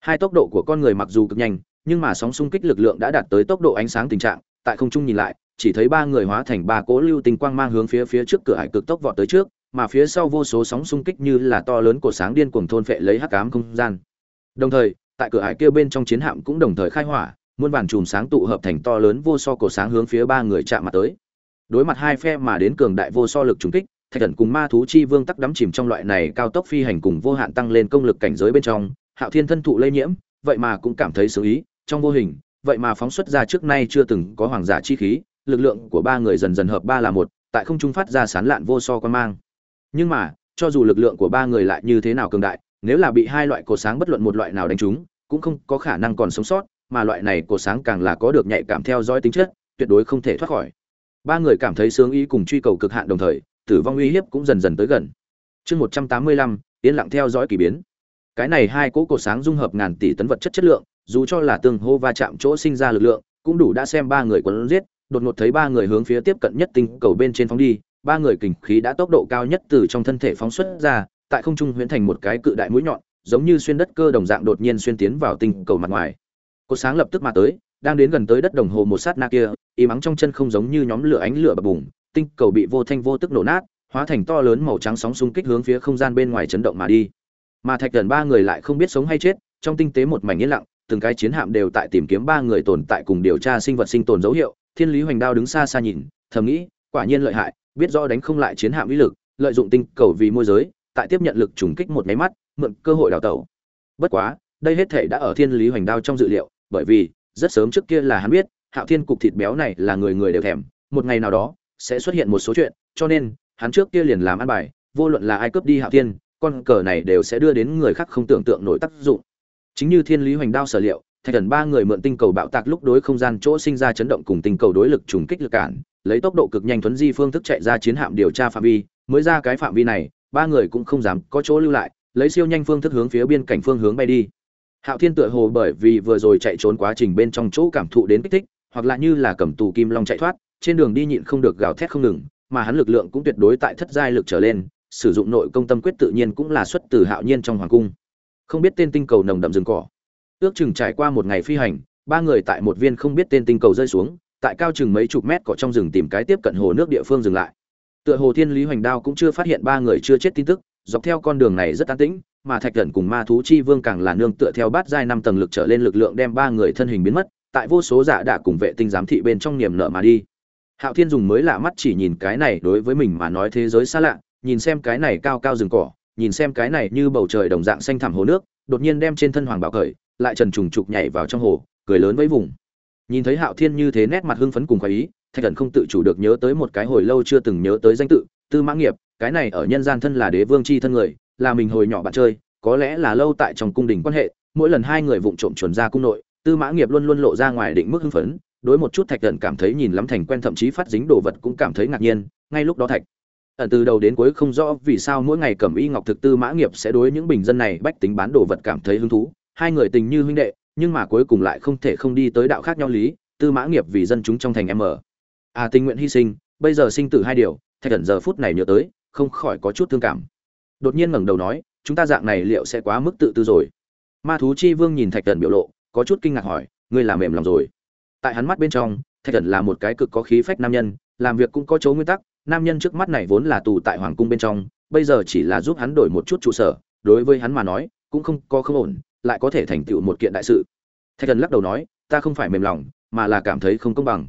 Hai tốc độ của con người mặc dù cực nhanh, nhưng mà sóng xung kích lực lượng đã đạt tới tốc độ ánh sáng tình trạng, tại không trung nhìn lại, chỉ thấy ba người hóa thành ba cố lưu tinh quang mang hướng phía phía trước cửa hải cực tốc vọt tới trước, mà phía sau vô số sóng xung kích như là to lớn của sáng điên cuồng thôn phệ lấy hắc ám không gian. Đồng thời, tại cửa hải kia bên trong chiến hạm cũng đồng thời khai hỏa, muôn vàn chùm sáng tụ hợp thành to lớn vô so cổ sáng hướng phía ba người chạm mặt tới đối mặt hai phe mà đến cường đại vô so lực trùng kích, thạch thần cùng ma thú chi vương tắc đắm chìm trong loại này cao tốc phi hành cùng vô hạn tăng lên công lực cảnh giới bên trong, hạo thiên thân thụ lây nhiễm, vậy mà cũng cảm thấy xử ý, trong vô hình, vậy mà phóng xuất ra trước nay chưa từng có hoàng giả chi khí, lực lượng của ba người dần dần hợp ba là một, tại không trung phát ra sán lạn vô so quan mang. Nhưng mà, cho dù lực lượng của ba người lại như thế nào cường đại, nếu là bị hai loại cổ sáng bất luận một loại nào đánh trúng, cũng không có khả năng còn sống sót, mà loại này cổ sáng càng là có được nhạy cảm theo dõi tính chất, tuyệt đối không thể thoát khỏi ba người cảm thấy sướng ý cùng truy cầu cực hạn đồng thời, tử vong uy hiếp cũng dần dần tới gần. Chương một trăm tám mươi lăm, yên lặng theo dõi kỳ biến. Cái này hai cỗ cột sáng dung hợp ngàn tỷ tấn vật chất chất lượng, dù cho là tương hô va chạm chỗ sinh ra lực lượng, cũng đủ đã xem ba người quấn giết, đột ngột thấy ba người hướng phía tiếp cận nhất tinh cầu bên trên phóng đi, ba người kình khí đã tốc độ cao nhất từ trong thân thể phóng xuất ra, tại không trung huyễn thành một cái cự đại mũi nhọn, giống như xuyên đất cơ đồng dạng đột nhiên xuyên tiến vào tinh cầu mặt ngoài. Cột sáng lập tức mà tới, đang đến gần tới đất đồng hồ một sát na kia y mắng trong chân không giống như nhóm lửa ánh lửa bập bùng, tinh cầu bị vô thanh vô tức nổ nát, hóa thành to lớn màu trắng sóng xung kích hướng phía không gian bên ngoài chấn động mà đi. Mà thạch thần ba người lại không biết sống hay chết, trong tinh tế một mảnh yên lặng, từng cái chiến hạm đều tại tìm kiếm ba người tồn tại cùng điều tra sinh vật sinh tồn dấu hiệu, thiên lý hoành đao đứng xa xa nhìn, thầm nghĩ, quả nhiên lợi hại, biết rõ đánh không lại chiến hạm uy lực, lợi dụng tinh cầu vì môi giới, tại tiếp nhận lực trùng kích một máy mắt, mượn cơ hội đào tẩu. Bất quá, đây hết thể đã ở thiên lý hoành đao trong dự liệu, bởi vì, rất sớm trước kia là hắn biết hạo thiên cục thịt béo này là người người đều thèm, một ngày nào đó, sẽ xuất hiện một số chuyện, cho nên, hắn trước kia liền làm ăn bài, vô luận là ai cướp đi hạo thiên, con cờ này đều sẽ đưa đến người khác không tưởng tượng nổi tác dụng. Chính như thiên lý hoành đao sở liệu, thạch thần ba người mượn tinh cầu bạo tạc lúc đối không gian chỗ sinh ra chấn động cùng tinh cầu đối lực trùng kích lực cản, lấy tốc độ cực nhanh thuấn di phương thức chạy ra chiến hạm điều tra phạm vi, mới ra cái phạm vi này, ba người cũng không dám có chỗ lưu lại, lấy siêu nhanh phương thức hướng phía biên cảnh phương hướng bay đi. Hạo thiên tựa hồ bởi vì vừa rồi chạy trốn quá trình bên trong chỗ cảm thụ đến kích thích hoặc là như là cầm tù kim long chạy thoát, trên đường đi nhịn không được gào thét không ngừng, mà hắn lực lượng cũng tuyệt đối tại thất giai lực trở lên, sử dụng nội công tâm quyết tự nhiên cũng là xuất từ hạo nhiên trong hoàng cung. Không biết tên tinh cầu nồng đậm rừng cỏ. Ước chừng trải qua một ngày phi hành, ba người tại một viên không biết tên tinh cầu rơi xuống, tại cao chừng mấy chục mét cỏ trong rừng tìm cái tiếp cận hồ nước địa phương dừng lại. Tựa hồ thiên lý hoành đao cũng chưa phát hiện ba người chưa chết tin tức, dọc theo con đường này rất an tĩnh, mà thạch Cẩn cùng ma thú chi vương càng là nương tựa theo bát giai năm tầng lực trở lên lực lượng đem ba người thân hình biến mất tại vô số giả đạ cùng vệ tinh giám thị bên trong niềm nợ mà đi. Hạo thiên dùng mới lạ mắt chỉ nhìn cái này đối với mình mà nói thế giới xa lạ, nhìn xem cái này cao cao rừng cỏ, nhìn xem cái này như bầu trời đồng dạng xanh thẳm hồ nước, đột nhiên đem trên thân hoàng bảo khởi lại trần trùng trục nhảy vào trong hồ, cười lớn với vùng. Nhìn thấy hạo thiên như thế nét mặt hưng phấn cùng khoái ý, thạch thần không tự chủ được nhớ tới một cái hồi lâu chưa từng nhớ tới danh tự, tư mã nghiệp, cái này ở nhân gian thân là đế vương c h i thân người, là mình hồi nhỏ bạn chơi, có lẽ là lâu tại trong cung đình quan hệ, mỗi lần hai người vụng trộm chuẩn ra cung nội tư mã nghiệp luôn luôn lộ ra ngoài định mức hưng phấn, đối một chút thạch thần cảm thấy nhìn lắm thành quen, thậm chí phát dính đồ vật cũng cảm thấy ngạc nhiên, ngay lúc đó thạch ẩn từ đầu đến cuối không rõ vì sao mỗi ngày cầm y ngọc thực tư mã nghiệp sẽ đối những bình dân này bách tính bán đồ vật cảm thấy hứng thú. Hai người tình như huynh đệ, nhưng mà cuối cùng lại không thể không đi tới đạo khác nhau lý, tư mã nghiệp vì dân chúng trong thành em ở. À tình nguyện hy sinh, bây giờ sinh tử hai điều, thạch ẩn giờ phút này nhớ tới, không khỏi có chút thương cảm. Đột nhiên ngẩng đầu nói, chúng ta dạng này liệu sẽ quá mức tự tư rồi? Ma thú chi vương nhìn thạch ẩn biểu lộ có chút kinh ngạc hỏi, ngươi làm mềm lòng rồi? Tại hắn mắt bên trong, thạch Thần là một cái cực có khí phách nam nhân, làm việc cũng có chỗ nguyên tắc, nam nhân trước mắt này vốn là tù tại hoàng cung bên trong, bây giờ chỉ là giúp hắn đổi một chút trụ sở, đối với hắn mà nói, cũng không có không ổn, lại có thể thành tựu một kiện đại sự. Thạch thần lắc đầu nói, ta không phải mềm lòng, mà là cảm thấy không công bằng.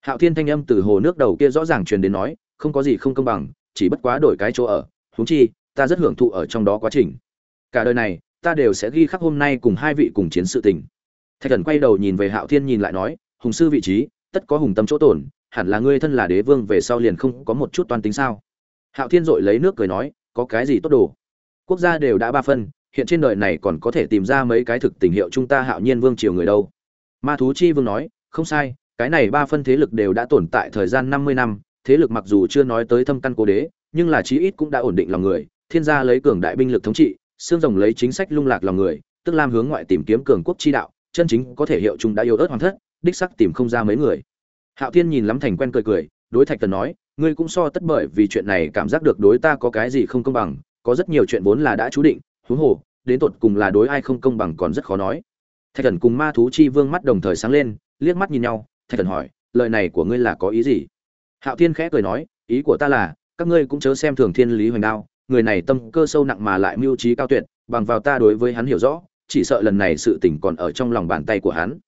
Hạo thiên thanh âm từ hồ nước đầu kia rõ ràng truyền đến nói, không có gì không công bằng, chỉ bất quá đổi cái chỗ ở, huống chi, ta rất hưởng thụ ở trong đó quá trình. Cả đời này, ta đều sẽ ghi khắc hôm nay cùng hai vị cùng chiến sự tình thạch thần quay đầu nhìn về hạo thiên nhìn lại nói, hùng sư vị trí, tất có hùng tâm chỗ tổn hẳn là ngươi thân là đế vương về sau liền không có một chút toan tính sao? Hạo thiên dội lấy nước cười nói, có cái gì tốt đồ? Quốc gia đều đã ba phân, hiện trên đời này còn có thể tìm ra mấy cái thực tình hiệu chúng ta hạo nhiên vương triều người đâu? Ma thú chi vương nói, không sai, cái này ba phân thế lực đều đã tồn tại thời gian năm mươi năm, thế lực mặc dù chưa nói tới thâm căn cố đế, nhưng là chí ít cũng đã ổn định lòng người, thiên gia lấy cường đại binh lực thống trị, xương rồng lấy chính sách lung lạc lòng người, tức lam hướng ngoại tìm kiếm cường quốc chi đạo chân chính có thể hiệu chúng đã yêu ớt hoàng thất, đích sắc tìm không ra mấy người. Hạo thiên nhìn lắm thành quen cười cười, đối thạch thần nói, ngươi cũng so tất bởi vì chuyện này cảm giác được đối ta có cái gì không công bằng, có rất nhiều chuyện vốn là đã chú định, huống hồ, đến tột cùng là đối ai không công bằng còn rất khó nói. Thạch thần cùng ma thú chi vương mắt đồng thời sáng lên, liếc mắt nhìn nhau, thạch thần hỏi, lời này của ngươi là có ý gì? Hạo thiên khẽ cười nói, ý của ta là, các ngươi cũng chớ xem thường thiên lý hoành đao, người này tâm cơ sâu nặng mà lại mưu trí cao tuyệt, bằng vào ta đối với hắn hiểu rõ chỉ sợ lần này sự tình còn ở trong lòng bàn tay của hắn.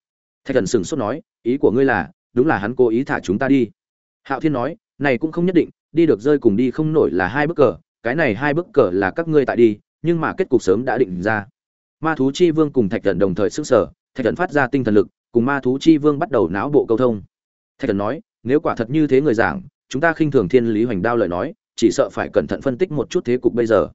Thạch thần sừng sốt nói, ý của ngươi là, đúng là hắn cố ý thả chúng ta đi. Hạo thiên nói, này cũng không nhất định, đi được rơi cùng đi không nổi là hai bức cờ, cái này hai bức cờ là các ngươi tại đi, nhưng mà kết cục sớm đã định ra. Ma thú chi vương cùng thạch thần đồng thời sức sở thạch thần phát ra tinh thần lực, cùng ma thú chi vương bắt đầu náo bộ câu thông. Thạch thần nói, nếu quả thật như thế người giảng, chúng ta khinh thường thiên lý hoành đao lời nói, chỉ sợ phải cẩn thận phân tích một chút thế cục bây giờ.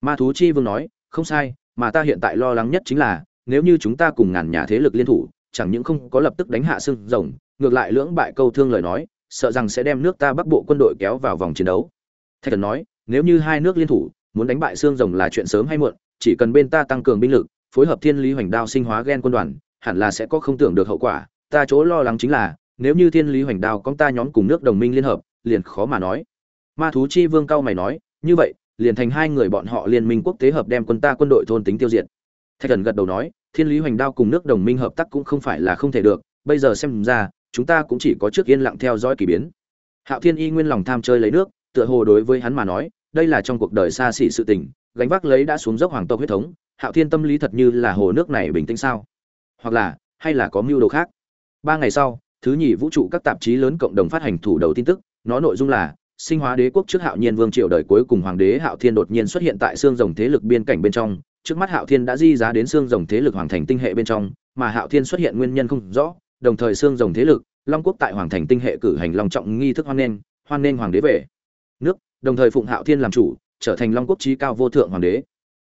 Ma thú chi vương nói, không sai mà ta hiện tại lo lắng nhất chính là, nếu như chúng ta cùng ngàn nhà thế lực liên thủ, chẳng những không có lập tức đánh hạ xương rồng, ngược lại lưỡng bại câu thương lời nói, sợ rằng sẽ đem nước ta bắc bộ quân đội kéo vào vòng chiến đấu. Thạch thần nói, nếu như hai nước liên thủ, muốn đánh bại xương rồng là chuyện sớm hay muộn, chỉ cần bên ta tăng cường binh lực, phối hợp thiên lý hoành đao sinh hóa gen quân đoàn, hẳn là sẽ có không tưởng được hậu quả. Ta chỗ lo lắng chính là, nếu như thiên lý hoành đao con ta nhóm cùng nước đồng minh liên hợp, liền khó mà nói. Ma thú chi vương cao mày nói, như vậy liền thành hai người bọn họ liên minh quốc tế hợp đem quân ta quân đội thôn tính tiêu diệt. Thạch thần gật đầu nói, thiên lý hoành đao cùng nước đồng minh hợp tác cũng không phải là không thể được, bây giờ xem ra, chúng ta cũng chỉ có trước yên lặng theo dõi kỳ biến. Hạo thiên y nguyên lòng tham chơi lấy nước, tựa hồ đối với hắn mà nói, đây là trong cuộc đời xa xỉ sự tình, gánh vác lấy đã xuống dốc hoàng tộc huyết thống, hạo thiên tâm lý thật như là hồ nước này bình tĩnh sao? Hoặc là, hay là có mưu đồ khác? Ba ngày sau, thứ nhì vũ trụ các tạp chí lớn cộng đồng phát hành thủ đầu tin tức, nó nội dung là sinh hóa đế quốc trước hạo nhiên vương triều đời cuối cùng hoàng đế hạo thiên đột nhiên xuất hiện tại xương rồng thế lực biên cảnh bên trong. Trước mắt hạo thiên đã di giá đến xương rồng thế lực hoàng thành tinh hệ bên trong, mà hạo thiên xuất hiện nguyên nhân không rõ. Đồng thời xương rồng thế lực, long quốc tại hoàng thành tinh hệ cử hành long trọng nghi thức hoan nghênh hoan nghênh hoàng đế về nước, đồng thời phụng hạo thiên làm chủ, trở thành long quốc trí cao vô thượng hoàng đế.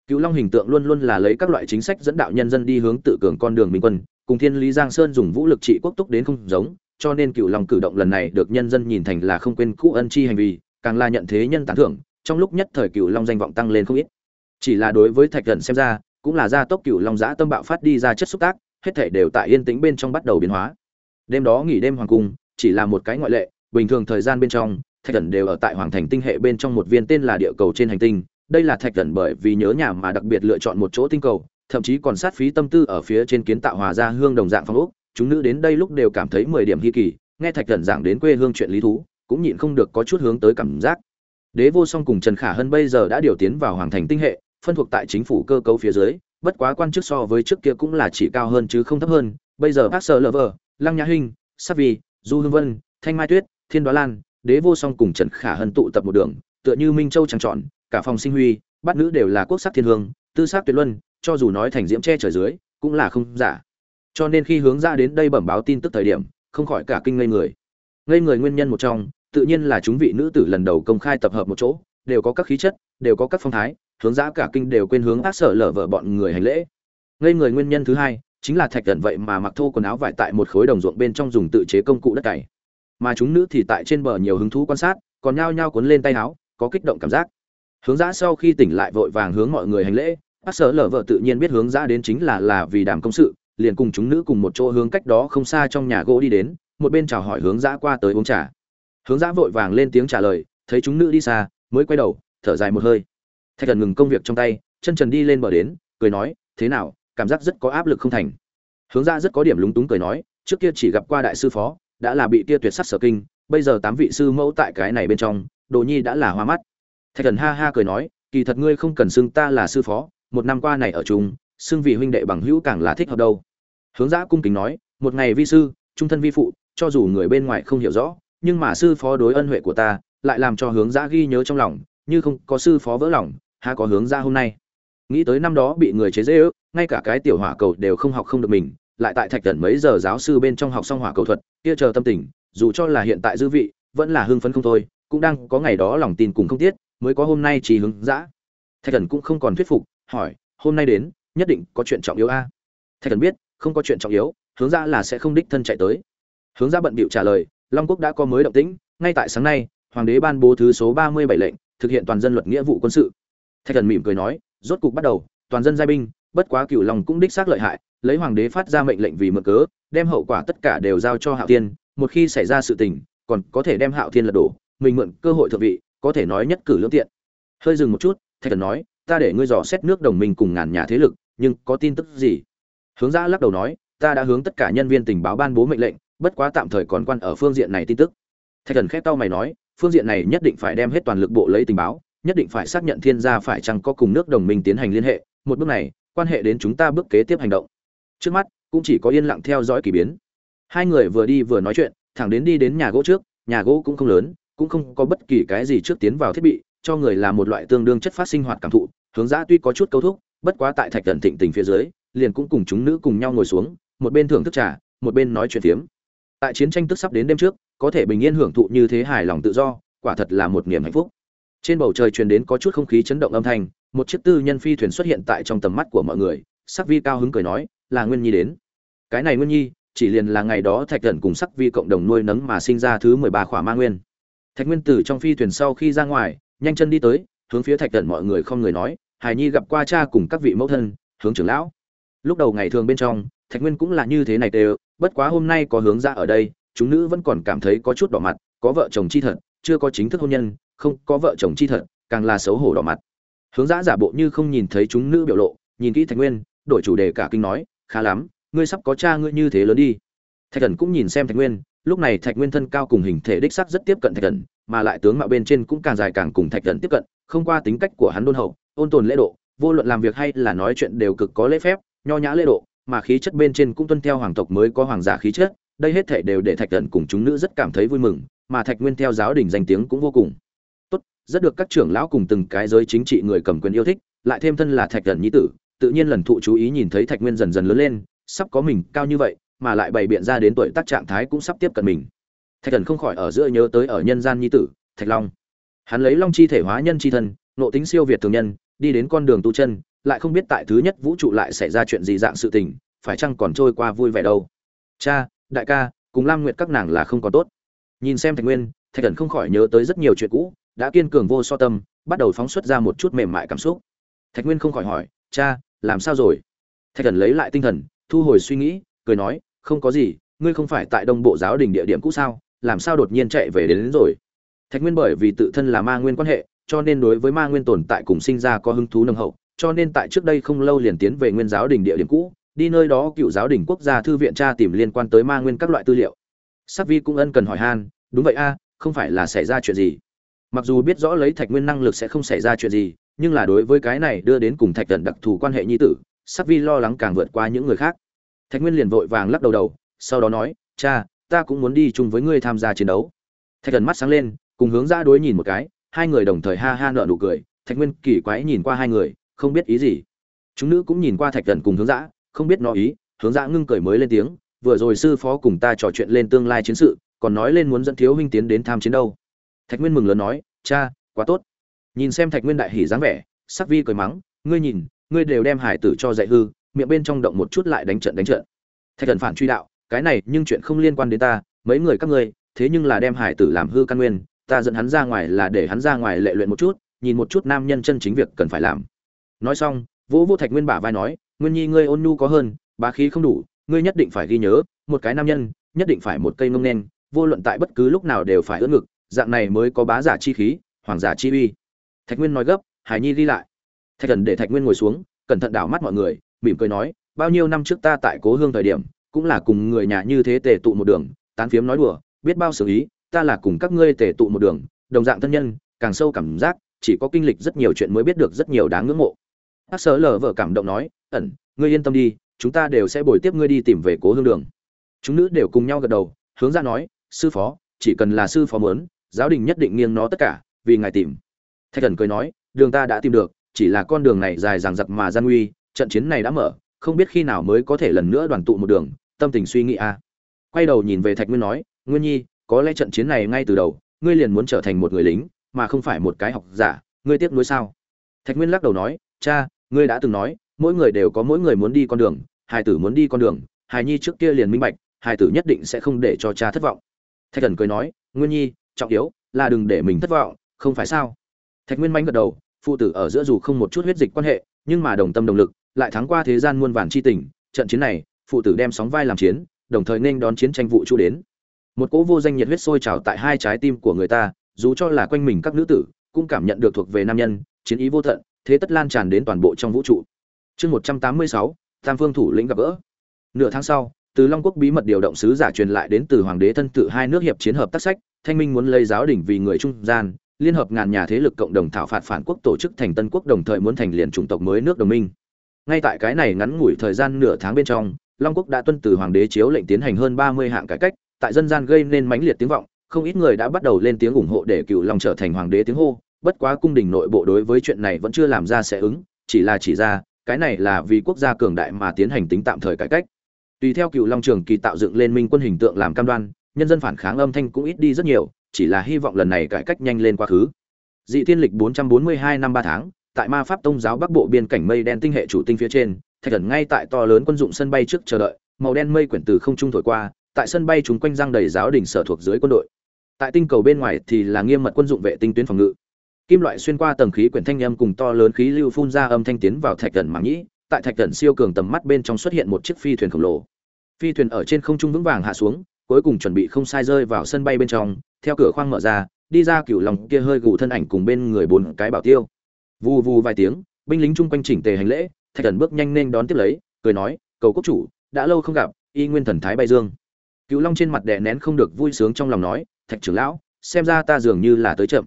Cựu long hình tượng luôn luôn là lấy các loại chính sách dẫn đạo nhân dân đi hướng tự cường con đường minh quân, cùng thiên lý giang sơn dùng vũ lực trị quốc túc đến không giống cho nên cựu long cử động lần này được nhân dân nhìn thành là không quên cũ ân chi hành vi, càng là nhận thế nhân tán thưởng, trong lúc nhất thời cựu long danh vọng tăng lên không ít. Chỉ là đối với thạch thần xem ra, cũng là gia tốc cựu long giã tâm bạo phát đi ra chất xúc tác, hết thể đều tại yên tĩnh bên trong bắt đầu biến hóa. Đêm đó nghỉ đêm hoàng cung, chỉ là một cái ngoại lệ, bình thường thời gian bên trong, thạch thần đều ở tại hoàng thành tinh hệ bên trong một viên tên là địa cầu trên hành tinh. Đây là thạch thần bởi vì nhớ nhà mà đặc biệt lựa chọn một chỗ tinh cầu, thậm chí còn sát phí tâm tư ở phía trên kiến tạo hòa ra hương đồng dạng phong ốc chúng nữ đến đây lúc đều cảm thấy mười điểm hi kỳ, nghe thạch thần giảng đến quê hương chuyện lý thú, cũng nhịn không được có chút hướng tới cảm giác. Đế vô song cùng trần khả hân bây giờ đã điều tiến vào hoàng thành tinh hệ, phân thuộc tại chính phủ cơ cấu phía dưới, bất quá quan chức so với trước kia cũng là chỉ cao hơn chứ không thấp hơn. Bây giờ bác sở lờ vờ lăng nhã hinh, sắc vi, du hương vân, thanh mai tuyết, thiên đoá lan, đế vô song cùng trần khả hân tụ tập một đường, tựa như minh châu trắng trọn, cả phòng sinh huy bát nữ đều là quốc sắc thiên hương, tư sắc tuyệt luân, cho dù nói thành diễm che trời dưới, cũng là không giả cho nên khi hướng ra đến đây bẩm báo tin tức thời điểm, không khỏi cả kinh ngây người. Ngây người nguyên nhân một trong, tự nhiên là chúng vị nữ tử lần đầu công khai tập hợp một chỗ, đều có các khí chất, đều có các phong thái, hướng ra cả kinh đều quên hướng ác sở lở vợ bọn người hành lễ. Ngây người nguyên nhân thứ hai, chính là thạch thần vậy mà mặc thô quần áo vải tại một khối đồng ruộng bên trong dùng tự chế công cụ đất cày. Mà chúng nữ thì tại trên bờ nhiều hứng thú quan sát, còn nhao nhao cuốn lên tay áo, có kích động cảm giác. Hướng ra sau khi tỉnh lại vội vàng hướng mọi người hành lễ bác sở lở vợ tự nhiên biết hướng ra đến chính là là vì đàm công sự liền cùng chúng nữ cùng một chỗ hướng cách đó không xa trong nhà gỗ đi đến, một bên chào hỏi hướng dã qua tới uống trà. Hướng dã vội vàng lên tiếng trả lời, thấy chúng nữ đi xa, mới quay đầu, thở dài một hơi. Thạch thần ngừng công việc trong tay, chân trần đi lên bờ đến, cười nói, thế nào, cảm giác rất có áp lực không thành? Hướng dã rất có điểm lúng túng cười nói, trước kia chỉ gặp qua đại sư phó, đã là bị tia tuyệt sắc sở kinh, bây giờ tám vị sư mẫu tại cái này bên trong, đồ nhi đã là hoa mắt. Thạch thần ha ha cười nói, kỳ thật ngươi không cần xưng ta là sư phó, một năm qua này ở chung, xưng vị huynh đệ bằng hữu càng là thích hợp đâu hướng giã cung kính nói, một ngày vi sư, trung thân vi phụ, cho dù người bên ngoài không hiểu rõ, nhưng mà sư phó đối ân huệ của ta, lại làm cho hướng giã ghi nhớ trong lòng, như không có sư phó vỡ lòng, há có hướng ra hôm nay? Nghĩ tới năm đó bị người chế dễ ước ngay cả cái tiểu hỏa cầu đều không học không được mình, lại tại thạch thần mấy giờ giáo sư bên trong học xong hỏa cầu thuật, kia chờ tâm tình, dù cho là hiện tại dư vị, vẫn là hưng phấn không thôi, cũng đang có ngày đó lòng tin cùng không tiết mới có hôm nay chỉ hướng dã thạch thần cũng không còn thuyết phục, hỏi, hôm nay đến, nhất định có chuyện trọng yếu a? Thạch thần biết không có chuyện trọng yếu, hướng ra là sẽ không đích thân chạy tới. Hướng ra bận bịu trả lời, long quốc đã có mới động tĩnh, ngay tại sáng nay, hoàng đế ban bố thứ số ba mươi bảy lệnh, thực hiện toàn dân luật nghĩa vụ quân sự. Thạch thần mỉm cười nói, rốt cục bắt đầu, toàn dân giai binh, bất quá cựu long cũng đích xác lợi hại, lấy hoàng đế phát ra mệnh lệnh vì mượn cớ, đem hậu quả tất cả đều giao cho hạo tiên một khi xảy ra sự tình, còn có thể đem hạo thiên lật đổ, mình mượn cơ hội thượng vị, có thể nói nhất cử lưỡng tiện. Hơi dừng một chút, thạch thần nói, ta để ngươi dò xét nước đồng minh cùng ngàn nhà thế lực, nhưng có tin tức gì? Hướng giã lắc đầu nói, ta đã hướng tất cả nhân viên tình báo ban bố mệnh lệnh, bất quá tạm thời còn quan ở phương diện này tin tức. Thạch thần khép tao mày nói, phương diện này nhất định phải đem hết toàn lực bộ lấy tình báo, nhất định phải xác nhận thiên gia phải chăng có cùng nước đồng minh tiến hành liên hệ, một bước này, quan hệ đến chúng ta bước kế tiếp hành động. Trước mắt, cũng chỉ có yên lặng theo dõi kỳ biến. Hai người vừa đi vừa nói chuyện, thẳng đến đi đến nhà gỗ trước, nhà gỗ cũng không lớn, cũng không có bất kỳ cái gì trước tiến vào thiết bị, cho người là một loại tương đương chất phát sinh hoạt cảm thụ, hướng Dã tuy có chút câu thúc, bất quá tại thạch thần thịnh tình phía dưới liền cũng cùng chúng nữ cùng nhau ngồi xuống, một bên thưởng thức trà, một bên nói chuyện phiếm. Tại chiến tranh tức sắp đến đêm trước, có thể bình yên hưởng thụ như thế hài lòng tự do, quả thật là một niềm hạnh phúc. Trên bầu trời truyền đến có chút không khí chấn động âm thanh, một chiếc tư nhân phi thuyền xuất hiện tại trong tầm mắt của mọi người, sắc vi cao hứng cười nói, là nguyên nhi đến. Cái này nguyên nhi, chỉ liền là ngày đó thạch thần cùng sắc vi cộng đồng nuôi nấng mà sinh ra thứ mười ba khỏa ma nguyên. Thạch nguyên tử trong phi thuyền sau khi ra ngoài, nhanh chân đi tới, hướng phía thạch thần mọi người không người nói, hải nhi gặp qua cha cùng các vị mẫu thân, hướng trưởng lão lúc đầu ngày thường bên trong, thạch nguyên cũng là như thế này đều, bất quá hôm nay có hướng ra ở đây, chúng nữ vẫn còn cảm thấy có chút đỏ mặt, có vợ chồng chi thật, chưa có chính thức hôn nhân, không, có vợ chồng chi thật, càng là xấu hổ đỏ mặt. Hướng dã giả bộ như không nhìn thấy chúng nữ biểu lộ, nhìn kỹ thạch nguyên, đổi chủ đề cả kinh nói, khá lắm, ngươi sắp có cha ngươi như thế lớn đi. Thạch thần cũng nhìn xem thạch nguyên, lúc này thạch nguyên thân cao cùng hình thể đích sắc rất tiếp cận thạch thần, mà lại tướng mạo bên trên cũng càng dài càng cùng thạch thần tiếp cận, không qua tính cách của hắn đôn hậu, ôn tồn lễ độ, vô luận làm việc hay là nói chuyện đều cực có lễ phép nho nhã lễ độ, mà khí chất bên trên cũng tuân theo hoàng tộc mới có hoàng giả khí chất, đây hết thể đều để thạch thần cùng chúng nữ rất cảm thấy vui mừng, mà thạch nguyên theo giáo đình danh tiếng cũng vô cùng. Tốt, rất được các trưởng lão cùng từng cái giới chính trị người cầm quyền yêu thích, lại thêm thân là thạch thần nhi tử, tự nhiên lần thụ chú ý nhìn thấy thạch nguyên dần dần lớn lên, sắp có mình cao như vậy, mà lại bày biện ra đến tuổi tác trạng thái cũng sắp tiếp cận mình. Thạch thần không khỏi ở giữa nhớ tới ở nhân gian nhi tử, thạch long. Hắn lấy long chi thể hóa nhân chi thân, nộ tính siêu việt thường nhân, đi đến con đường tu chân lại không biết tại thứ nhất vũ trụ lại xảy ra chuyện gì dạng sự tình phải chăng còn trôi qua vui vẻ đâu? Cha đại ca cùng lam nguyệt các nàng là không có tốt. Nhìn xem thạch nguyên thạch thần không khỏi nhớ tới rất nhiều chuyện cũ đã kiên cường vô so tâm bắt đầu phóng xuất ra một chút mềm mại cảm xúc. Thạch nguyên không khỏi hỏi cha làm sao rồi? Thạch thần lấy lại tinh thần thu hồi suy nghĩ cười nói không có gì ngươi không phải tại đông bộ giáo đình địa điểm cũ sao làm sao đột nhiên chạy về đến, đến rồi? Thạch nguyên bởi vì tự thân là ma nguyên quan hệ cho nên đối với ma nguyên tồn tại cùng sinh ra có hứng thú nâng hậu cho nên tại trước đây không lâu liền tiến về nguyên giáo đình địa điểm cũ, đi nơi đó cựu giáo đình quốc gia thư viện tra tìm liên quan tới ma nguyên các loại tư liệu. Sắc vi cũng ân cần hỏi han, đúng vậy a, không phải là xảy ra chuyện gì? Mặc dù biết rõ lấy thạch nguyên năng lực sẽ không xảy ra chuyện gì, nhưng là đối với cái này đưa đến cùng thạch thần đặc thù quan hệ nhi tử, sắc vi lo lắng càng vượt qua những người khác. Thạch nguyên liền vội vàng lắc đầu đầu, sau đó nói, cha, ta cũng muốn đi chung với ngươi tham gia chiến đấu. Thạch thần mắt sáng lên, cùng hướng ra đối nhìn một cái, hai người đồng thời ha ha nợ nụ cười, thạch nguyên kỳ quái nhìn qua hai người không biết ý gì. Chúng nữ cũng nhìn qua thạch thần cùng hướng dã, không biết nó ý, hướng dã ngưng cười mới lên tiếng, vừa rồi sư phó cùng ta trò chuyện lên tương lai chiến sự, còn nói lên muốn dẫn thiếu huynh tiến đến tham chiến đâu. Thạch nguyên mừng lớn nói, cha, quá tốt. Nhìn xem thạch nguyên đại hỉ dáng vẻ, sắc vi cười mắng, ngươi nhìn, ngươi đều đem hải tử cho dạy hư, miệng bên trong động một chút lại đánh trận đánh trận. Thạch thần phản truy đạo, cái này, nhưng chuyện không liên quan đến ta, mấy người các ngươi, thế nhưng là đem hải tử làm hư căn nguyên, ta dẫn hắn ra ngoài là để hắn ra ngoài lệ luyện một chút, nhìn một chút nam nhân chân chính việc cần phải làm nói xong, vũ vô thạch nguyên bả vai nói, nguyên nhi, ngươi ôn nhu có hơn, bá khí không đủ, ngươi nhất định phải ghi nhớ, một cái nam nhân, nhất định phải một cây ngông nen vô luận tại bất cứ lúc nào đều phải ưỡn ngực, dạng này mới có bá giả chi khí, hoàng giả chi uy. Thạch nguyên nói gấp, hải nhi đi lại. Thạch thần để thạch nguyên ngồi xuống, cẩn thận đảo mắt mọi người, mỉm cười nói, bao nhiêu năm trước ta tại cố hương thời điểm, cũng là cùng người nhà như thế tề tụ một đường, tán phiếm nói đùa, biết bao xử ý, ta là cùng các ngươi tề tụ một đường, đồng dạng thân nhân, càng sâu cảm giác, chỉ có kinh lịch rất nhiều chuyện mới biết được rất nhiều đáng ngưỡng mộ bác sở lờ vợ cảm động nói, ẩn, ngươi yên tâm đi, chúng ta đều sẽ bồi tiếp ngươi đi tìm về cố hương đường. Chúng nữ đều cùng nhau gật đầu, hướng ra nói, sư phó, chỉ cần là sư phó muốn, giáo đình nhất định nghiêng nó tất cả, vì ngài tìm. Thạch thần cười nói, đường ta đã tìm được, chỉ là con đường này dài dằng dặc mà gian nguy, trận chiến này đã mở, không biết khi nào mới có thể lần nữa đoàn tụ một đường, tâm tình suy nghĩ a. À. quay đầu nhìn về thạch nguyên nói, nguyên nhi, có lẽ trận chiến này ngay từ đầu, ngươi liền muốn trở thành một người lính, mà không phải một cái học giả, ngươi tiếc nuối sao? Thạch nguyên lắc đầu nói, cha ngươi đã từng nói, mỗi người đều có mỗi người muốn đi con đường, hài tử muốn đi con đường, hài nhi trước kia liền minh bạch, hài tử nhất định sẽ không để cho cha thất vọng. Thạch thần cười nói, nguyên nhi, trọng yếu là đừng để mình thất vọng, không phải sao? Thạch nguyên manh gật đầu, phụ tử ở giữa dù không một chút huyết dịch quan hệ, nhưng mà đồng tâm đồng lực, lại thắng qua thế gian muôn vàn chi tình, trận chiến này, phụ tử đem sóng vai làm chiến, đồng thời nên đón chiến tranh vụ chu đến. Một cỗ vô danh nhiệt huyết sôi trào tại hai trái tim của người ta, dù cho là quanh mình các nữ tử, cũng cảm nhận được thuộc về nam nhân, chiến ý vô tận thế tất lan tràn đến toàn bộ trong vũ trụ. Chương một trăm tám mươi sáu, tam phương thủ lĩnh gặp gỡ. Nửa tháng sau, từ long quốc bí mật điều động sứ giả truyền lại đến từ hoàng đế thân tự hai nước hiệp chiến hợp tác sách, thanh minh muốn lấy giáo đỉnh vì người trung gian, liên hợp ngàn nhà thế lực cộng đồng thảo phạt phản quốc tổ chức thành tân quốc đồng thời muốn thành liền chủng tộc mới nước đồng minh. Ngay tại cái này ngắn ngủi thời gian nửa tháng bên trong, long quốc đã tuân từ hoàng đế chiếu lệnh tiến hành hơn ba mươi hạng cải cách, tại dân gian gây nên mãnh liệt tiếng vọng, không ít người đã bắt đầu lên tiếng ủng hộ để cựu long trở thành hoàng đế tiếng hô bất quá cung đình nội bộ đối với chuyện này vẫn chưa làm ra sẽ ứng, chỉ là chỉ ra, cái này là vì quốc gia cường đại mà tiến hành tính tạm thời cải cách. Tùy theo cựu long trường kỳ tạo dựng lên minh quân hình tượng làm cam đoan, nhân dân phản kháng âm thanh cũng ít đi rất nhiều, chỉ là hy vọng lần này cải cách nhanh lên quá khứ. Dị Thiên lịch 442 năm ba tháng, tại ma pháp tông giáo bắc bộ biên cảnh mây đen tinh hệ chủ tinh phía trên, thạch thần ngay tại to lớn quân dụng sân bay trước chờ đợi, màu đen mây quyển từ không trung thổi qua, tại sân bay chúng quanh răng đầy giáo đình sở thuộc dưới quân đội. Tại tinh cầu bên ngoài thì là nghiêm mật quân dụng vệ tinh tuyến phòng ngự kim loại xuyên qua tầng khí quyển thanh âm cùng to lớn khí lưu phun ra âm thanh tiến vào thạch thần mảng nhĩ, tại thạch thần siêu cường tầm mắt bên trong xuất hiện một chiếc phi thuyền khổng lồ. Phi thuyền ở trên không trung vững vàng hạ xuống, cuối cùng chuẩn bị không sai rơi vào sân bay bên trong, theo cửa khoang mở ra, đi ra cựu lòng kia hơi gù thân ảnh cùng bên người bốn cái bảo tiêu. Vù vù vài tiếng, binh lính chung quanh chỉnh tề hành lễ, thạch thần bước nhanh nên đón tiếp lấy, cười nói, cầu quốc chủ, đã lâu không gặp, y nguyên thần thái bay dương. Cựu long trên mặt đè nén không được vui sướng trong lòng nói, thạch trưởng lão, xem ra ta dường như là tới chậm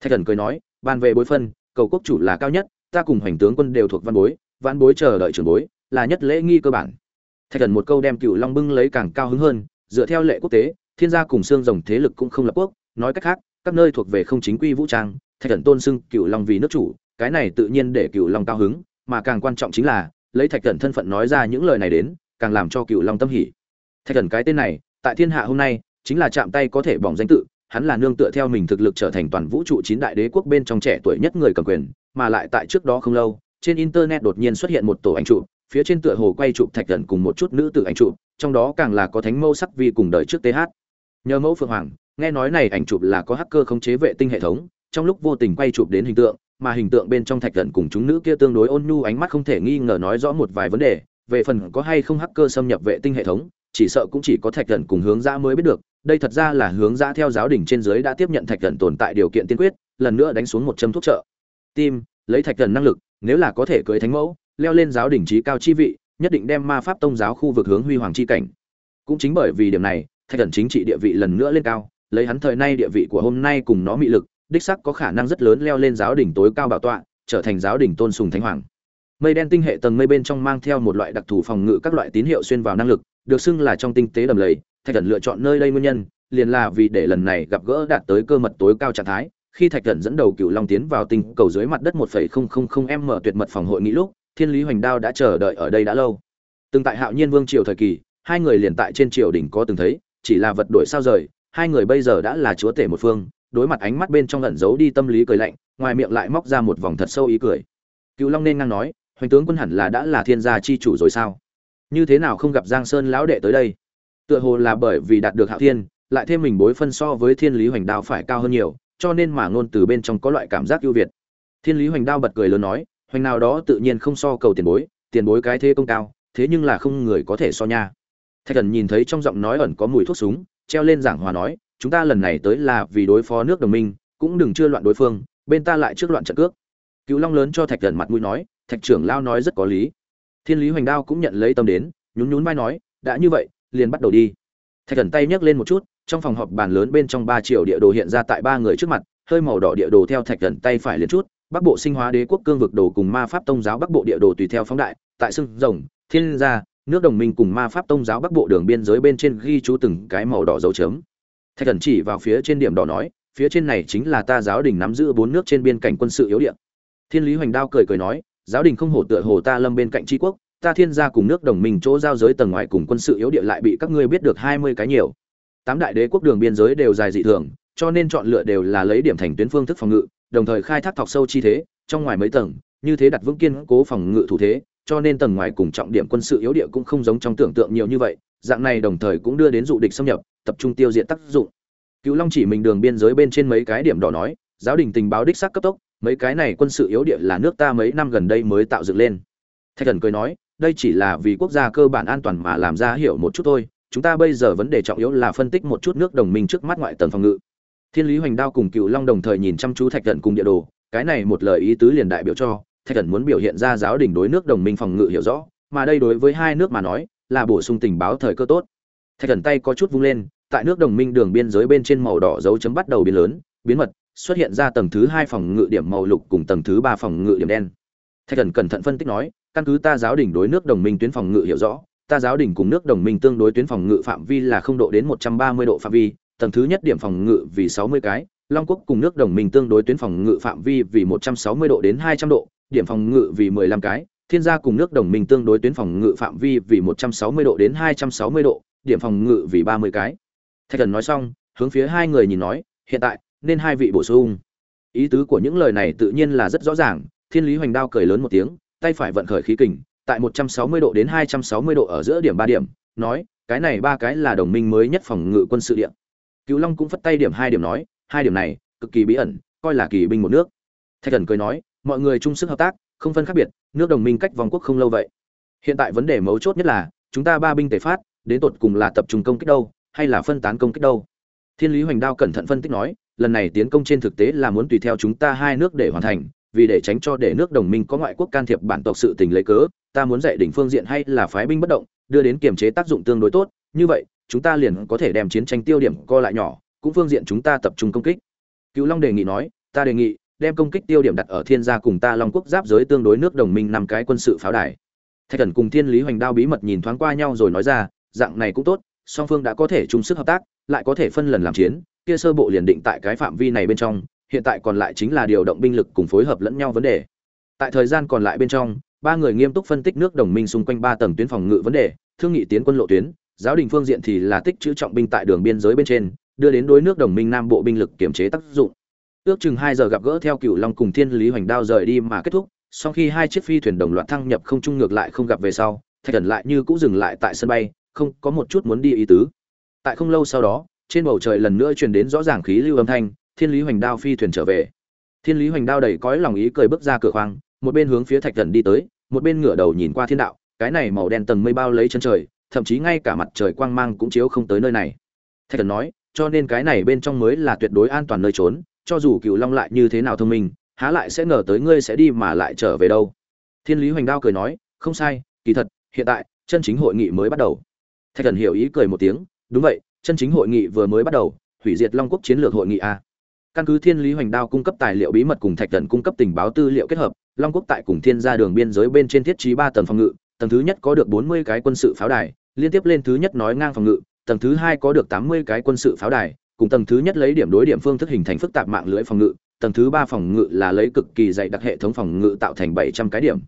thạch thần cười nói bàn về bối phân, cầu quốc chủ là cao nhất, ta cùng hoành tướng quân đều thuộc văn bối văn bối chờ đợi trưởng bối, là nhất lễ nghi cơ bản. Thạch thần một câu đem cựu long bưng lấy càng cao hứng hơn, dựa theo lệ quốc tế, thiên gia cùng xương rồng thế lực cũng không lập quốc, nói cách khác, các nơi thuộc về không chính quy vũ trang, thạch thần tôn xưng cựu long vì nước chủ, cái này tự nhiên để cựu long cao hứng, mà càng quan trọng chính là, lấy thạch thần thân phận nói ra những lời này đến, càng làm cho cựu long tâm hỉ. Thạch thần cái tên này, tại thiên hạ hôm nay, chính là chạm tay có thể bỏng danh tự hắn là nương tựa theo mình thực lực trở thành toàn vũ trụ chín đại đế quốc bên trong trẻ tuổi nhất người cầm quyền, mà lại tại trước đó không lâu, trên internet đột nhiên xuất hiện một tổ ảnh chụp, phía trên tựa hồ quay chụp thạch thần cùng một chút nữ tử ảnh chụp, trong đó càng là có thánh mâu sắc vi cùng đời trước th nhờ mẫu phượng hoàng, nghe nói này ảnh chụp là có hacker khống chế vệ tinh hệ thống, trong lúc vô tình quay chụp đến hình tượng, mà hình tượng bên trong thạch thần cùng chúng nữ kia tương đối ôn nhu ánh mắt không thể nghi ngờ nói rõ một vài vấn đề, về phần có hay không hacker xâm nhập vệ tinh hệ thống chỉ sợ cũng chỉ có thạch thần cùng hướng dã mới biết được, đây thật ra là hướng dã theo giáo đình trên dưới đã tiếp nhận thạch thần tồn tại điều kiện tiên quyết, lần nữa đánh xuống một châm thuốc trợ. Tim, lấy thạch thần năng lực, nếu là có thể cưới thánh mẫu, leo lên giáo đình trí cao chi vị, nhất định đem ma pháp tông giáo khu vực hướng huy hoàng chi cảnh. Cũng chính bởi vì điểm này, thạch thần chính trị địa vị lần nữa lên cao, lấy hắn thời nay địa vị của hôm nay cùng nó mị lực, đích sắc có khả năng rất lớn leo lên giáo đỉnh tối cao bảo tọa, trở thành giáo đỉnh tôn sùng thánh hoàng. Mây đen tinh hệ tầng mây bên trong mang theo một loại đặc thù phòng ngự các loại tín hiệu xuyên vào năng lực được xưng là trong tinh tế đầm lầy, thạch thần lựa chọn nơi đây nguyên nhân, liền là vì để lần này gặp gỡ đạt tới cơ mật tối cao trạng thái. Khi thạch thần dẫn đầu cựu long tiến vào tinh cầu dưới mặt đất 1.000 m tuyệt mật phòng hội nghị lúc, thiên lý hoành đao đã chờ đợi ở đây đã lâu. Từng tại hạo nhiên vương triều thời kỳ, hai người liền tại trên triều đỉnh có từng thấy, chỉ là vật đổi sao rời, hai người bây giờ đã là chúa tể một phương, đối mặt ánh mắt bên trong ẩn giấu đi tâm lý cười lạnh, ngoài miệng lại móc ra một vòng thật sâu ý cười. Cựu long nên ngang nói, hoành tướng quân hẳn là đã là thiên gia chi chủ rồi sao? Như thế nào không gặp giang sơn lão đệ tới đây? Tựa hồ là bởi vì đạt được hạo thiên, lại thêm mình bối phân so với thiên lý hoành đao phải cao hơn nhiều, cho nên mà ngôn từ bên trong có loại cảm giác ưu việt. Thiên lý hoành đao bật cười lớn nói, hoành nào đó tự nhiên không so cầu tiền bối tiền bối cái thế công cao, thế nhưng là không người có thể so nha. Thạch thần nhìn thấy trong giọng nói ẩn có mùi thuốc súng, treo lên giảng hòa nói, chúng ta lần này tới là vì đối phó nước đồng minh, cũng đừng chưa loạn đối phương, bên ta lại trước loạn trận cước. Cựu long lớn cho thạch thần mặt mũi nói, thạch trưởng lao nói rất có lý thiên lý hoành đao cũng nhận lấy tâm đến, nhún nhún vai nói, đã như vậy, liền bắt đầu đi. Thạch thần tay nhấc lên một chút, trong phòng họp bàn lớn bên trong ba triệu địa đồ hiện ra tại ba người trước mặt, hơi màu đỏ địa đồ theo thạch thần tay phải liền chút, bắc bộ sinh hóa đế quốc cương vực đồ cùng ma pháp tông giáo bắc bộ địa đồ tùy theo phóng đại, tại sưng rồng, thiên gia, nước đồng minh cùng ma pháp tông giáo bắc bộ đường biên giới bên trên ghi chú từng cái màu đỏ dấu chấm. Thạch thần chỉ vào phía trên điểm đỏ nói, phía trên này chính là ta giáo đình nắm giữ bốn nước trên biên cảnh quân sự yếu địa. Thiên lý hoành đao cười cười nói giáo đình không hổ tựa hồ ta lâm bên cạnh tri quốc, ta thiên gia cùng nước đồng minh chỗ giao giới tầng ngoài cùng quân sự yếu địa lại bị các ngươi biết được hai mươi cái nhiều. Tám đại đế quốc đường biên giới đều dài dị thường, cho nên chọn lựa đều là lấy điểm thành tuyến phương thức phòng ngự, đồng thời khai thác thọc sâu chi thế, trong ngoài mấy tầng, như thế đặt vững kiên cố phòng ngự thủ thế, cho nên tầng ngoài cùng trọng điểm quân sự yếu địa cũng không giống trong tưởng tượng nhiều như vậy, dạng này đồng thời cũng đưa đến dụ địch xâm nhập, tập trung tiêu diệt tác dụng. Cựu long chỉ mình đường biên giới bên trên mấy cái điểm đỏ nói, giáo đình tình báo đích xác cấp tốc mấy cái này quân sự yếu địa là nước ta mấy năm gần đây mới tạo dựng lên. Thạch thần cười nói, đây chỉ là vì quốc gia cơ bản an toàn mà làm ra hiểu một chút thôi, chúng ta bây giờ vấn đề trọng yếu là phân tích một chút nước đồng minh trước mắt ngoại tầng phòng ngự. Thiên lý hoành đao cùng cựu long đồng thời nhìn chăm chú thạch thần cùng địa đồ, cái này một lời ý tứ liền đại biểu cho, thạch thần muốn biểu hiện ra giáo đình đối nước đồng minh phòng ngự hiểu rõ, mà đây đối với hai nước mà nói, là bổ sung tình báo thời cơ tốt. Thạch thần tay có chút vung lên, tại nước đồng minh đường biên giới bên trên màu đỏ dấu chấm bắt đầu biến lớn, biến mật xuất hiện ra tầng thứ hai phòng ngự điểm màu lục cùng tầng thứ ba phòng ngự điểm đen. Thạch thần cẩn thận phân tích nói, căn cứ ta giáo đình đối nước đồng minh tuyến phòng ngự hiểu rõ, ta giáo đình cùng nước đồng minh tương đối tuyến phòng ngự phạm vi là không độ đến một trăm ba mươi độ phạm vi, tầng thứ nhất điểm phòng ngự vì sáu mươi cái, long quốc cùng nước đồng minh tương đối tuyến phòng ngự phạm vi vì một trăm sáu mươi độ đến hai trăm độ, điểm phòng ngự vì mười lăm cái, thiên gia cùng nước đồng minh tương đối tuyến phòng ngự phạm vi vì một trăm sáu mươi độ đến hai trăm sáu mươi độ, điểm phòng ngự vì ba mươi cái. Thạch thần nói xong, hướng phía hai người nhìn nói, hiện tại nên hai vị bổ sung. Ý tứ của những lời này tự nhiên là rất rõ ràng, thiên lý hoành đao cười lớn một tiếng, tay phải vận khởi khí kình, tại 160 độ đến 260 độ ở giữa điểm ba điểm, nói, cái này ba cái là đồng minh mới nhất phòng ngự quân sự điện cựu long cũng phất tay điểm hai điểm nói, hai điểm này, cực kỳ bí ẩn, coi là kỳ binh một nước. Thạch thần cười nói, mọi người chung sức hợp tác, không phân khác biệt, nước đồng minh cách vòng quốc không lâu vậy. Hiện tại vấn đề mấu chốt nhất là, chúng ta ba binh tề phát, đến tột cùng là tập trung công kích đâu, hay là phân tán công kích đâu? Thiên lý hoành đao cẩn thận phân tích nói lần này tiến công trên thực tế là muốn tùy theo chúng ta hai nước để hoàn thành, vì để tránh cho để nước đồng minh có ngoại quốc can thiệp bản tộc sự tình lấy cớ, ta muốn dạy đỉnh phương diện hay là phái binh bất động, đưa đến kiềm chế tác dụng tương đối tốt, như vậy, chúng ta liền có thể đem chiến tranh tiêu điểm co lại nhỏ, cũng phương diện chúng ta tập trung công kích. Cựu long đề nghị nói, ta đề nghị, đem công kích tiêu điểm đặt ở thiên gia cùng ta long quốc giáp giới tương đối nước đồng minh năm cái quân sự pháo đài. Thạch thần cùng thiên lý hoành đao bí mật nhìn thoáng qua nhau rồi nói ra, dạng này cũng tốt, song phương đã có thể chung sức hợp tác, lại có thể phân lần làm chiến kia sơ bộ liền định tại cái phạm vi này bên trong, hiện tại còn lại chính là điều động binh lực cùng phối hợp lẫn nhau vấn đề. Tại thời gian còn lại bên trong, ba người nghiêm túc phân tích nước đồng minh xung quanh ba tầng tuyến phòng ngự vấn đề, thương nghị tiến quân lộ tuyến, giáo đình phương diện thì là tích chữ trọng binh tại đường biên giới bên trên, đưa đến đối nước đồng minh nam bộ binh lực kiểm chế tác dụng. Ước chừng hai giờ gặp gỡ theo cựu long cùng thiên lý hoành đao rời đi mà kết thúc, sau khi hai chiếc phi thuyền đồng loạt thăng nhập không trung ngược lại không gặp về sau, thạch thần lại như cũng dừng lại tại sân bay, không có một chút muốn đi ý tứ. Tại không lâu sau đó trên bầu trời lần nữa truyền đến rõ ràng khí lưu âm thanh, thiên lý hoành đao phi thuyền trở về. Thiên lý hoành đao đầy cõi lòng ý cười bước ra cửa khoang, một bên hướng phía thạch thần đi tới, một bên ngửa đầu nhìn qua thiên đạo, cái này màu đen tầng mây bao lấy chân trời, thậm chí ngay cả mặt trời quang mang cũng chiếu không tới nơi này. Thạch thần nói, cho nên cái này bên trong mới là tuyệt đối an toàn nơi trốn, cho dù cựu long lại như thế nào thông minh, há lại sẽ ngờ tới ngươi sẽ đi mà lại trở về đâu. Thiên lý hoành đao cười nói, không sai, kỳ thật, hiện tại, chân chính hội nghị mới bắt đầu. Thạch thần hiểu ý cười một tiếng, đúng vậy chân chính hội nghị vừa mới bắt đầu, hủy diệt long quốc chiến lược hội nghị a. Căn cứ thiên lý hoành đao cung cấp tài liệu bí mật cùng thạch thần cung cấp tình báo tư liệu kết hợp, long quốc tại cùng thiên gia đường biên giới bên trên thiết trí ba tầng phòng ngự, tầng thứ nhất có được bốn mươi cái quân sự pháo đài, liên tiếp lên thứ nhất nói ngang phòng ngự, tầng thứ hai có được tám mươi cái quân sự pháo đài, cùng tầng thứ nhất lấy điểm đối điểm phương thức hình thành phức tạp mạng lưới phòng ngự, tầng thứ ba phòng ngự là lấy cực kỳ dày đặc hệ thống phòng ngự tạo thành bảy trăm cái điểm.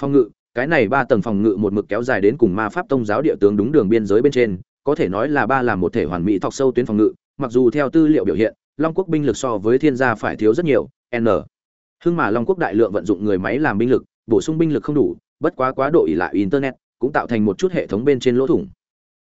Phòng ngự, cái này ba tầng phòng ngự một mực kéo dài đến cùng ma pháp tông giáo địa tướng đúng đường biên giới bên trên có thể nói là ba là một thể hoàn mỹ thọc sâu tuyến phòng ngự, mặc dù theo tư liệu biểu hiện, long quốc binh lực so với thiên gia phải thiếu rất nhiều, n. Hưng mà long quốc đại lượng vận dụng người máy làm binh lực, bổ sung binh lực không đủ, bất quá quá độ ỉ lại internet, cũng tạo thành một chút hệ thống bên trên lỗ thủng.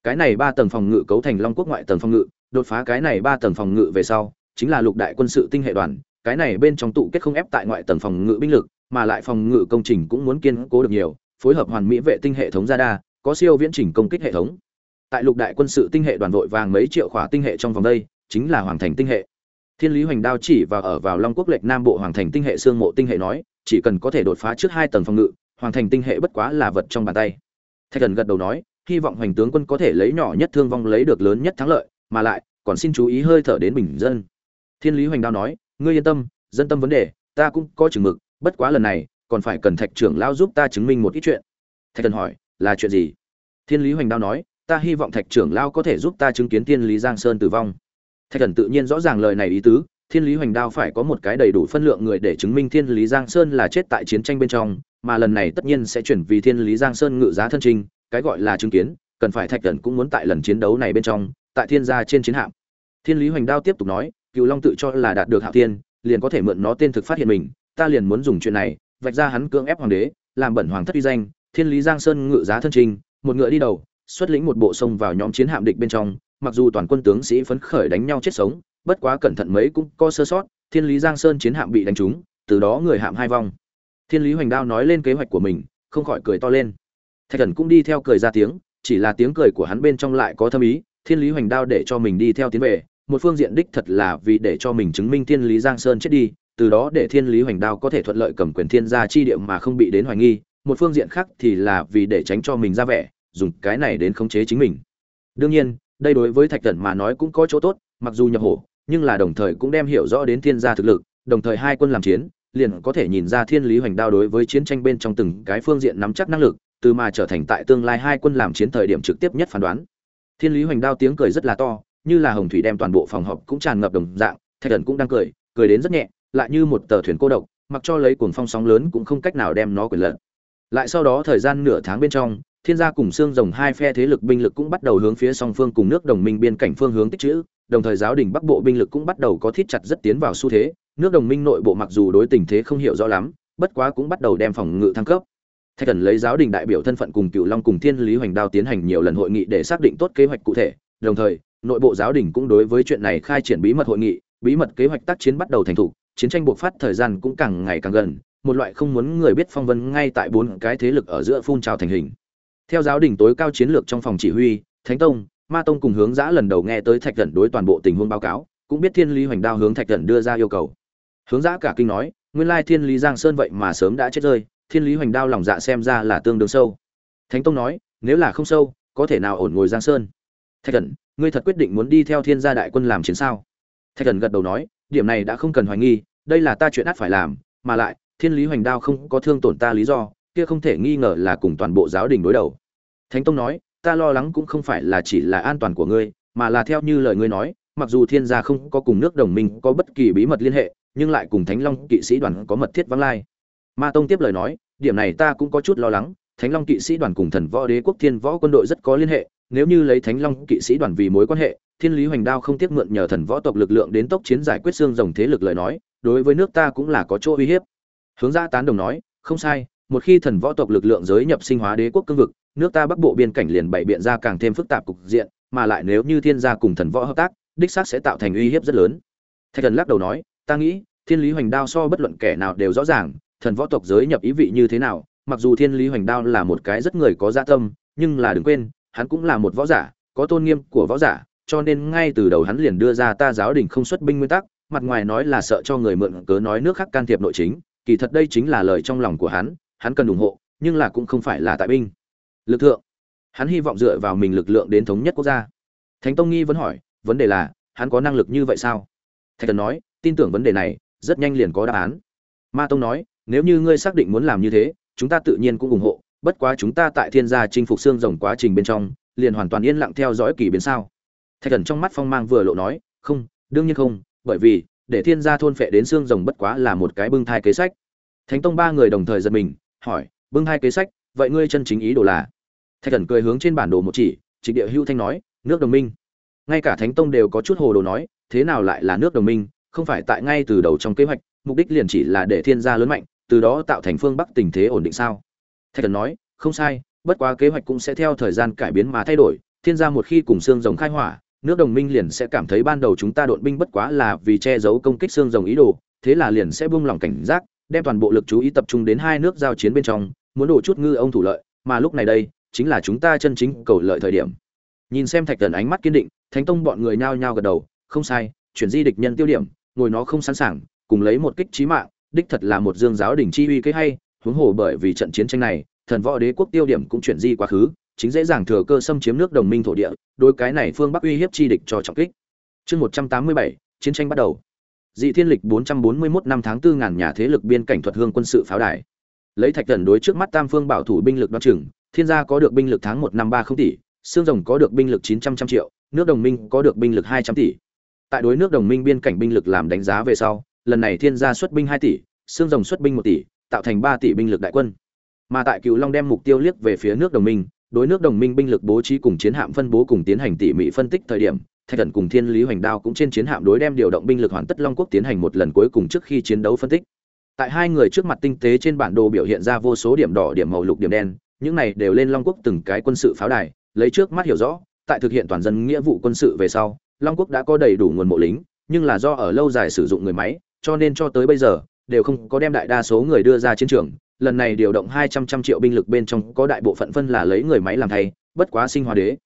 Cái này ba tầng phòng ngự cấu thành long quốc ngoại tầng phòng ngự, đột phá cái này ba tầng phòng ngự về sau, chính là lục đại quân sự tinh hệ đoàn, cái này bên trong tụ kết không ép tại ngoại tầng phòng ngự binh lực, mà lại phòng ngự công trình cũng muốn kiên cố được nhiều, phối hợp hoàn mỹ vệ tinh hệ thống radar, có siêu viễn chỉnh công kích hệ thống tại lục đại quân sự tinh hệ đoàn vội vàng mấy triệu khỏa tinh hệ trong vòng đây, chính là hoàng thành tinh hệ. Thiên lý hoành đao chỉ và ở vào long quốc lệch nam bộ hoàng thành tinh hệ xương mộ tinh hệ nói, chỉ cần có thể đột phá trước hai tầng phòng ngự, hoàng thành tinh hệ bất quá là vật trong bàn tay. Thạch thần gật đầu nói, hy vọng hoành tướng quân có thể lấy nhỏ nhất thương vong lấy được lớn nhất thắng lợi, mà lại, còn xin chú ý hơi thở đến bình dân. Thiên lý hoành đao nói, ngươi yên tâm, dân tâm vấn đề, ta cũng có chừng mực, bất quá lần này, còn phải cần thạch trưởng lao giúp ta chứng minh một ít chuyện. Thạch thần hỏi, là chuyện gì? Thiên lý hoành đao nói ta hy vọng thạch trưởng lao có thể giúp ta chứng kiến thiên lý giang sơn tử vong. Thạch thần tự nhiên rõ ràng lời này ý tứ thiên lý hoành đao phải có một cái đầy đủ phân lượng người để chứng minh thiên lý giang sơn là chết tại chiến tranh bên trong mà lần này tất nhiên sẽ chuyển vì thiên lý giang sơn ngự giá thân trinh cái gọi là chứng kiến cần phải thạch thần cũng muốn tại lần chiến đấu này bên trong tại thiên gia trên chiến hạm. Thiên lý hoành đao tiếp tục nói cựu long tự cho là đạt được hạo tiên, liền có thể mượn nó tên thực phát hiện mình ta liền muốn dùng chuyện này vạch ra hắn cưỡng ép hoàng đế làm bẩn hoàng thất uy danh thiên lý giang sơn ngự giá thân trình một ngựa đi đầu xuất lĩnh một bộ sông vào nhóm chiến hạm địch bên trong, mặc dù toàn quân tướng sĩ phấn khởi đánh nhau chết sống, bất quá cẩn thận mấy cũng có sơ sót, thiên lý giang sơn chiến hạm bị đánh trúng, từ đó người hạm hai vong thiên lý hoành đao nói lên kế hoạch của mình, không khỏi cười to lên. Thạch thần cũng đi theo cười ra tiếng, chỉ là tiếng cười của hắn bên trong lại có thâm ý, thiên lý hoành đao để cho mình đi theo tiến về, một phương diện đích thật là vì để cho mình chứng minh thiên lý giang sơn chết đi, từ đó để thiên lý hoành đao có thể thuận lợi cầm quyền thiên gia chi địa mà không bị đến hoài nghi, một phương diện khác thì là vì để tránh cho mình ra vẻ dùng cái này đến khống chế chính mình. Đương nhiên, đây đối với thạch thần mà nói cũng có chỗ tốt, mặc dù nhập hổ, nhưng là đồng thời cũng đem hiểu rõ đến thiên gia thực lực, đồng thời hai quân làm chiến, liền có thể nhìn ra thiên lý hoành đao đối với chiến tranh bên trong từng cái phương diện nắm chắc năng lực, từ mà trở thành tại tương lai hai quân làm chiến thời điểm trực tiếp nhất phán đoán. Thiên lý hoành đao tiếng cười rất là to, như là hồng thủy đem toàn bộ phòng họp cũng tràn ngập đồng dạng, thạch thần cũng đang cười cười đến rất nhẹ, lại như một tờ thuyền cô độc, mặc cho lấy cuồng phong sóng lớn cũng không cách nào đem nó quyền lận. Lại sau đó thời gian nửa tháng bên trong thiên gia cùng xương rồng hai phe thế lực binh lực cũng bắt đầu hướng phía song phương cùng nước đồng minh biên cảnh phương hướng tích trữ đồng thời giáo đình bắc bộ binh lực cũng bắt đầu có thiết chặt rất tiến vào xu thế. Nước đồng minh nội bộ mặc dù đối tình thế không hiểu rõ lắm, bất quá cũng bắt đầu đem phòng ngự thăng cấp. Thạch thần lấy giáo đình đại biểu thân phận cùng cựu long cùng thiên lý hoành đao tiến hành nhiều lần hội nghị để xác định tốt kế hoạch cụ thể. Đồng thời, nội bộ giáo đình cũng đối với chuyện này khai triển bí mật hội nghị, bí mật kế hoạch tác chiến bắt đầu thành thục, chiến tranh buộc phát thời gian cũng càng ngày càng gần, một loại không muốn người biết phong vân ngay tại bốn cái thế lực ở giữa phun trào thành hình theo giáo đình tối cao chiến lược trong phòng chỉ huy, thánh tông, ma tông cùng hướng giã lần đầu nghe tới thạch thần đối toàn bộ tình huống báo cáo, cũng biết thiên lý hoành đao hướng thạch thần đưa ra yêu cầu. Hướng giã cả kinh nói, nguyên lai thiên lý giang sơn vậy mà sớm đã chết rơi, thiên lý hoành đao lòng dạ xem ra là tương đương sâu. Thánh tông nói, nếu là không sâu, có thể nào ổn ngồi giang sơn? Thạch thần, ngươi thật quyết định muốn đi theo thiên gia đại quân làm chiến sao? Thạch thần gật đầu nói, điểm này đã không cần hoài nghi, đây là ta chuyện ắt phải làm, mà lại, thiên lý hoành đao không có thương tổn ta lý do, kia không thể nghi ngờ là cùng toàn bộ giáo đình đối đầu thánh tông nói, ta lo lắng cũng không phải là chỉ là an toàn của ngươi, mà là theo như lời ngươi nói, mặc dù thiên gia không có cùng nước đồng minh có bất kỳ bí mật liên hệ, nhưng lại cùng thánh long kỵ sĩ đoàn có mật thiết vắng lai. Ma tông tiếp lời nói, điểm này ta cũng có chút lo lắng, thánh long kỵ sĩ đoàn cùng thần võ đế quốc thiên võ quân đội rất có liên hệ, nếu như lấy thánh long kỵ sĩ đoàn vì mối quan hệ, thiên lý hoành đao không tiếc mượn nhờ thần võ tộc lực lượng đến tốc chiến giải quyết xương rồng thế lực lời nói, đối với nước ta cũng là có chỗ uy hiếp. Hướng gia tán đồng nói, không sai, một khi thần võ tộc lực lượng giới nhập sinh hóa đế quốc cương vực nước ta bắc bộ biên cảnh liền bày biện ra càng thêm phức tạp cục diện, mà lại nếu như thiên gia cùng thần võ hợp tác, đích xác sẽ tạo thành uy hiếp rất lớn. Thạch thần lắc đầu nói, ta nghĩ, thiên lý hoành đao so bất luận kẻ nào đều rõ ràng, thần võ tộc giới nhập ý vị như thế nào, mặc dù thiên lý hoành đao là một cái rất người có dạ tâm, nhưng là đừng quên, hắn cũng là một võ giả, có tôn nghiêm của võ giả, cho nên ngay từ đầu hắn liền đưa ra ta giáo đình không xuất binh nguyên tắc, mặt ngoài nói là sợ cho người mượn cớ nói nước khác can thiệp nội chính, kỳ thật đây chính là lời trong lòng của hắn hắn cần ủng hộ, nhưng là cũng không phải là tại binh lực lượng hắn hy vọng dựa vào mình lực lượng đến thống nhất quốc gia. Thánh tông nghi vẫn hỏi, vấn đề là, hắn có năng lực như vậy sao? Thạch thần nói, tin tưởng vấn đề này, rất nhanh liền có đáp án. Ma tông nói, nếu như ngươi xác định muốn làm như thế, chúng ta tự nhiên cũng ủng hộ, bất quá chúng ta tại thiên gia chinh phục xương rồng quá trình bên trong, liền hoàn toàn yên lặng theo dõi kỳ biến sao. Thạch thần trong mắt phong mang vừa lộ nói, không, đương nhiên không, bởi vì, để thiên gia thôn phệ đến xương rồng bất quá là một cái bưng thai kế sách. Thánh tông ba người đồng thời giật mình, hỏi, bưng thai kế sách vậy ngươi chân chính ý đồ là? Thạch thần cười hướng trên bản đồ một chỉ trịnh địa hưu thanh nói, nước đồng minh. Ngay cả thánh tông đều có chút hồ đồ nói, thế nào lại là nước đồng minh? Không phải tại ngay từ đầu trong kế hoạch, mục đích liền chỉ là để thiên gia lớn mạnh, từ đó tạo thành phương bắc tình thế ổn định sao? Thạch thần nói, không sai, bất quá kế hoạch cũng sẽ theo thời gian cải biến mà thay đổi, thiên gia một khi cùng xương rồng khai hỏa, nước đồng minh liền sẽ cảm thấy ban đầu chúng ta độn binh bất quá là vì che giấu công kích xương rồng ý đồ, thế là liền sẽ buông lỏng cảnh giác, đem toàn bộ lực chú ý tập trung đến hai nước giao chiến bên trong muốn đổ chút ngư ông thủ lợi, mà lúc này đây, chính là chúng ta chân chính cầu lợi thời điểm. Nhìn xem thạch thần ánh mắt kiên định, thánh tông bọn người nhao nhao gật đầu, không sai, chuyển di địch nhân tiêu điểm, ngồi nó không sẵn sàng, cùng lấy một kích trí mạng, đích thật là một dương giáo đỉnh chi uy kế hay, huống hồ bởi vì trận chiến tranh này, thần võ đế quốc tiêu điểm cũng chuyển di quá khứ, chính dễ dàng thừa cơ xâm chiếm nước đồng minh thổ địa, đối cái này phương bắc uy hiếp chi địch cho trọng kích. Chương một trăm tám mươi bảy, chiến tranh bắt đầu. Dị thiên lịch bốn trăm bốn mươi mốt năm tháng tư ngàn nhà thế lực biên cảnh thuật hương quân sự pháo đài lấy thạch thần đối trước mắt tam phương bảo thủ binh lực đoan chừng, thiên gia có được binh lực tháng một năm ba không tỷ, xương rồng có được binh lực chín trăm trăm triệu, nước đồng minh có được binh lực hai trăm tỷ. Tại đối nước đồng minh biên cảnh binh lực làm đánh giá về sau, lần này thiên gia xuất binh hai tỷ, xương rồng xuất binh một tỷ, tạo thành ba tỷ binh lực đại quân. Mà tại cựu long đem mục tiêu liếc về phía nước đồng minh, đối nước đồng minh binh lực bố trí cùng chiến hạm phân bố cùng tiến hành tỉ mỉ phân tích thời điểm, thạch thần cùng thiên lý hoành đao cũng trên chiến hạm đối đem điều động binh lực hoàn tất long quốc tiến hành một lần cuối cùng trước khi chiến đấu phân tích tại hai người trước mặt tinh tế trên bản đồ biểu hiện ra vô số điểm đỏ, điểm màu lục, điểm đen, những này đều lên long quốc từng cái quân sự pháo đài, lấy trước mắt hiểu rõ, tại thực hiện toàn dân nghĩa vụ quân sự về sau, long quốc đã có đầy đủ nguồn mộ lính, nhưng là do ở lâu dài sử dụng người máy, cho nên cho tới bây giờ, đều không có đem đại đa số người đưa ra chiến trường. Lần này điều động hai trăm trăm triệu binh lực bên trong có đại bộ phận phân là lấy người máy làm thay, bất quá sinh hóa đế.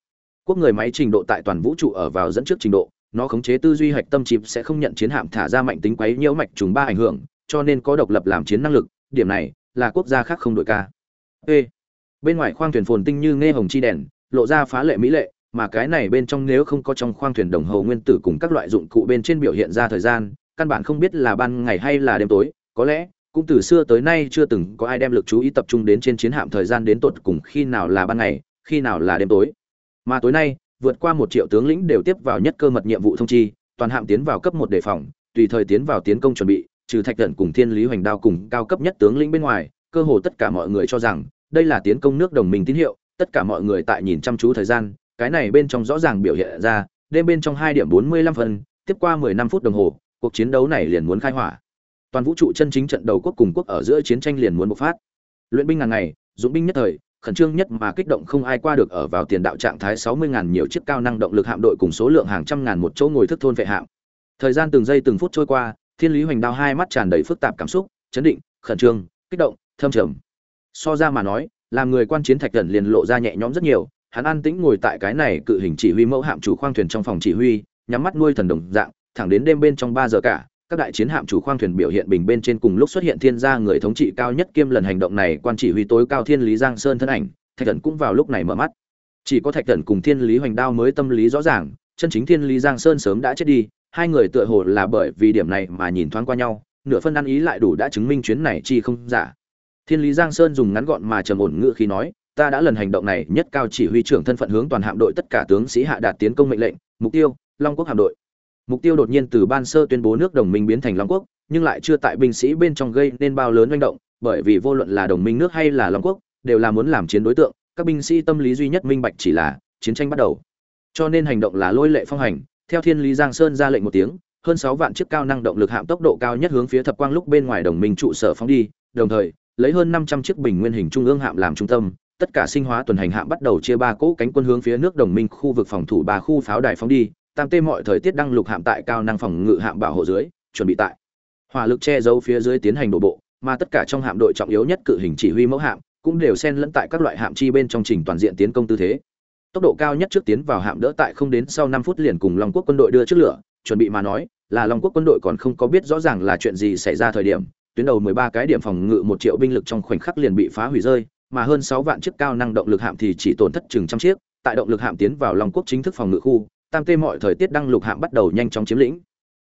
Quốc người máy trình độ tại toàn vũ trụ ở vào dẫn trước trình độ, nó khống chế tư duy hạch tâm chìm sẽ không nhận chiến hạm thả ra mạnh tính quấy nhiễu mạch trùng ba ảnh hưởng cho nên có độc lập làm chiến năng lực, điểm này là quốc gia khác không đội ca. Ê, bên ngoài khoang thuyền phồn tinh như nghe hồng chi đèn, lộ ra phá lệ mỹ lệ, mà cái này bên trong nếu không có trong khoang thuyền đồng hồ nguyên tử cùng các loại dụng cụ bên trên biểu hiện ra thời gian, căn bản không biết là ban ngày hay là đêm tối, có lẽ cũng từ xưa tới nay chưa từng có ai đem lực chú ý tập trung đến trên chiến hạm thời gian đến tột cùng khi nào là ban ngày, khi nào là đêm tối. Mà tối nay, vượt qua một triệu tướng lĩnh đều tiếp vào nhất cơ mật nhiệm vụ thông chi, toàn hạm tiến vào cấp một đề phòng, tùy thời tiến vào tiến công chuẩn bị trừ thạch thần cùng thiên lý hoành đao cùng cao cấp nhất tướng lĩnh bên ngoài, cơ hồ tất cả mọi người cho rằng, đây là tiến công nước đồng minh tín hiệu, tất cả mọi người tại nhìn chăm chú thời gian, cái này bên trong rõ ràng biểu hiện ra, đêm bên trong hai điểm bốn mươi lăm phân, tiếp qua mười năm phút đồng hồ, cuộc chiến đấu này liền muốn khai hỏa. Toàn vũ trụ chân chính trận đầu quốc cùng quốc ở giữa chiến tranh liền muốn bộc phát. Luyện binh ngàn ngày dũng binh nhất thời, khẩn trương nhất mà kích động không ai qua được ở vào tiền đạo trạng thái sáu mươi ngàn nhiều chiếc cao năng động lực hạm đội cùng số lượng hàng trăm ngàn một chỗ ngồi thức thôn vệ hạm. Thời gian từng giây từng phút trôi qua thiên lý hoành đao hai mắt tràn đầy phức tạp cảm xúc, chấn định, khẩn trương, kích động, thâm trầm. So ra mà nói, làm người quan chiến thạch thần liền lộ ra nhẹ nhõm rất nhiều, hắn an tĩnh ngồi tại cái này cự hình chỉ huy mẫu hạm chủ khoang thuyền trong phòng chỉ huy, nhắm mắt nuôi thần đồng dạng, thẳng đến đêm bên trong ba giờ cả, các đại chiến hạm chủ khoang thuyền biểu hiện bình bên trên cùng lúc xuất hiện thiên gia người thống trị cao nhất kiêm lần hành động này quan chỉ huy tối cao thiên lý giang sơn thân ảnh, thạch thần cũng vào lúc này mở mắt. Chỉ có thạch thần cùng thiên lý hoành đao mới tâm lý rõ ràng, chân chính thiên lý giang sơn sớm đã chết đi hai người tựa hồ là bởi vì điểm này mà nhìn thoáng qua nhau, nửa phân ăn ý lại đủ đã chứng minh chuyến này chi không giả. Thiên lý giang sơn dùng ngắn gọn mà trầm ổn ngựa khi nói, ta đã lần hành động này, nhất cao chỉ huy trưởng thân phận hướng toàn hạm đội tất cả tướng sĩ hạ đạt tiến công mệnh lệnh, mục tiêu, long quốc hạm đội. Mục tiêu đột nhiên từ ban sơ tuyên bố nước đồng minh biến thành long quốc, nhưng lại chưa tại binh sĩ bên trong gây nên bao lớn manh động, bởi vì vô luận là đồng minh nước hay là long quốc, đều là muốn làm chiến đối tượng, các binh sĩ tâm lý duy nhất minh bạch chỉ là chiến tranh bắt đầu. Cho nên hành động là lôi lệ phong hành theo thiên lý giang sơn ra lệnh một tiếng, hơn sáu vạn chiếc cao năng động lực hạm tốc độ cao nhất hướng phía thập quang lúc bên ngoài đồng minh trụ sở phóng đi, đồng thời, lấy hơn năm trăm chiếc bình nguyên hình trung ương hạm làm trung tâm, tất cả sinh hóa tuần hành hạm bắt đầu chia ba cỗ cánh quân hướng phía nước đồng minh khu vực phòng thủ ba khu pháo đài phóng đi, tam tê mọi thời tiết đăng lục hạm tại cao năng phòng ngự hạm bảo hộ dưới, chuẩn bị tại. Hỏa lực che giấu phía dưới tiến hành đổ bộ, mà tất cả trong hạm đội trọng yếu nhất cự hình chỉ huy mẫu hạm cũng đều xen lẫn tại các loại hạm chi bên trong trình toàn diện tiến công tư thế tốc độ cao nhất trước tiến vào hạm đỡ tại không đến sau năm phút liền cùng long quốc quân đội đưa trước lửa, chuẩn bị mà nói, là long quốc quân đội còn không có biết rõ ràng là chuyện gì xảy ra thời điểm, tuyến đầu 13 cái điểm phòng ngự một triệu binh lực trong khoảnh khắc liền bị phá hủy rơi, mà hơn 6 vạn chiếc cao năng động lực hạm thì chỉ tổn thất chừng trăm chiếc, tại động lực hạm tiến vào long quốc chính thức phòng ngự khu, tam tê mọi thời tiết đăng lục hạm bắt đầu nhanh chóng chiếm lĩnh.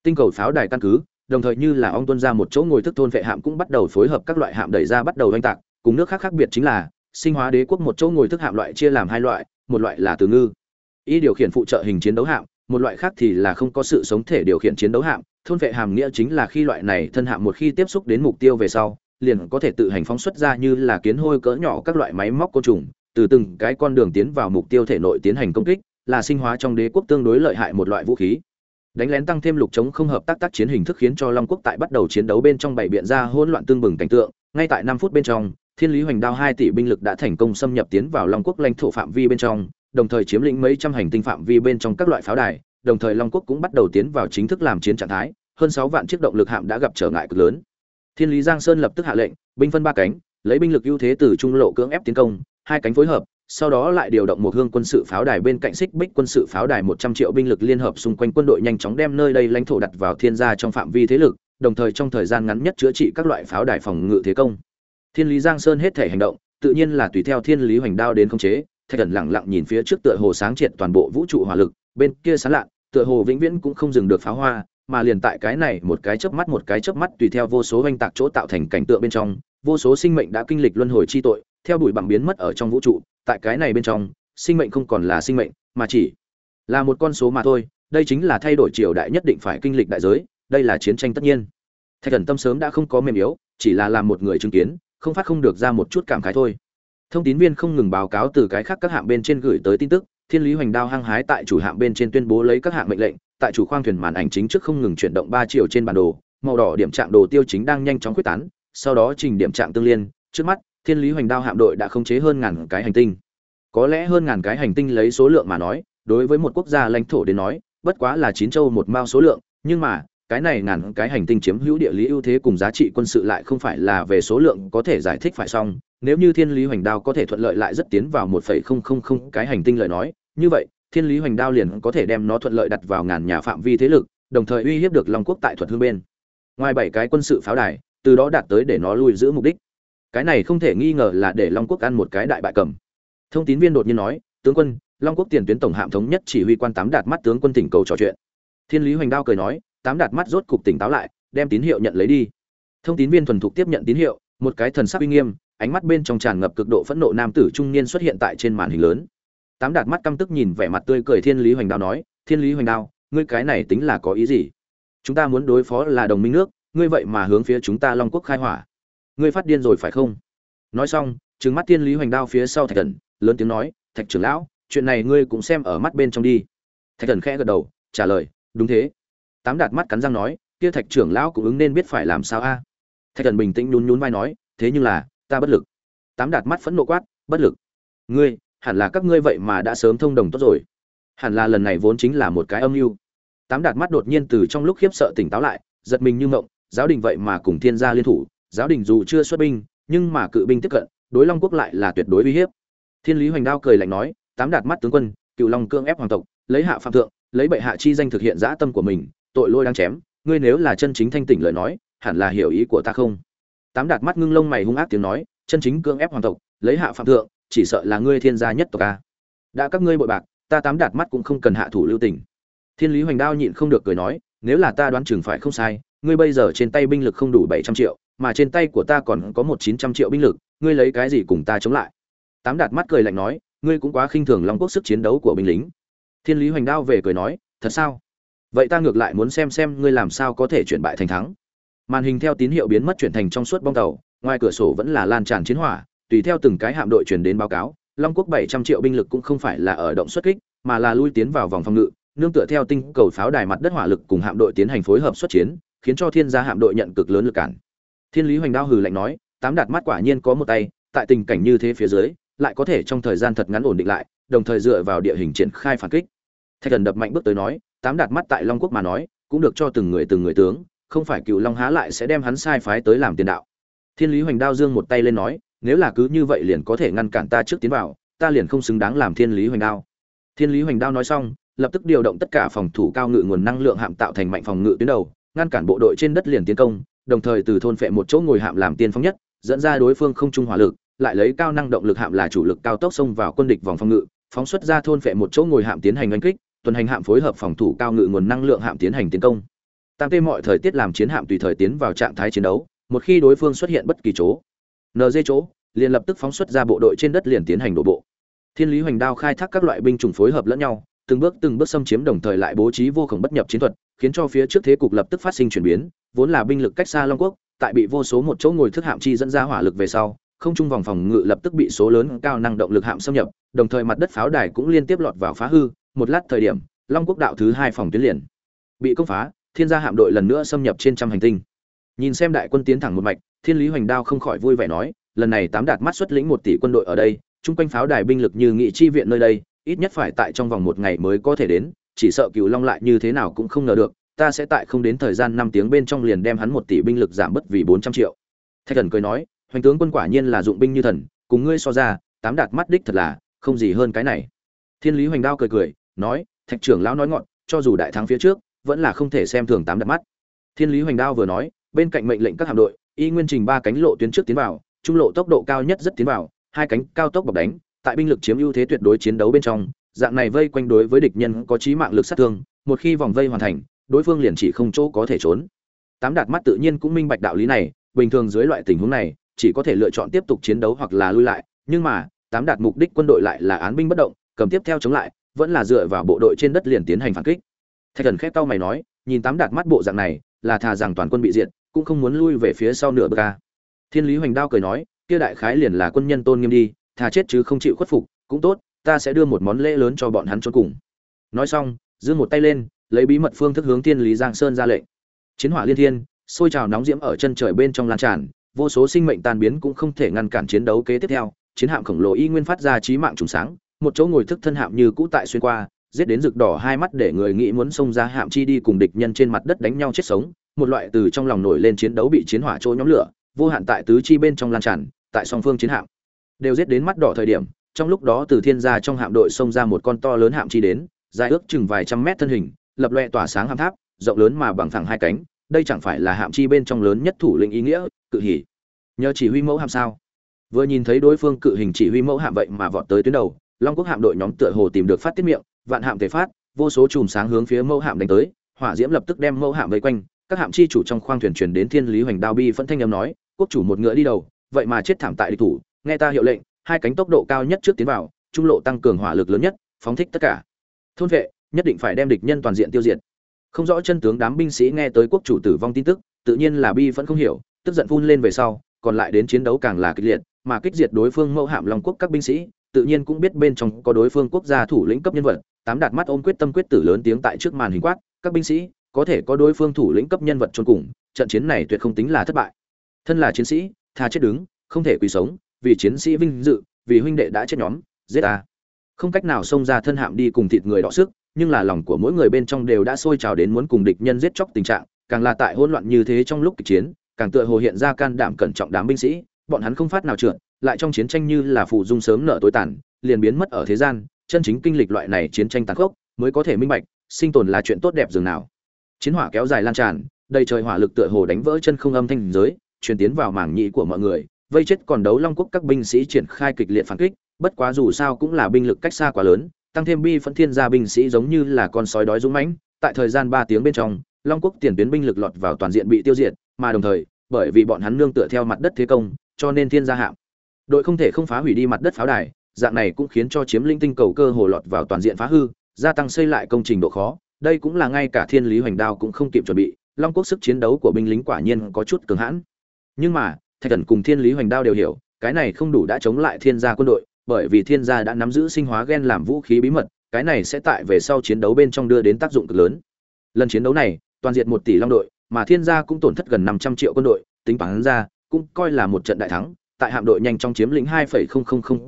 Tinh cầu pháo đài căn cứ, đồng thời như là ong tuân ra một chỗ ngồi thức thôn vệ hạm cũng bắt đầu phối hợp các loại hạm đẩy ra bắt đầu oanh tạc, cùng nước khác khác biệt chính là, sinh hóa đế quốc một chỗ ngồi thức hạm loại chia làm hai loại một loại là từ ngư. Y điều khiển phụ trợ hình chiến đấu hạm, một loại khác thì là không có sự sống thể điều khiển chiến đấu hạm. Thôn vệ hàm nghĩa chính là khi loại này thân hạm một khi tiếp xúc đến mục tiêu về sau, liền có thể tự hành phóng xuất ra như là kiến hôi cỡ nhỏ các loại máy móc côn trùng, từ từng cái con đường tiến vào mục tiêu thể nội tiến hành công kích, là sinh hóa trong đế quốc tương đối lợi hại một loại vũ khí. Đánh lén tăng thêm lục chống không hợp tác tác chiến hình thức khiến cho long quốc tại bắt đầu chiến đấu bên trong bảy biện ra hỗn loạn tương bừng cảnh tượng. Ngay tại năm phút bên trong thiên lý hoành đao hai tỷ binh lực đã thành công xâm nhập tiến vào long quốc lãnh thổ phạm vi bên trong đồng thời chiếm lĩnh mấy trăm hành tinh phạm vi bên trong các loại pháo đài đồng thời long quốc cũng bắt đầu tiến vào chính thức làm chiến trạng thái hơn sáu vạn chiếc động lực hạm đã gặp trở ngại cực lớn thiên lý giang sơn lập tức hạ lệnh binh phân ba cánh lấy binh lực ưu thế từ trung lộ cưỡng ép tiến công hai cánh phối hợp sau đó lại điều động một hương quân sự pháo đài bên cạnh xích bích quân sự pháo đài một trăm triệu binh lực liên hợp xung quanh quân đội nhanh chóng đem nơi đây lãnh thổ đặt vào thiên gia trong phạm vi thế lực, đồng thời trong thời gian ngắn nhất chữa trị các loại pháo đài phòng ngự thế công. Thiên Lý Giang Sơn hết thể hành động, tự nhiên là tùy theo Thiên Lý Hoành Đao đến khống chế, Thạch Cẩn lặng lặng nhìn phía trước tựa hồ sáng triệt toàn bộ vũ trụ hỏa lực, bên kia sáng lạ, tựa hồ vĩnh viễn cũng không dừng được pháo hoa, mà liền tại cái này một cái chớp mắt một cái chớp mắt tùy theo vô số hoành tạc chỗ tạo thành cảnh tượng bên trong, vô số sinh mệnh đã kinh lịch luân hồi chi tội, theo đuổi bằng biến mất ở trong vũ trụ, tại cái này bên trong sinh mệnh không còn là sinh mệnh mà chỉ là một con số mà thôi đây chính là thay đổi triều đại nhất định phải kinh lịch đại giới đây là chiến tranh tất nhiên. Thạch thần tâm sớm đã không có mềm yếu chỉ là làm một người chứng kiến không phát không được ra một chút cảm khái thôi. Thông tín viên không ngừng báo cáo từ cái khác các hạng bên trên gửi tới tin tức, thiên lý hoành đao hăng hái tại chủ hạng bên trên tuyên bố lấy các hạng mệnh lệnh, tại chủ khoang thuyền màn ảnh chính trước không ngừng chuyển động ba chiều trên bản đồ, màu đỏ điểm trạng đồ tiêu chính đang nhanh chóng quyết tán, sau đó trình điểm trạng tương liên, trước mắt, thiên lý hoành đao hạm đội đã khống chế hơn ngàn cái hành tinh. Có lẽ hơn ngàn cái hành tinh lấy số lượng mà nói, đối với một quốc gia lãnh thổ đến nói, bất quá là chín châu một mao số lượng, nhưng mà cái này ngàn cái hành tinh chiếm hữu địa lý ưu thế cùng giá trị quân sự lại không phải là về số lượng có thể giải thích phải xong. Nếu như thiên lý hoành đao có thể thuận lợi lại rất tiến vào một phẩy không không không cái hành tinh lời nói, như vậy, thiên lý hoành đao liền có thể đem nó thuận lợi đặt vào ngàn nhà phạm vi thế lực, đồng thời uy hiếp được long quốc tại thuật hương bên. Ngoài bảy cái quân sự pháo đài, từ đó đạt tới để nó lui giữ mục đích. Cái này không thể nghi ngờ là để long quốc ăn một cái đại bại cầm. Thông tín viên đột nhiên nói, tướng quân, long quốc tiền tuyến tổng hạm thống nhất chỉ huy quan tám đạt mắt tướng quân tỉnh cầu trò chuyện. Thiên lý hoành đao cười nói tám đạt mắt rốt cục tỉnh táo lại, đem tín hiệu nhận lấy đi. Thông tín viên thuần thục tiếp nhận tín hiệu, một cái thần sắc uy nghiêm, ánh mắt bên trong tràn ngập cực độ phẫn nộ nam tử trung niên xuất hiện tại trên màn hình lớn. Tám đạt mắt căm tức nhìn vẻ mặt tươi cười thiên lý hoành đao nói, thiên lý hoành đao, ngươi cái này tính là có ý gì? Chúng ta muốn đối phó là đồng minh nước, ngươi vậy mà hướng phía chúng ta long quốc khai hỏa. Ngươi phát điên rồi phải không? Nói xong, trừng mắt thiên lý hoành đao phía sau thạch thần, lớn tiếng nói, thạch trưởng lão, chuyện này ngươi cũng xem ở mắt bên trong đi. Thạch thần khẽ gật đầu, trả lời, đúng thế tám đạt mắt cắn răng nói, kia thạch trưởng lão cũng ứng nên biết phải làm sao a? Thạch thần bình tĩnh nhún nhún vai nói, thế nhưng là, ta bất lực. Tám đạt mắt phẫn nộ quát, bất lực? Ngươi, hẳn là các ngươi vậy mà đã sớm thông đồng tốt rồi. Hẳn là lần này vốn chính là một cái âm mưu. Tám đạt mắt đột nhiên từ trong lúc khiếp sợ tỉnh táo lại, giật mình như mộng, giáo đình vậy mà cùng thiên gia liên thủ, giáo đình dù chưa xuất binh, nhưng mà cự binh tiếp cận, đối long quốc lại là tuyệt đối uy hiếp. Thiên lý hoành đao cười lạnh nói, tám đạt mắt tướng quân, cựu long cương ép hoàng tộc, lấy hạ phạm thượng, lấy bệ hạ chi danh thực hiện dã tâm của mình tội lỗi đang chém, ngươi nếu là chân chính thanh tỉnh lời nói, hẳn là hiểu ý của ta không? Tám đạt mắt ngưng lông mày hung ác tiếng nói, chân chính cưỡng ép hoàng tộc, lấy hạ phạm thượng, chỉ sợ là ngươi thiên gia nhất tộc a. Đã các ngươi bội bạc, ta tám đạt mắt cũng không cần hạ thủ lưu tình. Thiên lý hoành đao nhịn không được cười nói, nếu là ta đoán chừng phải không sai, ngươi bây giờ trên tay binh lực không đủ bảy trăm triệu, mà trên tay của ta còn có một chín trăm triệu binh lực, ngươi lấy cái gì cùng ta chống lại? Tám đạt mắt cười lạnh nói, ngươi cũng quá khinh thường long quốc sức chiến đấu của binh lính. Thiên lý hoành đao về cười nói, thật sao? Vậy ta ngược lại muốn xem xem ngươi làm sao có thể chuyển bại thành thắng. Màn hình theo tín hiệu biến mất chuyển thành trong suốt bong tàu, ngoài cửa sổ vẫn là lan tràn chiến hỏa, tùy theo từng cái hạm đội chuyển đến báo cáo, long quốc bảy trăm triệu binh lực cũng không phải là ở động xuất kích, mà là lui tiến vào vòng phòng ngự, nương tựa theo tinh cầu pháo đài mặt đất hỏa lực cùng hạm đội tiến hành phối hợp xuất chiến, khiến cho thiên gia hạm đội nhận cực lớn lực cản. Thiên lý hoành đao hừ lạnh nói, tám đạt mắt quả nhiên có một tay, tại tình cảnh như thế phía dưới, lại có thể trong thời gian thật ngắn ổn định lại, đồng thời dựa vào địa hình triển khai phản kích. Thạch thần đập mạnh bước tới nói tám đạt mắt tại long quốc mà nói, cũng được cho từng người từng người tướng, không phải cựu long há lại sẽ đem hắn sai phái tới làm tiền đạo. Thiên lý hoành đao dương một tay lên nói, nếu là cứ như vậy liền có thể ngăn cản ta trước tiến vào, ta liền không xứng đáng làm thiên lý hoành đao. Thiên lý hoành đao nói xong, lập tức điều động tất cả phòng thủ cao ngự nguồn năng lượng hạm tạo thành mạnh phòng ngự tuyến đầu, ngăn cản bộ đội trên đất liền tiến công, đồng thời từ thôn phệ một chỗ ngồi hạm làm tiên phong nhất, dẫn ra đối phương không trung hỏa lực, lại lấy cao năng động lực hạm là chủ lực cao tốc xông vào quân địch vòng phòng ngự, phóng xuất ra thôn phệ một chỗ ngồi hạm tiến hành oanh kích tuần hành hạm phối hợp phòng thủ cao ngự nguồn năng lượng hạm tiến hành tiến công. Tam tê mọi thời tiết làm chiến hạm tùy thời tiến vào trạng thái chiến đấu, một khi đối phương xuất hiện bất kỳ chỗ nd chỗ, liền lập tức phóng xuất ra bộ đội trên đất liền tiến hành đổ bộ. Thiên lý hoành đao khai thác các loại binh chủng phối hợp lẫn nhau, từng bước từng bước xâm chiếm đồng thời lại bố trí vô khổng bất nhập chiến thuật, khiến cho phía trước thế cục lập tức phát sinh chuyển biến, vốn là binh lực cách xa long quốc, tại bị vô số một chỗ ngồi thức hạm chi dẫn ra hỏa lực về sau, không trung vòng phòng ngự lập tức bị số lớn cao năng động lực hạm xâm nhập, đồng thời mặt đất pháo đài cũng liên tiếp lọt vào phá hư một lát thời điểm, long quốc đạo thứ hai phòng tuyến liền bị công phá, thiên gia hạm đội lần nữa xâm nhập trên trăm hành tinh. Nhìn xem đại quân tiến thẳng một mạch, thiên lý hoành đao không khỏi vui vẻ nói, lần này tám đạt mắt xuất lĩnh một tỷ quân đội ở đây, chung quanh pháo đài binh lực như nghị chi viện nơi đây, ít nhất phải tại trong vòng một ngày mới có thể đến, chỉ sợ cựu long lại như thế nào cũng không ngờ được, ta sẽ tại không đến thời gian năm tiếng bên trong liền đem hắn một tỷ binh lực giảm bớt vì bốn trăm triệu. Thạch thần cười nói, hoành tướng quân quả nhiên là dụng binh như thần, cùng ngươi so ra, tám đạt mắt đích thật là, không gì hơn cái này. Thiên lý hoành đao cười cười nói, thạch trưởng lão nói ngọn, cho dù đại thắng phía trước, vẫn là không thể xem thường tám đạt mắt. Thiên lý hoành đao vừa nói, bên cạnh mệnh lệnh các hạm đội, y nguyên trình ba cánh lộ tuyến trước tiến vào, trung lộ tốc độ cao nhất rất tiến vào, hai cánh cao tốc bọc đánh, tại binh lực chiếm ưu thế tuyệt đối chiến đấu bên trong, dạng này vây quanh đối với địch nhân có chí mạng lực sát thương, một khi vòng vây hoàn thành, đối phương liền chỉ không chỗ có thể trốn. Tám đạt mắt tự nhiên cũng minh bạch đạo lý này, bình thường dưới loại tình huống này, chỉ có thể lựa chọn tiếp tục chiến đấu hoặc là lui lại, nhưng mà, tám đạt mục đích quân đội lại là án binh bất động, cầm tiếp theo chống lại vẫn là dựa vào bộ đội trên đất liền tiến hành phản kích. Thạch thần khép tao mày nói, nhìn tám đạt mắt bộ dạng này, là thà rằng toàn quân bị diệt, cũng không muốn lui về phía sau nửa bước ca thiên lý hoành đao cười nói, kia đại khái liền là quân nhân tôn nghiêm đi, thà chết chứ không chịu khuất phục, cũng tốt, ta sẽ đưa một món lễ lớn cho bọn hắn cho cùng. Nói xong, giơ một tay lên, lấy bí mật phương thức hướng thiên lý giang sơn ra lệnh. Chiến hỏa liên thiên, sôi trào nóng diễm ở chân trời bên trong lan tràn, vô số sinh mệnh tan biến cũng không thể ngăn cản chiến đấu kế tiếp theo, chiến hạm khổng lồ y nguyên phát ra trí mạng trùng sáng một chỗ ngồi thức thân hạm như cũ tại xuyên qua, giết đến rực đỏ hai mắt để người nghĩ muốn xông ra hạm chi đi cùng địch nhân trên mặt đất đánh nhau chết sống, một loại từ trong lòng nổi lên chiến đấu bị chiến hỏa chỗ nhóm lửa, vô hạn tại tứ chi bên trong lan tràn, tại song phương chiến hạm. Đều giết đến mắt đỏ thời điểm, trong lúc đó từ thiên gia trong hạm đội xông ra một con to lớn hạm chi đến, dài ước chừng vài trăm mét thân hình, lập loe tỏa sáng hạm tháp, rộng lớn mà bằng thẳng hai cánh, đây chẳng phải là hạm chi bên trong lớn nhất thủ lĩnh ý nghĩa, cự hỉ. Nhờ chỉ huy mẫu hạm sao? Vừa nhìn thấy đối phương cự hình chỉ huy mẫu hạm vậy mà vọt tới tuyến đầu long quốc hạm đội nhóm tựa hồ tìm được phát tiết miệng, vạn hạm thể phát, vô số chùm sáng hướng phía mẫu hạm đánh tới, hỏa diễm lập tức đem mẫu hạm vây quanh, các hạm chi chủ trong khoang thuyền truyền đến thiên lý hoành đao bi phân thanh âm nói, quốc chủ một ngựa đi đầu, vậy mà chết thảm tại địch thủ, nghe ta hiệu lệnh, hai cánh tốc độ cao nhất trước tiến vào, trung lộ tăng cường hỏa lực lớn nhất, phóng thích tất cả. Thôn vệ, nhất định phải đem địch nhân toàn diện tiêu diệt. Không rõ chân tướng đám binh sĩ nghe tới quốc chủ tử vong tin tức, tự nhiên là bi vẫn không hiểu, tức giận phun lên về sau, còn lại đến chiến đấu càng là kịch liệt, mà kích diệt đối phương mẫu hạm long quốc các binh sĩ tự nhiên cũng biết bên trong có đối phương quốc gia thủ lĩnh cấp nhân vật, tám đạt mắt ôm quyết tâm quyết tử lớn tiếng tại trước màn hình quát, các binh sĩ, có thể có đối phương thủ lĩnh cấp nhân vật chôn cùng, trận chiến này tuyệt không tính là thất bại. Thân là chiến sĩ, tha chết đứng, không thể quỳ sống, vì chiến sĩ vinh dự, vì huynh đệ đã chết nhóm, giết ta. Không cách nào xông ra thân hạm đi cùng thịt người đọ sức, nhưng là lòng của mỗi người bên trong đều đã sôi trào đến muốn cùng địch nhân giết chóc tình trạng, càng là tại hỗn loạn như thế trong lúc kịch chiến, càng tựa hồ hiện ra can đảm cẩn trọng đám binh sĩ bọn hắn không phát nào trượt, lại trong chiến tranh như là phụ dung sớm nợ tối tàn, liền biến mất ở thế gian, chân chính kinh lịch loại này chiến tranh tàn khốc, mới có thể minh bạch, sinh tồn là chuyện tốt đẹp dường nào. Chiến hỏa kéo dài lan tràn, đầy trời hỏa lực tựa hồ đánh vỡ chân không âm thanh giới, truyền tiến vào mảng nhĩ của mọi người, vây chết còn đấu long quốc các binh sĩ triển khai kịch liệt phản kích, bất quá dù sao cũng là binh lực cách xa quá lớn, tăng thêm bi phẫn thiên gia binh sĩ giống như là con sói đói dũng mãnh, tại thời gian ba tiếng bên trong, long quốc tiền tuyến binh lực lọt vào toàn diện bị tiêu diệt, mà đồng thời, bởi vì bọn hắn nương tựa theo mặt đất thế công cho nên thiên gia hạm. Đội không thể không phá hủy đi mặt đất pháo đài, dạng này cũng khiến cho chiếm linh tinh cầu cơ hồ lọt vào toàn diện phá hư, gia tăng xây lại công trình độ khó, đây cũng là ngay cả thiên lý hoành đao cũng không kịp chuẩn bị, long quốc sức chiến đấu của binh lính quả nhiên có chút cường hãn. Nhưng mà, thạch thần cùng thiên lý hoành đao đều hiểu, cái này không đủ đã chống lại thiên gia quân đội, bởi vì thiên gia đã nắm giữ sinh hóa gen làm vũ khí bí mật, cái này sẽ tại về sau chiến đấu bên trong đưa đến tác dụng cực lớn. Lần chiến đấu này, toàn diện một tỷ long đội, mà thiên gia cũng tổn thất gần năm trăm triệu quân đội, tính bản ra cũng coi là một trận đại thắng, tại hạm đội nhanh chóng chiếm lĩnh hai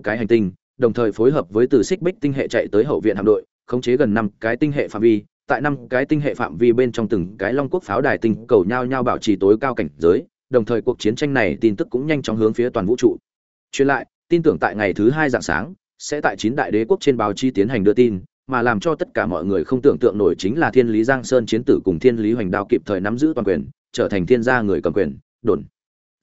cái hành tinh, đồng thời phối hợp với từ xích bích tinh hệ chạy tới hậu viện hạm đội, khống chế gần năm cái tinh hệ phạm vi, tại năm cái tinh hệ phạm vi bên trong từng cái long quốc pháo đài tinh cầu nhau nhau bảo trì tối cao cảnh giới, đồng thời cuộc chiến tranh này tin tức cũng nhanh chóng hướng phía toàn vũ trụ. Truyền lại, tin tưởng tại ngày thứ hai dạng sáng, sẽ tại chín đại đế quốc trên báo chí tiến hành đưa tin, mà làm cho tất cả mọi người không tưởng tượng nổi chính là thiên lý giang sơn chiến tử cùng thiên lý hoành đao kịp thời nắm giữ toàn quyền, trở thành thiên gia người cầm quyền, đồn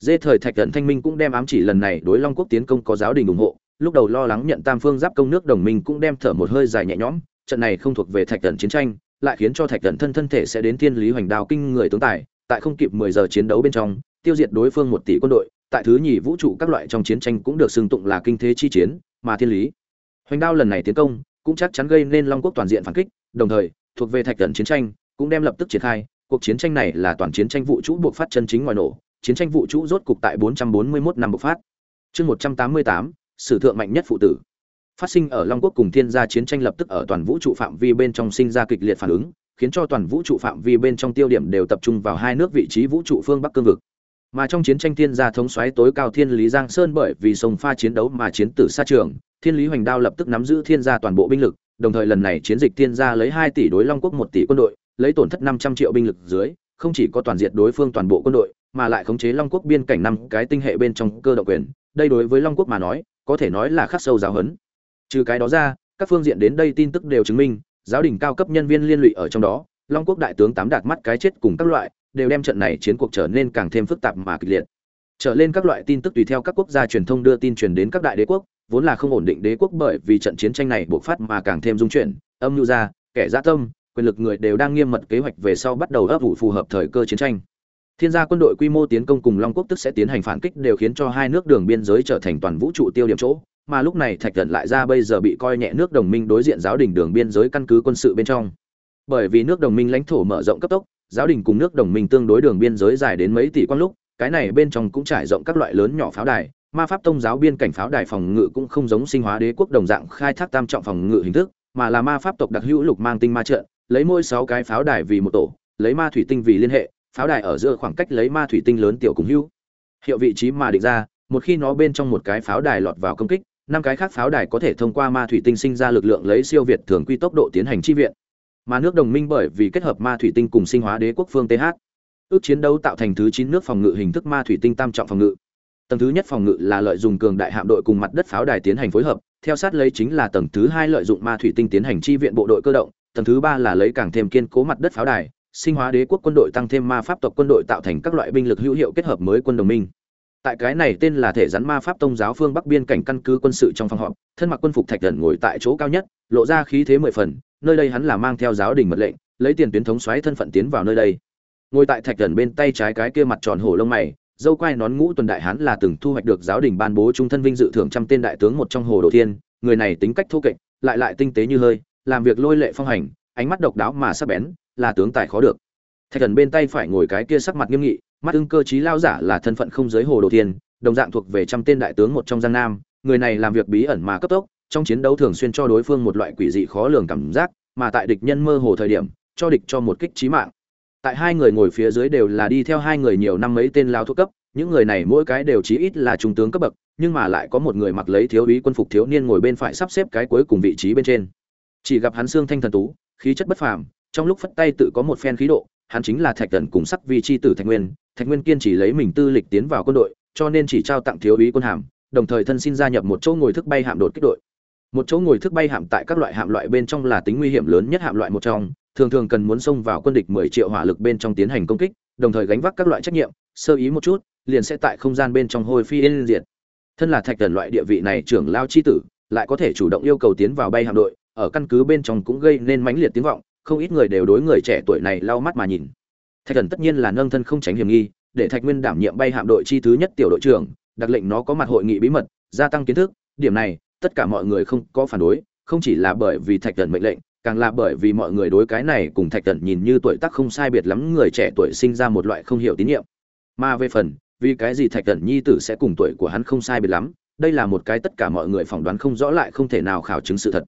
dê thời thạch thần thanh minh cũng đem ám chỉ lần này đối long quốc tiến công có giáo đình ủng hộ, lúc đầu lo lắng nhận tam phương giáp công nước đồng minh cũng đem thở một hơi dài nhẹ nhõm, trận này không thuộc về thạch thần chiến tranh, lại khiến cho thạch thần thân thân thể sẽ đến thiên lý hoành đào kinh người tướng tài, tại không kịp mười giờ chiến đấu bên trong, tiêu diệt đối phương một tỷ quân đội, tại thứ nhì vũ trụ các loại trong chiến tranh cũng được xưng tụng là kinh thế chi chiến, mà thiên lý hoành đao lần này tiến công cũng chắc chắn gây nên long quốc toàn diện phản kích, đồng thời, thuộc về thạch thần chiến tranh, cũng đem lập tức triển khai, cuộc chiến tranh này là toàn chiến tranh vũ trụ buộc phát chân chính ngoài nổ chiến tranh vũ trụ rốt cục tại 441 năm bộc phát. Chương 188, sử thượng mạnh nhất phụ tử. Phát sinh ở long quốc cùng thiên gia chiến tranh lập tức ở toàn vũ trụ phạm vi bên trong sinh ra kịch liệt phản ứng khiến cho toàn vũ trụ phạm vi bên trong tiêu điểm đều tập trung vào hai nước vị trí vũ trụ phương bắc cương vực. Mà trong chiến tranh thiên gia thống soái tối cao thiên lý giang sơn bởi vì sông pha chiến đấu mà chiến tử xa trường thiên lý hoành đao lập tức nắm giữ thiên gia toàn bộ binh lực đồng thời lần này chiến dịch thiên gia lấy hai tỷ đối long quốc một tỷ quân đội lấy tổn thất năm trăm triệu binh lực dưới không chỉ có toàn diện đối phương toàn bộ quân đội mà lại khống chế long quốc biên cảnh năm cái tinh hệ bên trong cơ động quyền, đây đối với long quốc mà nói, có thể nói là khắc sâu giáo huấn. Trừ cái đó ra, các phương diện đến đây tin tức đều chứng minh, giáo đình cao cấp nhân viên liên lụy ở trong đó, long quốc đại tướng tám đạt mắt cái chết cùng các loại, đều đem trận này chiến cuộc trở nên càng thêm phức tạp mà kịch liệt. Trở lên các loại tin tức tùy theo các quốc gia truyền thông đưa tin truyền đến các đại đế quốc, vốn là không ổn định đế quốc bởi vì trận chiến tranh này bộc phát mà càng thêm dung chuyển, âm nhu ra, kẻ dã tâm, quyền lực người đều đang nghiêm mật kế hoạch về sau bắt đầu ấp ủ phù hợp thời cơ chiến tranh thiên gia quân đội quy mô tiến công cùng long quốc tức sẽ tiến hành phản kích đều khiến cho hai nước đường biên giới trở thành toàn vũ trụ tiêu điểm chỗ, mà lúc này thạch thần lại ra bây giờ bị coi nhẹ nước đồng minh đối diện giáo đình đường biên giới căn cứ quân sự bên trong. Bởi vì nước đồng minh lãnh thổ mở rộng cấp tốc, giáo đình cùng nước đồng minh tương đối đường biên giới dài đến mấy tỷ quang lúc, cái này bên trong cũng trải rộng các loại lớn nhỏ pháo đài, ma pháp tông giáo biên cảnh pháo đài phòng ngự cũng không giống sinh hóa đế quốc đồng dạng khai thác tam trọng phòng ngự hình thức, mà là ma pháp tộc đặc hữu lục mang tinh ma trận, lấy mỗi sáu cái pháo đài vì một tổ, lấy ma thủy tinh vì liên hệ pháo đài ở giữa khoảng cách lấy ma thủy tinh lớn tiểu cùng hữu hiệu vị trí mà định ra, một khi nó bên trong một cái pháo đài lọt vào công kích, năm cái khác pháo đài có thể thông qua ma thủy tinh sinh ra lực lượng lấy siêu việt thường quy tốc độ tiến hành chi viện. Mà nước đồng minh bởi vì kết hợp ma thủy tinh cùng sinh hóa đế quốc phương th ước chiến đấu tạo thành thứ chín nước phòng ngự hình thức ma thủy tinh tam trọng phòng ngự. Tầng thứ nhất phòng ngự là lợi dụng cường đại hạm đội cùng mặt đất pháo đài tiến hành phối hợp, theo sát lấy chính là tầng thứ hai lợi dụng ma thủy tinh tiến hành chi viện bộ đội cơ động, tầng thứ ba là lấy càng thêm kiên cố mặt đất pháo đài sinh hóa đế quốc quân đội tăng thêm ma pháp tộc quân đội tạo thành các loại binh lực hữu hiệu kết hợp mới quân đồng minh. Tại cái này tên là thể rắn ma pháp tông giáo phương bắc biên cảnh căn cứ quân sự trong phòng họp, thân mặc quân phục thạch thần ngồi tại chỗ cao nhất, lộ ra khí thế mười phần, nơi đây hắn là mang theo giáo đình mật lệnh, lấy tiền tuyến thống xoáy thân phận tiến vào nơi đây. Ngồi tại thạch thần bên tay trái cái kia mặt tròn hổ lông mày, dâu quai nón ngũ tuần đại hắn là từng thu hoạch được giáo đình ban bố trung thân vinh dự thưởng trăm tên đại tướng một trong hồ đồ thiên, người này tính cách thô kệch, lại lại tinh tế như hơi, làm việc lôi lệ phong hành ánh mắt độc đáo mà sắc bén, là tướng tài khó được. Thạch thần bên tay phải ngồi cái kia sắc mặt nghiêm nghị, mắt ưng cơ trí lao giả là thân phận không giới hồ đồ thiên, đồng dạng thuộc về trăm tên đại tướng một trong giang nam, người này làm việc bí ẩn mà cấp tốc, trong chiến đấu thường xuyên cho đối phương một loại quỷ dị khó lường cảm giác, mà tại địch nhân mơ hồ thời điểm, cho địch cho một kích trí mạng. Tại hai người ngồi phía dưới đều là đi theo hai người nhiều năm mấy tên lao thuốc cấp, những người này mỗi cái đều chí ít là trung tướng cấp bậc, nhưng mà lại có một người mặc lấy thiếu úy quân phục thiếu niên ngồi bên phải sắp xếp cái cuối cùng vị trí bên trên. Chỉ gặp hắn xương thanh thần tú khí chất bất phàm trong lúc phất tay tự có một phen khí độ hắn chính là thạch Cẩn cùng sắc vi chi tử thạch nguyên thạch nguyên kiên chỉ lấy mình tư lịch tiến vào quân đội cho nên chỉ trao tặng thiếu úy quân hàm đồng thời thân xin gia nhập một chỗ ngồi thức bay hạm đột kích đội một chỗ ngồi thức bay hạm tại các loại hạm loại bên trong là tính nguy hiểm lớn nhất hạm loại một trong thường thường cần muốn xông vào quân địch 10 triệu hỏa lực bên trong tiến hành công kích, đồng thời gánh vác các loại trách nhiệm, sơ ý một chút, liền sẽ tại không gian bên trong hồi phi yên diệt. Thân là thạch Cẩn loại địa vị này trưởng lao chi tử, lại có thể chủ động yêu cầu tiến vào bay hạm đội, ở căn cứ bên trong cũng gây nên mãnh liệt tiếng vọng, không ít người đều đối người trẻ tuổi này lau mắt mà nhìn. Thạch thần tất nhiên là nâng thân không tránh hiểm nghi, để Thạch Nguyên đảm nhiệm bay hạm đội chi thứ nhất tiểu đội trưởng, đặc lệnh nó có mặt hội nghị bí mật, gia tăng kiến thức, điểm này, tất cả mọi người không có phản đối, không chỉ là bởi vì Thạch thần mệnh lệnh, càng là bởi vì mọi người đối cái này cùng Thạch thần nhìn như tuổi tác không sai biệt lắm người trẻ tuổi sinh ra một loại không hiểu tín nhiệm. Mà về phần, vì cái gì Thạch thần nhi tử sẽ cùng tuổi của hắn không sai biệt lắm, đây là một cái tất cả mọi người phỏng đoán không rõ lại không thể nào khảo chứng sự thật.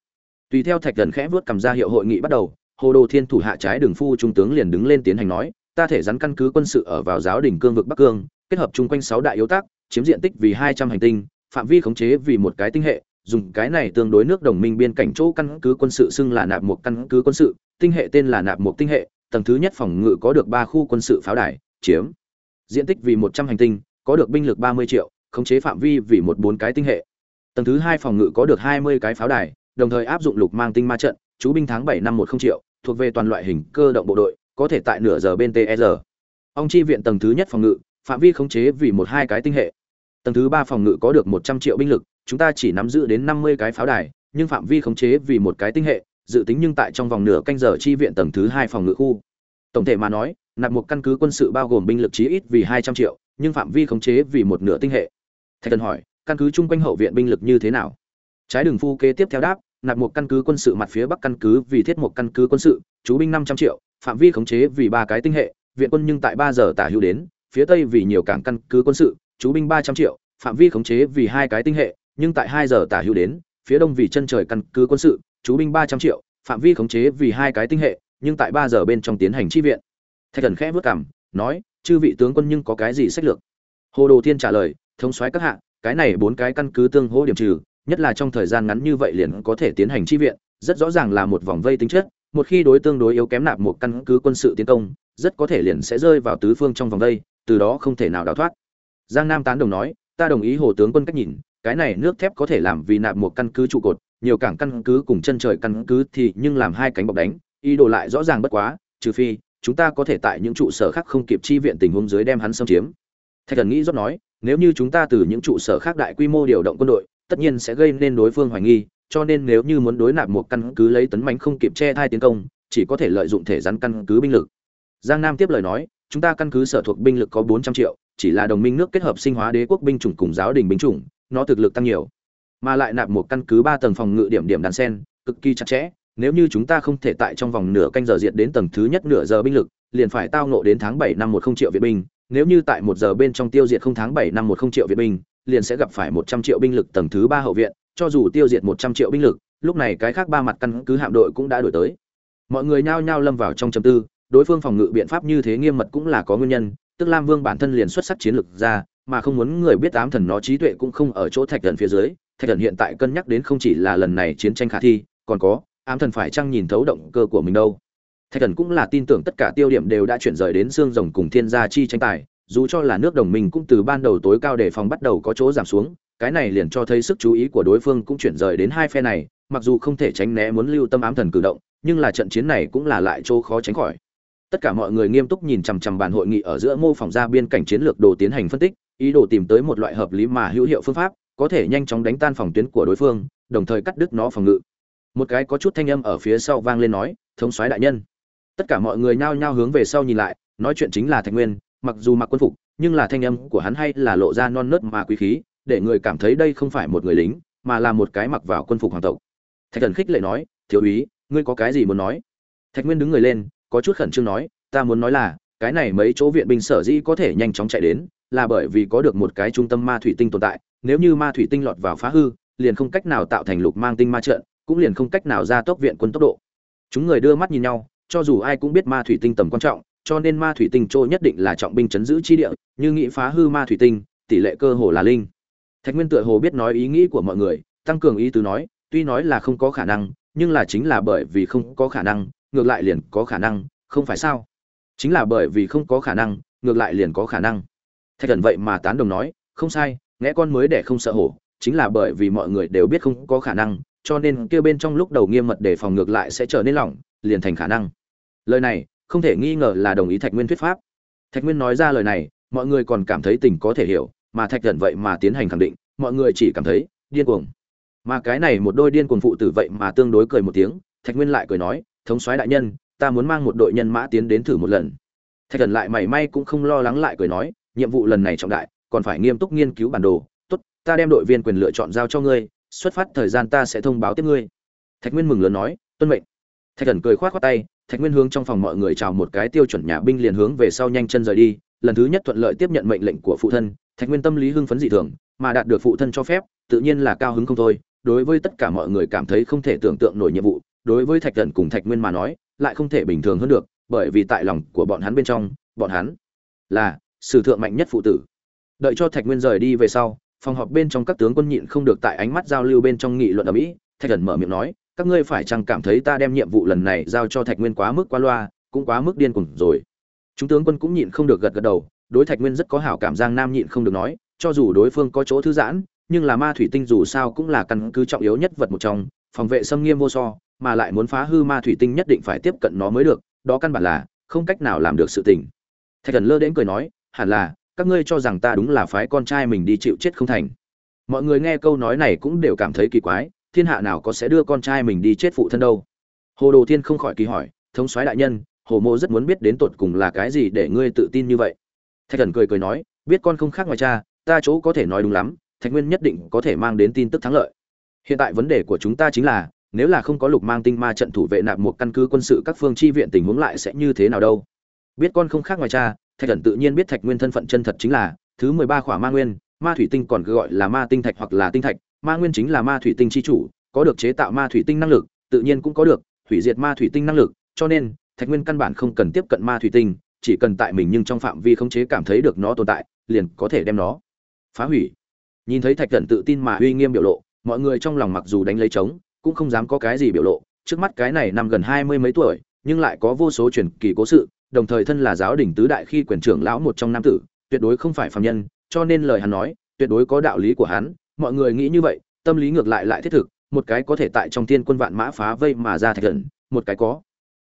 Tùy theo Thạch thần khẽ vuốt cầm ra hiệu hội nghị bắt đầu, Hồ Đồ Thiên thủ hạ trái đường phu trung tướng liền đứng lên tiến hành nói, ta thể rắn căn cứ quân sự ở vào giáo đỉnh cương vực Bắc Cương, kết hợp chung quanh sáu đại yếu tác, chiếm diện tích vì hai trăm hành tinh, phạm vi khống chế vì một cái tinh hệ, dùng cái này tương đối nước đồng minh biên cảnh chỗ căn cứ quân sự xưng là nạp một căn cứ quân sự, tinh hệ tên là nạp một tinh hệ, tầng thứ nhất phòng ngự có được ba khu quân sự pháo đài, chiếm diện tích vì một trăm hành tinh, có được binh lực ba mươi triệu, khống chế phạm vi vì một bốn cái tinh hệ. Tầng thứ hai phòng ngự có được hai mươi cái pháo đài, đồng thời áp dụng lục mang tinh ma trận, chú binh tháng bảy năm một không triệu, thuộc về toàn loại hình cơ động bộ đội, có thể tại nửa giờ bên TR. Ông chi viện tầng thứ nhất phòng ngự, phạm vi khống chế vì một hai cái tinh hệ. Tầng thứ ba phòng ngự có được một trăm triệu binh lực, chúng ta chỉ nắm giữ đến năm mươi cái pháo đài, nhưng phạm vi khống chế vì một cái tinh hệ, dự tính nhưng tại trong vòng nửa canh giờ chi viện tầng thứ hai phòng ngự khu. Tổng thể mà nói, nạp một căn cứ quân sự bao gồm binh lực chí ít vì hai trăm triệu, nhưng phạm vi khống chế vì một nửa tinh hệ. Thạch Thần hỏi, căn cứ chung quanh hậu viện binh lực như thế nào? Trái đường phu kế tiếp theo đáp, nạp một căn cứ quân sự mặt phía bắc căn cứ vì thiết một căn cứ quân sự, chú binh năm trăm triệu, phạm vi khống chế vì ba cái tinh hệ, viện quân nhưng tại ba giờ tả hữu đến, phía tây vì nhiều cảng căn cứ quân sự, chú binh ba trăm triệu, phạm vi khống chế vì hai cái tinh hệ, nhưng tại hai giờ tả hữu đến, phía đông vì chân trời căn cứ quân sự, chú binh ba trăm triệu, phạm vi khống chế vì hai cái tinh hệ, nhưng tại ba giờ bên trong tiến hành chi viện. Thạch Thần khẽ vút cằm, nói, chư vị tướng quân nhưng có cái gì sách lược? Hồ Đồ Thiên trả lời, thống soái các hạ, cái này bốn cái căn cứ tương hỗ điểm trừ, nhất là trong thời gian ngắn như vậy liền có thể tiến hành chi viện, rất rõ ràng là một vòng vây tính chất, một khi đối tương đối yếu kém nạp một căn cứ quân sự tiến công, rất có thể liền sẽ rơi vào tứ phương trong vòng vây, từ đó không thể nào đào thoát. Giang Nam tán đồng nói, ta đồng ý Hồ tướng quân cách nhìn, cái này nước thép có thể làm vì nạp một căn cứ trụ cột, nhiều cảng căn cứ cùng chân trời căn cứ thì nhưng làm hai cánh bọc đánh, ý đồ lại rõ ràng bất quá, trừ phi chúng ta có thể tại những trụ sở khác không kịp chi viện tình huống dưới đem hắn xâm chiếm. Thạch Thần nghĩ rốt nói, nếu như chúng ta từ những trụ sở khác đại quy mô điều động quân đội, tất nhiên sẽ gây nên đối phương hoài nghi, cho nên nếu như muốn đối nạp một căn cứ lấy tấn mánh không kịp che thai tiến công, chỉ có thể lợi dụng thể rắn căn cứ binh lực. Giang Nam tiếp lời nói, chúng ta căn cứ sở thuộc binh lực có 400 triệu, chỉ là đồng minh nước kết hợp sinh hóa đế quốc binh chủng cùng giáo đình binh chủng, nó thực lực tăng nhiều. Mà lại nạp một căn cứ ba tầng phòng ngự điểm điểm đàn sen, cực kỳ chặt chẽ, nếu như chúng ta không thể tại trong vòng nửa canh giờ diệt đến tầng thứ nhất nửa giờ binh lực, liền phải tao nộ đến tháng bảy năm 10 triệu viện binh, nếu như tại một giờ bên trong tiêu diệt không tháng bảy năm 10 triệu viện binh, liền sẽ gặp phải 100 triệu binh lực tầng thứ 3 hậu viện, cho dù tiêu diệt 100 triệu binh lực, lúc này cái khác ba mặt căn cứ hạm đội cũng đã đổi tới. Mọi người nhao nhao lâm vào trong trầm tư, đối phương phòng ngự biện pháp như thế nghiêm mật cũng là có nguyên nhân, tức Lam Vương bản thân liền xuất sắc chiến lược ra, mà không muốn người biết ám thần nó trí tuệ cũng không ở chỗ Thạch Thần phía dưới, Thạch Thần hiện tại cân nhắc đến không chỉ là lần này chiến tranh khả thi, còn có, ám thần phải chăng nhìn thấu động cơ của mình đâu. Thạch Thần cũng là tin tưởng tất cả tiêu điểm đều đã chuyển rời đến xương rồng cùng thiên gia chi tranh tài, dù cho là nước đồng minh cũng từ ban đầu tối cao để phòng bắt đầu có chỗ giảm xuống, cái này liền cho thấy sức chú ý của đối phương cũng chuyển rời đến hai phe này, mặc dù không thể tránh né muốn lưu tâm ám thần cử động, nhưng là trận chiến này cũng là lại chỗ khó tránh khỏi. Tất cả mọi người nghiêm túc nhìn chằm chằm bàn hội nghị ở giữa mô phỏng ra biên cảnh chiến lược đồ tiến hành phân tích, ý đồ tìm tới một loại hợp lý mà hữu hiệu phương pháp, có thể nhanh chóng đánh tan phòng tuyến của đối phương, đồng thời cắt đứt nó phòng ngự. Một cái có chút thanh âm ở phía sau vang lên nói, "Thống soái đại nhân." Tất cả mọi người nhao nhao hướng về sau nhìn lại, nói chuyện chính là Thạch Nguyên, mặc dù mặc quân phục, nhưng là thanh âm của hắn hay là lộ ra non nớt mà quý khí, để người cảm thấy đây không phải một người lính, mà là một cái mặc vào quân phục hoàng tộc. Thạch Thần khích lệ nói, "Thiếu úy, ngươi có cái gì muốn nói?" Thạch Nguyên đứng người lên, có chút khẩn trương nói, "Ta muốn nói là, cái này mấy chỗ viện binh sở dĩ có thể nhanh chóng chạy đến, là bởi vì có được một cái trung tâm ma thủy tinh tồn tại, nếu như ma thủy tinh lọt vào phá hư, liền không cách nào tạo thành lục mang tinh ma trận, cũng liền không cách nào ra tốc viện quân tốc độ." Chúng người đưa mắt nhìn nhau, cho dù ai cũng biết ma thủy tinh tầm quan trọng, cho nên ma thủy tinh trô nhất định là trọng binh chấn giữ chi địa, như nghĩ phá hư ma thủy tinh, tỷ lệ cơ hồ là linh. Thạch Nguyên tựa hồ biết nói ý nghĩ của mọi người, tăng cường ý tứ nói, tuy nói là không có khả năng, nhưng là chính là bởi vì không có khả năng, ngược lại liền có khả năng, không phải sao? Chính là bởi vì không có khả năng, ngược lại liền có khả năng. Thạch Thần vậy mà tán đồng nói, không sai, nghe con mới để không sợ hổ, chính là bởi vì mọi người đều biết không có khả năng, cho nên kia bên trong lúc đầu nghiêm mật để phòng ngược lại sẽ trở nên lỏng, liền thành khả năng. lời này không thể nghi ngờ là đồng ý thạch nguyên thuyết pháp. Thạch nguyên nói ra lời này, mọi người còn cảm thấy tình có thể hiểu, mà thạch thần vậy mà tiến hành khẳng định, mọi người chỉ cảm thấy điên cuồng. Mà cái này một đôi điên cuồng phụ tử vậy mà tương đối cười một tiếng, thạch nguyên lại cười nói, thống soái đại nhân, ta muốn mang một đội nhân mã tiến đến thử một lần. Thạch thần lại mảy may cũng không lo lắng lại cười nói, nhiệm vụ lần này trọng đại, còn phải nghiêm túc nghiên cứu bản đồ. Tốt, ta đem đội viên quyền lựa chọn giao cho ngươi, xuất phát thời gian ta sẽ thông báo tiếp ngươi. Thạch nguyên mừng lớn nói, tuân mệnh thạch thần cười khoát khoát tay, thạch nguyên hướng trong phòng mọi người chào một cái tiêu chuẩn nhà binh liền hướng về sau nhanh chân rời đi. Lần thứ nhất thuận lợi tiếp nhận mệnh lệnh của phụ thân, thạch nguyên tâm lý hưng phấn dị thường, mà đạt được phụ thân cho phép, tự nhiên là cao hứng không thôi. Đối với tất cả mọi người cảm thấy không thể tưởng tượng nổi nhiệm vụ, đối với thạch thần cùng thạch nguyên mà nói, lại không thể bình thường hơn được, bởi vì tại lòng của bọn hắn bên trong, bọn hắn là sử thượng mạnh nhất phụ tử. Đợi cho thạch nguyên rời đi về sau, phòng họp bên trong các tướng quân nhịn không được tại ánh mắt giao lưu bên trong nghị luận ở mỹ, thạch thần mở miệng nói các ngươi phải chăng cảm thấy ta đem nhiệm vụ lần này giao cho thạch nguyên quá mức quá loa, cũng quá mức điên cuồng rồi. Chúng tướng quân cũng nhịn không được gật gật đầu, đối thạch nguyên rất có hảo cảm, giang nam nhịn không được nói, cho dù đối phương có chỗ thư giãn, nhưng là ma thủy tinh dù sao cũng là căn cứ trọng yếu nhất vật một trong, phòng vệ xâm nghiêm vô so, mà lại muốn phá hư ma thủy tinh nhất định phải tiếp cận nó mới được, đó căn bản là không cách nào làm được sự tình. Thạch thần lơ đến cười nói, hẳn là, các ngươi cho rằng ta đúng là phái con trai mình đi chịu chết không thành. Mọi người nghe câu nói này cũng đều cảm thấy kỳ quái thiên hạ nào có sẽ đưa con trai mình đi chết phụ thân đâu? Hồ đồ thiên không khỏi kỳ hỏi, thống soái đại nhân, hồ mô rất muốn biết đến tột cùng là cái gì để ngươi tự tin như vậy? Thạch thần cười cười nói, biết con không khác ngoài cha, ta chỗ có thể nói đúng lắm, thạch nguyên nhất định có thể mang đến tin tức thắng lợi. Hiện tại vấn đề của chúng ta chính là, nếu là không có lục mang tinh ma trận thủ vệ nạp một căn cứ quân sự các phương chi viện tình huống lại sẽ như thế nào đâu? Biết con không khác ngoài cha, thạch thần tự nhiên biết thạch nguyên thân phận chân thật chính là, thứ mười ba khỏa ma nguyên, ma thủy tinh còn gọi là ma tinh thạch hoặc là tinh thạch ma nguyên chính là ma thủy tinh chi chủ, có được chế tạo ma thủy tinh năng lực, tự nhiên cũng có được hủy diệt ma thủy tinh năng lực, cho nên, thạch nguyên căn bản không cần tiếp cận ma thủy tinh, chỉ cần tại mình nhưng trong phạm vi khống chế cảm thấy được nó tồn tại, liền có thể đem nó phá hủy. Nhìn thấy thạch thần tự tin mà uy nghiêm biểu lộ, mọi người trong lòng mặc dù đánh lấy trống, cũng không dám có cái gì biểu lộ, trước mắt cái này năm gần hai mươi mấy tuổi, nhưng lại có vô số truyền kỳ cố sự, đồng thời thân là giáo đình tứ đại khi quyền trưởng lão một trong nam tử, tuyệt đối không phải phàm nhân, cho nên lời hắn nói, tuyệt đối có đạo lý của hắn mọi người nghĩ như vậy, tâm lý ngược lại lại thiết thực, một cái có thể tại trong tiên quân vạn mã phá vây mà ra thạch thần, một cái có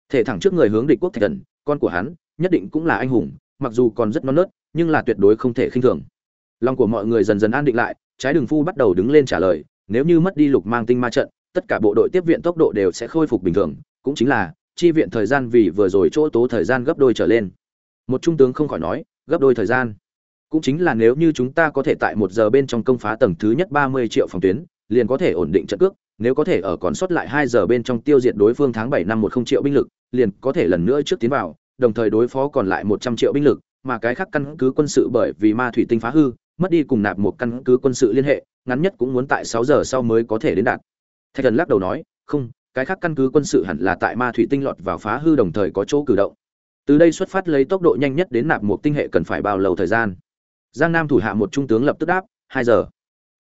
thể thẳng trước người hướng địch quốc thạch thần, con của hắn, nhất định cũng là anh hùng, mặc dù còn rất non nớt, nhưng là tuyệt đối không thể khinh thường. Lòng của mọi người dần dần an định lại, trái đường phu bắt đầu đứng lên trả lời, nếu như mất đi lục mang tinh ma trận, tất cả bộ đội tiếp viện tốc độ đều sẽ khôi phục bình thường, cũng chính là, chi viện thời gian vì vừa rồi chỗ tố thời gian gấp đôi trở lên. Một trung tướng không khỏi nói, gấp đôi thời gian cũng chính là nếu như chúng ta có thể tại một giờ bên trong công phá tầng thứ nhất ba mươi triệu phòng tuyến, liền có thể ổn định trận cước, nếu có thể ở còn sót lại hai giờ bên trong tiêu diệt đối phương tháng bảy năm một không triệu binh lực, liền có thể lần nữa trước tiến vào, đồng thời đối phó còn lại một trăm triệu binh lực, mà cái khác căn cứ quân sự bởi vì ma thủy tinh phá hư, mất đi cùng nạp một căn cứ quân sự liên hệ, ngắn nhất cũng muốn tại sáu giờ sau mới có thể đến đạt. Thạch thần lắc đầu nói, không, cái khác căn cứ quân sự hẳn là tại ma thủy tinh lọt vào phá hư đồng thời có chỗ cử động. Từ đây xuất phát lấy tốc độ nhanh nhất đến nạp một tinh hệ cần phải bao lâu thời gian? Giang nam thủ hạ một trung tướng lập tức đáp, hai giờ.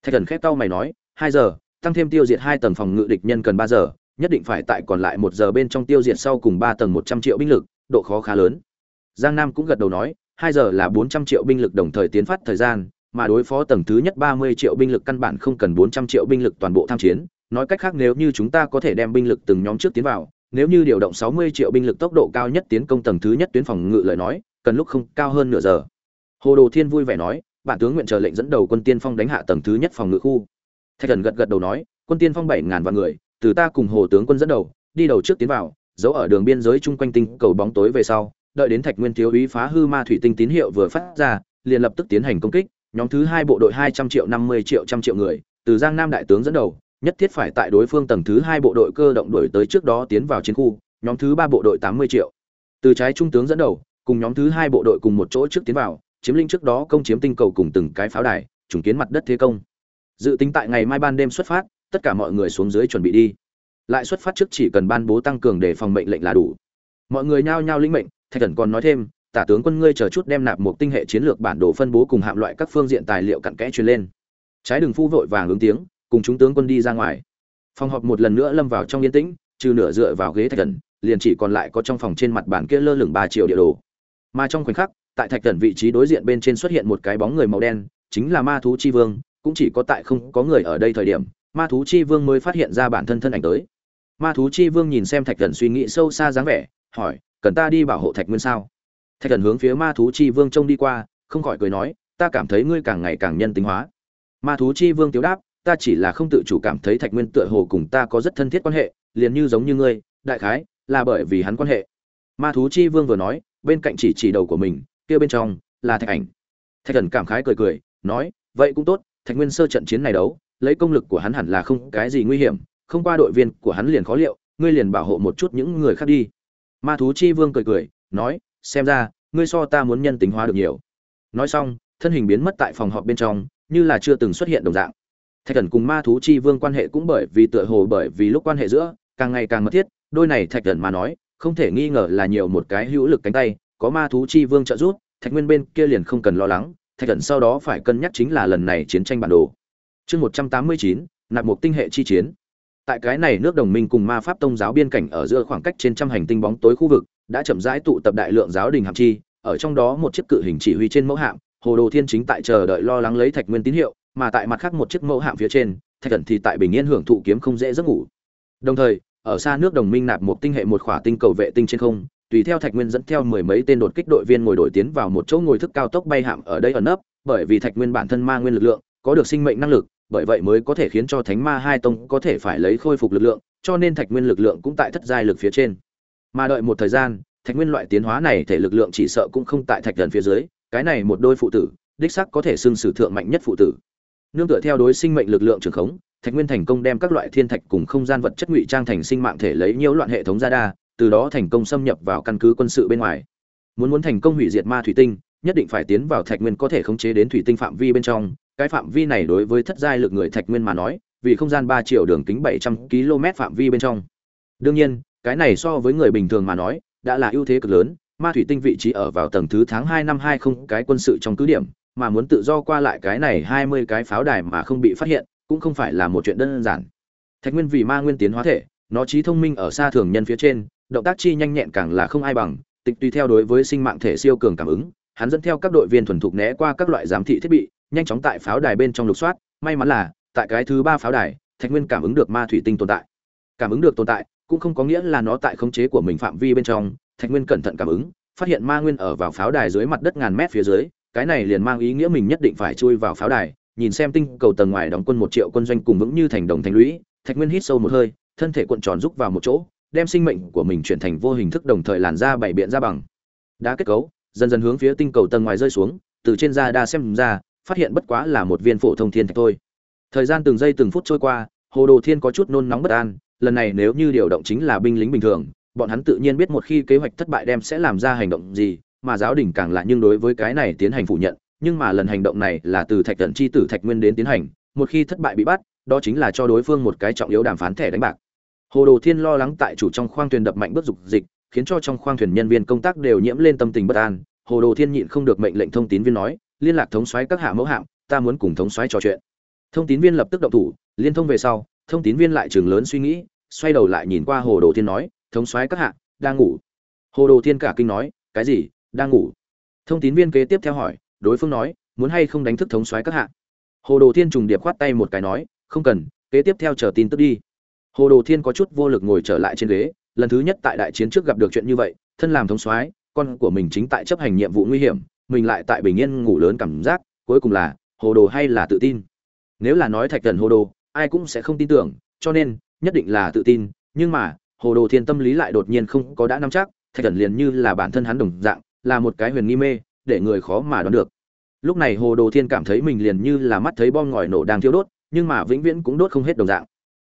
Thạch thần khép tao mày nói, hai giờ, tăng thêm tiêu diệt hai tầng phòng ngự địch nhân cần ba giờ, nhất định phải tại còn lại một giờ bên trong tiêu diệt sau cùng ba tầng một trăm triệu binh lực, độ khó khá lớn. Giang nam cũng gật đầu nói, hai giờ là bốn trăm triệu binh lực đồng thời tiến phát thời gian, mà đối phó tầng thứ nhất ba mươi triệu binh lực căn bản không cần bốn trăm triệu binh lực toàn bộ tham chiến. Nói cách khác nếu như chúng ta có thể đem binh lực từng nhóm trước tiến vào, nếu như điều động sáu mươi triệu binh lực tốc độ cao nhất tiến công tầng thứ nhất tuyến phòng ngự lời nói, cần lúc không cao hơn nửa giờ hồ đồ thiên vui vẻ nói, bản tướng nguyện chờ lệnh dẫn đầu quân tiên phong đánh hạ tầng thứ nhất phòng ngự khu. Thạch thần gật gật đầu nói, quân tiên phong bảy ngàn vạn người, từ ta cùng hồ tướng quân dẫn đầu, đi đầu trước tiến vào, giấu ở đường biên giới chung quanh tinh cầu bóng tối về sau, đợi đến thạch nguyên thiếu úy phá hư ma thủy tinh tín hiệu vừa phát ra, liền lập tức tiến hành công kích, nhóm thứ hai bộ đội hai trăm triệu, năm mươi triệu, trăm triệu người, từ giang nam đại tướng dẫn đầu, nhất thiết phải tại đối phương tầng thứ hai bộ đội cơ động đuổi tới trước đó tiến vào chiến khu, nhóm thứ ba bộ đội tám mươi triệu. Từ trái trung tướng dẫn đầu, cùng nhóm thứ hai bộ đội cùng một chỗ trước tiến vào chiếm lĩnh trước đó công chiếm tinh cầu cùng từng cái pháo đài trùng kiến mặt đất thế công. Dự tính tại ngày mai ban đêm xuất phát tất cả mọi người xuống dưới chuẩn bị đi. Lại xuất phát trước chỉ cần ban bố tăng cường để phòng mệnh lệnh là đủ. Mọi người nhao nhao linh mệnh thạch Cẩn còn nói thêm tả tướng quân ngươi chờ chút đem nạp một tinh hệ chiến lược bản đồ phân bố cùng hạm loại các phương diện tài liệu cặn kẽ truyền lên. Trái đường phu vội vàng ứng tiếng cùng chúng tướng quân đi ra ngoài. Phòng họp một lần nữa lâm vào trong yên tĩnh trừ nửa dựa vào ghế thạch Cẩn, liền chỉ còn lại có trong phòng trên mặt bàn kia lơ lửng ba triệu địa đồ. Mà trong khoảnh khắc tại thạch thần vị trí đối diện bên trên xuất hiện một cái bóng người màu đen, chính là ma thú chi vương, cũng chỉ có tại không có người ở đây thời điểm, ma thú chi vương mới phát hiện ra bản thân thân ảnh tới. Ma thú chi vương nhìn xem thạch thần suy nghĩ sâu xa dáng vẻ, hỏi, cần ta đi bảo hộ thạch nguyên sao? Thạch thần hướng phía ma thú chi vương trông đi qua, không khỏi cười nói, ta cảm thấy ngươi càng ngày càng nhân tính hóa. Ma thú chi vương tiếu đáp, ta chỉ là không tự chủ cảm thấy thạch nguyên tựa hồ cùng ta có rất thân thiết quan hệ, liền như giống như ngươi, đại khái là bởi vì hắn quan hệ. Ma thú chi vương vừa nói, bên cạnh chỉ chỉ đầu của mình kia bên trong là thạch ảnh. Thạch thần cảm khái cười cười, nói, vậy cũng tốt, thạch nguyên sơ trận chiến này đấu, lấy công lực của hắn hẳn là không cái gì nguy hiểm, không qua đội viên của hắn liền khó liệu, ngươi liền bảo hộ một chút những người khác đi. Ma thú chi vương cười cười, nói, xem ra, ngươi so ta muốn nhân tính hóa được nhiều. Nói xong, thân hình biến mất tại phòng họp bên trong, như là chưa từng xuất hiện đồng dạng. Thạch thần cùng ma thú chi vương quan hệ cũng bởi vì tựa hồ bởi vì lúc quan hệ giữa, càng ngày càng mật thiết, đôi này thạch thần mà nói, không thể nghi ngờ là nhiều một cái hữu lực cánh tay có ma thú chi vương trợ giúp, thạch nguyên bên kia liền không cần lo lắng, thạch Cẩn sau đó phải cân nhắc chính là lần này chiến tranh bản đồ. Chương một trăm tám mươi chín, nạp một tinh hệ chi chiến. Tại cái này nước đồng minh cùng ma pháp tông giáo biên cảnh ở giữa khoảng cách trên trăm hành tinh bóng tối khu vực, đã chậm rãi tụ tập đại lượng giáo đình hạm chi, ở trong đó một chiếc cự hình chỉ huy trên mẫu hạm, hồ đồ thiên chính tại chờ đợi lo lắng lấy thạch nguyên tín hiệu, mà tại mặt khác một chiếc mẫu hạm phía trên, thạch Cẩn thì tại bình yên hưởng thụ kiếm không dễ giấc ngủ. Đồng thời, ở xa nước đồng minh nạp một tinh hệ một khỏa tinh cầu vệ tinh trên không tùy theo thạch nguyên dẫn theo mười mấy tên đột kích đội viên ngồi đổi tiến vào một chỗ ngồi thức cao tốc bay hạm ở đây ẩn nấp, bởi vì thạch nguyên bản thân ma nguyên lực lượng, có được sinh mệnh năng lực, bởi vậy mới có thể khiến cho thánh ma hai tông có thể phải lấy khôi phục lực lượng, cho nên thạch nguyên lực lượng cũng tại thất giai lực phía trên. Mà đợi một thời gian, thạch nguyên loại tiến hóa này thể lực lượng chỉ sợ cũng không tại thạch gần phía dưới, cái này một đôi phụ tử, đích sắc có thể xưng sử thượng mạnh nhất phụ tử. Nương tựa theo đối sinh mệnh lực lượng trường khống, thạch nguyên thành công đem các loại thiên thạch cùng không gian vật chất ngụy trang thành sinh mạng thể lấy nhiễu loạn hệ thống ra đa từ đó thành công xâm nhập vào căn cứ quân sự bên ngoài. Muốn muốn thành công hủy diệt ma thủy tinh, nhất định phải tiến vào thạch nguyên có thể khống chế đến thủy tinh phạm vi bên trong. Cái phạm vi này đối với thất giai lực người thạch nguyên mà nói, vì không gian ba triệu đường kính bảy trăm km phạm vi bên trong. Đương nhiên, cái này so với người bình thường mà nói, đã là ưu thế cực lớn. Ma thủy tinh vị trí ở vào tầng thứ tháng hai năm hai không cái quân sự trong cứ điểm, mà muốn tự do qua lại cái này hai mươi cái pháo đài mà không bị phát hiện, cũng không phải là một chuyện đơn giản. Thạch nguyên vì ma nguyên tiến hóa thể, nó trí thông minh ở xa thường nhân phía trên động tác chi nhanh nhẹn càng là không ai bằng, tịch tùy theo đối với sinh mạng thể siêu cường cảm ứng, hắn dẫn theo các đội viên thuần thục né qua các loại giám thị thiết bị, nhanh chóng tại pháo đài bên trong lục soát, may mắn là, tại cái thứ ba pháo đài, thạch nguyên cảm ứng được ma thủy tinh tồn tại. Cảm ứng được tồn tại, cũng không có nghĩa là nó tại khống chế của mình phạm vi bên trong, thạch nguyên cẩn thận cảm ứng, phát hiện ma nguyên ở vào pháo đài dưới mặt đất ngàn mét phía dưới, cái này liền mang ý nghĩa mình nhất định phải chui vào pháo đài, nhìn xem tinh cầu tầng ngoài đóng quân một triệu quân doanh cùng vững như thành đồng thành lũy, thạch nguyên hít sâu một hơi, thân thể cuộn tròn rúc vào một chỗ đem sinh mệnh của mình chuyển thành vô hình thức đồng thời làn ra bảy biện ra bằng. Đá kết cấu, dần dần hướng phía tinh cầu tầng ngoài rơi xuống, từ trên da đa xem ra, phát hiện bất quá là một viên phổ thông thiên thạch thôi. Thời gian từng giây từng phút trôi qua, hồ đồ thiên có chút nôn nóng bất an, lần này nếu như điều động chính là binh lính bình thường, bọn hắn tự nhiên biết một khi kế hoạch thất bại đem sẽ làm ra hành động gì, mà giáo đình càng lại nhưng đối với cái này tiến hành phủ nhận, nhưng mà lần hành động này là từ thạch thần chi tử thạch nguyên đến tiến hành, một khi thất bại bị bắt, đó chính là cho đối phương một cái trọng yếu đàm phán thẻ đánh bạc hồ đồ thiên lo lắng tại chủ trong khoang thuyền đập mạnh bước dục dịch, khiến cho trong khoang thuyền nhân viên công tác đều nhiễm lên tâm tình bất an. Hồ đồ thiên nhịn không được mệnh lệnh thông tín viên nói, liên lạc thống soái các hạ mẫu hạm, ta muốn cùng thống soái trò chuyện. Thông tín viên lập tức động thủ, liên thông về sau, thông tín viên lại trường lớn suy nghĩ, xoay đầu lại nhìn qua hồ đồ thiên nói, thống soái các hạ, đang ngủ. Hồ đồ thiên cả kinh nói, cái gì? Đang ngủ? Thông tín viên kế tiếp theo hỏi, đối phương nói, muốn hay không đánh thức thống soái các hạ? Hồ đồ thiên trùng điệp khoát tay một cái nói, không cần, kế tiếp theo chờ tin tức đi hồ đồ thiên có chút vô lực ngồi trở lại trên ghế, lần thứ nhất tại đại chiến trước gặp được chuyện như vậy, thân làm thống soái, con của mình chính tại chấp hành nhiệm vụ nguy hiểm, mình lại tại bình yên ngủ lớn cảm giác, cuối cùng là, hồ đồ hay là tự tin? Nếu là nói thạch thần hồ đồ, ai cũng sẽ không tin tưởng, cho nên, nhất định là tự tin, nhưng mà, hồ đồ thiên tâm lý lại đột nhiên không có đã nắm chắc, thạch thần liền như là bản thân hắn đồng dạng, là một cái huyền nghi mê, để người khó mà đoán được. Lúc này hồ đồ thiên cảm thấy mình liền như là mắt thấy bom ngòi nổ đang thiêu đốt, nhưng mà vĩnh viễn cũng đốt không hết đồng dạng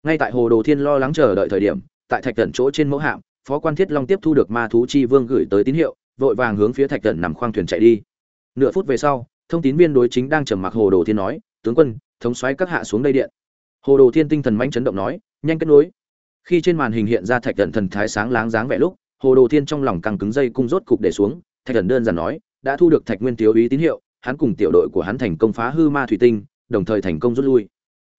ngay tại hồ đồ thiên lo lắng chờ đợi thời điểm, tại thạch thần chỗ trên mẫu hạm, phó quan thiết long tiếp thu được ma thú chi vương gửi tới tín hiệu, vội vàng hướng phía thạch thần nằm khoang thuyền chạy đi. Nửa phút về sau, thông tín viên đối chính đang trầm mặc hồ đồ thiên nói, tướng quân, thống xoáy các hạ xuống đây điện. Hồ đồ thiên tinh thần mãnh chấn động nói, nhanh kết nối. Khi trên màn hình hiện ra thạch thần thần thái sáng láng dáng vẻ lúc, hồ đồ thiên trong lòng căng cứng dây cung rốt cục để xuống, thạch thần đơn giản nói, đã thu được thạch nguyên thiếu ý tín hiệu, hắn cùng tiểu đội của hắn thành công phá hư ma thủy tinh, đồng thời thành công rút lui.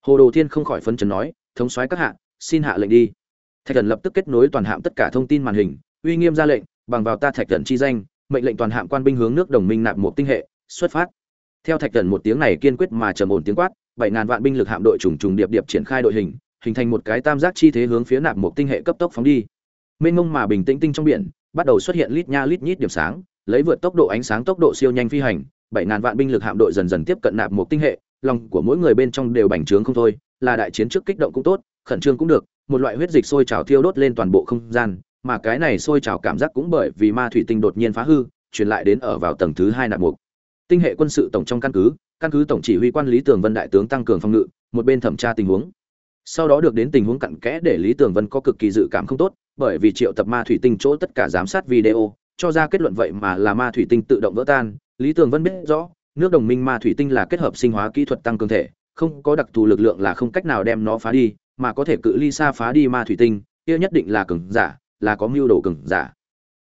Hồ đồ thiên không khỏi phấn chấn nói thống soái các hạ, xin hạ lệnh đi. Thạch thần lập tức kết nối toàn hạm tất cả thông tin màn hình, uy nghiêm ra lệnh, bằng vào ta thạch thần chi danh, mệnh lệnh toàn hạm quan binh hướng nước đồng minh nạp một tinh hệ, xuất phát. Theo thạch thần một tiếng này kiên quyết mà trầm ổn tiếng quát, bảy ngàn vạn binh lực hạm đội trùng trùng điệp điệp triển khai đội hình hình thành một cái tam giác chi thế hướng phía nạp một tinh hệ cấp tốc phóng đi. Mênh mông mà bình tĩnh tinh trong biển, bắt đầu xuất hiện lít nha lít nhít điểm sáng, lấy vượt tốc độ ánh sáng tốc độ siêu nhanh phi hành, bảy ngàn vạn binh lực hạm đội dần dần tiếp cận nạp một tinh hệ, lòng của mỗi người bên trong đều bành trướng không thôi là đại chiến trước kích động cũng tốt, khẩn trương cũng được, một loại huyết dịch sôi trào thiêu đốt lên toàn bộ không gian, mà cái này sôi trào cảm giác cũng bởi vì ma thủy tinh đột nhiên phá hư, truyền lại đến ở vào tầng thứ hai nạp mục. Tinh hệ quân sự tổng trong căn cứ căn cứ tổng chỉ huy quan lý tường vân đại tướng tăng cường phòng ngự, một bên thẩm tra tình huống. Sau đó được đến tình huống cặn kẽ để lý tường vân có cực kỳ dự cảm không tốt, bởi vì triệu tập ma thủy tinh chỗ tất cả giám sát video, cho ra kết luận vậy mà là ma thủy tinh tự động vỡ tan. Lý tường vân biết rõ, nước đồng minh ma thủy tinh là kết hợp sinh hóa kỹ thuật tăng cường thể không có đặc thù lực lượng là không cách nào đem nó phá đi, mà có thể cự ly xa phá đi ma thủy tinh, kia nhất định là cường giả, là có mưu đồ cường giả.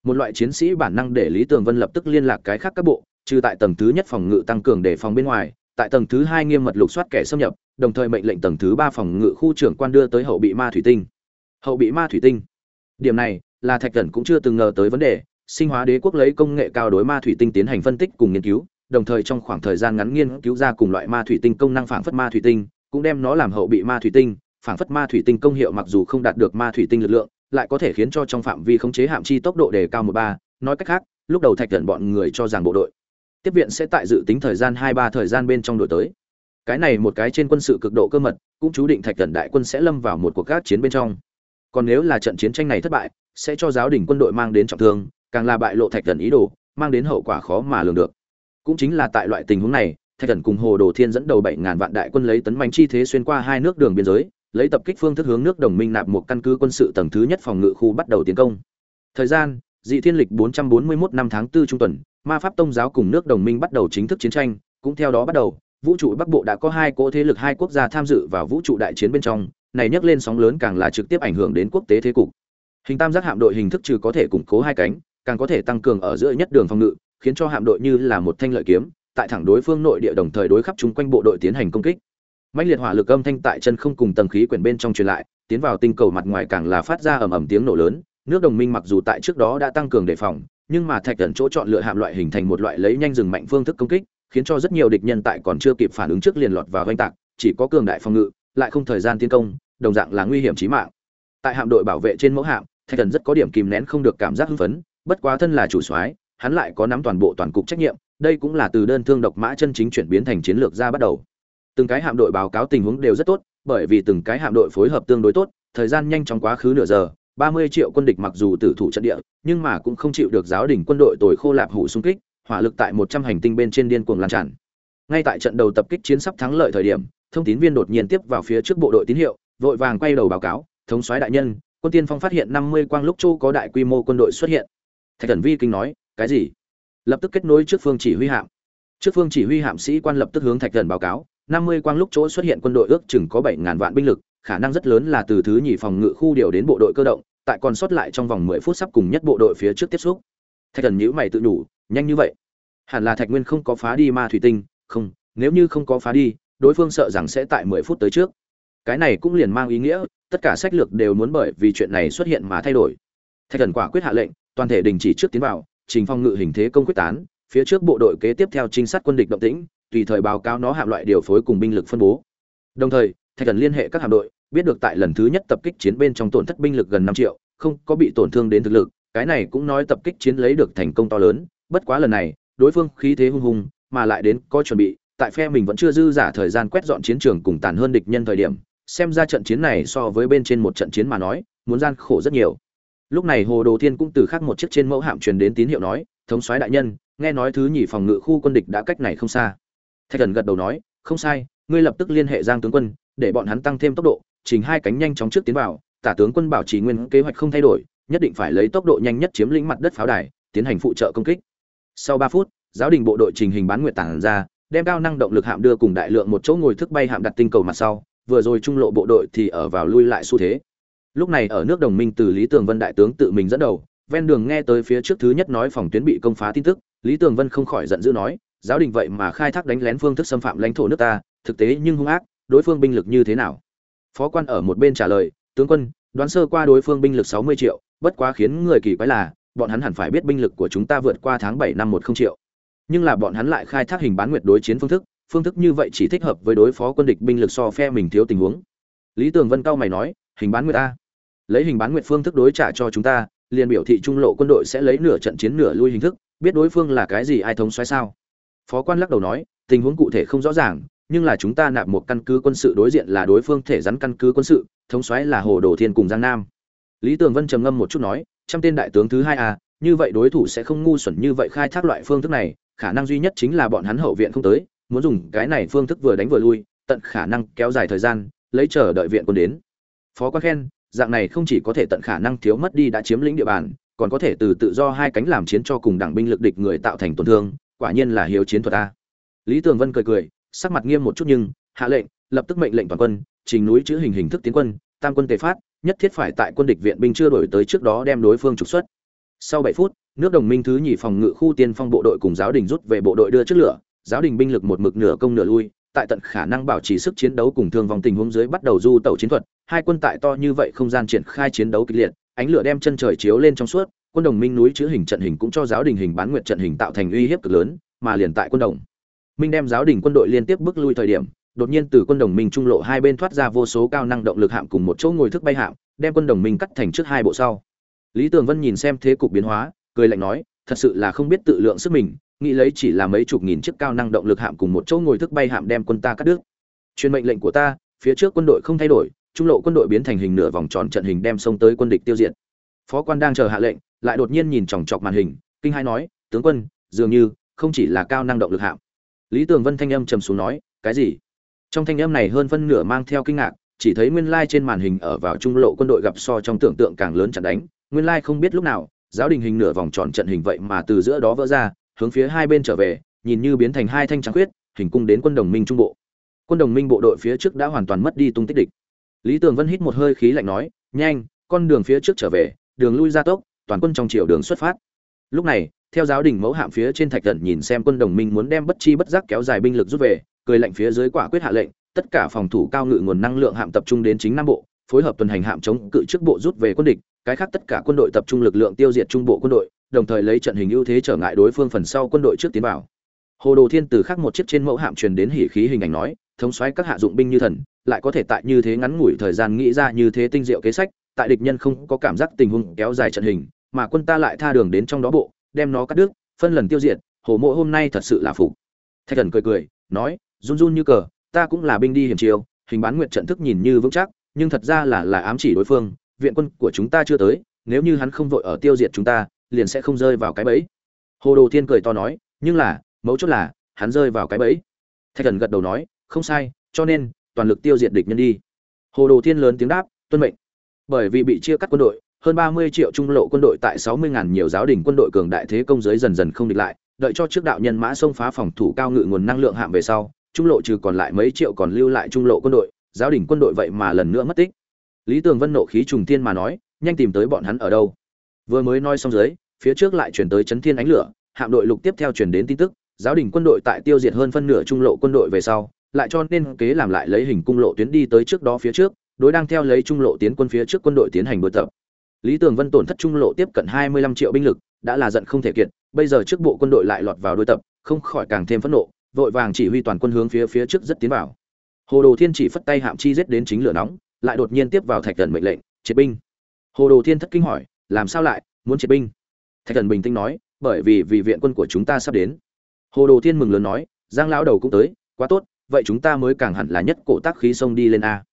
Một loại chiến sĩ bản năng để lý tường vân lập tức liên lạc cái khác các bộ, trừ tại tầng thứ nhất phòng ngự tăng cường để phòng bên ngoài, tại tầng thứ hai nghiêm mật lục soát kẻ xâm nhập, đồng thời mệnh lệnh tầng thứ ba phòng ngự khu trưởng quan đưa tới hậu bị ma thủy tinh. Hậu bị ma thủy tinh. Điểm này, là thạch thần cũng chưa từng ngờ tới vấn đề, sinh hóa đế quốc lấy công nghệ cao đối ma thủy tinh tiến hành phân tích cùng nghiên cứu đồng thời trong khoảng thời gian ngắn nghiên cứu ra cùng loại ma thủy tinh công năng phản phất ma thủy tinh, cũng đem nó làm hậu bị ma thủy tinh. Phản phất ma thủy tinh công hiệu mặc dù không đạt được ma thủy tinh lực lượng, lại có thể khiến cho trong phạm vi khống chế hạm chi tốc độ đề cao một ba. Nói cách khác, lúc đầu thạch thần bọn người cho rằng bộ đội tiếp viện sẽ tại dự tính thời gian hai ba thời gian bên trong đội tới. Cái này một cái trên quân sự cực độ cơ mật, cũng chú định thạch thần đại quân sẽ lâm vào một cuộc các chiến bên trong. Còn nếu là trận chiến tranh này thất bại, sẽ cho giáo đình quân đội mang đến trọng thương, càng là bại lộ thạch thần ý đồ, mang đến hậu quả khó mà lường được cũng chính là tại loại tình huống này, thạch thần cùng hồ đồ thiên dẫn đầu bảy ngàn vạn đại quân lấy tấn mạnh chi thế xuyên qua hai nước đường biên giới, lấy tập kích phương thức hướng nước đồng minh nạp một căn cứ quân sự tầng thứ nhất phòng ngự khu bắt đầu tiến công. Thời gian, dị thiên lịch 441 năm tháng 4 trung tuần, ma pháp tông giáo cùng nước đồng minh bắt đầu chính thức chiến tranh, cũng theo đó bắt đầu, vũ trụ bắc bộ đã có hai cỗ thế lực hai quốc gia tham dự vào vũ trụ đại chiến bên trong, này nhắc lên sóng lớn càng là trực tiếp ảnh hưởng đến quốc tế thế cục. Hình tam giác hạm đội hình thức trừ có thể củng cố hai cánh, càng có thể tăng cường ở giữa nhất đường phòng ngự khiến cho hạm đội như là một thanh lợi kiếm, tại thẳng đối phương nội địa đồng thời đối khắp chúng quanh bộ đội tiến hành công kích. Mãnh liệt hỏa lực âm thanh tại chân không cùng tầng khí quyển bên trong truyền lại, tiến vào tinh cầu mặt ngoài càng là phát ra ầm ầm tiếng nổ lớn, nước đồng minh mặc dù tại trước đó đã tăng cường đề phòng, nhưng mà thạch thần chỗ chọn lựa hạm loại hình thành một loại lấy nhanh dừng mạnh phương thức công kích, khiến cho rất nhiều địch nhân tại còn chưa kịp phản ứng trước liền lọt vào oanh tạc, chỉ có cường đại phòng ngự, lại không thời gian tiến công, đồng dạng là nguy hiểm chí mạng. Tại hạm đội bảo vệ trên mẫu hạm, thạch thần rất có điểm kìm nén không được cảm giác hưng phấn, bất quá thân là chủ soái hắn lại có nắm toàn bộ toàn cục trách nhiệm, đây cũng là từ đơn thương độc mã chân chính chuyển biến thành chiến lược ra bắt đầu. Từng cái hạm đội báo cáo tình huống đều rất tốt, bởi vì từng cái hạm đội phối hợp tương đối tốt, thời gian nhanh chóng quá khứ nửa giờ, ba mươi triệu quân địch mặc dù tử thủ trận địa, nhưng mà cũng không chịu được giáo đình quân đội tồi khô lạp hủ xung kích, hỏa lực tại một trăm hành tinh bên trên điên cuồng lan tràn. Ngay tại trận đầu tập kích chiến sắp thắng lợi thời điểm, thông tín viên đột nhiên tiếp vào phía trước bộ đội tín hiệu, vội vàng quay đầu báo cáo, thống soái đại nhân, quân tiên phong phát hiện năm mươi quang lúc châu có đại quy mô quân đội xuất hiện. Thạch Cẩn vi kinh nói cái gì? Lập tức kết nối trước phương chỉ huy hạm. Trước phương chỉ huy hạm sĩ quan lập tức hướng thạch thần báo cáo, năm mươi quang lúc chỗ xuất hiện quân đội ước chừng có bảy ngàn vạn binh lực, khả năng rất lớn là từ thứ nhì phòng ngự khu điều đến bộ đội cơ động, tại còn sót lại trong vòng mười phút sắp cùng nhất bộ đội phía trước tiếp xúc. Thạch thần nhữ mày tự đủ nhanh như vậy. Hẳn là thạch nguyên không có phá đi ma thủy tinh, không, nếu như không có phá đi, đối phương sợ rằng sẽ tại mười phút tới trước. Cái này cũng liền mang ý nghĩa, tất cả sách lược đều muốn bởi vì chuyện này xuất hiện mà thay đổi. Thạch thần quả quyết hạ lệnh, toàn thể đình chỉ trước tiến vào trình phong ngự hình thế công quyết tán, phía trước bộ đội kế tiếp theo trinh sát quân địch động tĩnh, tùy thời báo cáo nó hạm loại điều phối cùng binh lực phân bố. Đồng thời, thạch thần liên hệ các hạm đội, biết được tại lần thứ nhất tập kích chiến bên trong tổn thất binh lực gần năm triệu, không có bị tổn thương đến thực lực, cái này cũng nói tập kích chiến lấy được thành công to lớn, bất quá lần này, đối phương khí thế hung hùng, mà lại đến có chuẩn bị, tại phe mình vẫn chưa dư giả thời gian quét dọn chiến trường cùng tàn hơn địch nhân thời điểm, xem ra trận chiến này so với bên trên một trận chiến mà nói, muốn gian khổ rất nhiều lúc này hồ đồ thiên cũng từ khắc một chiếc trên mẫu hạm truyền đến tín hiệu nói, thống soái đại nhân, nghe nói thứ nhì phòng ngự khu quân địch đã cách này không xa. Thạch thần gật đầu nói, không sai, ngươi lập tức liên hệ giang tướng quân, để bọn hắn tăng thêm tốc độ chỉnh hai cánh nhanh chóng trước tiến vào, tả tướng quân bảo trì nguyên kế hoạch không thay đổi, nhất định phải lấy tốc độ nhanh nhất chiếm lĩnh mặt đất pháo đài, tiến hành phụ trợ công kích. Sau ba phút, giáo đình bộ đội trình hình bán nguyện tản ra, đem cao năng động lực hạm đưa cùng đại lượng một chỗ ngồi thức bay hạm đặt tinh cầu mặt sau, vừa rồi trung lộ bộ đội thì ở vào lui lại xu thế lúc này ở nước đồng minh từ lý tường vân đại tướng tự mình dẫn đầu, ven đường nghe tới phía trước thứ nhất nói phòng tuyến bị công phá tin tức, lý tường vân không khỏi giận dữ nói, giáo đình vậy mà khai thác đánh lén phương thức xâm phạm lãnh thổ nước ta, thực tế nhưng hung ác, đối phương binh lực như thế nào? Phó quan ở một bên trả lời, tướng quân, đoán sơ qua đối phương binh lực sáu mươi triệu, bất quá khiến người kỳ quái là, bọn hắn hẳn phải biết binh lực của chúng ta vượt qua tháng bảy năm một không triệu. Nhưng là bọn hắn lại khai thác hình bán nguyệt đối chiến phương thức phương thức như vậy chỉ thích hợp với đối phó quân địch binh lực so phe mình thiếu tình huống. Lý tường vân cao mày nói, hình bán nguyệt ta lấy hình bán nguyện phương thức đối trả cho chúng ta, liền biểu thị trung lộ quân đội sẽ lấy nửa trận chiến nửa lui hình thức, biết đối phương là cái gì ai thống xoáy sao. Phó quan lắc đầu nói, tình huống cụ thể không rõ ràng, nhưng là chúng ta nạp một căn cứ quân sự đối diện là đối phương thể rắn căn cứ quân sự, thống xoáy là hồ đồ thiên cùng giang nam. Lý tường vân trầm ngâm một chút nói, trăm tên đại tướng thứ hai a như vậy đối thủ sẽ không ngu xuẩn như vậy khai thác loại phương thức này, khả năng duy nhất chính là bọn hắn hậu viện không tới, muốn dùng cái này phương thức vừa đánh vừa lui, tận khả năng kéo dài thời gian, lấy chờ đợi viện quân đến. Phó quan khen dạng này không chỉ có thể tận khả năng thiếu mất đi đã chiếm lĩnh địa bàn, còn có thể từ tự do hai cánh làm chiến cho cùng đảng binh lực địch người tạo thành tổn thương, quả nhiên là hiếu chiến thuật a. Lý tường vân cười cười, sắc mặt nghiêm một chút nhưng, hạ lệnh, lập tức mệnh lệnh toàn quân, trình núi chữ hình hình thức tiến quân, tam quân tề phát, nhất thiết phải tại quân địch viện binh chưa đổi tới trước đó đem đối phương trục xuất. Sau bảy phút, nước đồng minh thứ nhì phòng ngự khu tiên phong bộ đội cùng giáo đình rút về bộ đội đưa trước lửa, giáo đình binh lực một mực nửa công nửa lui tại tận khả năng bảo trì sức chiến đấu cùng thương vòng tình huống dưới bắt đầu du tẩu chiến thuật, hai quân tại to như vậy không gian triển khai chiến đấu kịch liệt, ánh lửa đem chân trời chiếu lên trong suốt, quân đồng minh núi chữ hình trận hình cũng cho giáo đình hình bán nguyệt trận hình tạo thành uy hiếp cực lớn, mà liền tại quân đồng minh đem giáo đình quân đội liên tiếp bước lui thời điểm, đột nhiên từ quân đồng minh trung lộ hai bên thoát ra vô số cao năng động lực hạm cùng một chỗ ngồi thức bay hạm, đem quân đồng minh cắt thành trước hai bộ sau. Lý tường vân nhìn xem thế cục biến hóa, cười lạnh nói, thật sự là không biết tự lượng sức mình nghĩ lấy chỉ là mấy chục nghìn chiếc cao năng động lực hạm cùng một chỗ ngồi thức bay hạm đem quân ta cắt đứt. Truyền mệnh lệnh của ta, phía trước quân đội không thay đổi, trung lộ quân đội biến thành hình nửa vòng tròn trận hình đem xông tới quân địch tiêu diệt. Phó quan đang chờ hạ lệnh, lại đột nhiên nhìn chòng chọc màn hình, kinh hai nói, tướng quân, dường như, không chỉ là cao năng động lực hạm. Lý tường vân thanh âm trầm xuống nói, cái gì? Trong thanh âm này hơn phân nửa mang theo kinh ngạc, chỉ thấy nguyên lai trên màn hình ở vào trung lộ quân đội gặp so trong tưởng tượng càng lớn chặn đánh, nguyên lai không biết lúc nào, giáo đình hình nửa vòng tròn trận hình vậy mà từ giữa đó vỡ ra hướng phía hai bên trở về, nhìn như biến thành hai thanh trắng khuyết, hình cung đến quân đồng minh trung bộ. Quân đồng minh bộ đội phía trước đã hoàn toàn mất đi tung tích địch. Lý tường vân hít một hơi khí lạnh nói, nhanh, con đường phía trước trở về, đường lui ra tốc, toàn quân trong chiều đường xuất phát. Lúc này, theo giáo đình mẫu hạm phía trên thạch tận nhìn xem quân đồng minh muốn đem bất chi bất giác kéo dài binh lực rút về, cười lạnh phía dưới quả quyết hạ lệnh, tất cả phòng thủ cao ngự nguồn năng lượng hạm tập trung đến chính nam bộ, phối hợp tuần hành hạm chống cự trước bộ rút về quân địch, cái khác tất cả quân đội tập trung lực lượng tiêu diệt trung bộ quân đội đồng thời lấy trận hình ưu thế trở ngại đối phương phần sau quân đội trước tiến vào. Hồ đồ thiên từ khắc một chiếc trên mẫu hạm truyền đến hỉ khí hình ảnh nói, thống soái các hạ dụng binh như thần, lại có thể tại như thế ngắn ngủi thời gian nghĩ ra như thế tinh diệu kế sách, tại địch nhân không có cảm giác tình huống kéo dài trận hình, mà quân ta lại tha đường đến trong đó bộ, đem nó cắt đứt, phân lần tiêu diệt, hồ mộ hôm nay thật sự là phục. Thạch thần cười cười, nói, run run như cờ, ta cũng là binh đi hiểm chiêu, hình bán Nguyệt trận thức nhìn như vững chắc, nhưng thật ra là là ám chỉ đối phương, viện quân của chúng ta chưa tới, nếu như hắn không vội ở tiêu diệt chúng ta liền sẽ không rơi vào cái bẫy. Hồ đồ thiên cười to nói, nhưng là, mấu chốt là, hắn rơi vào cái bẫy. Thạch thần gật đầu nói, không sai, cho nên, toàn lực tiêu diệt địch nhân đi. Hồ đồ thiên lớn tiếng đáp, tuân mệnh. Bởi vì bị chia cắt quân đội, hơn ba mươi triệu trung lộ quân đội tại sáu mươi ngàn nhiều giáo đình quân đội cường đại thế công giới dần dần không địch lại, đợi cho trước đạo nhân mã xông phá phòng thủ cao ngự nguồn năng lượng hạm về sau, trung lộ trừ còn lại mấy triệu còn lưu lại trung lộ quân đội, giáo đình quân đội vậy mà lần nữa mất tích. Lý tường vân nộ khí trùng thiên mà nói, nhanh tìm tới bọn hắn ở đâu? Vừa mới nói xong dưới phía trước lại chuyển tới chấn thiên ánh lửa, hạm đội lục tiếp theo chuyển đến tin tức, giáo đình quân đội tại tiêu diệt hơn phân nửa trung lộ quân đội về sau, lại cho nên kế làm lại lấy hình cung lộ tuyến đi tới trước đó phía trước, đối đang theo lấy trung lộ tiến quân phía trước quân đội tiến hành đối tập. Lý tường vân tổn thất trung lộ tiếp cận hai mươi lăm triệu binh lực, đã là giận không thể kiệt, bây giờ trước bộ quân đội lại lọt vào đối tập, không khỏi càng thêm phẫn nộ, vội vàng chỉ huy toàn quân hướng phía phía trước rất tiến vào. Hồ đồ thiên chỉ phất tay hạm chi giết đến chính lửa nóng, lại đột nhiên tiếp vào thạch thần mệnh lệnh, triệt binh. Hồ đồ thiên thất kinh hỏi, làm sao lại muốn triệt binh? Thạch thần bình tĩnh nói, bởi vì vì viện quân của chúng ta sắp đến. Hồ đồ thiên mừng lớn nói, giang lão đầu cũng tới, quá tốt, vậy chúng ta mới càng hẳn là nhất cổ tác khí sông đi lên a.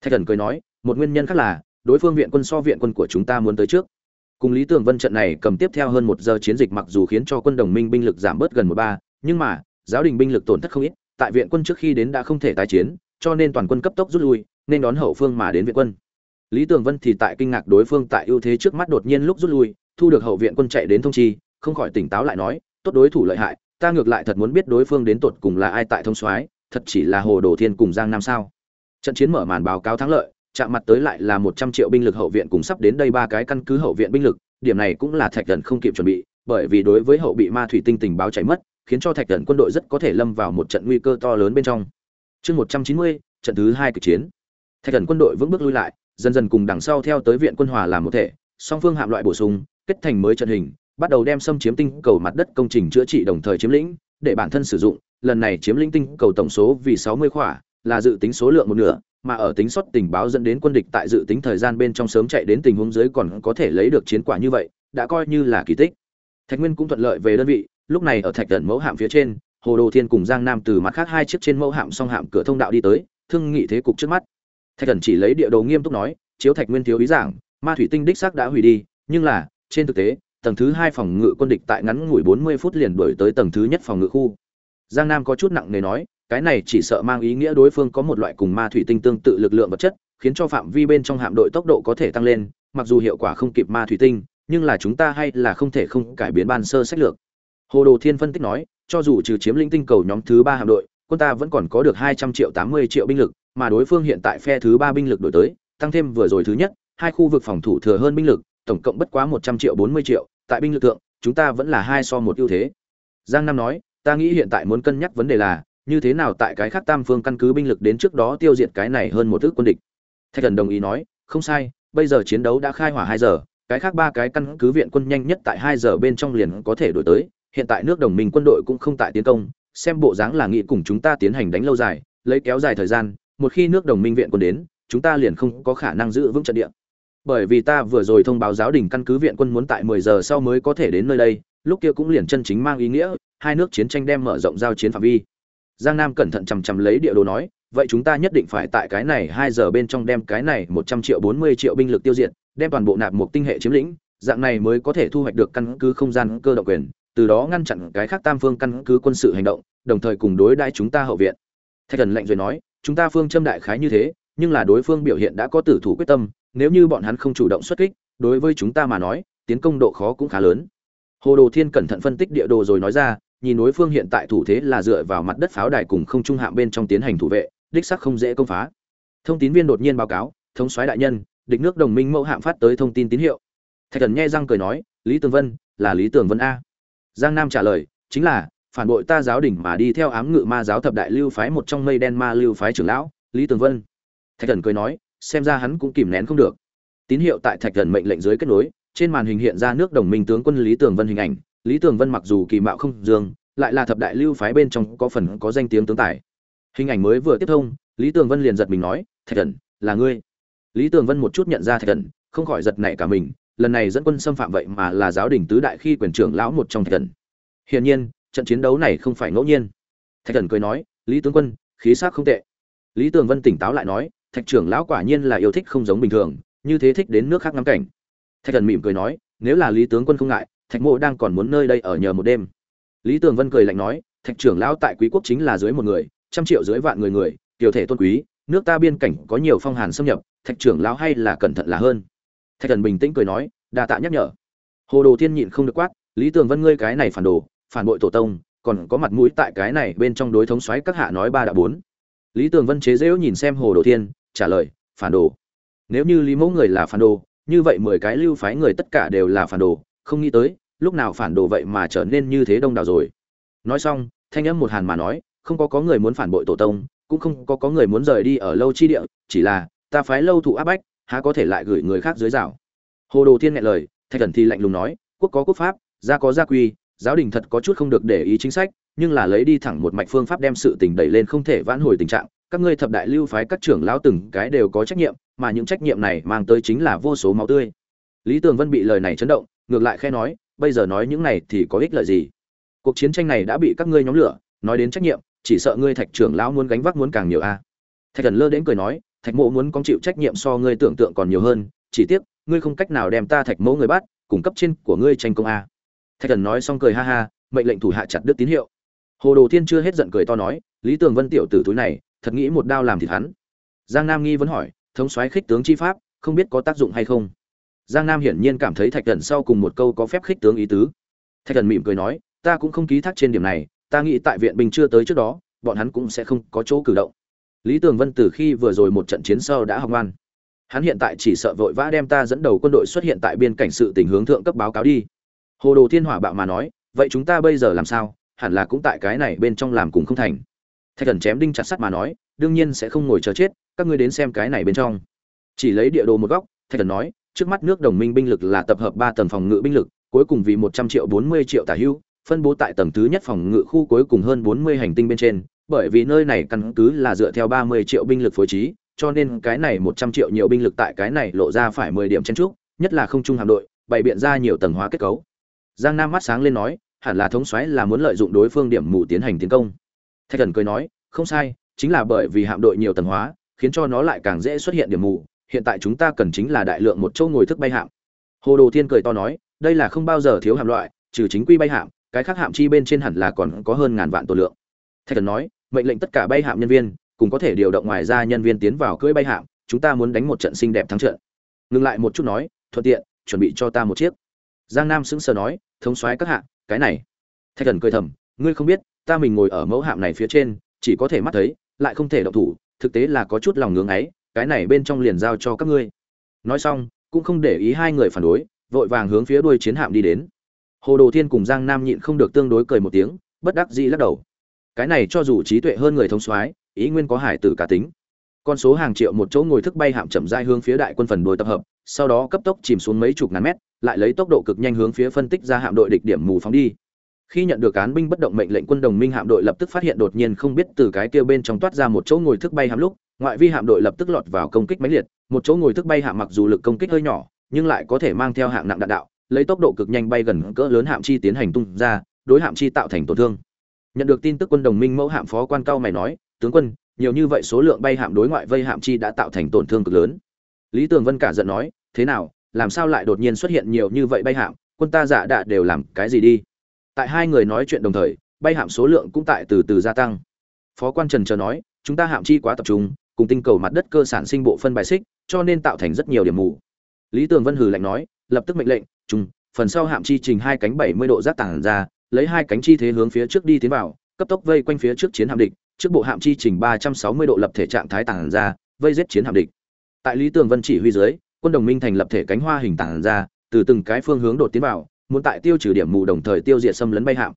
Thạch thần cười nói, một nguyên nhân khác là, đối phương viện quân so viện quân của chúng ta muốn tới trước. Cùng lý tường vân trận này cầm tiếp theo hơn một giờ chiến dịch mặc dù khiến cho quân đồng minh binh lực giảm bớt gần một ba, nhưng mà, giáo đình binh lực tổn thất không ít, tại viện quân trước khi đến đã không thể tái chiến, cho nên toàn quân cấp tốc rút lui, nên đón hậu phương mà đến viện quân. Lý tường vân thì tại kinh ngạc đối phương tại ưu thế trước mắt đột nhiên lúc rút lui thu được hậu viện quân chạy đến thông chi, không khỏi tỉnh táo lại nói, tốt đối thủ lợi hại, ta ngược lại thật muốn biết đối phương đến tột cùng là ai tại thông soái, thật chỉ là hồ đồ thiên cùng giang nam sao? Trận chiến mở màn báo cáo thắng lợi, chạm mặt tới lại là một trăm triệu binh lực hậu viện cùng sắp đến đây ba cái căn cứ hậu viện binh lực, điểm này cũng là thạch thần không kịp chuẩn bị, bởi vì đối với hậu bị ma thủy tinh tình báo chảy mất, khiến cho thạch thần quân đội rất có thể lâm vào một trận nguy cơ to lớn bên trong. Chương một trăm chín mươi, trận thứ hai kịch chiến. Thạch thần quân đội vững bước lui lại, dần dần cùng đằng sau theo tới viện quân hòa làm một thể, song phương hạm loại bổ sung kết thành mới trận hình bắt đầu đem xâm chiếm tinh cầu mặt đất công trình chữa trị đồng thời chiếm lĩnh để bản thân sử dụng lần này chiếm lĩnh tinh cầu tổng số vì sáu mươi khỏa là dự tính số lượng một nửa mà ở tính sót tình báo dẫn đến quân địch tại dự tính thời gian bên trong sớm chạy đến tình huống dưới còn có thể lấy được chiến quả như vậy, đã coi như là kỳ tích. Thạch Nguyên cũng thuận lợi về đơn vị, lúc này ở Thạch Tận mẫu hạm phía trên, Hồ Đồ Thiên cùng Giang Nam từ mặt khác hai chiếc trên mẫu hạm song hạm cửa thông đạo đi tới, thương nghị thế cục trước mắt. Thạch Cẩn chỉ lấy địa đồ nghiêm túc nói, chiếu Thạch Nguyên thiếu ý giảng, ma thủy tinh đích xác đã hủy đi, nhưng là, trên thực tế, tầng thứ hai phòng ngự quân địch tại ngắn ngủi 40 phút liền đuổi tới tầng thứ nhất phòng ngự khu. Giang Nam có chút nặng nề nói, cái này chỉ sợ mang ý nghĩa đối phương có một loại cùng ma thủy tinh tương tự lực lượng vật chất, khiến cho phạm vi bên trong hạm đội tốc độ có thể tăng lên, mặc dù hiệu quả không kịp ma thủy tinh, nhưng là chúng ta hay là không thể không cải biến ban sơ sách lược. Hồ Đồ Thiên phân tích nói, cho dù trừ chiếm lĩnh tinh cầu nhóm thứ ba hạm đội, quân ta vẫn còn có được 200 triệu 80 triệu binh lực, mà đối phương hiện tại phe thứ ba binh lực đổi tới, tăng thêm vừa rồi thứ nhất, hai khu vực phòng thủ thừa hơn binh lực, tổng cộng bất quá 100 triệu 40 triệu, tại binh lực thượng, chúng ta vẫn là hai so một ưu thế. Giang Nam nói, ta nghĩ hiện tại muốn cân nhắc vấn đề là, như thế nào tại cái khác tam phương căn cứ binh lực đến trước đó tiêu diệt cái này hơn một ước quân địch. Thạch Thần đồng ý nói, không sai, bây giờ chiến đấu đã khai hỏa 2 giờ, cái khác ba cái căn cứ viện quân nhanh nhất tại 2 giờ bên trong liền có thể đổi tới, hiện tại nước đồng minh quân đội cũng không tại tiến công, xem bộ dáng là nghĩ cùng chúng ta tiến hành đánh lâu dài, lấy kéo dài thời gian, một khi nước đồng minh viện quân đến, chúng ta liền không có khả năng giữ vững trận địa. Bởi vì ta vừa rồi thông báo giáo đình căn cứ viện quân muốn tại 10 giờ sau mới có thể đến nơi đây, lúc kia cũng liền chân chính mang ý nghĩa, hai nước chiến tranh đem mở rộng giao chiến phạm vi. Giang Nam cẩn thận chằm chằm lấy địa đồ nói, vậy chúng ta nhất định phải tại cái này 2 giờ bên trong đem cái này 100 triệu 40 triệu binh lực tiêu diệt, đem toàn bộ nạp một tinh hệ chiếm lĩnh, dạng này mới có thể thu hoạch được căn cứ không gian cơ động quyền, từ đó ngăn chặn cái khác tam phương căn cứ quân sự hành động, đồng thời cùng đối đãi chúng ta hậu viện. Thạch Thần lệnh rồi nói, chúng ta phương châm đại khái như thế, nhưng là đối phương biểu hiện đã có tử thủ quyết tâm, nếu như bọn hắn không chủ động xuất kích, đối với chúng ta mà nói, tiến công độ khó cũng khá lớn. Hồ Đồ Thiên cẩn thận phân tích địa đồ rồi nói ra, nhìn đối phương hiện tại thủ thế là dựa vào mặt đất pháo đài cùng không trung hạm bên trong tiến hành thủ vệ, đích xác không dễ công phá. Thông tín viên đột nhiên báo cáo, thống soái đại nhân, địch nước đồng minh mẫu hạm phát tới thông tin tín hiệu. Thạch Thần nhe răng cười nói, Lý Tường Vân, là Lý Tường Vân a. Giang Nam trả lời, chính là phản bội ta giáo đỉnh mà đi theo ám ngự ma giáo thập đại lưu phái một trong mây đen ma lưu phái trưởng lão, Lý Tường Vân. Thạch Thần cười nói, xem ra hắn cũng kìm nén không được. Tín hiệu tại Thạch Thần mệnh lệnh dưới kết nối, trên màn hình hiện ra nước đồng minh tướng quân Lý Tường Vân hình ảnh, Lý Tường Vân mặc dù kỳ mạo không dương, lại là thập đại lưu phái bên trong có phần có danh tiếng tướng tài. Hình ảnh mới vừa tiếp thông, Lý Tường Vân liền giật mình nói, "Thạch Thần, là ngươi?" Lý Tường Vân một chút nhận ra Thạch Thần, không khỏi giật nảy cả mình, lần này dẫn quân xâm phạm vậy mà là giáo đình tứ đại khi quyền trưởng lão một trong Thạch Thần. Hiển nhiên, trận chiến đấu này không phải ngẫu nhiên. Thạch Thần cười nói, "Lý tướng quân, khí sắc không tệ." Lý Tường Vân tỉnh táo lại nói, "Thạch trưởng lão quả nhiên là yêu thích không giống bình thường, như thế thích đến nước khác ngắm cảnh." Thạch Thần mỉm cười nói, "Nếu là Lý tướng quân không ngại, Thạch Mộ đang còn muốn nơi đây ở nhờ một đêm." Lý Tường Vân cười lạnh nói, "Thạch trưởng lão tại Quý quốc chính là dưới một người, trăm triệu dưới vạn người người, tiểu thể tôn quý, nước ta biên cảnh có nhiều phong hàn xâm nhập, Thạch trưởng lão hay là cẩn thận là hơn." Thạch Thần bình tĩnh cười nói, "Đa tạ nhắc nhở." Hồ Đồ Thiên nhịn không được quát, "Lý Tường Vân ngươi cái này phản đồ, phản bội tổ tông, còn có mặt mũi tại cái này bên trong đối thống xoáy các hạ nói ba đã bốn." Lý Tường Vân chế dễu nhìn xem Hồ Đồ Thiên, trả lời, "Phản đồ." Nếu như Lý Mẫu người là phản đồ, như vậy mười cái lưu phái người tất cả đều là phản đồ, không nghĩ tới, lúc nào phản đồ vậy mà trở nên như thế đông đảo rồi nói xong thanh âm một hàn mà nói không có có người muốn phản bội tổ tông cũng không có có người muốn rời đi ở lâu chi địa chỉ là ta phái lâu thụ áp bách há có thể lại gửi người khác dưới rào hồ đồ thiên nghe lời thạch thần thì lạnh lùng nói quốc có quốc pháp gia có gia quy giáo đình thật có chút không được để ý chính sách nhưng là lấy đi thẳng một mạch phương pháp đem sự tình đẩy lên không thể vãn hồi tình trạng các ngươi thập đại lưu phái các trưởng lão từng cái đều có trách nhiệm, mà những trách nhiệm này mang tới chính là vô số máu tươi. Lý tường vân bị lời này chấn động, ngược lại khẽ nói, bây giờ nói những này thì có ích lợi gì? Cuộc chiến tranh này đã bị các ngươi nhóm lửa, nói đến trách nhiệm, chỉ sợ ngươi thạch trưởng lão muốn gánh vác muốn càng nhiều a. Thạch thần lơ đến cười nói, thạch mộ muốn có chịu trách nhiệm so ngươi tưởng tượng còn nhiều hơn, chỉ tiếc, ngươi không cách nào đem ta thạch mẫu người bắt cung cấp trên của ngươi tranh công a. Thạch thần nói xong cười ha ha, mệnh lệnh thủ hạ chặt đứt tín hiệu. Hồ đồ thiên chưa hết giận cười to nói, lý tường vân tiểu tử túi này thật nghĩ một đao làm thịt hắn. Giang nam nghi vẫn hỏi, thống soái khích tướng chi pháp, không biết có tác dụng hay không? Giang nam hiển nhiên cảm thấy thạch thần sau cùng một câu có phép khích tướng ý tứ. Thạch thần mỉm cười nói, ta cũng không ký thác trên điểm này, ta nghĩ tại viện binh chưa tới trước đó, bọn hắn cũng sẽ không có chỗ cử động. Lý tường vân từ khi vừa rồi một trận chiến sau đã học ngoan. Hắn hiện tại chỉ sợ vội vã đem ta dẫn đầu quân đội xuất hiện tại biên cảnh sự tình hướng thượng cấp báo cáo đi. Hồ đồ thiên hỏa bạo mà nói, vậy chúng ta bây giờ làm sao? Hẳn là cũng tại cái này bên trong làm cùng không thành thạch thần chém đinh chặt sắt mà nói đương nhiên sẽ không ngồi chờ chết các ngươi đến xem cái này bên trong chỉ lấy địa đồ một góc thạch thần nói trước mắt nước đồng minh binh lực là tập hợp ba tầng phòng ngự binh lực cuối cùng vì một trăm triệu bốn mươi triệu tả hưu phân bố tại tầng thứ nhất phòng ngự khu cuối cùng hơn 40 hành tinh bên trên, bởi vì nơi này căn cứ là dựa theo 30 triệu binh lực phối trí, cho nên cái này một trăm triệu nhiều binh lực tại cái này lộ ra phải mười điểm chen trúc, nhất là không trung hạm đội, bày biện ra nhiều tầng hóa kết cấu. Giang Nam mắt sáng lên nói, hẳn là thống soái là muốn lợi dụng đối phương điểm mù tiến hành tiến công. Thạch Thần cười nói, không sai, chính là bởi vì hạm đội nhiều tầng hóa, khiến cho nó lại càng dễ xuất hiện điểm mù, hiện tại chúng ta cần chính là đại lượng một chỗ ngồi thức bay hạm. Hồ Đồ Thiên cười to nói, đây là không bao giờ thiếu hạm loại, trừ chính quy bay hạm, cái khác hạm chi bên trên hẳn là còn có hơn ngàn vạn tổ lượng. Thạch Thần nói, mệnh lệnh tất cả bay hạm nhân viên, cùng có thể điều động ngoài ra nhân viên tiến vào cưỡi bay hạm, chúng ta muốn đánh một trận xinh đẹp thắng trận. Ngừng lại một chút nói, thuận tiện, chuẩn bị cho ta một chiếc. Giang Nam sững sờ nói, thống soái các hạ, cái này. Thạch Thần cười thầm, ngươi không biết, ta mình ngồi ở mẫu hạm này phía trên, chỉ có thể mắt thấy, lại không thể động thủ, thực tế là có chút lòng ngưỡng ấy, cái này bên trong liền giao cho các ngươi. Nói xong, cũng không để ý hai người phản đối, vội vàng hướng phía đuôi chiến hạm đi đến. Hồ Đồ Thiên cùng Giang Nam nhịn không được tương đối cười một tiếng, bất đắc dĩ lắc đầu. Cái này cho dù trí tuệ hơn người thông soái, ý nguyên có hải tử cá tính. Con số hàng triệu một chỗ ngồi thức bay hạm chậm rãi hướng phía đại quân phần đuôi tập hợp, sau đó cấp tốc chìm xuống mấy chục ngàn mét, lại lấy tốc độ cực nhanh hướng phía phân tích ra hạm đội địch điểm mù phóng đi. Khi nhận được án binh bất động mệnh lệnh quân đồng minh hạm đội lập tức phát hiện đột nhiên không biết từ cái kia bên trong toát ra một chỗ ngồi thức bay hạm lúc, ngoại vi hạm đội lập tức lọt vào công kích mãnh liệt, một chỗ ngồi thức bay hạm mặc dù lực công kích hơi nhỏ, nhưng lại có thể mang theo hạng nặng đạn đạo, lấy tốc độ cực nhanh bay gần cỡ lớn hạm chi tiến hành tung ra, đối hạm chi tạo thành tổn thương. Nhận được tin tức quân đồng minh mẫu hạm phó quan cao mày nói, tướng quân, nhiều như vậy số lượng bay hạm đối ngoại vây hạm chi đã tạo thành tổn thương cực lớn. Lý Tường Vân cả giận nói, thế nào, làm sao lại đột nhiên xuất hiện nhiều như vậy bay hạm, quân ta giả đạ đều làm cái gì đi? Tại hai người nói chuyện đồng thời, bay hạm số lượng cũng tại từ từ gia tăng. Phó quan Trần chờ nói, chúng ta hạm chi quá tập trung, cùng tinh cầu mặt đất cơ sản sinh bộ phân bài xích, cho nên tạo thành rất nhiều điểm mù. Lý Tường Vân Hử lạnh nói, lập tức mệnh lệnh, trung, phần sau hạm chi trình hai cánh 70 độ giác tản ra, lấy hai cánh chi thế hướng phía trước đi tiến vào, cấp tốc vây quanh phía trước chiến hạm địch, trước bộ hạm chi trình 360 độ lập thể trạng thái tản ra, vây giết chiến hạm địch. Tại Lý Tường Vân chỉ huy dưới, quân đồng minh thành lập thể cánh hoa hình tản ra, từ từng cái phương hướng đột tiến vào, muốn tại tiêu trừ điểm mù đồng thời tiêu diệt xâm lấn bay hạm.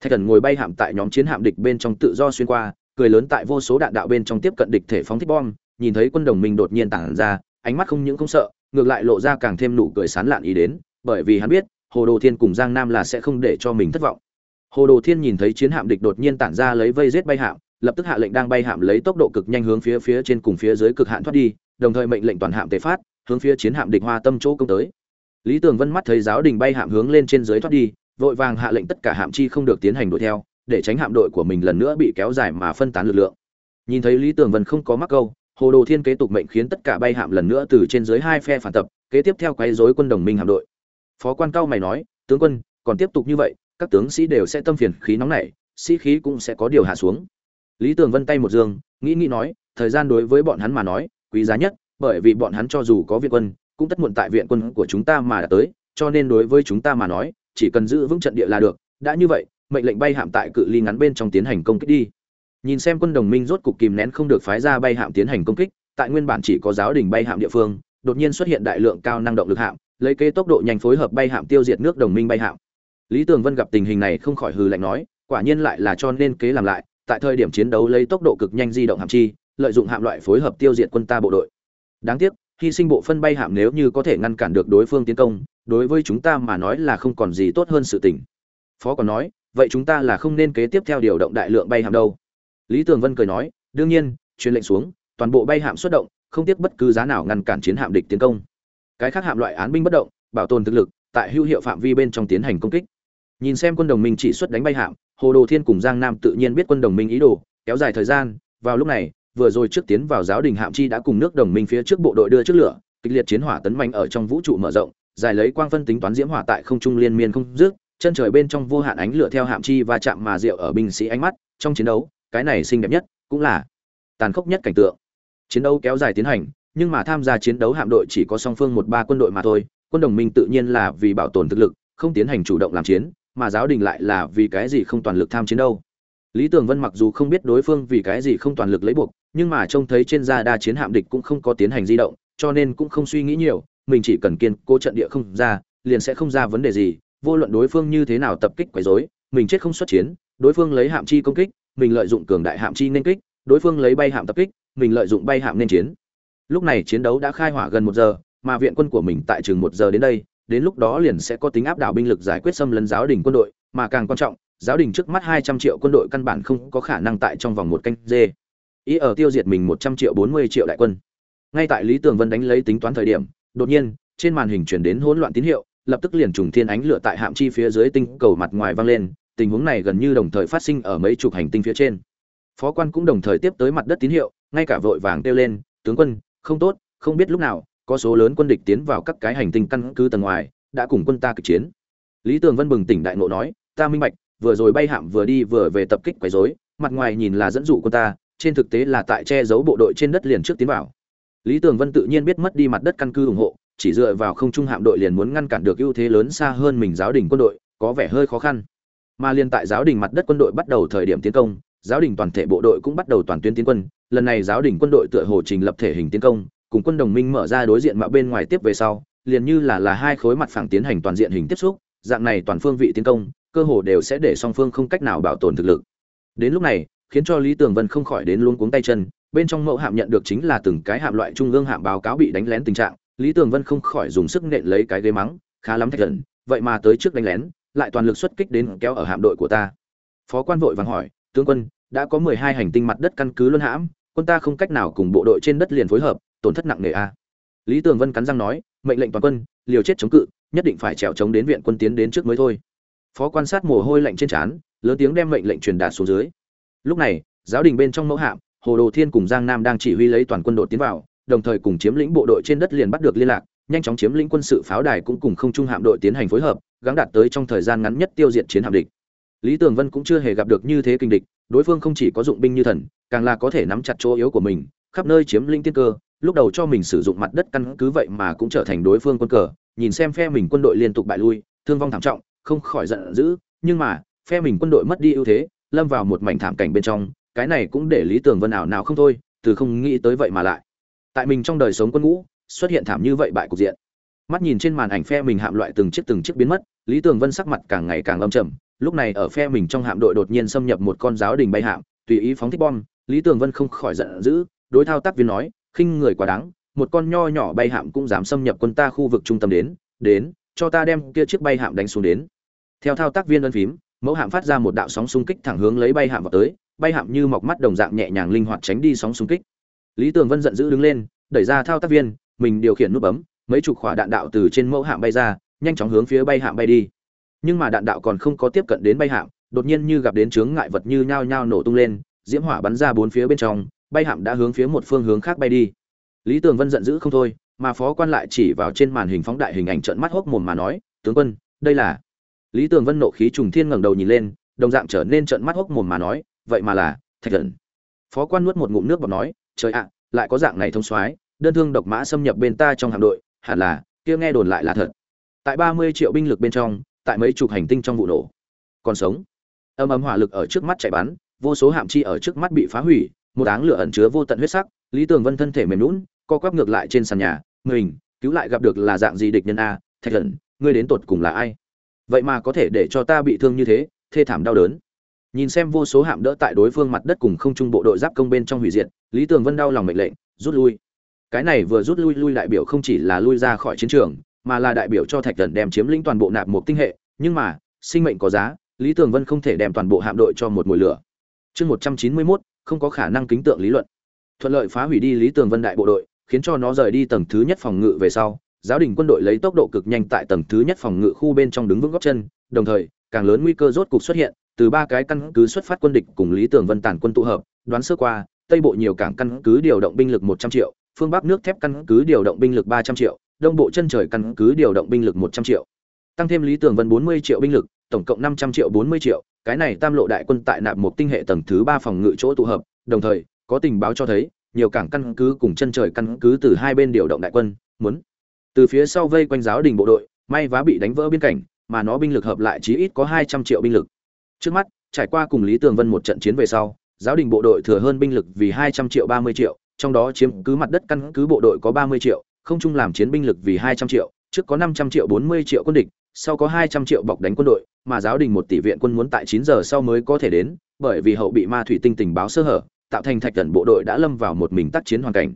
Thạch Thần ngồi bay hạm tại nhóm chiến hạm địch bên trong tự do xuyên qua, cười lớn tại vô số đạn đạo bên trong tiếp cận địch thể phóng thích bom, nhìn thấy quân đồng minh đột nhiên tản ra, ánh mắt không những không sợ, ngược lại lộ ra càng thêm nụ cười sán lạn ý đến, bởi vì hắn biết, Hồ Đồ Thiên cùng Giang Nam là sẽ không để cho mình thất vọng. Hồ Đồ Thiên nhìn thấy chiến hạm địch đột nhiên tản ra lấy vây giết bay hạm, lập tức hạ lệnh đang bay hạm lấy tốc độ cực nhanh hướng phía phía trên cùng phía dưới cực hạn thoát đi, đồng thời mệnh lệnh toàn hạm tề phát, hướng phía chiến hạm địch Hoa Tâm chỗ công tới. Lý Tường Vân mắt thấy giáo đình bay hạm hướng lên trên dưới thoát đi, vội vàng hạ lệnh tất cả hạm chi không được tiến hành đuổi theo, để tránh hạm đội của mình lần nữa bị kéo dài mà phân tán lực lượng. Nhìn thấy Lý Tường Vân không có mắc câu, Hồ Đồ Thiên kế tục mệnh khiến tất cả bay hạm lần nữa từ trên dưới hai phe phản tập, kế tiếp theo quấy rối quân đồng minh hạm đội. Phó quan cao mày nói, tướng quân, còn tiếp tục như vậy, các tướng sĩ đều sẽ tâm phiền khí nóng nảy, sĩ khí cũng sẽ có điều hạ xuống. Lý Tường Vân tay một dương, nghĩ nghĩ nói, thời gian đối với bọn hắn mà nói, quý giá nhất, bởi vì bọn hắn cho dù có việc quân, cũng tất muộn tại viện quân của chúng ta mà đã tới, cho nên đối với chúng ta mà nói, chỉ cần giữ vững trận địa là được. Đã như vậy, mệnh lệnh bay hạm tại cự ly ngắn bên trong tiến hành công kích đi. Nhìn xem quân đồng minh rốt cục kìm nén không được phái ra bay hạm tiến hành công kích, tại nguyên bản chỉ có giáo đình bay hạm địa phương, đột nhiên xuất hiện đại lượng cao năng động lực hạm, lấy kế tốc độ nhanh phối hợp bay hạm tiêu diệt nước đồng minh bay hạm. Lý Tường Vân gặp tình hình này không khỏi hừ lạnh nói, quả nhiên lại là cho nên kế làm lại, tại thời điểm chiến đấu lấy tốc độ cực nhanh di động hạm chi, lợi dụng hạm loại phối hợp tiêu diệt quân ta bộ đội. Đáng tiếc, hy sinh bộ phân bay hạm nếu như có thể ngăn cản được đối phương tiến công, đối với chúng ta mà nói là không còn gì tốt hơn sự tình. Phó còn nói, vậy chúng ta là không nên kế tiếp theo điều động đại lượng bay hạm đâu. Lý Tường Vân cười nói, đương nhiên, truyền lệnh xuống, toàn bộ bay hạm xuất động, không tiếc bất cứ giá nào ngăn cản chiến hạm địch tiến công. Cái khác hạm loại án binh bất động, bảo tồn thực lực, tại hữu hiệu phạm vi bên trong tiến hành công kích. Nhìn xem quân đồng minh chỉ xuất đánh bay hạm, Hồ Đồ Thiên cùng Giang Nam tự nhiên biết quân đồng minh ý đồ, kéo dài thời gian, vào lúc này, vừa rồi trước tiến vào giáo đình hạm chi đã cùng nước đồng minh phía trước bộ đội đưa trước lửa, kịch liệt chiến hỏa tấn mạnh ở trong vũ trụ mở rộng, giải lấy quang phân tính toán diễm hỏa tại không trung liên miên không dứt, chân trời bên trong vô hạn ánh lửa theo hạm chi và chạm mà diệu ở binh sĩ ánh mắt, trong chiến đấu, cái này xinh đẹp nhất, cũng là tàn khốc nhất cảnh tượng. Chiến đấu kéo dài tiến hành, nhưng mà tham gia chiến đấu hạm đội chỉ có song phương một ba quân đội mà thôi, quân đồng minh tự nhiên là vì bảo tồn thực lực, không tiến hành chủ động làm chiến, mà giáo đình lại là vì cái gì không toàn lực tham chiến đâu. Lý Tường Vân mặc dù không biết đối phương vì cái gì không toàn lực lấy buộc, nhưng mà trông thấy trên da đa chiến hạm địch cũng không có tiến hành di động, cho nên cũng không suy nghĩ nhiều, mình chỉ cần kiên cố trận địa không ra, liền sẽ không ra vấn đề gì, vô luận đối phương như thế nào tập kích quấy rối, mình chết không xuất chiến, đối phương lấy hạm chi công kích, mình lợi dụng cường đại hạm chi nên kích, đối phương lấy bay hạm tập kích, mình lợi dụng bay hạm nên chiến. Lúc này chiến đấu đã khai hỏa gần một giờ, mà viện quân của mình tại chừng một giờ đến đây, đến lúc đó liền sẽ có tính áp đảo binh lực giải quyết xâm lấn giáo đình quân đội, mà càng quan trọng, giáo đình trước mắt 200 triệu quân đội căn bản không có khả năng tại trong vòng một canh dê ý ở tiêu diệt mình một trăm triệu, bốn mươi triệu đại quân. Ngay tại lý tường vân đánh lấy tính toán thời điểm, đột nhiên, trên màn hình chuyển đến hỗn loạn tín hiệu, lập tức liền trùng thiên ánh lửa tại hạm chi phía dưới tinh cầu mặt ngoài vang lên, tình huống này gần như đồng thời phát sinh ở mấy chục hành tinh phía trên. Phó quan cũng đồng thời tiếp tới mặt đất tín hiệu, ngay cả vội vàng kêu lên, tướng quân, không tốt, không biết lúc nào, có số lớn quân địch tiến vào các cái hành tinh căn cứ tầng ngoài, đã cùng quân ta kịch chiến. Lý tường vân bừng tỉnh đại ngộ nói, ta minh bạch, vừa rồi bay hạm vừa đi vừa về tập kích quấy rối, mặt ngoài nhìn là dẫn dụ quân ta trên thực tế là tại che giấu bộ đội trên đất liền trước tiến vào. Lý tường vân tự nhiên biết mất đi mặt đất căn cứ ủng hộ, chỉ dựa vào không trung hạm đội liền muốn ngăn cản được ưu thế lớn xa hơn mình giáo đình quân đội, có vẻ hơi khó khăn. Mà liên tại giáo đình mặt đất quân đội bắt đầu thời điểm tiến công, giáo đình toàn thể bộ đội cũng bắt đầu toàn tuyến tiến quân. Lần này giáo đình quân đội tựa hồ trình lập thể hình tiến công, cùng quân đồng minh mở ra đối diện mạo bên ngoài tiếp về sau, liền như là là hai khối mặt phẳng tiến hành toàn diện hình tiếp xúc, dạng này toàn phương vị tiến công, cơ hồ đều sẽ để song phương không cách nào bảo tồn thực lực. Đến lúc này khiến cho lý tường vân không khỏi đến luôn cuống tay chân, bên trong mẫu hạm nhận được chính là từng cái hạm loại trung ương hạm báo cáo bị đánh lén tình trạng, lý tường vân không khỏi dùng sức nện lấy cái ghế mắng, khá lắm thạch thần, vậy mà tới trước đánh lén, lại toàn lực xuất kích đến kéo ở hạm đội của ta. Phó quan vội vàng hỏi, tướng quân, đã có mười hai hành tinh mặt đất căn cứ luân hãm, quân ta không cách nào cùng bộ đội trên đất liền phối hợp, tổn thất nặng nề a. Lý tường vân cắn răng nói, mệnh lệnh toàn quân, liều chết chống cự, nhất định phải trèo chống đến viện quân tiến đến trước mới thôi. Phó quan sát mồ hôi lạnh trên trán, lớn tiếng đem mệnh lệnh truyền đạt xuống dưới lúc này, giáo đình bên trong mẫu hạm, hồ đồ thiên cùng giang nam đang chỉ huy lấy toàn quân đội tiến vào, đồng thời cùng chiếm lĩnh bộ đội trên đất liền bắt được liên lạc, nhanh chóng chiếm lĩnh quân sự pháo đài cũng cùng không trung hạm đội tiến hành phối hợp, gắng đạt tới trong thời gian ngắn nhất tiêu diệt chiến hạm địch. Lý tường vân cũng chưa hề gặp được như thế kinh địch, đối phương không chỉ có dụng binh như thần, càng là có thể nắm chặt chỗ yếu của mình, khắp nơi chiếm lĩnh tiên cơ, lúc đầu cho mình sử dụng mặt đất căn cứ vậy mà cũng trở thành đối phương quân cờ, nhìn xem phe mình quân đội liên tục bại lui, thương vong thảm trọng, không khỏi giận dữ, nhưng mà, phe mình quân đội mất đi ưu thế lâm vào một mảnh thảm cảnh bên trong, cái này cũng để lý tường vân ảo nào không thôi, từ không nghĩ tới vậy mà lại. Tại mình trong đời sống quân ngũ, xuất hiện thảm như vậy bại cục diện. Mắt nhìn trên màn ảnh phe mình hạm loại từng chiếc từng chiếc biến mất, lý tường vân sắc mặt càng ngày càng âm trầm, lúc này ở phe mình trong hạm đội đột nhiên xâm nhập một con giáo đình bay hạm, tùy ý phóng thích bom, lý tường vân không khỏi giận dữ, đối thao tác viên nói, khinh người quá đáng, một con nho nhỏ bay hạm cũng dám xâm nhập quân ta khu vực trung tâm đến đến, cho ta đem kia chiếc bay hạm đánh xuống đến. Theo thao tác viên ân phím mẫu hạm phát ra một đạo sóng xung kích thẳng hướng lấy bay hạm vào tới, bay hạm như mọc mắt đồng dạng nhẹ nhàng linh hoạt tránh đi sóng xung kích. Lý tường vân giận dữ đứng lên, đẩy ra thao tác viên, mình điều khiển nút bấm, mấy chục quả đạn đạo từ trên mẫu hạm bay ra, nhanh chóng hướng phía bay hạm bay đi. Nhưng mà đạn đạo còn không có tiếp cận đến bay hạm, đột nhiên như gặp đến chướng ngại vật như nhao nhao nổ tung lên, diễm hỏa bắn ra bốn phía bên trong, bay hạm đã hướng phía một phương hướng khác bay đi. Lý tường vân giận dữ không thôi, mà phó quan lại chỉ vào trên màn hình phóng đại hình ảnh trận mắt hốc mồm mà nói, tướng quân, đây là lý tường vân nộ khí trùng thiên ngẩng đầu nhìn lên, đồng dạng trở nên trận mắt hốc mồm mà nói, vậy mà là thạch thần. Phó quan nuốt một ngụm nước bọt nói, trời ạ, lại có dạng này thông soái, đơn thương độc mã xâm nhập bên ta trong hạm đội, hẳn là, kia nghe đồn lại là thật. Tại ba mươi triệu binh lực bên trong, tại mấy chục hành tinh trong vụ nổ, còn sống. Âm ấm hỏa lực ở trước mắt chạy bắn, vô số hạm chi ở trước mắt bị phá hủy, một áng lửa ẩn chứa vô tận huyết sắc, lý tường vân thân thể mềm lún co quắp ngược lại trên sàn nhà, mình, cứu lại gặp được là dạng gì địch nhân a, thạch thần, ngươi đến tột cùng là ai? Vậy mà có thể để cho ta bị thương như thế, thê thảm đau đớn. Nhìn xem vô số hạm đỡ tại đối phương mặt đất cùng không trung bộ đội giáp công bên trong hủy diệt, lý tường vân đau lòng mệnh lệnh, rút lui. Cái này vừa rút lui lui đại biểu không chỉ là lui ra khỏi chiến trường, mà là đại biểu cho thạch thần đem chiếm lĩnh toàn bộ nạp một tinh hệ. Nhưng mà, sinh mệnh có giá, lý tường vân không thể đem toàn bộ hạm đội cho một mùi lửa. Chương một trăm chín mươi mốt, không có khả năng kính tượng lý luận. Thuận lợi phá hủy đi lý tường vân đại bộ đội, khiến cho nó rời đi tầng thứ nhất phòng ngự về sau giáo đình quân đội lấy tốc độ cực nhanh tại tầng thứ nhất phòng ngự khu bên trong đứng vững góc chân, đồng thời, càng lớn nguy cơ rốt cục xuất hiện, từ ba cái căn cứ xuất phát quân địch cùng lý tường vân tản quân tụ hợp, đoán sơ qua, tây bộ nhiều cảng căn cứ điều động binh lực một trăm triệu, phương bắc nước thép căn cứ điều động binh lực ba trăm triệu, đông bộ chân trời căn cứ điều động binh lực một trăm triệu. Tăng thêm lý tường vân bốn mươi triệu binh lực, tổng cộng năm trăm triệu bốn mươi triệu, cái này tam lộ đại quân tại nạp một tinh hệ tầng thứ ba phòng ngự chỗ tụ hợp, đồng thời, có tình báo cho thấy, nhiều cảng căn cứ cùng chân trời căn cứ từ hai bên điều động đại quân, muốn từ phía sau vây quanh giáo đình bộ đội, may vá bị đánh vỡ biên cảnh, mà nó binh lực hợp lại chí ít có hai trăm triệu binh lực. Trước mắt, trải qua cùng lý tường vân một trận chiến về sau, giáo đình bộ đội thừa hơn binh lực vì hai trăm triệu ba mươi triệu, trong đó chiếm cứ mặt đất căn cứ bộ đội có ba mươi triệu, không chung làm chiến binh lực vì hai trăm triệu, trước có năm trăm triệu bốn mươi triệu quân địch, sau có hai trăm triệu bọc đánh quân đội, mà giáo đình một tỷ viện quân muốn tại chín giờ sau mới có thể đến, bởi vì hậu bị ma thủy tinh tình báo sơ hở, tạo thành thạch thần bộ đội đã lâm vào một mình tác chiến hoàn cảnh.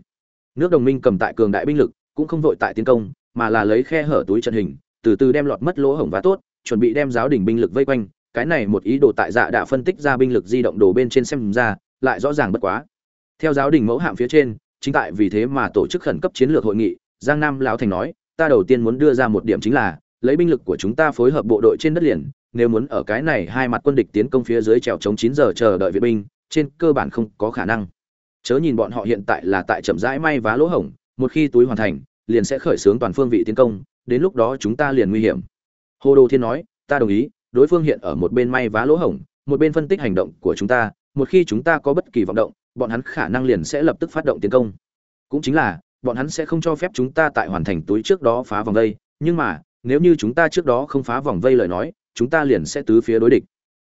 Nước đồng minh cầm tại cường đại binh lực cũng không vội tại tiến công, mà là lấy khe hở túi trận hình, từ từ đem lọt mất lỗ hổng và tốt, chuẩn bị đem giáo đình binh lực vây quanh. Cái này một ý đồ tại dạ đã phân tích ra binh lực di động đồ bên trên xem ra, lại rõ ràng bất quá. Theo giáo đình mẫu hạm phía trên, chính tại vì thế mà tổ chức khẩn cấp chiến lược hội nghị, giang nam lão thành nói, ta đầu tiên muốn đưa ra một điểm chính là, lấy binh lực của chúng ta phối hợp bộ đội trên đất liền, nếu muốn ở cái này hai mặt quân địch tiến công phía dưới trèo chống chín giờ chờ đợi viện binh, trên cơ bản không có khả năng. Chớ nhìn bọn họ hiện tại là tại chậm rãi may vá lỗ hổng một khi túi hoàn thành, liền sẽ khởi xướng toàn phương vị tiến công, đến lúc đó chúng ta liền nguy hiểm. Hồ đồ thiên nói, ta đồng ý, đối phương hiện ở một bên may vá lỗ hổng, một bên phân tích hành động của chúng ta, một khi chúng ta có bất kỳ vọng động, bọn hắn khả năng liền sẽ lập tức phát động tiến công. Cũng chính là, bọn hắn sẽ không cho phép chúng ta tại hoàn thành túi trước đó phá vòng vây, nhưng mà, nếu như chúng ta trước đó không phá vòng vây lời nói, chúng ta liền sẽ tứ phía đối địch.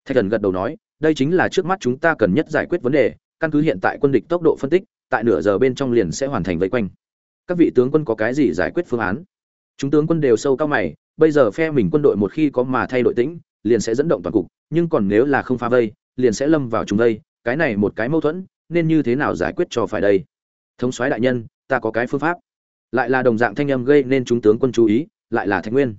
Thạch thần gật đầu nói, đây chính là trước mắt chúng ta cần nhất giải quyết vấn đề, căn cứ hiện tại quân địch tốc độ phân tích, tại nửa giờ bên trong liền sẽ hoàn thành vây quanh các vị tướng quân có cái gì giải quyết phương án? Chúng tướng quân đều sâu cao mày, bây giờ phe mình quân đội một khi có mà thay đổi tĩnh, liền sẽ dẫn động toàn cục, nhưng còn nếu là không phá vây, liền sẽ lâm vào chúng đây. cái này một cái mâu thuẫn, nên như thế nào giải quyết cho phải đây? Thống soái đại nhân, ta có cái phương pháp. Lại là đồng dạng thanh âm gây nên chúng tướng quân chú ý, lại là thạch nguyên.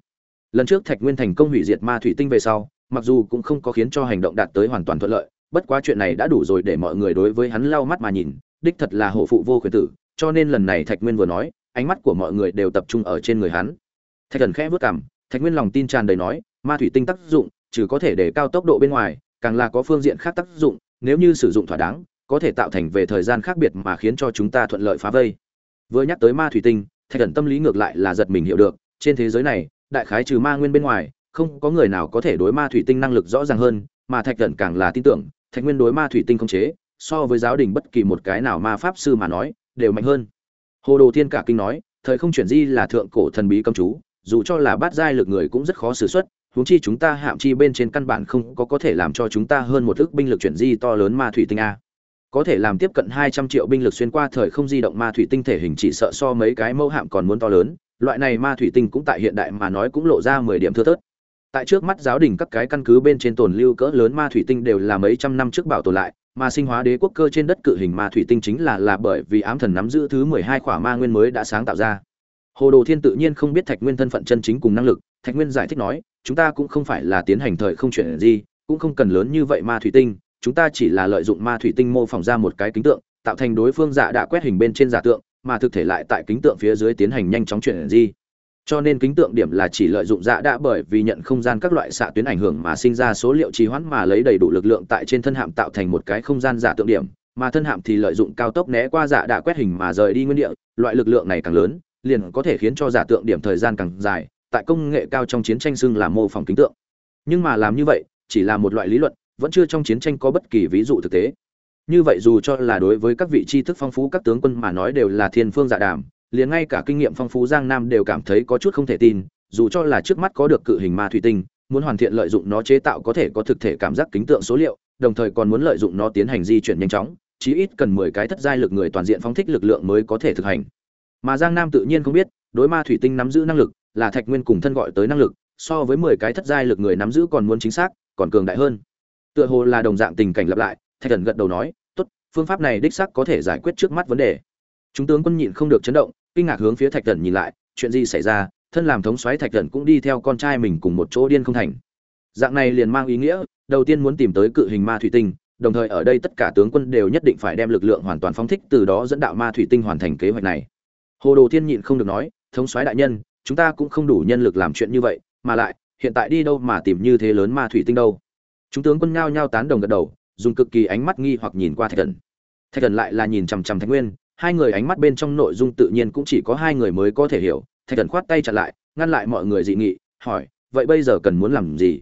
Lần trước thạch nguyên thành công hủy diệt ma thủy tinh về sau, mặc dù cũng không có khiến cho hành động đạt tới hoàn toàn thuận lợi, bất quá chuyện này đã đủ rồi để mọi người đối với hắn lau mắt mà nhìn, đích thật là hổ phụ vô khuyến tử cho nên lần này thạch nguyên vừa nói, ánh mắt của mọi người đều tập trung ở trên người hắn. Thạch thần khẽ vất cảm thạch nguyên lòng tin tràn đầy nói, ma thủy tinh tác dụng, trừ có thể để cao tốc độ bên ngoài, càng là có phương diện khác tác dụng, nếu như sử dụng thỏa đáng, có thể tạo thành về thời gian khác biệt mà khiến cho chúng ta thuận lợi phá vây. Vừa nhắc tới ma thủy tinh, thạch thần tâm lý ngược lại là giật mình hiểu được, trên thế giới này, đại khái trừ ma nguyên bên ngoài, không có người nào có thể đối ma thủy tinh năng lực rõ ràng hơn, mà thạch thần càng là tin tưởng, thạch nguyên đối ma thủy tinh không chế, so với giáo đình bất kỳ một cái nào ma pháp sư mà nói đều mạnh hơn. Hồ đồ thiên cả kinh nói, thời không chuyển di là thượng cổ thần bí cầm chú, dù cho là bát giai lực người cũng rất khó xử xuất huống chi chúng ta hạm chi bên trên căn bản không có có thể làm cho chúng ta hơn một ức binh lực chuyển di to lớn ma thủy tinh a. Có thể làm tiếp cận hai trăm triệu binh lực xuyên qua thời không di động ma thủy tinh thể hình chỉ sợ so mấy cái mẫu hạm còn muốn to lớn, loại này ma thủy tinh cũng tại hiện đại mà nói cũng lộ ra mười điểm thưa thớt. Tại trước mắt giáo đình các cái căn cứ bên trên tồn lưu cỡ lớn ma thủy tinh đều là mấy trăm năm trước bảo tồn lại mà sinh hóa đế quốc cơ trên đất cự hình ma thủy tinh chính là là bởi vì ám thần nắm giữ thứ mười hai khỏa ma nguyên mới đã sáng tạo ra. Hồ đồ thiên tự nhiên không biết thạch nguyên thân phận chân chính cùng năng lực, thạch nguyên giải thích nói, chúng ta cũng không phải là tiến hành thời không chuyển gì, cũng không cần lớn như vậy ma thủy tinh, chúng ta chỉ là lợi dụng ma thủy tinh mô phỏng ra một cái kính tượng, tạo thành đối phương giả đã quét hình bên trên giả tượng, mà thực thể lại tại kính tượng phía dưới tiến hành nhanh chóng chuyển di cho nên kính tượng điểm là chỉ lợi dụng dạ đã bởi vì nhận không gian các loại xạ tuyến ảnh hưởng mà sinh ra số liệu trì hoãn mà lấy đầy đủ lực lượng tại trên thân hạm tạo thành một cái không gian giả tượng điểm, mà thân hạm thì lợi dụng cao tốc né qua dạ đã quét hình mà rời đi nguyên địa, loại lực lượng này càng lớn, liền có thể khiến cho giả tượng điểm thời gian càng dài, tại công nghệ cao trong chiến tranh xưng là mô phỏng kính tượng. Nhưng mà làm như vậy, chỉ là một loại lý luận, vẫn chưa trong chiến tranh có bất kỳ ví dụ thực tế. Như vậy dù cho là đối với các vị tri thức phong phú các tướng quân mà nói đều là thiên phương dạ đàm liền ngay cả kinh nghiệm phong phú giang nam đều cảm thấy có chút không thể tin, dù cho là trước mắt có được cự hình ma thủy tinh, muốn hoàn thiện lợi dụng nó chế tạo có thể có thực thể cảm giác kính tượng số liệu, đồng thời còn muốn lợi dụng nó tiến hành di chuyển nhanh chóng, chí ít cần mười cái thất giai lực người toàn diện phóng thích lực lượng mới có thể thực hành. Mà giang nam tự nhiên không biết, đối ma thủy tinh nắm giữ năng lực là thạch nguyên cùng thân gọi tới năng lực, so với mười cái thất giai lực người nắm giữ còn muốn chính xác, còn cường đại hơn. Tựa hồ là đồng dạng tình cảnh lặp lại, thạch thần gật đầu nói, tốt, phương pháp này đích xác có thể giải quyết trước mắt vấn đề. Chúng tướng quân nhịn không được chấn động kinh ngạc hướng phía thạch thần nhìn lại, chuyện gì xảy ra? Thân làm thống soái thạch thần cũng đi theo con trai mình cùng một chỗ điên không thành. Dạng này liền mang ý nghĩa, đầu tiên muốn tìm tới cự hình ma thủy tinh, đồng thời ở đây tất cả tướng quân đều nhất định phải đem lực lượng hoàn toàn phóng thích, từ đó dẫn đạo ma thủy tinh hoàn thành kế hoạch này. Hồ đồ thiên nhịn không được nói, thống soái đại nhân, chúng ta cũng không đủ nhân lực làm chuyện như vậy, mà lại, hiện tại đi đâu mà tìm như thế lớn ma thủy tinh đâu? Chúng tướng quân nhao nhao tán đồng gật đầu, dùng cực kỳ ánh mắt nghi hoặc nhìn qua thạch thần. Thạch thần lại là nhìn chằm chằm thạch nguyên hai người ánh mắt bên trong nội dung tự nhiên cũng chỉ có hai người mới có thể hiểu. Thạch thần khoát tay chặn lại, ngăn lại mọi người dị nghị, hỏi, vậy bây giờ cần muốn làm gì?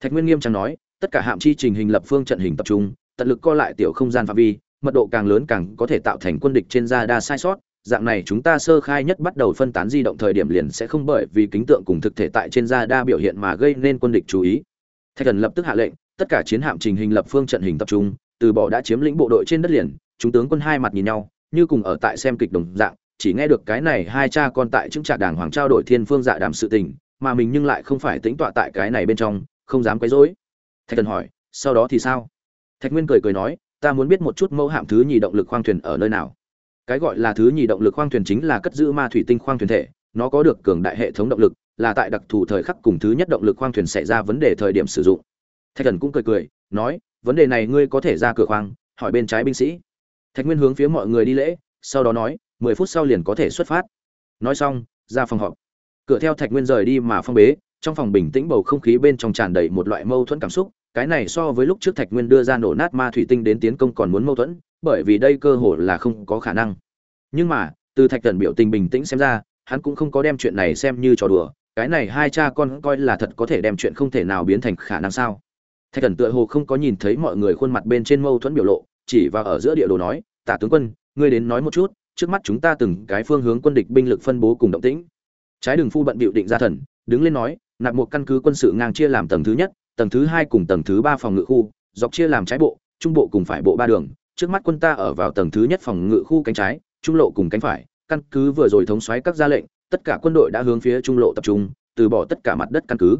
Thạch nguyên nghiêm trang nói, tất cả hạm chi trình hình lập phương trận hình tập trung, tận lực co lại tiểu không gian phạm vi, mật độ càng lớn càng có thể tạo thành quân địch trên da đa sai sót. Dạng này chúng ta sơ khai nhất bắt đầu phân tán di động thời điểm liền sẽ không bởi vì kính tượng cùng thực thể tại trên da đa biểu hiện mà gây nên quân địch chú ý. Thạch thần lập tức hạ lệnh, tất cả chiến hạm trình hình lập phương trận hình tập trung, từ bỏ đã chiếm lĩnh bộ đội trên đất liền. Chúng tướng quân hai mặt nhìn nhau như cùng ở tại xem kịch đồng dạng, chỉ nghe được cái này hai cha con tại chứng trạc đàng hoàng trao đổi thiên phương dạ đàm sự tình, mà mình nhưng lại không phải tính tọa tại cái này bên trong, không dám quấy rối. Thạch thần hỏi, sau đó thì sao? Thạch nguyên cười cười nói, ta muốn biết một chút mẫu hạm thứ nhì động lực khoang thuyền ở nơi nào. Cái gọi là thứ nhì động lực khoang thuyền chính là cất giữ ma thủy tinh khoang thuyền thể, nó có được cường đại hệ thống động lực, là tại đặc thù thời khắc cùng thứ nhất động lực khoang thuyền xảy ra vấn đề thời điểm sử dụng. Thạch thần cũng cười cười, nói, vấn đề này ngươi có thể ra cửa khoang, hỏi bên trái binh sĩ thạch nguyên hướng phía mọi người đi lễ, sau đó nói, mười phút sau liền có thể xuất phát. Nói xong, ra phòng họp. Cửa theo thạch nguyên rời đi mà phong bế, trong phòng bình tĩnh bầu không khí bên trong tràn đầy một loại mâu thuẫn cảm xúc, cái này so với lúc trước thạch nguyên đưa ra nổ nát ma thủy tinh đến tiến công còn muốn mâu thuẫn, bởi vì đây cơ hội là không có khả năng. Nhưng mà, từ thạch thần biểu tình bình tĩnh xem ra, hắn cũng không có đem chuyện này xem như trò đùa, cái này hai cha con coi là thật có thể đem chuyện không thể nào biến thành khả năng sao? Thạch thần tựa hồ không có nhìn thấy mọi người khuôn mặt bên trên mâu thuẫn biểu lộ chỉ và ở giữa địa đồ nói, tả tướng quân, ngươi đến nói một chút, trước mắt chúng ta từng cái phương hướng quân địch binh lực phân bố cùng động tĩnh. Trái đường phu bận bịu định ra thần, đứng lên nói, nạp một căn cứ quân sự ngang chia làm tầng thứ nhất, tầng thứ hai cùng tầng thứ ba phòng ngự khu, dọc chia làm trái bộ, trung bộ cùng phải bộ ba đường. Trước mắt quân ta ở vào tầng thứ nhất phòng ngự khu cánh trái, trung lộ cùng cánh phải. Căn cứ vừa rồi thống xoáy các ra lệnh, tất cả quân đội đã hướng phía trung lộ tập trung, từ bỏ tất cả mặt đất căn cứ.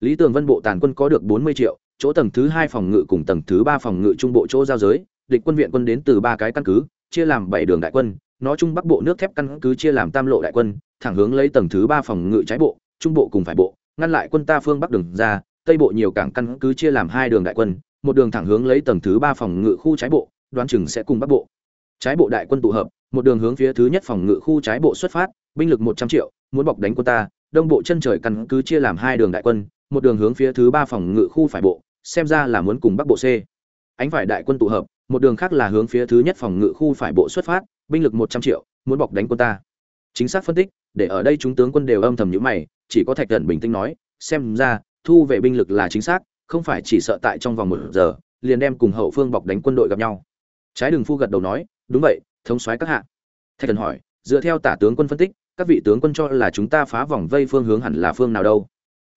Lý tường vân bộ tàn quân có được bốn mươi triệu, chỗ tầng thứ hai phòng ngự cùng tầng thứ ba phòng ngự trung bộ chỗ giao giới địch quân viện quân đến từ ba cái căn cứ, chia làm bảy đường đại quân, nó trung bắc bộ nước thép căn cứ chia làm tam lộ đại quân, thẳng hướng lấy tầng thứ ba phòng ngự trái bộ, trung bộ cùng phải bộ, ngăn lại quân ta phương bắc đường ra, tây bộ nhiều cảng căn cứ chia làm hai đường đại quân, một đường thẳng hướng lấy tầng thứ ba phòng ngự khu trái bộ, đoán chừng sẽ cùng bắc bộ. Trái bộ đại quân tụ hợp, một đường hướng phía thứ nhất phòng ngự khu trái bộ xuất phát, binh lực một trăm triệu, muốn bọc đánh quân ta, đông bộ chân trời căn cứ chia làm hai đường đại quân, một đường hướng phía thứ ba phòng ngự khu phải bộ, xem ra là muốn cùng bắc bộ c. Ánh phải đại quân tụ hợp một đường khác là hướng phía thứ nhất phòng ngự khu phải bộ xuất phát, binh lực một trăm triệu, muốn bọc đánh quân ta. Chính xác phân tích, để ở đây chúng tướng quân đều âm thầm nhíu mày, chỉ có thạch thần bình tĩnh nói, xem ra, thu về binh lực là chính xác, không phải chỉ sợ tại trong vòng một giờ, liền đem cùng hậu phương bọc đánh quân đội gặp nhau. Trái đường phu gật đầu nói, đúng vậy, thống soái các hạ. Thạch thần hỏi, dựa theo tả tướng quân phân tích, các vị tướng quân cho là chúng ta phá vòng vây phương hướng hẳn là phương nào đâu?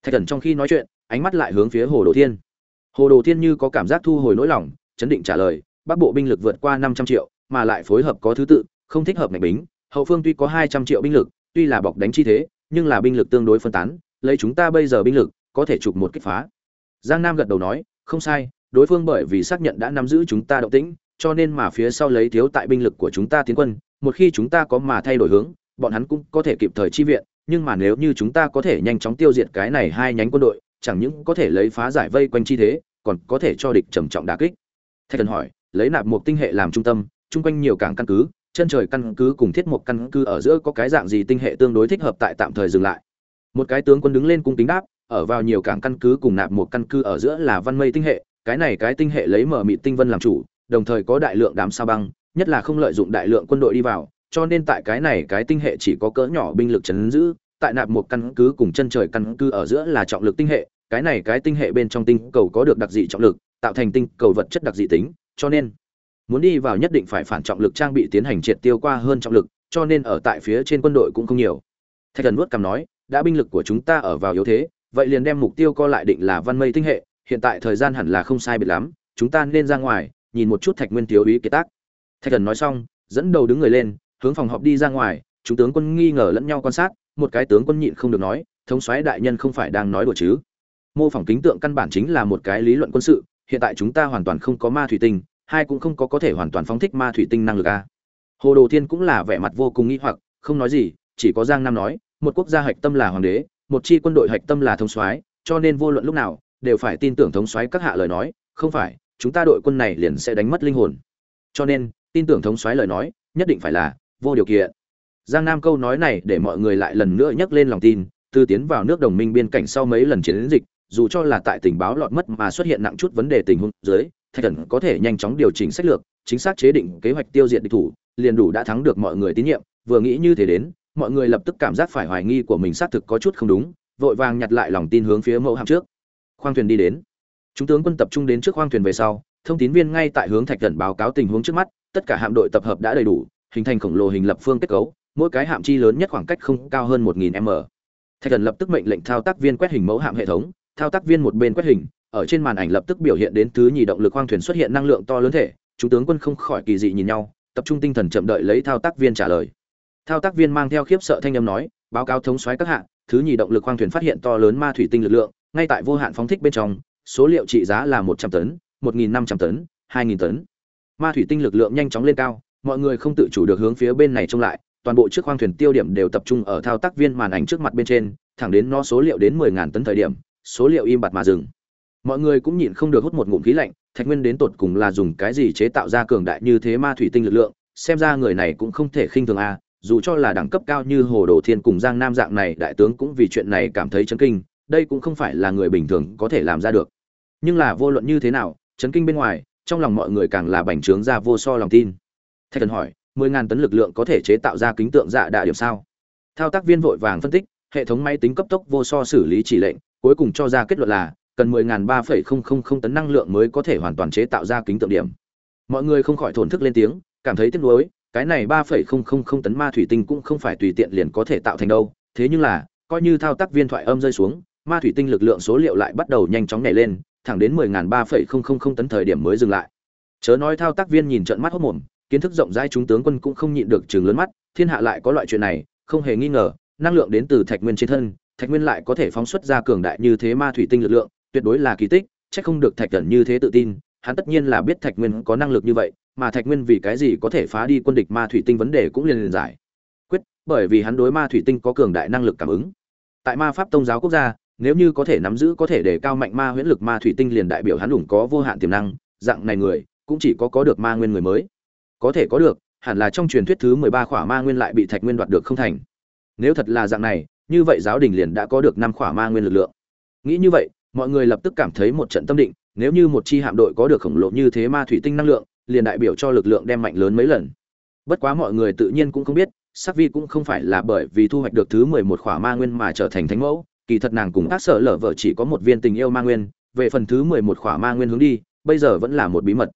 Thạch thần trong khi nói chuyện, ánh mắt lại hướng phía hồ đồ thiên. Hồ đồ thiên như có cảm giác thu hồi nỗi lòng, chấn định trả lời bắc bộ binh lực vượt qua năm trăm triệu, mà lại phối hợp có thứ tự, không thích hợp ngạch bính. Hậu phương tuy có hai trăm triệu binh lực, tuy là bọc đánh chi thế, nhưng là binh lực tương đối phân tán. Lấy chúng ta bây giờ binh lực, có thể chụp một kích phá. Giang nam gật đầu nói, không sai. Đối phương bởi vì xác nhận đã nắm giữ chúng ta động tĩnh, cho nên mà phía sau lấy thiếu tại binh lực của chúng ta tiến quân. Một khi chúng ta có mà thay đổi hướng, bọn hắn cũng có thể kịp thời chi viện. Nhưng mà nếu như chúng ta có thể nhanh chóng tiêu diệt cái này hai nhánh quân đội, chẳng những có thể lấy phá giải vây quanh chi thế, còn có thể cho địch trầm trọng đả kích. Thạch thần hỏi lấy nạp một tinh hệ làm trung tâm, chung quanh nhiều cảng căn cứ, chân trời căn cứ cùng thiết một căn cứ ở giữa có cái dạng gì tinh hệ tương đối thích hợp tại tạm thời dừng lại. Một cái tướng quân đứng lên cung kính đáp, ở vào nhiều cảng căn cứ cùng nạp một căn cứ ở giữa là văn mây tinh hệ, cái này cái tinh hệ lấy mở mịt tinh vân làm chủ, đồng thời có đại lượng đám sao băng, nhất là không lợi dụng đại lượng quân đội đi vào, cho nên tại cái này cái tinh hệ chỉ có cỡ nhỏ binh lực chấn giữ, tại nạp một căn cứ cùng chân trời căn cứ ở giữa là trọng lực tinh hệ, cái này cái tinh hệ bên trong tinh cầu có được đặc dị trọng lực, tạo thành tinh cầu vật chất đặc dị tính cho nên muốn đi vào nhất định phải phản trọng lực trang bị tiến hành triệt tiêu qua hơn trọng lực, cho nên ở tại phía trên quân đội cũng không nhiều. Thạch thần nuốt cằm nói, đã binh lực của chúng ta ở vào yếu thế, vậy liền đem mục tiêu co lại định là văn mây tinh hệ, hiện tại thời gian hẳn là không sai biệt lắm, chúng ta nên ra ngoài, nhìn một chút thạch nguyên thiếu ý kế tác. Thạch thần nói xong, dẫn đầu đứng người lên, hướng phòng họp đi ra ngoài, chúng tướng quân nghi ngờ lẫn nhau quan sát, một cái tướng quân nhịn không được nói, thống soái đại nhân không phải đang nói đùa chứ? Mô phỏng kính tượng căn bản chính là một cái lý luận quân sự, hiện tại chúng ta hoàn toàn không có ma thủy tinh hai cũng không có có thể hoàn toàn phóng thích ma thủy tinh năng lực a. Hồ đồ thiên cũng là vẻ mặt vô cùng nghi hoặc, không nói gì, chỉ có giang nam nói, một quốc gia hạch tâm là hoàng đế, một chi quân đội hạch tâm là thống soái, cho nên vô luận lúc nào, đều phải tin tưởng thống soái các hạ lời nói, không phải, chúng ta đội quân này liền sẽ đánh mất linh hồn. Cho nên, tin tưởng thống soái lời nói, nhất định phải là vô điều kiện. Giang nam câu nói này để mọi người lại lần nữa nhắc lên lòng tin, từ tiến vào nước đồng minh biên cảnh sau mấy lần chiến dịch, dù cho là tại tình báo lọt mất mà xuất hiện nặng chút vấn đề tình huống dưới thạch thần có thể nhanh chóng điều chỉnh sách lược, chính xác chế định kế hoạch tiêu diệt địch thủ, liền đủ đã thắng được mọi người tín nhiệm. Vừa nghĩ như thế đến, mọi người lập tức cảm giác phải hoài nghi của mình xác thực có chút không đúng, vội vàng nhặt lại lòng tin hướng phía mẫu hạm trước. Khoang thuyền đi đến. Chúng tướng quân tập trung đến trước khoang thuyền về sau, thông tín viên ngay tại hướng thạch thần báo cáo tình huống trước mắt, tất cả hạm đội tập hợp đã đầy đủ, hình thành khổng lồ hình lập phương kết cấu, mỗi cái hạm chi lớn nhất khoảng cách không cao hơn 1000 m. Thạch thần lập tức mệnh lệnh thao tác viên quét hình mẫu hạm hệ thống, thao tác viên một bên quét hình ở trên màn ảnh lập tức biểu hiện đến thứ nhì động lực khoang thuyền xuất hiện năng lượng to lớn thể, chúng tướng quân không khỏi kỳ dị nhìn nhau, tập trung tinh thần chậm đợi lấy thao tác viên trả lời. Thao tác viên mang theo khiếp sợ thanh âm nói, báo cáo thống soái các hạng thứ nhì động lực khoang thuyền phát hiện to lớn ma thủy tinh lực lượng, ngay tại vô hạn phóng thích bên trong, số liệu trị giá là một trăm tấn, một nghìn năm trăm tấn, hai nghìn tấn. Ma thủy tinh lực lượng nhanh chóng lên cao, mọi người không tự chủ được hướng phía bên này trông lại, toàn bộ chiếc khoang thuyền tiêu điểm đều tập trung ở thao tác viên màn ảnh trước mặt bên trên, thẳng đến nó số liệu đến mười ngàn tấn thời điểm, số liệu im bặt mà dừng mọi người cũng nhịn không được hút một ngụm khí lạnh, thạch nguyên đến tột cùng là dùng cái gì chế tạo ra cường đại như thế ma thủy tinh lực lượng, xem ra người này cũng không thể khinh thường a, dù cho là đẳng cấp cao như hồ đồ thiên cùng giang nam dạng này, đại tướng cũng vì chuyện này cảm thấy chấn kinh, đây cũng không phải là người bình thường có thể làm ra được. Nhưng là vô luận như thế nào, chấn kinh bên ngoài, trong lòng mọi người càng là bành trướng ra vô so lòng tin. Thạch thần hỏi, mười ngàn tấn lực lượng có thể chế tạo ra kính tượng dạ đạ điểm sao? Thao tác viên vội vàng phân tích, hệ thống máy tính cấp tốc vô so xử lý chỉ lệnh, cuối cùng cho ra kết luận là cần mười ngàn ba phẩy không không không tấn năng lượng mới có thể hoàn toàn chế tạo ra kính tượng điểm. Mọi người không khỏi thổn thức lên tiếng, cảm thấy tiếc nuối, cái này ba phẩy không không không tấn ma thủy tinh cũng không phải tùy tiện liền có thể tạo thành đâu, thế nhưng là, coi như thao tác viên thoại âm rơi xuống, ma thủy tinh lực lượng số liệu lại bắt đầu nhanh chóng nhảy lên, thẳng đến mười ngàn ba phẩy không không không tấn thời điểm mới dừng lại. Chớ nói thao tác viên nhìn trận mắt hốc mồm, kiến thức rộng rãi chúng tướng quân cũng không nhịn được chừng lớn mắt, thiên hạ lại có loại chuyện này, không hề nghi ngờ, năng lượng đến từ thạch nguyên trên thân, thạch nguyên lại có thể phóng xuất ra cường đại như thế ma thủy tinh lực lượng tuyệt đối là kỳ tích, chắc không được thạch thần như thế tự tin, hắn tất nhiên là biết thạch nguyên có năng lực như vậy, mà thạch nguyên vì cái gì có thể phá đi quân địch ma thủy tinh vấn đề cũng liền liền giải. Quyết, bởi vì hắn đối ma thủy tinh có cường đại năng lực cảm ứng. Tại ma pháp tôn giáo quốc gia, nếu như có thể nắm giữ có thể để cao mạnh ma huyễn lực ma thủy tinh liền đại biểu hắn đủng có vô hạn tiềm năng, dạng này người, cũng chỉ có có được ma nguyên người mới. Có thể có được, hẳn là trong truyền thuyết thứ mười ba khỏa ma nguyên lại bị thạch nguyên đoạt được không thành. Nếu thật là dạng này, như vậy giáo đình liền đã có được năm khỏa ma nguyên lực lượng. Nghĩ như vậy mọi người lập tức cảm thấy một trận tâm định, nếu như một chi hạm đội có được khổng lồ như thế ma thủy tinh năng lượng, liền đại biểu cho lực lượng đem mạnh lớn mấy lần. Bất quá mọi người tự nhiên cũng không biết, sắc vi cũng không phải là bởi vì thu hoạch được thứ mười một khỏa ma nguyên mà trở thành thánh mẫu, kỳ thật nàng cùng ác sợ lở vợ chỉ có một viên tình yêu ma nguyên, về phần thứ mười một khỏa ma nguyên hướng đi, bây giờ vẫn là một bí mật.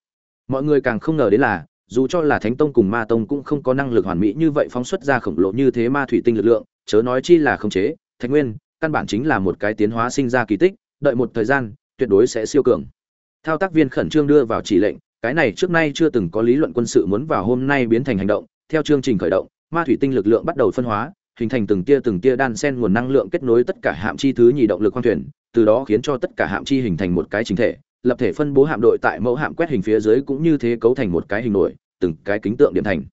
Mọi người càng không ngờ đến là, dù cho là thánh tông cùng ma tông cũng không có năng lực hoàn mỹ như vậy phóng xuất ra khổng lồ như thế ma thủy tinh lực lượng, chớ nói chi là khống chế, thạch nguyên, căn bản chính là một cái tiến hóa sinh ra kỳ tích đợi một thời gian, tuyệt đối sẽ siêu cường. Thao tác viên khẩn trương đưa vào chỉ lệnh, cái này trước nay chưa từng có lý luận quân sự muốn vào hôm nay biến thành hành động. Theo chương trình khởi động, ma thủy tinh lực lượng bắt đầu phân hóa, hình thành từng tia từng tia đan sen nguồn năng lượng kết nối tất cả hạm chi thứ nhì động lực khoang thuyền, từ đó khiến cho tất cả hạm chi hình thành một cái chính thể, lập thể phân bố hạm đội tại mẫu hạm quét hình phía dưới cũng như thế cấu thành một cái hình nổi, từng cái kính tượng điểm thành.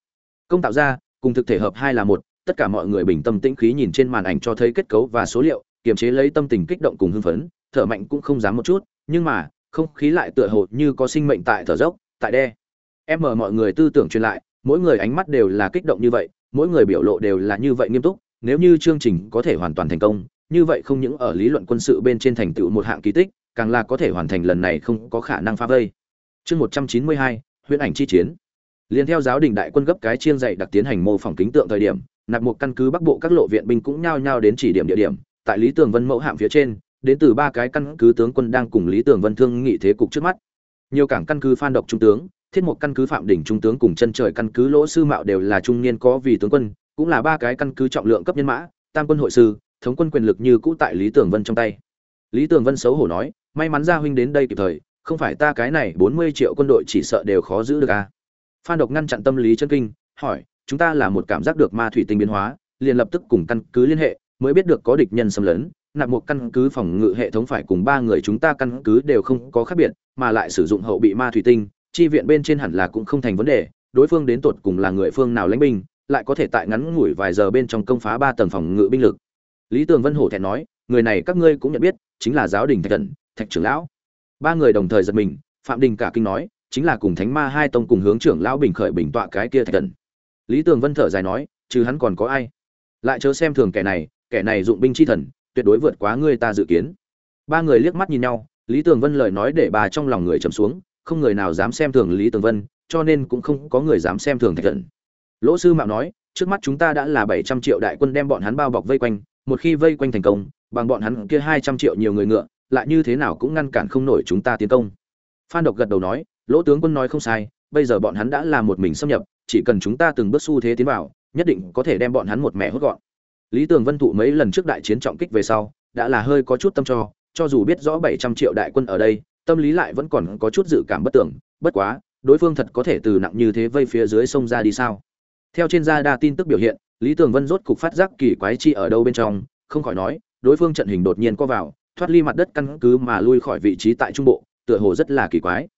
Công tạo ra, cùng thực thể hợp hai là một, tất cả mọi người bình tâm tĩnh khí nhìn trên màn ảnh cho thấy kết cấu và số liệu, kiềm chế lấy tâm tình kích động cùng hưng phấn thở mạnh cũng không dám một chút, nhưng mà, không khí lại tựa hồ như có sinh mệnh tại thở dốc, tại đe. Em mở mọi người tư tưởng truyền lại, mỗi người ánh mắt đều là kích động như vậy, mỗi người biểu lộ đều là như vậy nghiêm túc, nếu như chương trình có thể hoàn toàn thành công, như vậy không những ở lý luận quân sự bên trên thành tựu một hạng kỳ tích, càng là có thể hoàn thành lần này không có khả năng phá vây. Chương một trăm chín mươi hai, huyễn ảnh chi chiến. Liền theo giáo đình đại quân gấp cái chiên dạy đặc tiến hành mô phỏng kính tượng thời điểm, nạp một căn cứ bắc bộ các lộ viện binh cũng nhao nhao đến chỉ điểm địa điểm, tại lý tường vân mẫu hạm phía trên đến từ ba cái căn cứ tướng quân đang cùng lý tường vân thương nghị thế cục trước mắt. Nhiều cảng căn cứ phan độc trung tướng, thiết một căn cứ phạm đỉnh trung tướng cùng chân trời căn cứ lỗ sư mạo đều là trung niên có vì tướng quân, cũng là ba cái căn cứ trọng lượng cấp nhân mã, tam quân hội sư, thống quân quyền lực như cũ tại lý tường vân trong tay. Lý tường vân xấu hổ nói, may mắn gia huynh đến đây kịp thời, không phải ta cái này bốn mươi triệu quân đội chỉ sợ đều khó giữ được a phan độc ngăn chặn tâm lý chân kinh, hỏi, chúng ta là một cảm giác được ma thủy tinh biến hóa, liền lập tức cùng căn cứ liên hệ, mới biết được có địch nhân xâm lấn nạp một căn cứ phòng ngự hệ thống phải cùng ba người chúng ta căn cứ đều không có khác biệt, mà lại sử dụng hậu bị ma thủy tinh, chi viện bên trên hẳn là cũng không thành vấn đề, đối phương đến tột cùng là người phương nào lãnh binh, lại có thể tại ngắn ngủi vài giờ bên trong công phá ba tầng phòng ngự binh lực. Lý tường vân hổ thẹn nói, người này các ngươi cũng nhận biết, chính là giáo đình thạch thần, thạch trưởng lão. Ba người đồng thời giật mình, phạm đình cả kinh nói, chính là cùng thánh ma hai tông cùng hướng trưởng lão bình khởi bình tọa cái kia thạch thần. Lý tường vân thở dài nói chứ hắn còn có ai? Lại chớ xem thường kẻ này kẻ này dụng binh chi thần tuyệt đối vượt quá ngươi ta dự kiến. Ba người liếc mắt nhìn nhau, lý tường vân lời nói để bà trong lòng người trầm xuống, không người nào dám xem thường lý tường vân, cho nên cũng không có người dám xem thường thạch thần lỗ sư mạo nói, trước mắt chúng ta đã là bảy trăm triệu đại quân đem bọn hắn bao bọc vây quanh, một khi vây quanh thành công, bằng bọn hắn kia hai trăm triệu nhiều người ngựa, lại như thế nào cũng ngăn cản không nổi chúng ta tiến công. Phan độc gật đầu nói, lỗ tướng quân nói không sai, bây giờ bọn hắn đã là một mình xâm nhập, chỉ cần chúng ta từng bước xu thế tiến vào, nhất định có thể đem bọn hắn một mẹ hốt gọn lý tường vân thụ mấy lần trước đại chiến trọng kích về sau, đã là hơi có chút tâm cho cho dù biết rõ bảy trăm triệu đại quân ở đây, tâm lý lại vẫn còn có chút dự cảm bất tưởng, bất quá, đối phương thật có thể từ nặng như thế vây phía dưới sông ra đi sao? Theo trên gia đa tin tức biểu hiện, lý tường vân rốt cục phát giác kỳ quái chi ở đâu bên trong, không khỏi nói, đối phương trận hình đột nhiên có vào, thoát ly mặt đất căn cứ mà lui khỏi vị trí tại trung bộ, tựa hồ rất là kỳ quái.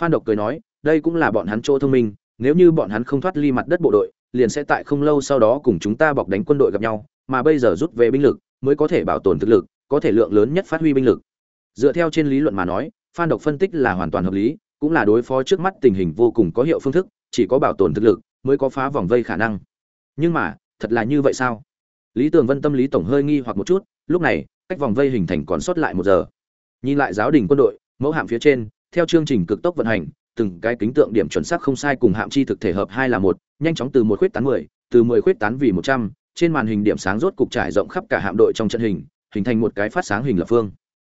Phan độc cười nói, đây cũng là bọn hắn chỗ thông minh, nếu như bọn hắn không thoát ly mặt đất bộ đội, liền sẽ tại không lâu sau đó cùng chúng ta bọc đánh quân đội gặp nhau mà bây giờ rút về binh lực mới có thể bảo tồn thực lực, có thể lượng lớn nhất phát huy binh lực. Dựa theo trên lý luận mà nói, phan độc phân tích là hoàn toàn hợp lý, cũng là đối phó trước mắt tình hình vô cùng có hiệu phương thức, chỉ có bảo tồn thực lực mới có phá vòng vây khả năng. Nhưng mà, thật là như vậy sao? Lý tường vân tâm lý tổng hơi nghi hoặc một chút, lúc này, cách vòng vây hình thành còn sót lại một giờ. Nhìn lại giáo đình quân đội, mẫu hạm phía trên, theo chương trình cực tốc vận hành, từng cái kính tượng điểm chuẩn xác không sai cùng hạm chi thực thể hợp hai là một, nhanh chóng từ một khuyết tán mười, từ mười khuyết tán vì một trăm trên màn hình điểm sáng rốt cục trải rộng khắp cả hạm đội trong trận hình hình thành một cái phát sáng hình lập phương.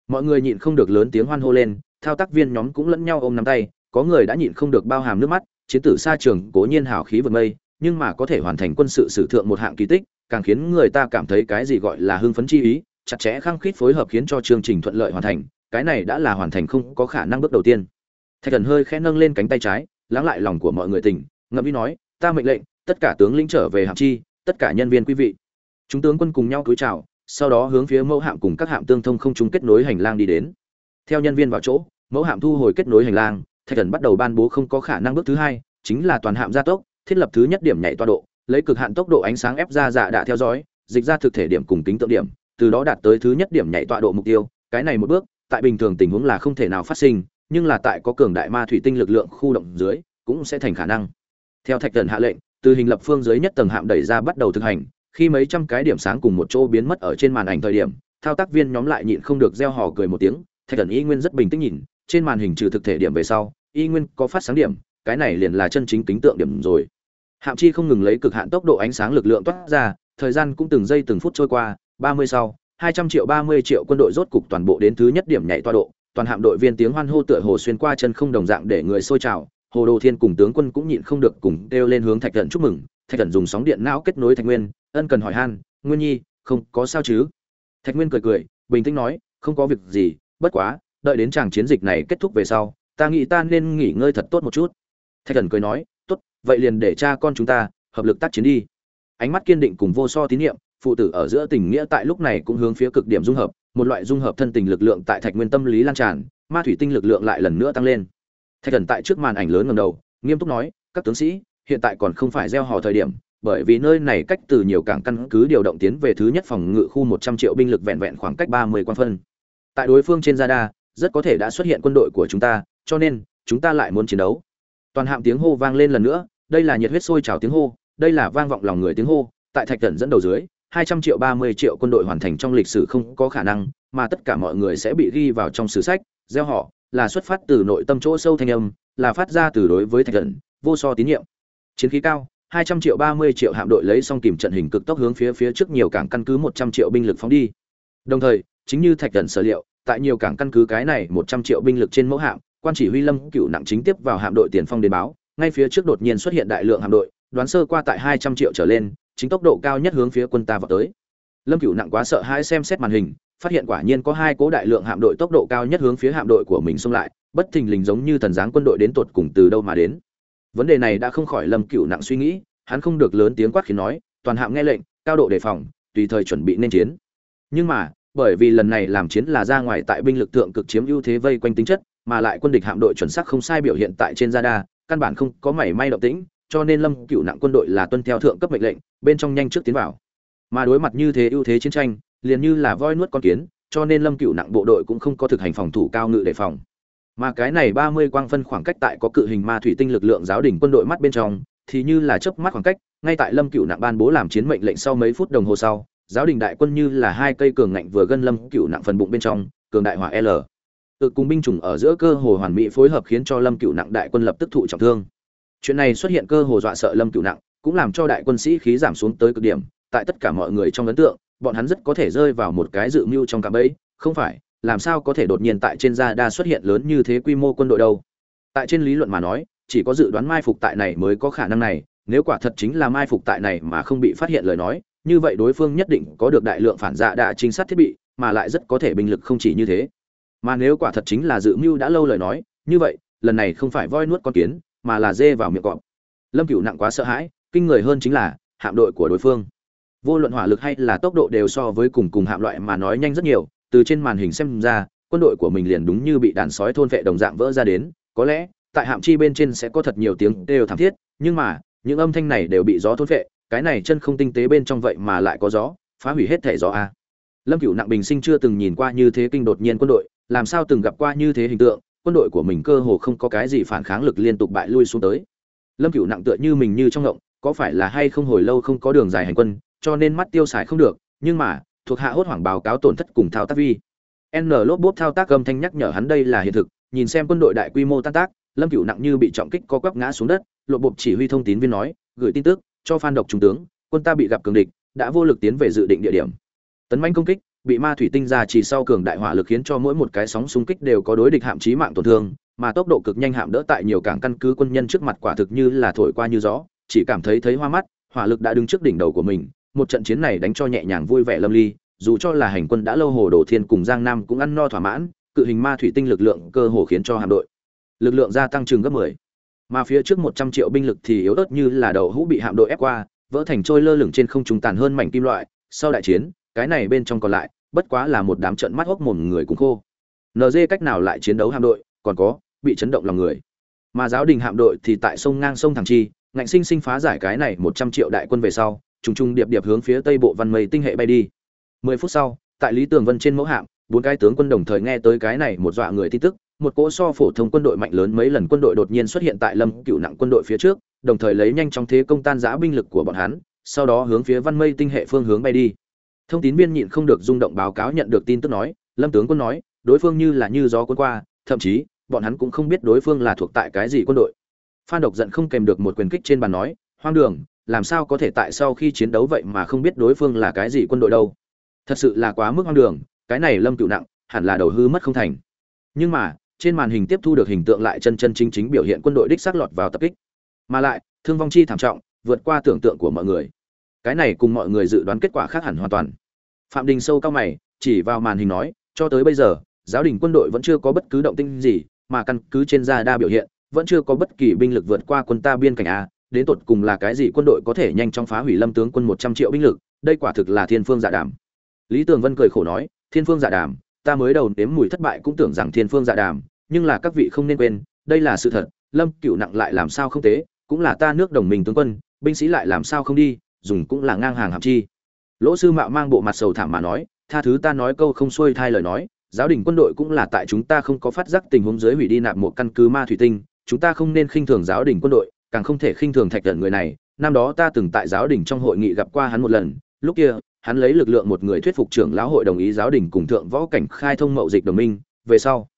Mọi người nhịn không được lớn tiếng hoan hô lên, thao tác viên nhóm cũng lẫn nhau ôm nắm tay, có người đã nhịn không được bao hàm nước mắt, chiến tử xa trường cố nhiên hào khí vượt mây nhưng mà có thể hoàn thành quân sự sử thượng một hạng kỳ tích, càng khiến người ta cảm thấy cái gì gọi là hưng phấn chi ý, chặt chẽ khăng khít phối hợp khiến cho chương trình thuận lợi hoàn thành, cái này đã là hoàn thành không có khả năng bước đầu tiên. Thạch thần hơi khẽ nâng lên cánh tay trái, lắng lại lòng của mọi người tỉnh ngậm ý nói, ta mệnh lệnh, tất cả tướng lĩnh trở về hạm chi tất cả nhân viên quý vị. Chúng tướng quân cùng nhau cúi chào, sau đó hướng phía mẫu hạm cùng các hạm tương thông không chúng kết nối hành lang đi đến. Theo nhân viên vào chỗ, mẫu hạm thu hồi kết nối hành lang, thạch thần bắt đầu ban bố không có khả năng bước thứ hai, chính là toàn hạm gia tốc, thiết lập thứ nhất điểm nhảy toa độ, lấy cực hạn tốc độ ánh sáng ép ra dạ đã theo dõi, dịch ra thực thể điểm cùng tính tượng điểm, từ đó đạt tới thứ nhất điểm nhảy tọa độ mục tiêu. Cái này một bước, tại bình thường tình huống là không thể nào phát sinh, nhưng là tại có cường đại ma thủy tinh lực lượng khu động dưới, cũng sẽ thành khả năng. Theo thạch thần hạ lệnh từ hình lập phương dưới nhất tầng hạm đẩy ra bắt đầu thực hành, khi mấy trăm cái điểm sáng cùng một chỗ biến mất ở trên màn ảnh thời điểm, thao tác viên nhóm lại nhịn không được gieo hò cười một tiếng, thạch thần y nguyên rất bình tĩnh nhìn, trên màn hình trừ thực thể điểm về sau, y nguyên có phát sáng điểm, cái này liền là chân chính tính tượng điểm rồi. Hạm chi không ngừng lấy cực hạn tốc độ ánh sáng lực lượng toát ra, thời gian cũng từng giây từng phút trôi qua, ba mươi sau, hai trăm triệu ba mươi triệu quân đội rốt cục toàn bộ đến thứ nhất điểm nhảy toa độ, toàn hạm đội viên tiếng hoan hô tựa hồ xuyên qua chân không đồng dạng để người sôi trào hồ đồ thiên cùng tướng quân cũng nhịn không được cùng kêu lên hướng thạch thần chúc mừng. Thạch thần dùng sóng điện não kết nối thạch nguyên, ân cần hỏi han, nguyên nhi, không có sao chứ? Thạch nguyên cười cười, bình tĩnh nói, không có việc gì, bất quá, đợi đến tràng chiến dịch này kết thúc về sau, ta nghĩ ta nên nghỉ ngơi thật tốt một chút. Thạch thần cười nói, tốt, vậy liền để cha con chúng ta hợp lực tác chiến đi. Ánh mắt kiên định cùng vô so tín nhiệm, phụ tử ở giữa tình nghĩa tại lúc này cũng hướng phía cực điểm dung hợp, một loại dung hợp thân tình lực lượng tại thạch nguyên tâm lý lan tràn, ma thủy tinh lực lượng lại lần nữa tăng lên thạch thần tại trước màn ảnh lớn ngầm đầu nghiêm túc nói các tướng sĩ hiện tại còn không phải gieo hò thời điểm bởi vì nơi này cách từ nhiều cảng căn cứ điều động tiến về thứ nhất phòng ngự khu một trăm triệu binh lực vẹn vẹn khoảng cách ba mươi quan phân. Tại đối phương trên radar rất có thể đã xuất hiện quân đội của chúng ta cho nên chúng ta lại muốn chiến đấu. Toàn hạm tiếng hô vang lên lần nữa đây là nhiệt huyết sôi trào tiếng hô đây là vang vọng lòng người tiếng hô tại thạch thần dẫn đầu dưới 200 triệu 30 triệu quân đội hoàn thành trong lịch sử không có khả năng, mà tất cả mọi người sẽ bị ghi vào trong sử sách, gieo họ là xuất phát từ nội tâm chỗ sâu thanh âm, là phát ra từ đối với thạch thần, vô so tín nhiệm. Chiến khí cao, 200 triệu 30 triệu hạm đội lấy xong kìm trận hình cực tốc hướng phía phía trước nhiều cảng căn cứ 100 triệu binh lực phóng đi. Đồng thời, chính như thạch thần sở liệu, tại nhiều cảng căn cứ cái này 100 triệu binh lực trên mẫu hạm, quan chỉ huy Lâm Cựu nặng chính tiếp vào hạm đội tiền phong đến báo, ngay phía trước đột nhiên xuất hiện đại lượng hạm đội, đoán sơ qua tại 200 triệu trở lên, chính tốc độ cao nhất hướng phía quân ta vào tới lâm cựu nặng quá sợ hãi xem xét màn hình phát hiện quả nhiên có hai cố đại lượng hạm đội tốc độ cao nhất hướng phía hạm đội của mình xông lại, bất thình lình giống như thần dáng quân đội đến tột cùng từ đâu mà đến. Vấn đề này đã không khỏi lâm cửu nặng suy nghĩ, hắn không được lớn tiếng quát khiến nói, toàn hạm nghe lệnh, cao độ đề phòng, tùy thời chuẩn bị nên chiến. Nhưng mà, bởi vì lần này làm chiến là ra ngoài tại binh lực tượng cực chiếm ưu thế vây quanh tính chất, mà lại quân địch hạm đội chuẩn xác không sai biểu hiện tại trên radar, căn bản không có mảy may động tĩnh, cho nên lâm cựu nặng quân đội là tuân theo thượng cấp mệnh lệnh, bên trong nhanh trước tiến vào. Mà đối mặt như thế ưu thế chiến tranh liền như là voi nuốt con kiến, cho nên lâm cựu nặng bộ đội cũng không có thực hành phòng thủ cao ngự đề phòng. Mà cái này ba mươi quang phân khoảng cách tại có cự hình ma thủy tinh lực lượng giáo đỉnh quân đội mắt bên trong, thì như là chớp mắt khoảng cách, ngay tại lâm cựu nặng ban bố làm chiến mệnh lệnh sau mấy phút đồng hồ sau, giáo đình đại quân như là hai cây cường ngạnh vừa gân lâm cựu nặng phần bụng bên trong, cường đại hỏa l. Tự cùng binh chủng ở giữa cơ hồ hoàn mỹ phối hợp khiến cho lâm cựu nặng đại quân lập tức thụ trọng thương. Chuyện này xuất hiện cơ hồ dọa sợ lâm cựu nặng, cũng làm cho đại quân sĩ khí giảm xuống tới cực điểm, tại tất cả mọi người trong ấn tượng bọn hắn rất có thể rơi vào một cái dự mưu trong cạm bẫy, không phải, làm sao có thể đột nhiên tại trên gia đa xuất hiện lớn như thế quy mô quân đội đâu. Tại trên lý luận mà nói, chỉ có dự đoán mai phục tại này mới có khả năng này, nếu quả thật chính là mai phục tại này mà không bị phát hiện lời nói, như vậy đối phương nhất định có được đại lượng phản dạ đạ trinh sát thiết bị, mà lại rất có thể binh lực không chỉ như thế. Mà nếu quả thật chính là dự mưu đã lâu lời nói, như vậy, lần này không phải voi nuốt con kiến, mà là dê vào miệng cọp. Lâm cửu nặng quá sợ hãi, kinh người hơn chính là hạm đội của đối phương vô luận hỏa lực hay là tốc độ đều so với cùng cùng hạm loại mà nói nhanh rất nhiều, từ trên màn hình xem ra, quân đội của mình liền đúng như bị đàn sói thôn vệ đồng dạng vỡ ra đến, có lẽ, tại hạm chi bên trên sẽ có thật nhiều tiếng đều thảm thiết, nhưng mà, những âm thanh này đều bị gió thôn vệ, cái này chân không tinh tế bên trong vậy mà lại có gió, phá hủy hết thể gió a. Lâm cửu nặng bình sinh chưa từng nhìn qua như thế kinh đột nhiên quân đội, làm sao từng gặp qua như thế hình tượng, quân đội của mình cơ hồ không có cái gì phản kháng lực liên tục bại lui xuống tới. Lâm cựu nặng tựa như mình như trong ngộng, có phải là hay không hồi lâu không có đường dài hành quân cho nên mắt tiêu xài không được, nhưng mà, thuộc hạ hốt hoảng báo cáo tổn thất cùng thao tác vi. N lốp bốp thao tác âm thanh nhắc nhở hắn đây là hiện thực, nhìn xem quân đội đại quy mô tan tác, lâm Cửu nặng như bị trọng kích co quắp ngã xuống đất lộ bộ chỉ huy thông tín viên nói, gửi tin tức, cho phan độc trung tướng, quân ta bị gặp cường địch, đã vô lực tiến về dự định địa điểm. Tấn manh công kích, bị ma thủy tinh ra chỉ sau cường đại hỏa lực khiến cho mỗi một cái sóng xung kích đều có đối địch hạm chí mạng tổn thương, mà tốc độ cực nhanh hạm đỡ tại nhiều cảng căn cứ quân nhân trước mặt quả thực như là thổi qua như gió, chỉ cảm thấy thấy hoa mắt, hỏa lực đã đứng trước đỉnh đầu của mình một trận chiến này đánh cho nhẹ nhàng vui vẻ lâm ly dù cho là hành quân đã lâu hồ đồ thiên cùng giang nam cũng ăn no thỏa mãn cự hình ma thủy tinh lực lượng cơ hồ khiến cho hạm đội lực lượng gia tăng chừng gấp 10. Mà phía trước 100 triệu binh lực thì yếu ớt như là đầu hũ bị hạm đội ép qua, vỡ thành trôi lơ lửng trên không trung tàn hơn mảnh kim loại, sau đại chiến, cái này bên trong còn lại, bất quá là một đám trận mắt hốc mồm người cũng khô. nd cách nào lại chiến đấu hạm đội, còn có bị chấn động lòng người. Mà giáo đình hạm đội thì tại sông ngang sông thẳng chi, ngạnh sinh sinh phá giải cái này 100 triệu đại quân về sau, trùng trùng điệp điệp hướng phía tây bộ văn mây tinh hệ bay đi. 10 phút sau, tại Lý Tường Vân trên mẫu hạm, bốn cái tướng quân đồng thời nghe tới cái này một dọa người tin tức, một cỗ so phổ thông quân đội mạnh lớn mấy lần quân đội đột nhiên xuất hiện tại lâm cựu nặng quân đội phía trước đồng thời lấy nhanh trong thế công tan giã binh lực của bọn hắn sau đó hướng phía văn mây tinh hệ phương hướng bay đi thông tín viên nhịn không được rung động báo cáo nhận được tin tức nói lâm tướng quân nói đối phương như là như gió quân qua thậm chí bọn hắn cũng không biết đối phương là thuộc tại cái gì quân đội phan độc giận không kèm được một quyền kích trên bàn nói hoang đường làm sao có thể tại sau khi chiến đấu vậy mà không biết đối phương là cái gì quân đội đâu. Thật sự là quá mức hoang đường, cái này lâm cựu nặng, hẳn là đầu hư mất không thành. Nhưng mà, trên màn hình tiếp thu được hình tượng lại chân chân chính chính biểu hiện quân đội đích xác lọt vào tập kích. Mà lại, thương vong chi thảm trọng, vượt qua tưởng tượng của mọi người. Cái này cùng mọi người dự đoán kết quả khác hẳn hoàn toàn. Phạm đình sâu cao mày, chỉ vào màn hình nói, cho tới bây giờ, giáo đình quân đội vẫn chưa có bất cứ động tinh gì, mà căn cứ trên gia đa biểu hiện, vẫn chưa có bất kỳ binh lực vượt qua quân ta biên cảnh a đến tột cùng là cái gì quân đội có thể nhanh chóng phá hủy lâm tướng quân một trăm triệu binh lực, đây quả thực là thiên phương dạ đàm. Lý tường vân cười khổ nói, thiên phương dạ đàm, ta mới đầu nếm mùi thất bại cũng tưởng rằng thiên phương dạ đàm, nhưng là các vị không nên quên, đây là sự thật, lâm cựu nặng lại làm sao không tế, cũng là ta nước đồng minh tướng quân, binh sĩ lại làm sao không đi, dùng cũng là ngang hàng hàm chi. Lỗ sư mạo mang bộ mặt sầu thảm mà nói, tha thứ ta nói câu không xuôi thai lời nói, giáo đình quân đội cũng là tại chúng ta không có phát giác tình huống dưới hủy đi nạp một căn cứ ma thủy tinh, chúng ta không nên khinh thường giáo đình quân đội càng không thể khinh thường thạch thần người này. Năm đó ta từng tại giáo đình trong hội nghị gặp qua hắn một lần. Lúc kia, hắn lấy lực lượng một người thuyết phục trưởng lão hội đồng ý giáo đình cùng thượng võ cảnh khai thông mậu dịch đồng minh. Về sau,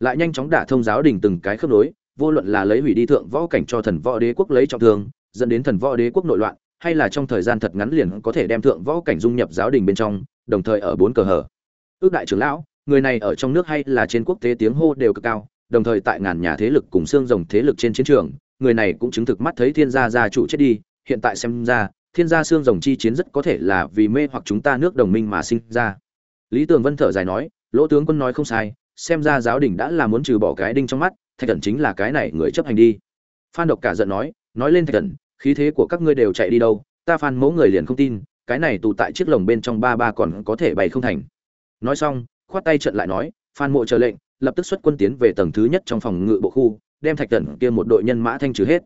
lại nhanh chóng đả thông giáo đình từng cái khớp nối, vô luận là lấy hủy đi thượng võ cảnh cho thần võ đế quốc lấy trọng thương, dẫn đến thần võ đế quốc nội loạn, hay là trong thời gian thật ngắn liền có thể đem thượng võ cảnh dung nhập giáo đình bên trong, đồng thời ở bốn cờ hở. Ước đại trưởng lão, người này ở trong nước hay là trên quốc tế tiếng hô đều cực cao, đồng thời tại ngàn nhà thế lực cùng xương rồng thế lực trên chiến trường người này cũng chứng thực mắt thấy thiên gia gia chủ chết đi, hiện tại xem ra, thiên gia xương rồng chi chiến rất có thể là vì mê hoặc chúng ta nước đồng minh mà sinh ra. Lý tường vân thở dài nói, lỗ tướng quân nói không sai, xem ra giáo đình đã là muốn trừ bỏ cái đinh trong mắt, thạch thần chính là cái này người chấp hành đi. Phan độc cả giận nói nói lên thạch thần khí thế của các ngươi đều chạy đi đâu, ta phan mẫu người liền không tin, cái này tụ tại chiếc lồng bên trong ba ba còn có thể bày không thành. Nói xong, khoát tay trận lại nói, phan mộ chờ lệnh, lập tức xuất quân tiến về tầng thứ nhất trong phòng ngự bộ khu đem thạch thần kia một đội nhân mã thanh trừ hết.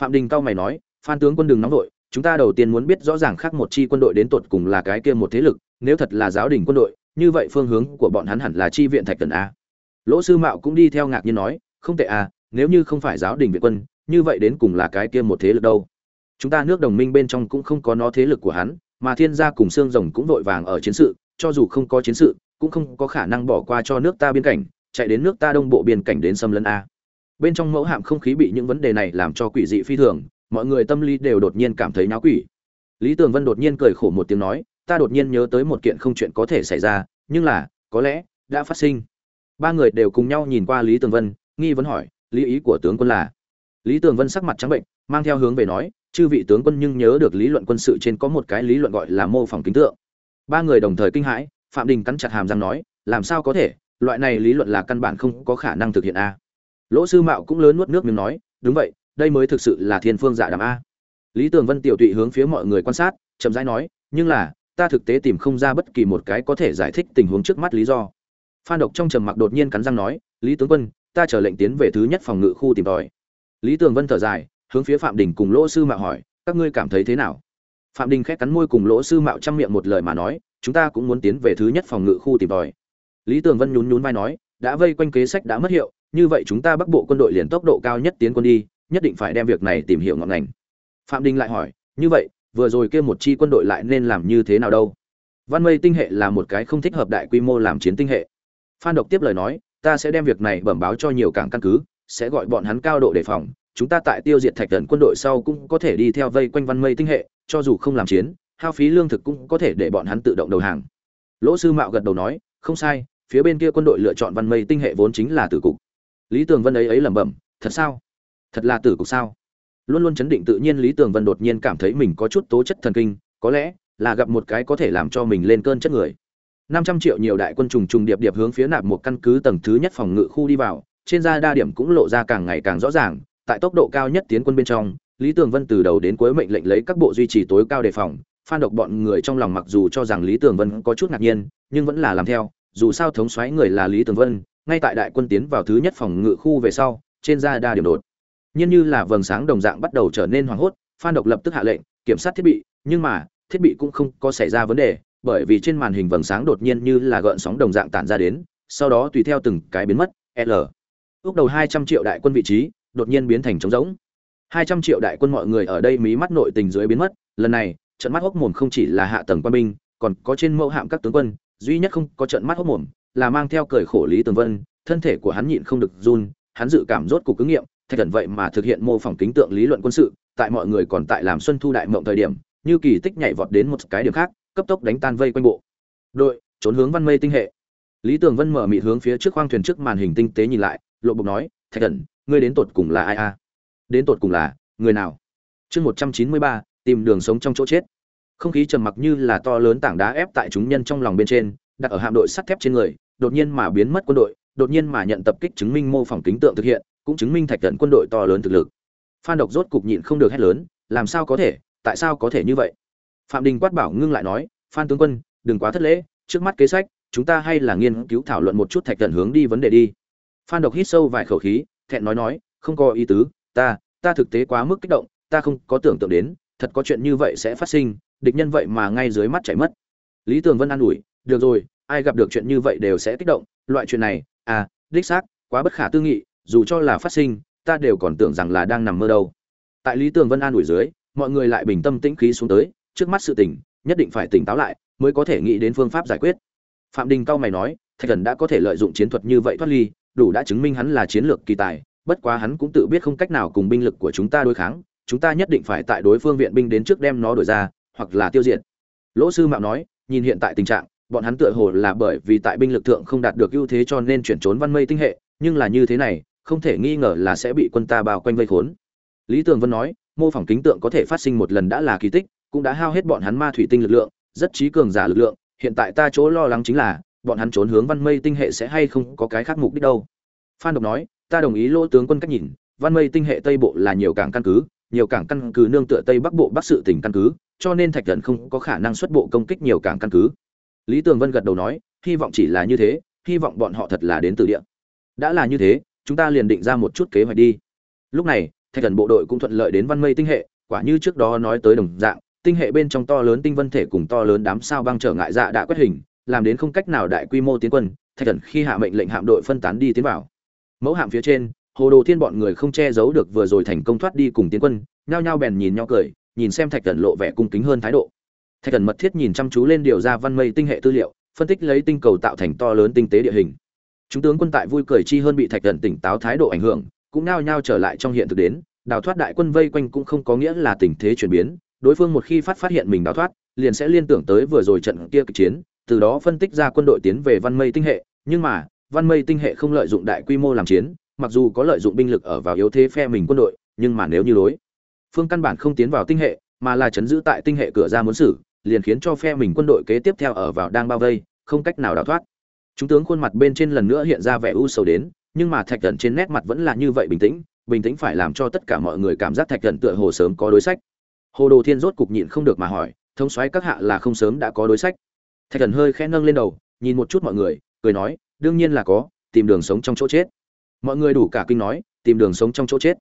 Phạm đình cao mày nói, phan tướng quân đừng nóng vội, chúng ta đầu tiên muốn biết rõ ràng khác một chi quân đội đến tột cùng là cái kia một thế lực, nếu thật là giáo đình quân đội, như vậy phương hướng của bọn hắn hẳn là chi viện thạch thần a. Lỗ sư mạo cũng đi theo ngạc nhiên nói, không tệ a nếu như không phải giáo đình viện quân, như vậy đến cùng là cái kia một thế lực đâu? Chúng ta nước đồng minh bên trong cũng không có nó thế lực của hắn, mà thiên gia cùng xương rồng cũng vội vàng ở chiến sự, cho dù không có chiến sự, cũng không có khả năng bỏ qua cho nước ta biên cảnh, chạy đến nước ta đông bộ biên cảnh đến xâm lấn a bên trong mẫu hạm không khí bị những vấn đề này làm cho quỷ dị phi thường, mọi người tâm lý đều đột nhiên cảm thấy náo quỷ. Lý tường vân đột nhiên cười khổ một tiếng nói, ta đột nhiên nhớ tới một kiện không chuyện có thể xảy ra, nhưng là, có lẽ, đã phát sinh. Ba người đều cùng nhau nhìn qua lý tường vân, nghi vấn hỏi, lý ý của tướng quân là? Lý tường vân sắc mặt trắng bệnh, mang theo hướng về nói, chư vị tướng quân nhưng nhớ được lý luận quân sự trên có một cái lý luận gọi là mô phỏng kính tượng. Ba người đồng thời kinh hãi, phạm đình cắn chặt hàm răng nói, làm sao có thể? Loại này lý luận là căn bản không có khả năng thực hiện a lỗ sư mạo cũng lớn nuốt nước miếng nói, đúng vậy, đây mới thực sự là thiên phương dạ đàm a. Lý tường vân tiểu tụy hướng phía mọi người quan sát, chậm rãi nói, nhưng là, ta thực tế tìm không ra bất kỳ một cái có thể giải thích tình huống trước mắt lý do. Phan độc trong trầm mặc đột nhiên cắn răng nói, lý tướng quân, ta chờ lệnh tiến về thứ nhất phòng ngự khu tìm tòi. Lý tường vân thở dài, hướng phía phạm đình cùng lỗ sư mạo hỏi, các ngươi cảm thấy thế nào? Phạm đình khét cắn môi cùng lỗ sư mạo chăm miệng một lời mà nói, chúng ta cũng muốn tiến về thứ nhất phòng ngự khu tìm tòi. Lý tường vân nhún nhún vai nói đã vây quanh kế sách đã mất hiệu, như vậy chúng ta bắc bộ quân đội liền tốc độ cao nhất tiến quân đi, nhất định phải đem việc này tìm hiểu ngọn ngành. Phạm đình lại hỏi, như vậy, vừa rồi kia một chi quân đội lại nên làm như thế nào đâu? Văn mây tinh hệ là một cái không thích hợp đại quy mô làm chiến tinh hệ. Phan độc tiếp lời nói, ta sẽ đem việc này bẩm báo cho nhiều cảng căn cứ, sẽ gọi bọn hắn cao độ đề phòng, chúng ta tại tiêu diệt thạch thần quân đội sau cũng có thể đi theo vây quanh văn mây tinh hệ, cho dù không làm chiến, hao phí lương thực cũng có thể để bọn hắn tự động đầu hàng. Lỗ sư mạo gật đầu nói, không sai phía bên kia quân đội lựa chọn văn mây tinh hệ vốn chính là tử cục. Lý tường vân ấy ấy lẩm bẩm, thật sao? Thật là tử cục sao? Luôn luôn chấn định tự nhiên lý tường vân đột nhiên cảm thấy mình có chút tố chất thần kinh, có lẽ là gặp một cái có thể làm cho mình lên cơn chất người. Năm trăm triệu nhiều đại quân trùng trùng điệp điệp hướng phía nạp một căn cứ tầng thứ nhất phòng ngự khu đi vào, trên da đa điểm cũng lộ ra càng ngày càng rõ ràng, tại tốc độ cao nhất tiến quân bên trong, lý tường vân từ đầu đến cuối mệnh lệnh lấy các bộ duy trì tối cao đề phòng, phan độc bọn người trong lòng mặc dù cho rằng lý tường vân có chút ngạc nhiên, nhưng vẫn là làm theo dù sao thống xoáy người là lý tường vân, ngay tại đại quân tiến vào thứ nhất phòng ngự khu về sau, trên da đa điểm đột. Nhiên như là vầng sáng đồng dạng bắt đầu trở nên hoảng hốt, phan độc lập tức hạ lệnh, kiểm soát thiết bị, nhưng mà, thiết bị cũng không có xảy ra vấn đề, bởi vì trên màn hình vầng sáng đột nhiên như là gợn sóng đồng dạng tản ra đến, sau đó tùy theo từng cái biến mất, l. Ước đầu hai trăm triệu đại quân vị trí, đột nhiên biến thành trống rỗng. Hai trăm triệu đại quân mọi người ở đây mí mắt nội tình dưới biến mất, lần này, trận mắt hốc mồm không chỉ là hạ tầng quân binh, còn có trên mẫu hạm các tướng quân duy nhất không có trận mắt hốc mồm, là mang theo cười khổ lý tường vân, thân thể của hắn nhịn không được run, hắn dự cảm rốt cuộc ứng nghiệm, thạch thần vậy mà thực hiện mô phỏng kính tượng lý luận quân sự, tại mọi người còn tại làm xuân thu đại mộng thời điểm, như kỳ tích nhảy vọt đến một cái điểm khác, cấp tốc đánh tan vây quanh bộ. Đội, trốn hướng văn mây tinh hệ. Lý tường vân mở mịt hướng phía trước khoang thuyền trước màn hình tinh tế nhìn lại, lộ bộc nói, thạch thần, ngươi đến tột cùng là ai a? Đến tột cùng là người nào? Chương một trăm chín mươi ba, tìm đường sống trong chỗ chết không khí trầm mặc như là to lớn tảng đá ép tại chúng nhân trong lòng bên trên, đặt ở hạm đội sắt thép trên người, đột nhiên mà biến mất quân đội, đột nhiên mà nhận tập kích chứng minh mô phỏng kính tượng thực hiện, cũng chứng minh thạch trận quân đội to lớn thực lực. Phan độc rốt cục nhịn không được hét lớn, làm sao có thể? Tại sao có thể như vậy? Phạm đình quát bảo ngưng lại nói, phan tướng quân, đừng quá thất lễ, trước mắt kế sách, chúng ta hay là nghiên cứu thảo luận một chút thạch trận hướng đi vấn đề đi. Phan độc hít sâu vài khẩu khí, thẹn nói nói, không có ý tứ, ta ta thực tế quá mức kích động, ta không có tưởng tượng đến, thật có chuyện như vậy sẽ phát sinh địch nhân vậy mà ngay dưới mắt chảy mất. Lý tường vân an ủi, được rồi, ai gặp được chuyện như vậy đều sẽ kích động. Loại chuyện này à đích xác, quá bất khả tư nghị, dù cho là phát sinh, ta đều còn tưởng rằng là đang nằm mơ đâu. Tại lý tường vân an ủi dưới, mọi người lại bình tâm tĩnh khí xuống tới, trước mắt sự tình, nhất định phải tỉnh táo lại, mới có thể nghĩ đến phương pháp giải quyết. Phạm đình cao mày nói, thạch thần đã có thể lợi dụng chiến thuật như vậy thoát ly, đủ đã chứng minh hắn là chiến lược kỳ tài, bất quá hắn cũng tự biết không cách nào cùng binh lực của chúng ta đối kháng, chúng ta nhất định phải tại đối phương viện binh đến trước đem nó đổi ra hoặc là tiêu diệt. Lỗ sư mạo nói, nhìn hiện tại tình trạng, bọn hắn tựa hồ là bởi vì tại binh lực thượng không đạt được ưu thế cho nên chuyển trốn văn mây tinh hệ, nhưng là như thế này, không thể nghi ngờ là sẽ bị quân ta bao quanh vây khốn. Lý tường vân nói, mô phỏng kính tượng có thể phát sinh một lần đã là kỳ tích, cũng đã hao hết bọn hắn ma thủy tinh lực lượng, rất trí cường giả lực lượng, hiện tại ta chỗ lo lắng chính là, bọn hắn trốn hướng văn mây tinh hệ sẽ hay không có cái khác mục đích đâu. Phan độc nói, ta đồng ý lỗ tướng quân cách nhìn, văn mây tinh hệ tây bộ là nhiều cảng căn cứ, nhiều cảng căn cứ nương tựa tây bắc bộ bắc sự tỉnh căn cứ cho nên thạch thần không có khả năng xuất bộ công kích nhiều cảng căn cứ. Lý tường vân gật đầu nói, hy vọng chỉ là như thế, hy vọng bọn họ thật là đến từ địa. Đã là như thế, chúng ta liền định ra một chút kế hoạch đi. Lúc này, thạch thần bộ đội cũng thuận lợi đến văn mây tinh hệ, quả như trước đó nói tới đồng dạng, tinh hệ bên trong to lớn tinh vân thể cùng to lớn đám sao băng trở ngại dạ đã quét hình, làm đến không cách nào đại quy mô tiến quân, thạch thần khi hạ mệnh lệnh hạm đội phân tán đi tiến vào. Mẫu hạm phía trên, hồ đồ thiên bọn người không che giấu được vừa rồi thành công thoát đi cùng tiến quân, nhao nhao bèn nhìn nhau cười nhìn xem thạch thần lộ vẻ cung kính hơn thái độ. Thạch thần mật thiết nhìn chăm chú lên điều ra văn mây tinh hệ tư liệu, phân tích lấy tinh cầu tạo thành to lớn tinh tế địa hình. Chúng tướng quân tại vui cười chi hơn bị thạch thần tỉnh táo thái độ ảnh hưởng, cũng nao nhao trở lại trong hiện thực đến, đào thoát đại quân vây quanh cũng không có nghĩa là tình thế chuyển biến, đối phương một khi phát phát hiện mình đào thoát, liền sẽ liên tưởng tới vừa rồi trận kia kịch chiến, từ đó phân tích ra quân đội tiến về văn mây tinh hệ, nhưng mà, văn mây tinh hệ không lợi dụng đại quy mô làm chiến, mặc dù có lợi dụng binh lực ở vào yếu thế phe mình quân đội, nhưng mà nếu như đối phương căn bản không tiến vào tinh hệ, mà là chấn giữ tại tinh hệ cửa ra muốn xử, liền khiến cho phe mình quân đội kế tiếp theo ở vào đang bao vây, không cách nào đào thoát. Chúng tướng khuôn mặt bên trên lần nữa hiện ra vẻ u sầu đến, nhưng mà thạch thần trên nét mặt vẫn là như vậy bình tĩnh bình tĩnh phải làm cho tất cả mọi người cảm giác thạch thần tựa hồ sớm có đối sách. Hồ đồ thiên rốt cục nhịn không được mà hỏi thông soái các hạ là không sớm đã có đối sách. Thạch thần hơi khẽ nâng lên đầu, nhìn một chút mọi người, cười nói, đương nhiên là có, tìm đường sống trong chỗ chết. Mọi người đủ cả kinh nói, tìm đường sống trong chỗ chết.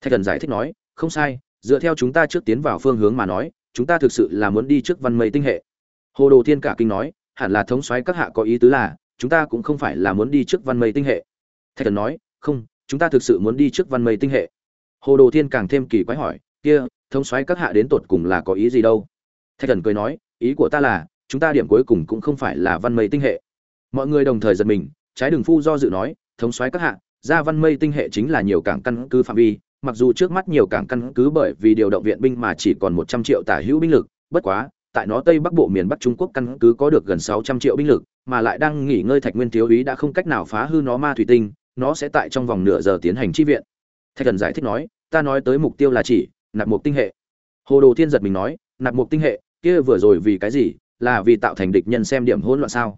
Thạch thần giải thích nói, không sai dựa theo chúng ta trước tiến vào phương hướng mà nói, chúng ta thực sự là muốn đi trước văn mây tinh hệ. Hồ đồ thiên cả kinh nói, hẳn là thống soái các hạ có ý tứ là, chúng ta cũng không phải là muốn đi trước văn mây tinh hệ. Thạch thần nói, không, chúng ta thực sự muốn đi trước văn mây tinh hệ. Hồ đồ thiên càng thêm kỳ quái hỏi, kia, thống soái các hạ đến tột cùng là có ý gì đâu? Thạch thần cười nói, ý của ta là, chúng ta điểm cuối cùng cũng không phải là văn mây tinh hệ. Mọi người đồng thời giật mình, trái đường phu do dự nói, thống soái các hạ, ra văn mây tinh hệ chính là nhiều cảng căn cứ phạm vi mặc dù trước mắt nhiều cảng căn cứ bởi vì điều động viện binh mà chỉ còn một trăm triệu tả hữu binh lực, bất quá, tại nó tây bắc bộ miền bắc trung quốc căn cứ có được gần sáu trăm triệu binh lực, mà lại đang nghỉ ngơi thạch nguyên thiếu úy đã không cách nào phá hư nó ma thủy tinh, nó sẽ tại trong vòng nửa giờ tiến hành chi viện. Thạch thần giải thích nói, ta nói tới mục tiêu là chỉ, nạp mục tinh hệ. Hồ đồ thiên giật mình nói, nạp mục tinh hệ, kia vừa rồi vì cái gì? Là vì tạo thành địch nhân xem điểm hỗn loạn sao?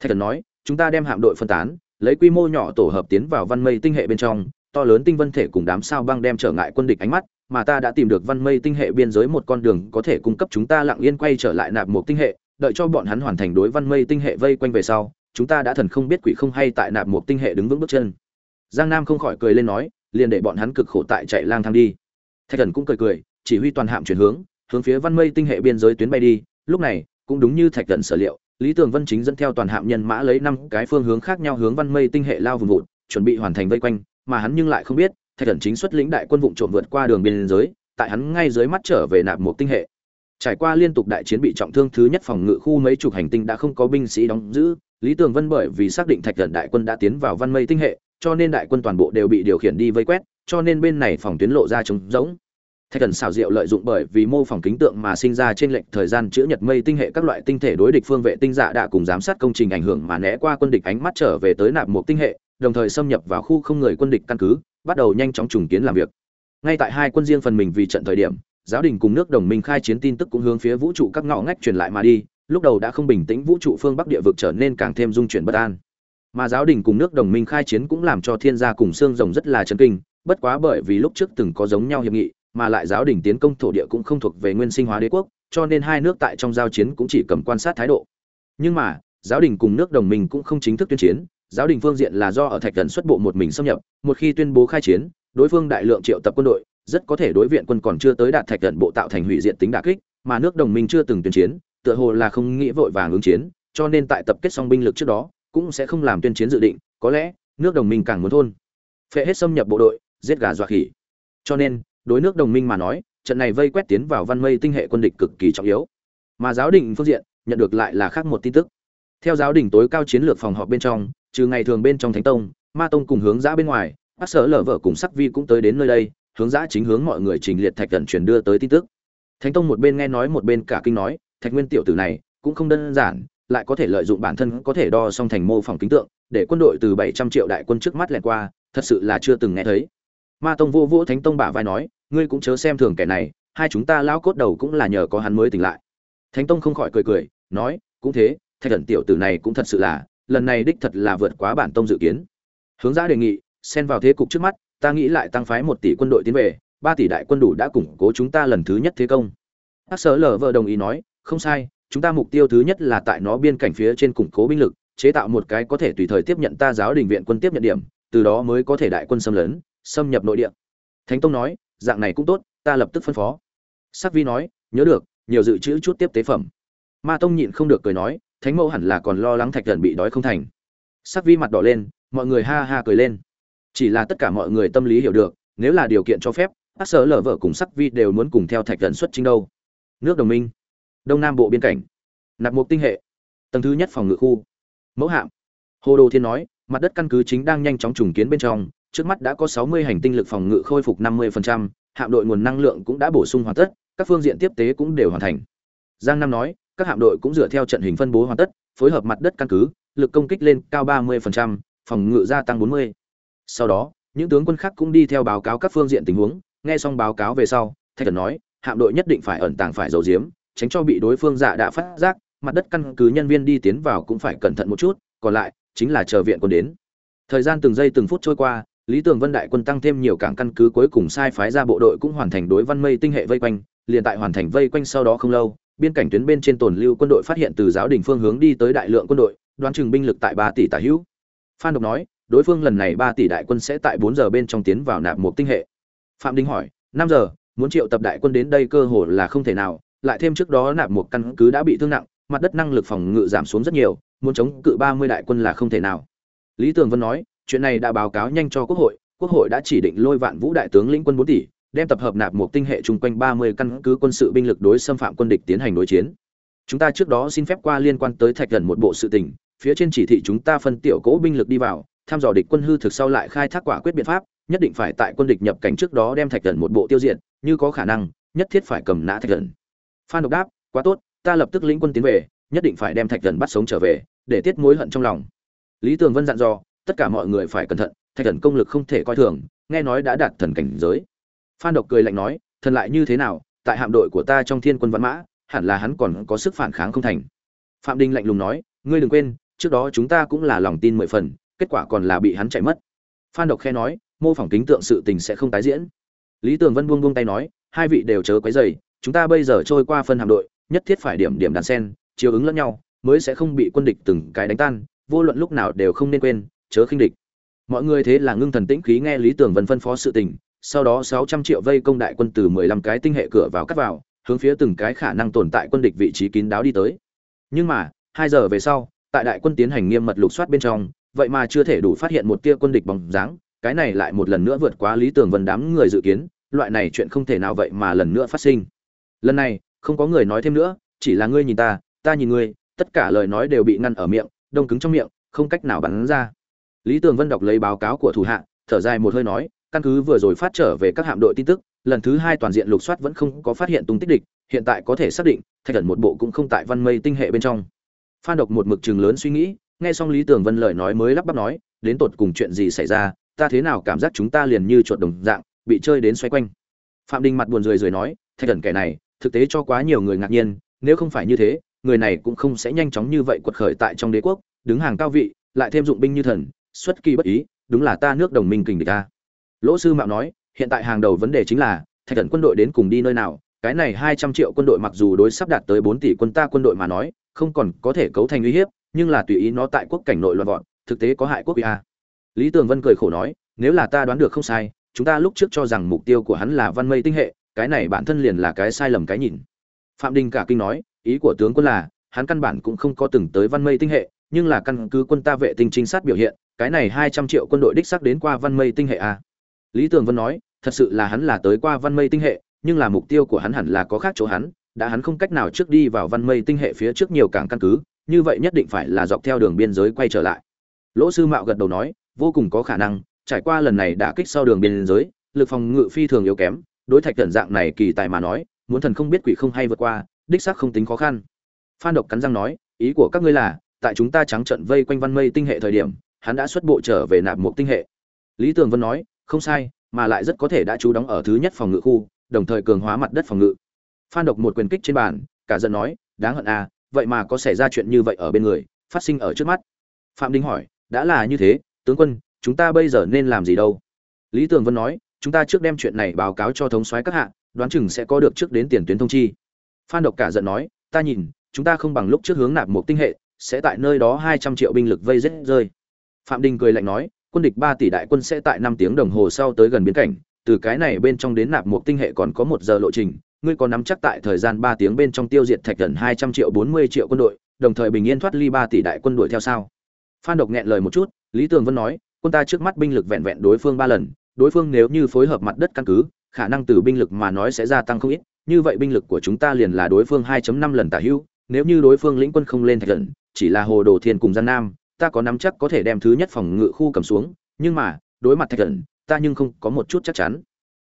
Thạch thần nói, chúng ta đem hạm đội phân tán, lấy quy mô nhỏ tổ hợp tiến vào văn mây tinh hệ bên trong to lớn tinh vân thể cùng đám sao băng đem trở ngại quân địch ánh mắt, mà ta đã tìm được văn mây tinh hệ biên giới một con đường có thể cung cấp chúng ta lặng yên quay trở lại nạp một tinh hệ, đợi cho bọn hắn hoàn thành đối văn mây tinh hệ vây quanh về sau, chúng ta đã thần không biết quỷ không hay tại nạp một tinh hệ đứng vững bước chân. Giang nam không khỏi cười lên nói, liền để bọn hắn cực khổ tại chạy lang thang đi. Thạch thần cũng cười cười, chỉ huy toàn hạm chuyển hướng hướng phía văn mây tinh hệ biên giới tuyến bay đi. Lúc này, cũng đúng như thạch thần sở liệu, lý tường vân chính dẫn theo toàn hạm nhân mã lấy năm cái phương hướng khác nhau hướng văn mây tinh hệ lao vùng vụt, chuẩn bị hoàn thành vây quanh mà hắn nhưng lại không biết, thạch thần chính xuất lĩnh đại quân vụn trộm vượt qua đường biên giới, tại hắn ngay dưới mắt trở về nạp một tinh hệ. Trải qua liên tục đại chiến bị trọng thương thứ nhất phòng ngự khu mấy chục hành tinh đã không có binh sĩ đóng giữ, lý tường vân bởi vì xác định thạch thần đại quân đã tiến vào văn mây tinh hệ, cho nên đại quân toàn bộ đều bị điều khiển đi vây quét, cho nên bên này phòng tuyến lộ ra trống rỗng. Thạch thần xảo diệu lợi dụng bởi vì mô phỏng kính tượng mà sinh ra trên lệnh thời gian chữa nhật mây tinh hệ các loại tinh thể đối địch phương vệ tinh giả đã cùng giám sát công trình ảnh hưởng mà né qua quân địch ánh mắt trở về tới nạp một tinh hệ đồng thời xâm nhập vào khu không người quân địch căn cứ, bắt đầu nhanh chóng trùng kiến làm việc. Ngay tại hai quân riêng phần mình vì trận thời điểm, giáo đình cùng nước đồng minh khai chiến tin tức cũng hướng phía vũ trụ các ngõ ngách truyền lại mà đi, lúc đầu đã không bình tĩnh vũ trụ phương bắc địa vực trở nên càng thêm dung chuyển bất an. Mà giáo đình cùng nước đồng minh khai chiến cũng làm cho thiên gia cùng xương rồng rất là chấn kinh, bất quá bởi vì lúc trước từng có giống nhau hiệp nghị, mà lại giáo đình tiến công thổ địa cũng không thuộc về nguyên sinh hóa đế quốc, cho nên hai nước tại trong giao chiến cũng chỉ cầm quan sát thái độ. Nhưng mà, giáo đình cùng nước đồng minh cũng không chính thức tuyên chiến giáo đình phương diện là do ở thạch thần xuất bộ một mình xâm nhập, một khi tuyên bố khai chiến, đối phương đại lượng triệu tập quân đội, rất có thể đối viện quân còn chưa tới đạt thạch thần bộ tạo thành hủy diện tính đả kích, mà nước đồng minh chưa từng tuyên chiến, tựa hồ là không nghĩ vội vàng ứng chiến, cho nên tại tập kết xong binh lực trước đó, cũng sẽ không làm tuyên chiến dự định, có lẽ, nước đồng minh càng muốn thôn. Phệ hết xâm nhập bộ đội, giết gà dọa khỉ. Cho nên, đối nước đồng minh mà nói, trận này vây quét tiến vào văn mây tinh hệ quân địch cực kỳ trọng yếu. Mà giáo đình phương diện, nhận được lại là khác một tin tức. Theo giáo đình tối cao chiến lược phòng họp bên trong trừ ngày thường bên trong thánh tông, ma tông cùng hướng giã bên ngoài, bác sở lở vợ cùng sắc vi cũng tới đến nơi đây, hướng giã chính hướng mọi người trình liệt thạch thần truyền đưa tới tin tức. Thánh tông một bên nghe nói một bên cả kinh nói, thạch nguyên tiểu tử này cũng không đơn giản, lại có thể lợi dụng bản thân có thể đo song thành mô phỏng kính tượng, để quân đội từ bảy trăm triệu đại quân trước mắt lẹn qua, thật sự là chưa từng nghe thấy. Ma tông vô vũ thánh tông bả vai nói, ngươi cũng chớ xem thường kẻ này, hai chúng ta lão cốt đầu cũng là nhờ có hắn mới tỉnh lại. Thánh tông không khỏi cười cười, nói, cũng thế, thạch thần tiểu tử này cũng thật sự là lần này đích thật là vượt quá bản tông dự kiến. Hướng giã đề nghị, xen vào thế cục trước mắt, ta nghĩ lại tăng phái một tỷ quân đội tiến về, ba tỷ đại quân đủ đã củng cố chúng ta lần thứ nhất thế công. Hát sở lờ vợ đồng ý nói, không sai, chúng ta mục tiêu thứ nhất là tại nó biên cảnh phía trên củng cố binh lực, chế tạo một cái có thể tùy thời tiếp nhận ta giáo đình viện quân tiếp nhận điểm, từ đó mới có thể đại quân xâm lấn, xâm nhập nội địa. Thánh tông nói, dạng này cũng tốt, ta lập tức phân phó. Sắc vi nói, nhớ được, nhiều dự trữ chút tiếp tế phẩm. Ma tông nhịn không được cười nói thánh mẫu hẳn là còn lo lắng thạch thần bị đói không thành. Sắc vi mặt đỏ lên mọi người ha ha cười lên. Chỉ là tất cả mọi người tâm lý hiểu được nếu là điều kiện cho phép bác sở lở vợ cùng sắc vi đều muốn cùng theo thạch thần xuất chính đâu. Nước đồng minh đông nam bộ biên cảnh nạp mục tinh hệ tầng thứ nhất phòng ngự khu mẫu hạm. Hồ đồ thiên nói mặt đất căn cứ chính đang nhanh chóng trùng kiến bên trong trước mắt đã có 60 hành tinh lực phòng ngự khôi phục 50%, hạm đội nguồn năng lượng cũng đã bổ sung hoàn tất, các phương diện tiếp tế cũng đều hoàn thành. Giang Nam nói, các hạm đội cũng dựa theo trận hình phân bố hoàn tất, phối hợp mặt đất căn cứ, lực công kích lên cao 30%, phòng ngự gia tăng 40. Sau đó, những tướng quân khác cũng đi theo báo cáo các phương diện tình huống, nghe xong báo cáo về sau, Thạch Thần nói, hạm đội nhất định phải ẩn tàng phải giấu giếm, tránh cho bị đối phương dạ giả đã phát giác, mặt đất căn cứ nhân viên đi tiến vào cũng phải cẩn thận một chút, còn lại chính là chờ viện quân đến. Thời gian từng giây từng phút trôi qua, Lý Tường Vân đại quân tăng thêm nhiều cảng căn cứ cuối cùng sai phái ra bộ đội cũng hoàn thành đối văn mây tinh hệ vây quanh, liền tại hoàn thành vây quanh sau đó không lâu, biên cảnh tuyến bên trên tồn lưu quân đội phát hiện từ giáo đình phương hướng đi tới đại lượng quân đội, đoán chừng binh lực tại ba tỷ tả hữu. Phan Độc nói, đối phương lần này ba tỷ đại quân sẽ tại bốn giờ bên trong tiến vào nạp một tinh hệ. Phạm Đinh hỏi, năm giờ, muốn triệu tập đại quân đến đây cơ hồ là không thể nào, lại thêm trước đó nạp một căn cứ đã bị thương nặng, mặt đất năng lực phòng ngự giảm xuống rất nhiều muốn chống cự ba mươi đại quân là không thể nào lý tường vân nói chuyện này đã báo cáo nhanh cho quốc hội quốc hội đã chỉ định lôi vạn vũ đại tướng lĩnh quân bốn tỷ đem tập hợp nạp một tinh hệ chung quanh ba mươi căn cứ quân sự binh lực đối xâm phạm quân địch tiến hành đối chiến. Chúng ta trước đó xin phép qua liên quan tới thạch gần một bộ sự tình, phía trên chỉ thị chúng ta phân tiểu cỗ binh lực đi vào thăm dò địch quân hư thực sau lại khai thác quả quyết biện pháp, nhất định phải tại quân địch nhập cảnh trước đó đem thạch gần một bộ tiêu diệt, như có khả năng, nhất thiết phải cầm nã thạch gần. Phan độc đáp, quá tốt, ta lập tức lĩnh quân tiến về, nhất định phải đem thạch Gần bắt sống trở về, để tiết mối hận trong lòng. Lý tường vân dặn dò, tất cả mọi người phải cẩn thận, thạch Gần công lực không thể coi thường, nghe nói đã đạt thần cảnh giới phan độc cười lạnh nói thần lại như thế nào tại hạm đội của ta trong thiên quân văn mã hẳn là hắn còn có sức phản kháng không thành. Phạm Đình lạnh lùng nói ngươi đừng quên trước đó chúng ta cũng là lòng tin mười phần kết quả còn là bị hắn chạy mất. Phan độc khẽ nói mô phỏng kính tượng sự tình sẽ không tái diễn. Lý tường vân buông buông tay nói hai vị đều chớ quấy rầy, chúng ta bây giờ trôi qua phân hạm đội nhất thiết phải điểm điểm đàn sen chiếu ứng lẫn nhau mới sẽ không bị quân địch từng cái đánh tan vô luận lúc nào đều không nên quên chớ khinh địch. Mọi người thế là ngưng thần tĩnh khí nghe lý Tường vân phân phó sự tình sau đó sáu trăm triệu vây công đại quân từ mười lăm cái tinh hệ cửa vào cắt vào, hướng phía từng cái khả năng tồn tại quân địch vị trí kín đáo đi tới. Nhưng mà, hai giờ về sau, tại đại quân tiến hành nghiêm mật lục soát bên trong, vậy mà chưa thể đủ phát hiện một tia quân địch bóng dáng, cái này lại một lần nữa vượt quá lý tưởng vân đám người dự kiến, loại này chuyện không thể nào vậy mà lần nữa phát sinh. Lần này, không có người nói thêm nữa, chỉ là ngươi nhìn ta ta nhìn ngươi, tất cả lời nói đều bị ngăn ở miệng, đông cứng trong miệng, không cách nào bắn ra. Lý tường vân đọc lấy báo cáo của thủ hạ, thở dài một hơi nói căn cứ vừa rồi phát trở về các hạm đội tin tức, lần thứ hai toàn diện lục soát vẫn không có phát hiện tung tích địch, hiện tại có thể xác định, thạch thần một bộ cũng không tại văn mây tinh hệ bên trong. Phan độc một mực chừng lớn suy nghĩ, nghe xong lý tường vân lời nói mới lắp bắp nói, đến tột cùng chuyện gì xảy ra, ta thế nào cảm giác chúng ta liền như chuột đồng dạng, bị chơi đến xoay quanh. Phạm đình mặt buồn rười rười nói, thạch thần kẻ này, thực tế cho quá nhiều người ngạc nhiên, nếu không phải như thế, người này cũng không sẽ nhanh chóng như vậy quật khởi tại trong đế quốc, đứng hàng cao vị, lại thêm dụng binh như thần, xuất kỳ bất ý, đúng là ta nước đồng minh kình địch ta lỗ sư mạo nói, hiện tại hàng đầu vấn đề chính là, thạch thần quân đội đến cùng đi nơi nào, cái này hai trăm triệu quân đội mặc dù đối sắp đạt tới bốn tỷ quân ta quân đội mà nói, không còn có thể cấu thành uy hiếp, nhưng là tùy ý nó tại quốc cảnh nội loạn vọt, thực tế có hại quốc uy a. Lý tường vân cười khổ nói, nếu là ta đoán được không sai, chúng ta lúc trước cho rằng mục tiêu của hắn là văn mây tinh hệ, cái này bản thân liền là cái sai lầm cái nhìn. Phạm đình cả kinh nói, ý của tướng quân là, hắn căn bản cũng không có từng tới văn mây tinh hệ, nhưng là căn cứ quân ta vệ tinh trinh sát biểu hiện, cái này hai trăm triệu quân đội đích xác đến qua văn mây tinh hệ a lý tường vân nói, thật sự là hắn là tới qua văn mây tinh hệ, nhưng là mục tiêu của hắn hẳn là có khác chỗ hắn, đã hắn không cách nào trước đi vào văn mây tinh hệ phía trước nhiều cảng căn cứ, như vậy nhất định phải là dọc theo đường biên giới quay trở lại. Lỗ sư mạo gật đầu nói, vô cùng có khả năng, trải qua lần này đã kích sau đường biên giới, lực phòng ngự phi thường yếu kém, đối thạch thần dạng này kỳ tài mà nói, muốn thần không biết quỷ không hay vượt qua, đích xác không tính khó khăn. Phan độc cắn răng nói, ý của các ngươi là, tại chúng ta trắng trận vây quanh văn mây tinh hệ thời điểm, hắn đã xuất bộ trở về nạp một tinh hệ. Lý tường vân nói không sai, mà lại rất có thể đã trú đóng ở thứ nhất phòng ngự khu, đồng thời cường hóa mặt đất phòng ngự. Phan độc một quyền kích trên bàn, cả giận nói, đáng hận à vậy mà có xảy ra chuyện như vậy ở bên người, phát sinh ở trước mắt. Phạm Đình hỏi, đã là như thế, tướng quân, chúng ta bây giờ nên làm gì đâu? Lý tường vân nói, chúng ta trước đem chuyện này báo cáo cho thống soái các hạ, đoán chừng sẽ có được trước đến tiền tuyến thông chi. Phan độc cả giận nói, ta nhìn, chúng ta không bằng lúc trước hướng nạp một tinh hệ, sẽ tại nơi đó hai trăm triệu binh lực vây rết rơi. Phạm đình cười lạnh nói quân địch ba tỷ đại quân sẽ tại năm tiếng đồng hồ sau tới gần biên cảnh từ cái này bên trong đến nạp một tinh hệ còn có một giờ lộ trình ngươi có nắm chắc tại thời gian ba tiếng bên trong tiêu diệt thạch gần hai trăm triệu bốn mươi triệu quân đội đồng thời bình yên thoát ly ba tỷ đại quân đuổi theo sao? Phan độc nghẹn lời một chút lý tường vân nói quân ta trước mắt binh lực vẹn vẹn đối phương ba lần đối phương nếu như phối hợp mặt đất căn cứ khả năng từ binh lực mà nói sẽ gia tăng không ít như vậy binh lực của chúng ta liền là đối phương 2.5 lần tả hữu nếu như đối phương lĩnh quân không lên thạch gần, chỉ là hồ đồ thiên cùng gian nam ta có nắm chắc có thể đem thứ nhất phòng ngự khu cầm xuống, nhưng mà, đối mặt thạch thần, ta nhưng không có một chút chắc chắn.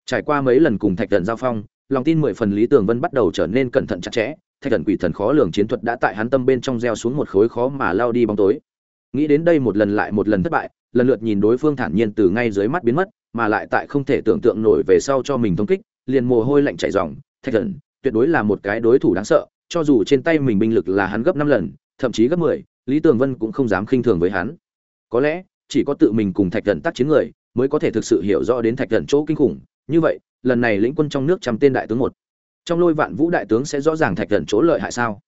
Trải qua mấy lần cùng thạch thần giao phong, lòng tin mười phần lý tường vân bắt đầu trở nên cẩn thận chặt chẽ, thạch thần quỷ thần khó lường chiến thuật đã tại hắn tâm bên trong gieo xuống một khối khó mà lao đi bóng tối. Nghĩ đến đây một lần lại một lần thất bại, lần lượt nhìn đối phương thản nhiên từ ngay dưới mắt biến mất, mà lại tại không thể tưởng tượng nổi về sau cho mình thông kích, liền mồ hôi lạnh chảy ròng, thạch thần tuyệt đối là một cái đối thủ đáng sợ, cho dù trên tay mình binh lực là hắn gấp năm lần, thậm chí gấp mười lý tường vân cũng không dám khinh thường với hắn. Có lẽ, chỉ có tự mình cùng thạch Cẩn tác chiến người, mới có thể thực sự hiểu rõ đến thạch Cẩn chỗ kinh khủng. Như vậy, lần này lĩnh quân trong nước trăm tên đại tướng một. Trong lôi vạn vũ đại tướng sẽ rõ ràng thạch Cẩn chỗ lợi hại sao?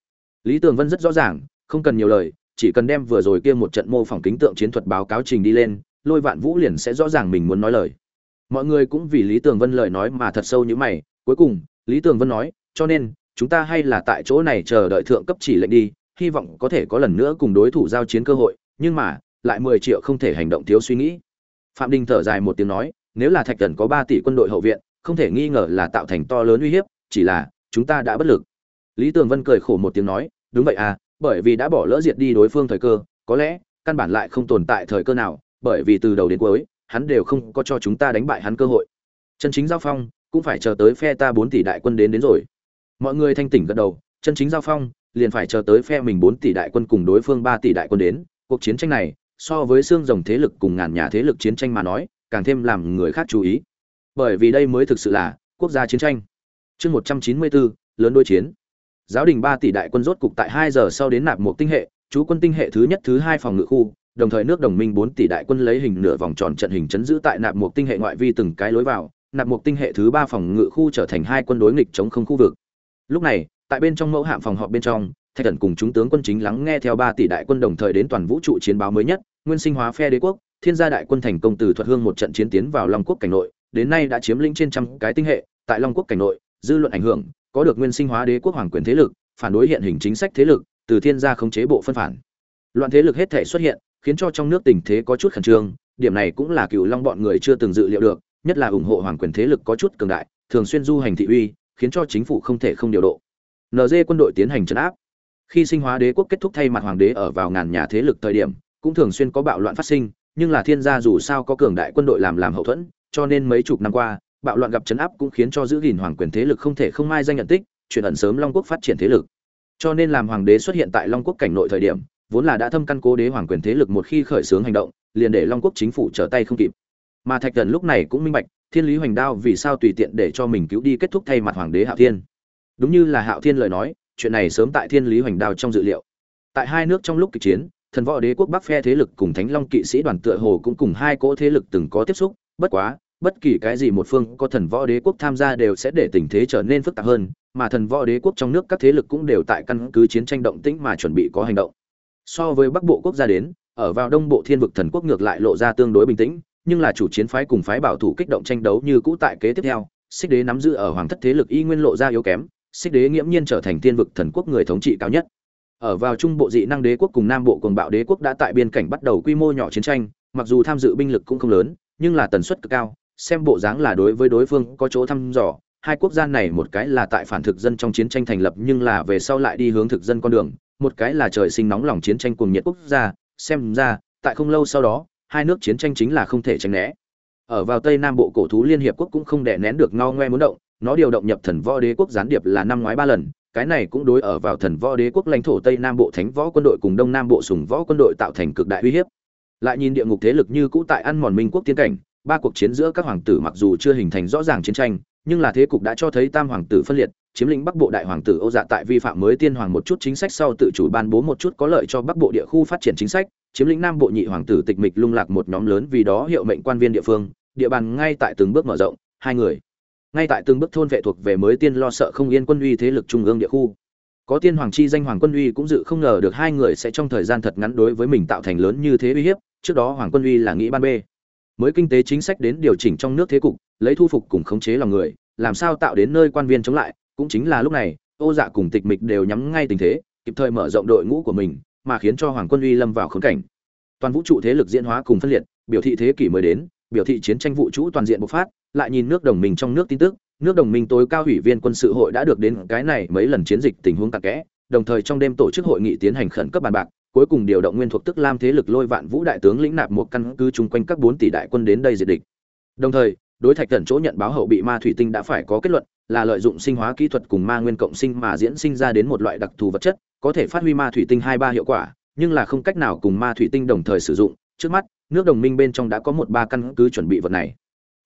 Lý tường vân rất rõ ràng, không cần nhiều lời, chỉ cần đem vừa rồi kia một trận mô phỏng kính tượng chiến thuật báo cáo trình đi lên, lôi vạn vũ liền sẽ rõ ràng mình muốn nói lời. Mọi người cũng vì lý tường vân lời nói mà thật sâu như mày. Cuối cùng, lý tường vân nói, cho nên, chúng ta hay là tại chỗ này chờ đợi thượng cấp chỉ lệnh đi hy vọng có thể có lần nữa cùng đối thủ giao chiến cơ hội, nhưng mà, lại mười triệu không thể hành động thiếu suy nghĩ. Phạm đình thở dài một tiếng nói, nếu là thạch Cẩn có ba tỷ quân đội hậu viện, không thể nghi ngờ là tạo thành to lớn uy hiếp, chỉ là, chúng ta đã bất lực. Lý tường vân cười khổ một tiếng nói, đúng vậy à bởi vì đã bỏ lỡ diệt đi đối phương thời cơ, có lẽ, căn bản lại không tồn tại thời cơ nào, bởi vì từ đầu đến cuối, hắn đều không có cho chúng ta đánh bại hắn cơ hội. Chân chính giao phong, cũng phải chờ tới phe ta bốn tỷ đại quân đến đến rồi. Mọi người thanh tỉnh gật đầu chân chính giao phong, liền phải chờ tới phe mình bốn tỷ đại quân cùng đối phương ba tỷ đại quân đến, cuộc chiến tranh này, so với xương rồng thế lực cùng ngàn nhà thế lực chiến tranh mà nói, càng thêm làm người khác chú ý. Bởi vì đây mới thực sự là quốc gia chiến tranh. Chương một trăm chín mươi bốn, lớn đối chiến. Giáo đình ba tỷ đại quân rốt cục tại hai giờ sau đến nạp một tinh hệ, chú quân tinh hệ thứ nhất, thứ hai phòng ngự khu, đồng thời nước đồng minh bốn tỷ đại quân lấy hình nửa vòng tròn trận hình chấn giữ tại nạp một tinh hệ ngoại vi từng cái lối vào, nạp một tinh hệ thứ ba phòng ngự khu trở thành hai quân đối nghịch chống không khu vực. Lúc này tại bên trong mẫu hạm phòng họp bên trong, thạch thần cùng chúng tướng quân chính lắng nghe theo ba tỷ đại quân đồng thời đến toàn vũ trụ chiến báo mới nhất, nguyên sinh hóa phe đế quốc, thiên gia đại quân thành công từ thuật hương một trận chiến tiến vào long quốc cảnh nội, đến nay đã chiếm lĩnh trên trăm cái tinh hệ, tại long quốc cảnh nội, dư luận ảnh hưởng, có được nguyên sinh hóa đế quốc hoàng quyền thế lực, phản đối hiện hình chính sách thế lực, từ thiên gia khống chế bộ phân phản. Loạn thế lực hết thể xuất hiện, khiến cho trong nước tình thế có chút khẩn trương, điểm này cũng là cựu long bọn người chưa từng dự liệu được, nhất là ủng hộ hoàng quyền thế lực có chút cường đại, thường xuyên du hành thị uy, khiến cho chính phủ không thể không điều độ nd quân đội tiến hành trấn áp. Khi sinh hóa đế quốc kết thúc thay mặt hoàng đế ở vào ngàn nhà thế lực thời điểm, cũng thường xuyên có bạo loạn phát sinh, nhưng là thiên gia dù sao có cường đại quân đội làm làm hậu thuẫn, cho nên mấy chục năm qua, bạo loạn gặp chấn áp cũng khiến cho giữ gìn hoàng quyền thế lực không thể không mai danh nhận tích, chuyển ẩn sớm long quốc phát triển thế lực. Cho nên làm hoàng đế xuất hiện tại long quốc cảnh nội thời điểm, vốn là đã thâm căn cố đế hoàng quyền thế lực một khi khởi xướng hành động, liền để long quốc chính phủ trở tay không kịp. Mà thạch thần lúc này cũng minh bạch, thiên lý hoành đao vì sao tùy tiện để cho mình cứu đi kết thúc thay mặt hoàng đế hạo thiên đúng như là hạo thiên lời nói, chuyện này sớm tại thiên lý hoành Đào trong dự liệu. Tại hai nước trong lúc kịch chiến, thần võ đế quốc bắc phe thế lực cùng thánh long kỵ sĩ đoàn tựa hồ cũng cùng hai cỗ thế lực từng có tiếp xúc, bất quá, bất kỳ cái gì một phương có thần võ đế quốc tham gia đều sẽ để tình thế trở nên phức tạp hơn, mà thần võ đế quốc trong nước các thế lực cũng đều tại căn cứ chiến tranh động tĩnh mà chuẩn bị có hành động. So với bắc bộ quốc gia đến, ở vào đông bộ thiên vực thần quốc ngược lại lộ ra tương đối bình tĩnh, nhưng là chủ chiến phái cùng phái bảo thủ kích động tranh đấu như cũ tại kế tiếp theo, xích đế nắm giữ ở hoàng thất thế lực y nguyên lộ ra yếu kém xích đế nghiễm nhiên trở thành thiên vực thần quốc người thống trị cao nhất. Ở vào trung bộ dị năng đế quốc cùng nam bộ cùng bạo đế quốc đã tại biên cảnh bắt đầu quy mô nhỏ chiến tranh, mặc dù tham dự binh lực cũng không lớn, nhưng là tần suất cực cao, xem bộ dáng là đối với đối phương có chỗ thăm dò. Hai quốc gia này một cái là tại phản thực dân trong chiến tranh thành lập nhưng là về sau lại đi hướng thực dân con đường, một cái là trời sinh nóng lòng chiến tranh cùng nhiệt quốc gia. Xem ra, tại không lâu sau đó, hai nước chiến tranh chính là không thể tránh né. Ở vào tây nam bộ cổ thú liên hiệp quốc cũng không đè nén được ngao ngoe muốn động nó điều động nhập thần võ đế quốc gián điệp là năm ngoái ba lần, cái này cũng đối ở vào thần võ đế quốc lãnh thổ tây nam bộ thánh võ quân đội cùng đông nam bộ sùng võ quân đội tạo thành cực đại uy hiếp. Lại nhìn địa ngục thế lực như cũ tại ăn mòn minh quốc tiến cảnh, ba cuộc chiến giữa các hoàng tử mặc dù chưa hình thành rõ ràng chiến tranh, nhưng là thế cục đã cho thấy tam hoàng tử phân liệt, chiếm lĩnh bắc bộ đại hoàng tử ô dạ tại vi phạm mới tiên hoàng một chút chính sách sau tự chủ ban bố một chút có lợi cho bắc bộ địa khu phát triển chính sách, chiếm lĩnh nam bộ nhị hoàng tử tịch mịch lung lạc một nhóm lớn vì đó hiệu mệnh quan viên địa phương, địa bàn ngay tại từng bước mở rộng, hai người ngay tại từng bước thôn vệ thuộc về mới tiên lo sợ không yên quân uy thế lực trung ương địa khu. Có tiên hoàng chi danh hoàng quân uy cũng dự không ngờ được hai người sẽ trong thời gian thật ngắn đối với mình tạo thành lớn như thế uy hiếp, trước đó hoàng quân uy là nghĩ ban b mới kinh tế chính sách đến điều chỉnh trong nước thế cục, lấy thu phục cùng khống chế lòng người, làm sao tạo đến nơi quan viên chống lại, cũng chính là lúc này, ô dạ cùng tịch mịch đều nhắm ngay tình thế, kịp thời mở rộng đội ngũ của mình, mà khiến cho hoàng quân uy lâm vào khốn cảnh. Toàn vũ trụ thế lực diễn hóa cùng phân liệt, biểu thị thế kỷ mới đến, biểu thị chiến tranh vũ trụ toàn diện bộc phát lại nhìn nước đồng minh trong nước tin tức, nước đồng minh tối cao ủy viên quân sự hội đã được đến cái này mấy lần chiến dịch tình huống tạc kẽ, đồng thời trong đêm tổ chức hội nghị tiến hành khẩn cấp bàn bạc, cuối cùng điều động nguyên thuộc tức lam thế lực lôi vạn vũ đại tướng lĩnh nạp một căn cứ chung quanh các bốn tỷ đại quân đến đây diệt địch. Đồng thời, đối thạch thần chỗ nhận báo hậu bị ma thủy tinh đã phải có kết luận, là lợi dụng sinh hóa kỹ thuật cùng ma nguyên cộng sinh mà diễn sinh ra đến một loại đặc thù vật chất, có thể phát huy ma thủy tinh hai ba hiệu quả, nhưng là không cách nào cùng ma thủy tinh đồng thời sử dụng. Trước mắt, nước đồng minh bên trong đã có một ba căn cứ chuẩn bị vật này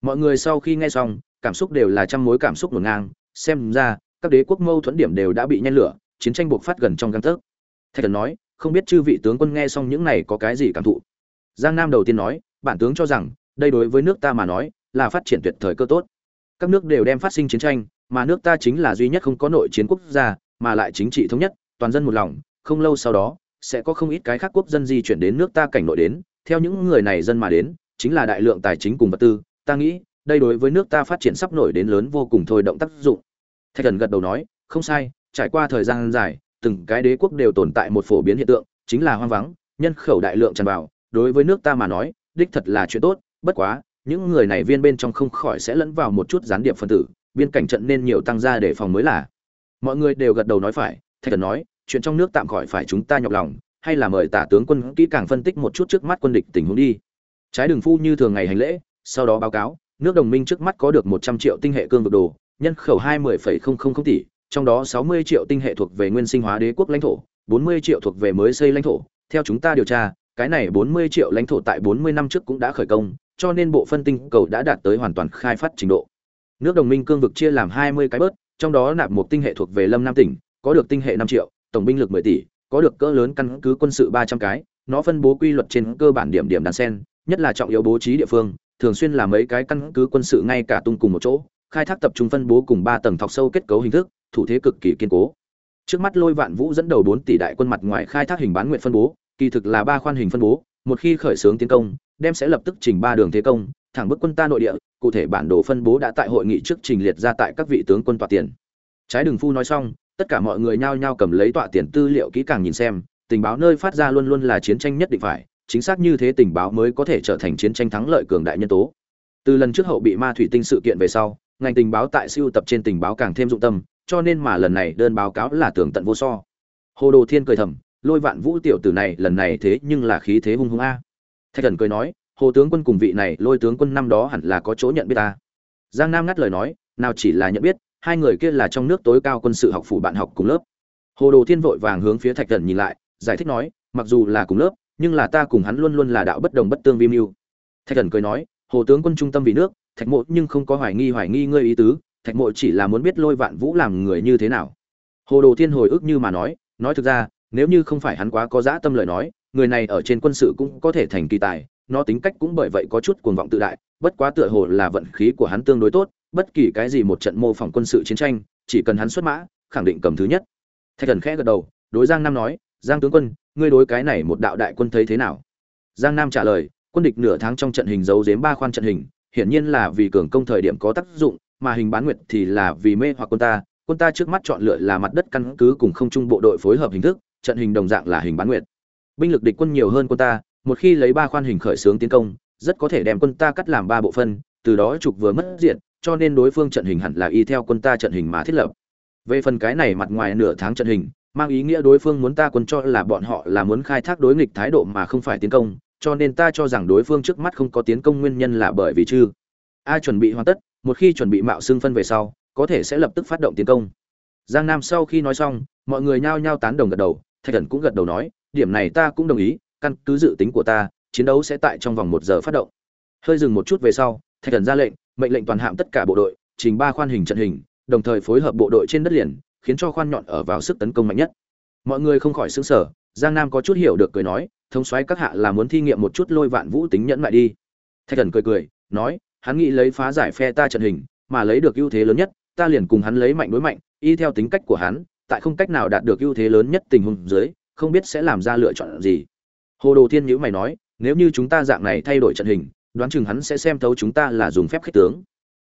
mọi người sau khi nghe xong, cảm xúc đều là trăm mối cảm xúc ngổn ngang. Xem ra, các đế quốc mâu thuẫn điểm đều đã bị nhen lửa, chiến tranh buộc phát gần trong găng tấc. Thạch thần nói, không biết chư vị tướng quân nghe xong những này có cái gì cảm thụ? Giang nam đầu tiên nói, bản tướng cho rằng, đây đối với nước ta mà nói, là phát triển tuyệt thời cơ tốt. Các nước đều đem phát sinh chiến tranh, mà nước ta chính là duy nhất không có nội chiến quốc gia, mà lại chính trị thống nhất, toàn dân một lòng, không lâu sau đó, sẽ có không ít cái khác quốc dân di chuyển đến nước ta cảnh nội đến. Theo những người này dân mà đến, chính là đại lượng tài chính cùng vật tư ta nghĩ, đây đối với nước ta phát triển sắp nổi đến lớn vô cùng thôi động tác dụng. Thạch thần gật đầu nói, không sai, trải qua thời gian dài, từng cái đế quốc đều tồn tại một phổ biến hiện tượng, chính là hoang vắng, nhân khẩu đại lượng tràn vào. Đối với nước ta mà nói, đích thật là chuyện tốt, bất quá, những người này viên bên trong không khỏi sẽ lẫn vào một chút gián điệp phân tử, biên cảnh trận nên nhiều tăng ra để phòng mới là. Mọi người đều gật đầu nói phải, thạch thần nói, chuyện trong nước tạm khỏi phải chúng ta nhọc lòng, hay là mời tả tướng quân kỹ càng phân tích một chút trước mắt quân địch tình huống đi. Trái đường phu như thường ngày hành lễ sau đó báo cáo, nước đồng minh trước mắt có được một trăm triệu tinh hệ cương vực đồ, nhân khẩu hai mươi tỷ, trong đó sáu mươi triệu tinh hệ thuộc về nguyên sinh hóa đế quốc lãnh thổ, bốn mươi triệu thuộc về mới xây lãnh thổ. Theo chúng ta điều tra, cái này bốn mươi triệu lãnh thổ tại bốn mươi năm trước cũng đã khởi công, cho nên bộ phân tinh cầu đã đạt tới hoàn toàn khai phát trình độ. Nước đồng minh cương vực chia làm hai mươi cái bớt, trong đó nạp một tinh hệ thuộc về lâm nam tỉnh, có được tinh hệ năm triệu, tổng binh lực mười tỷ, có được cỡ lớn căn cứ quân sự ba trăm cái, nó phân bố quy luật trên cơ bản điểm điểm đàn sen, nhất là trọng yếu bố trí địa phương thường xuyên là mấy cái căn cứ quân sự ngay cả tung cùng một chỗ, khai thác tập trung phân bố cùng ba tầng thọc sâu kết cấu hình thức, thủ thế cực kỳ kiên cố. Trước mắt lôi vạn vũ dẫn đầu bốn tỷ đại quân mặt ngoài khai thác hình bán nguyện phân bố, kỳ thực là ba khoan hình phân bố, một khi khởi xướng tiến công, đem sẽ lập tức trình ba đường thế công, thẳng bức quân ta nội địa, cụ thể bản đồ phân bố đã tại hội nghị trước trình liệt ra tại các vị tướng quân tọa tiền. Trái đường phu nói xong, tất cả mọi người nhao nhao cầm lấy tọa tiền tư liệu kỹ càng nhìn xem, tình báo nơi phát ra luôn luôn là chiến tranh nhất định phải chính xác như thế tình báo mới có thể trở thành chiến tranh thắng lợi cường đại nhân tố. Từ lần trước hậu bị ma thủy tinh sự kiện về sau, ngành tình báo tại siêu tập trên tình báo càng thêm dụng tâm, cho nên mà lần này đơn báo cáo là tưởng tận vô so. Hồ đồ thiên cười thầm, lôi vạn vũ tiểu tử này, lần này thế nhưng là khí thế hung hung a. Thạch thần cười nói, hồ tướng quân cùng vị này, lôi tướng quân năm đó hẳn là có chỗ nhận biết ta. Giang nam ngắt lời nói, nào chỉ là nhận biết, hai người kia là trong nước tối cao quân sự học phủ bạn học cùng lớp. Hồ đồ thiên vội vàng hướng phía thạch thần nhìn lại, giải thích nói, mặc dù là cùng lớp nhưng là ta cùng hắn luôn luôn là đạo bất đồng bất tương vi mưu. Thạch thần cười nói, hồ tướng quân trung tâm vì nước, thạch mộ nhưng không có hoài nghi hoài nghi ngươi ý tứ, thạch mộ chỉ là muốn biết lôi vạn vũ làm người như thế nào. Hồ đồ thiên hồi ức như mà nói nói thực ra, nếu như không phải hắn quá có dã tâm lời nói, người này ở trên quân sự cũng có thể thành kỳ tài, nó tính cách cũng bởi vậy có chút cuồng vọng tự đại, bất quá tựa hồ là vận khí của hắn tương đối tốt, bất kỳ cái gì một trận mô phỏng quân sự chiến tranh, chỉ cần hắn xuất mã, khẳng định cầm thứ nhất. Thạch thần khẽ gật đầu, đối giang nam nói, giang tướng quân ngươi đối cái này một đạo đại quân thấy thế nào? Giang nam trả lời, quân địch nửa tháng trong trận hình giấu giếm ba khoan trận hình, hiển nhiên là vì cường công thời điểm có tác dụng, mà hình bán nguyệt thì là vì mê hoặc quân ta. Quân ta trước mắt chọn lựa là mặt đất căn cứ cùng không trung bộ đội phối hợp hình thức, trận hình đồng dạng là hình bán nguyệt. Binh lực địch quân nhiều hơn quân ta, một khi lấy ba khoan hình khởi xướng tiến công, rất có thể đem quân ta cắt làm ba bộ phân, từ đó trục vừa mất diện, cho nên đối phương trận hình hẳn là y theo quân ta trận hình mà thiết lập. Về phần cái này mặt ngoài nửa tháng trận hình mang ý nghĩa đối phương muốn ta quân cho là bọn họ là muốn khai thác đối nghịch thái độ mà không phải tiến công, cho nên ta cho rằng đối phương trước mắt không có tiến công nguyên nhân là bởi vì chư. Ai chuẩn bị hoàn tất, một khi chuẩn bị mạo xương phân về sau, có thể sẽ lập tức phát động tiến công. Giang nam sau khi nói xong, mọi người nhao nhao tán đồng gật đầu, thạch thần cũng gật đầu nói, điểm này ta cũng đồng ý, căn cứ dự tính của ta, chiến đấu sẽ tại trong vòng một giờ phát động. Hơi dừng một chút về sau, thạch thần ra lệnh, mệnh lệnh toàn hạm tất cả bộ đội, trình ba khoan hình trận hình, đồng thời phối hợp bộ đội trên đất liền khiến cho khoan nhọn ở vào sức tấn công mạnh nhất. Mọi người không khỏi xứng sở giang nam có chút hiểu được cười nói, thống xoáy các hạ là muốn thi nghiệm một chút lôi vạn vũ tính nhẫn lại đi. Thạch thần cười cười, nói, hắn nghĩ lấy phá giải phe ta trận hình, mà lấy được ưu thế lớn nhất, ta liền cùng hắn lấy mạnh đối mạnh, y theo tính cách của hắn, tại không cách nào đạt được ưu thế lớn nhất tình huống dưới, không biết sẽ làm ra lựa chọn gì. Hồ đồ thiên nhữ mày nói, nếu như chúng ta dạng này thay đổi trận hình, đoán chừng hắn sẽ xem thấu chúng ta là dùng phép khích tướng.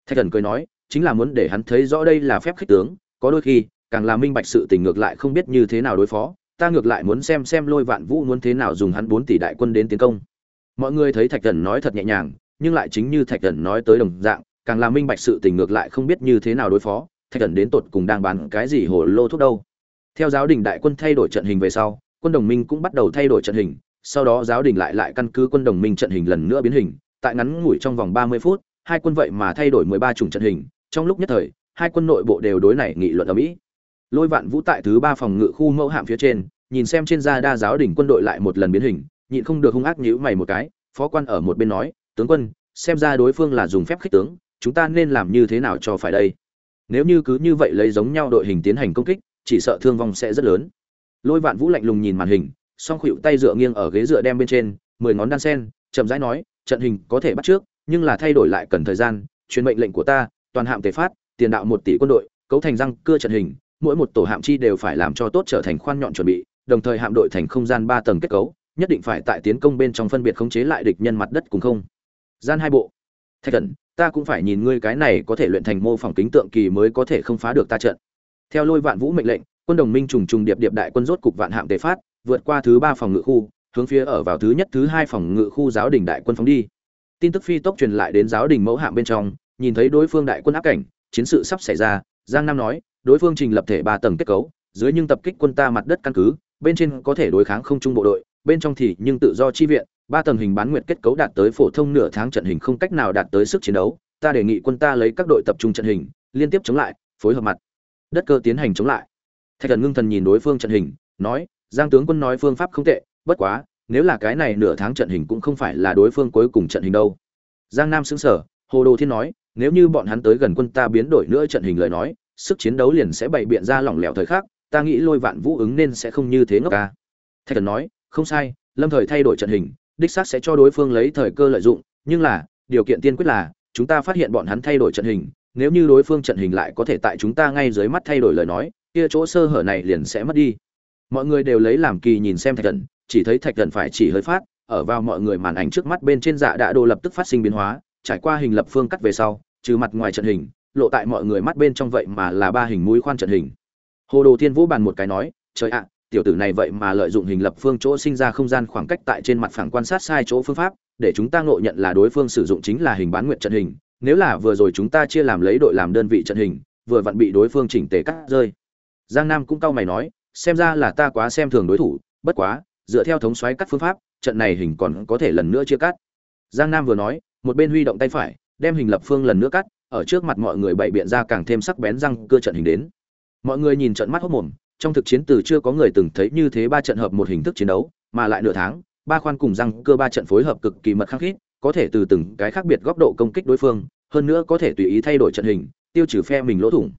Thạch thần cười nói, chính là muốn để hắn thấy rõ đây là phép khích tướng, có đôi khi càng là minh bạch sự tình ngược lại không biết như thế nào đối phó, ta ngược lại muốn xem xem lôi vạn vũ muốn thế nào dùng hắn bốn tỷ đại quân đến tiến công mọi người thấy thạch Cẩn nói thật nhẹ nhàng, nhưng lại chính như thạch Cẩn nói tới đồng dạng, càng là minh bạch sự tình ngược lại không biết như thế nào đối phó, thạch Cẩn đến tột cùng đang bán cái gì hồ lô thuốc đâu theo giáo đình đại quân thay đổi trận hình về sau, quân đồng minh cũng bắt đầu thay đổi trận hình, sau đó giáo đình lại lại căn cứ quân đồng minh trận hình lần nữa biến hình, tại ngắn ngủi trong vòng ba mươi phút, hai quân vậy mà thay đổi mười ba chủng trận hình, trong lúc nhất thời, hai quân nội bộ đều đối này nghị luận ầm ĩ lôi vạn vũ tại thứ ba phòng ngự khu mẫu hạm phía trên, nhìn xem trên da đa giáo đỉnh quân đội lại một lần biến hình, nhịn không được hung ác nhíu mày một cái, phó quan ở một bên nói, tướng quân, xem ra đối phương là dùng phép khích tướng, chúng ta nên làm như thế nào cho phải đây? Nếu như cứ như vậy lấy giống nhau đội hình tiến hành công kích, chỉ sợ thương vong sẽ rất lớn. Lôi vạn vũ lạnh lùng nhìn màn hình, song khuỵu tay dựa nghiêng ở ghế dựa đem bên trên, mười ngón đan sen, chậm rãi nói, trận hình có thể bắt trước, nhưng là thay đổi lại cần thời gian, truyền mệnh lệnh của ta, toàn hạm tề phát, tiền đạo một tỷ quân đội, cấu thành răng, cưa trận hình mỗi một tổ hạm chi đều phải làm cho tốt trở thành khoan nhọn chuẩn bị đồng thời hạm đội thành không gian ba tầng kết cấu nhất định phải tại tiến công bên trong phân biệt khống chế lại địch nhân mặt đất cùng không. Gian hai bộ. Thạch Cẩn, ta cũng phải nhìn ngươi cái này có thể luyện thành mô phỏng kính tượng kỳ mới có thể không phá được ta trận. Theo lôi vạn vũ mệnh lệnh quân đồng minh trùng trùng điệp điệp đại quân rốt cục vạn hạm tề phát vượt qua thứ ba phòng ngự khu hướng phía ở vào thứ nhất thứ hai phòng ngự khu giáo đình đại quân phóng đi. Tin tức phi tốc truyền lại đến giáo đình mẫu hạm bên trong nhìn thấy đối phương đại quân áp cảnh chiến sự sắp xảy ra giang nam nói đối phương trình lập thể ba tầng kết cấu, dưới nhưng tập kích quân ta mặt đất căn cứ, bên trên có thể đối kháng không trung bộ đội, bên trong thì nhưng tự do chi viện, ba tầng hình bán nguyệt kết cấu đạt tới phổ thông nửa tháng trận hình không cách nào đạt tới sức chiến đấu, ta đề nghị quân ta lấy các đội tập trung trận hình, liên tiếp chống lại, phối hợp mặt. Đất cơ tiến hành chống lại. Thạch thần ngưng thần nhìn đối phương trận hình, nói, giang tướng quân nói phương pháp không tệ, bất quá, nếu là cái này nửa tháng trận hình cũng không phải là đối phương cuối cùng trận hình đâu. Giang nam xứng sở hồ đồ thiên nói, nếu như bọn hắn tới gần quân ta biến đổi nữa trận hình lời nói sức chiến đấu liền sẽ bày biện ra lỏng lẻo thời khắc, ta nghĩ lôi vạn vũ ứng nên sẽ không như thế ngốc ca. Thạch thần nói, không sai, lâm thời thay đổi trận hình, đích xác sẽ cho đối phương lấy thời cơ lợi dụng, nhưng là, điều kiện tiên quyết là, chúng ta phát hiện bọn hắn thay đổi trận hình, nếu như đối phương trận hình lại có thể tại chúng ta ngay dưới mắt thay đổi lời nói, kia chỗ sơ hở này liền sẽ mất đi. Mọi người đều lấy làm kỳ nhìn xem thạch thần chỉ thấy thạch thần phải chỉ hơi phát, ở vào mọi người màn ảnh trước mắt bên trên dạ đã đồ lập tức phát sinh biến hóa, trải qua hình lập phương cắt về sau, trừ mặt ngoài trận hình lộ tại mọi người mắt bên trong vậy mà là ba hình mũi khoan trận hình. Hồ đồ thiên vũ bàn một cái nói, trời ạ, tiểu tử này vậy mà lợi dụng hình lập phương chỗ sinh ra không gian khoảng cách tại trên mặt phẳng quan sát sai chỗ phương pháp, để chúng ta ngộ nhận là đối phương sử dụng chính là hình bán nguyện trận hình, nếu là vừa rồi chúng ta chia làm lấy đội làm đơn vị trận hình, vừa vặn bị đối phương chỉnh tề cắt rơi. Giang nam cũng cau mày nói, xem ra là ta quá xem thường đối thủ, bất quá, dựa theo thống xoáy cắt phương pháp, trận này hình còn có thể lần nữa chia cắt. Giang nam vừa nói, một bên huy động tay phải, đem hình lập phương lần nữa cắt ở trước mặt mọi người bày biện ra càng thêm sắc bén răng cơ trận hình đến. Mọi người nhìn trận mắt hốc mồm, trong thực chiến từ chưa có người từng thấy như thế ba trận hợp một hình thức chiến đấu, mà lại nửa tháng, ba khoan cùng răng cơ ba trận phối hợp cực kỳ mật khắc khít, có thể từ từng cái khác biệt góc độ công kích đối phương, hơn nữa có thể tùy ý thay đổi trận hình, tiêu trừ phe mình lỗ thủng.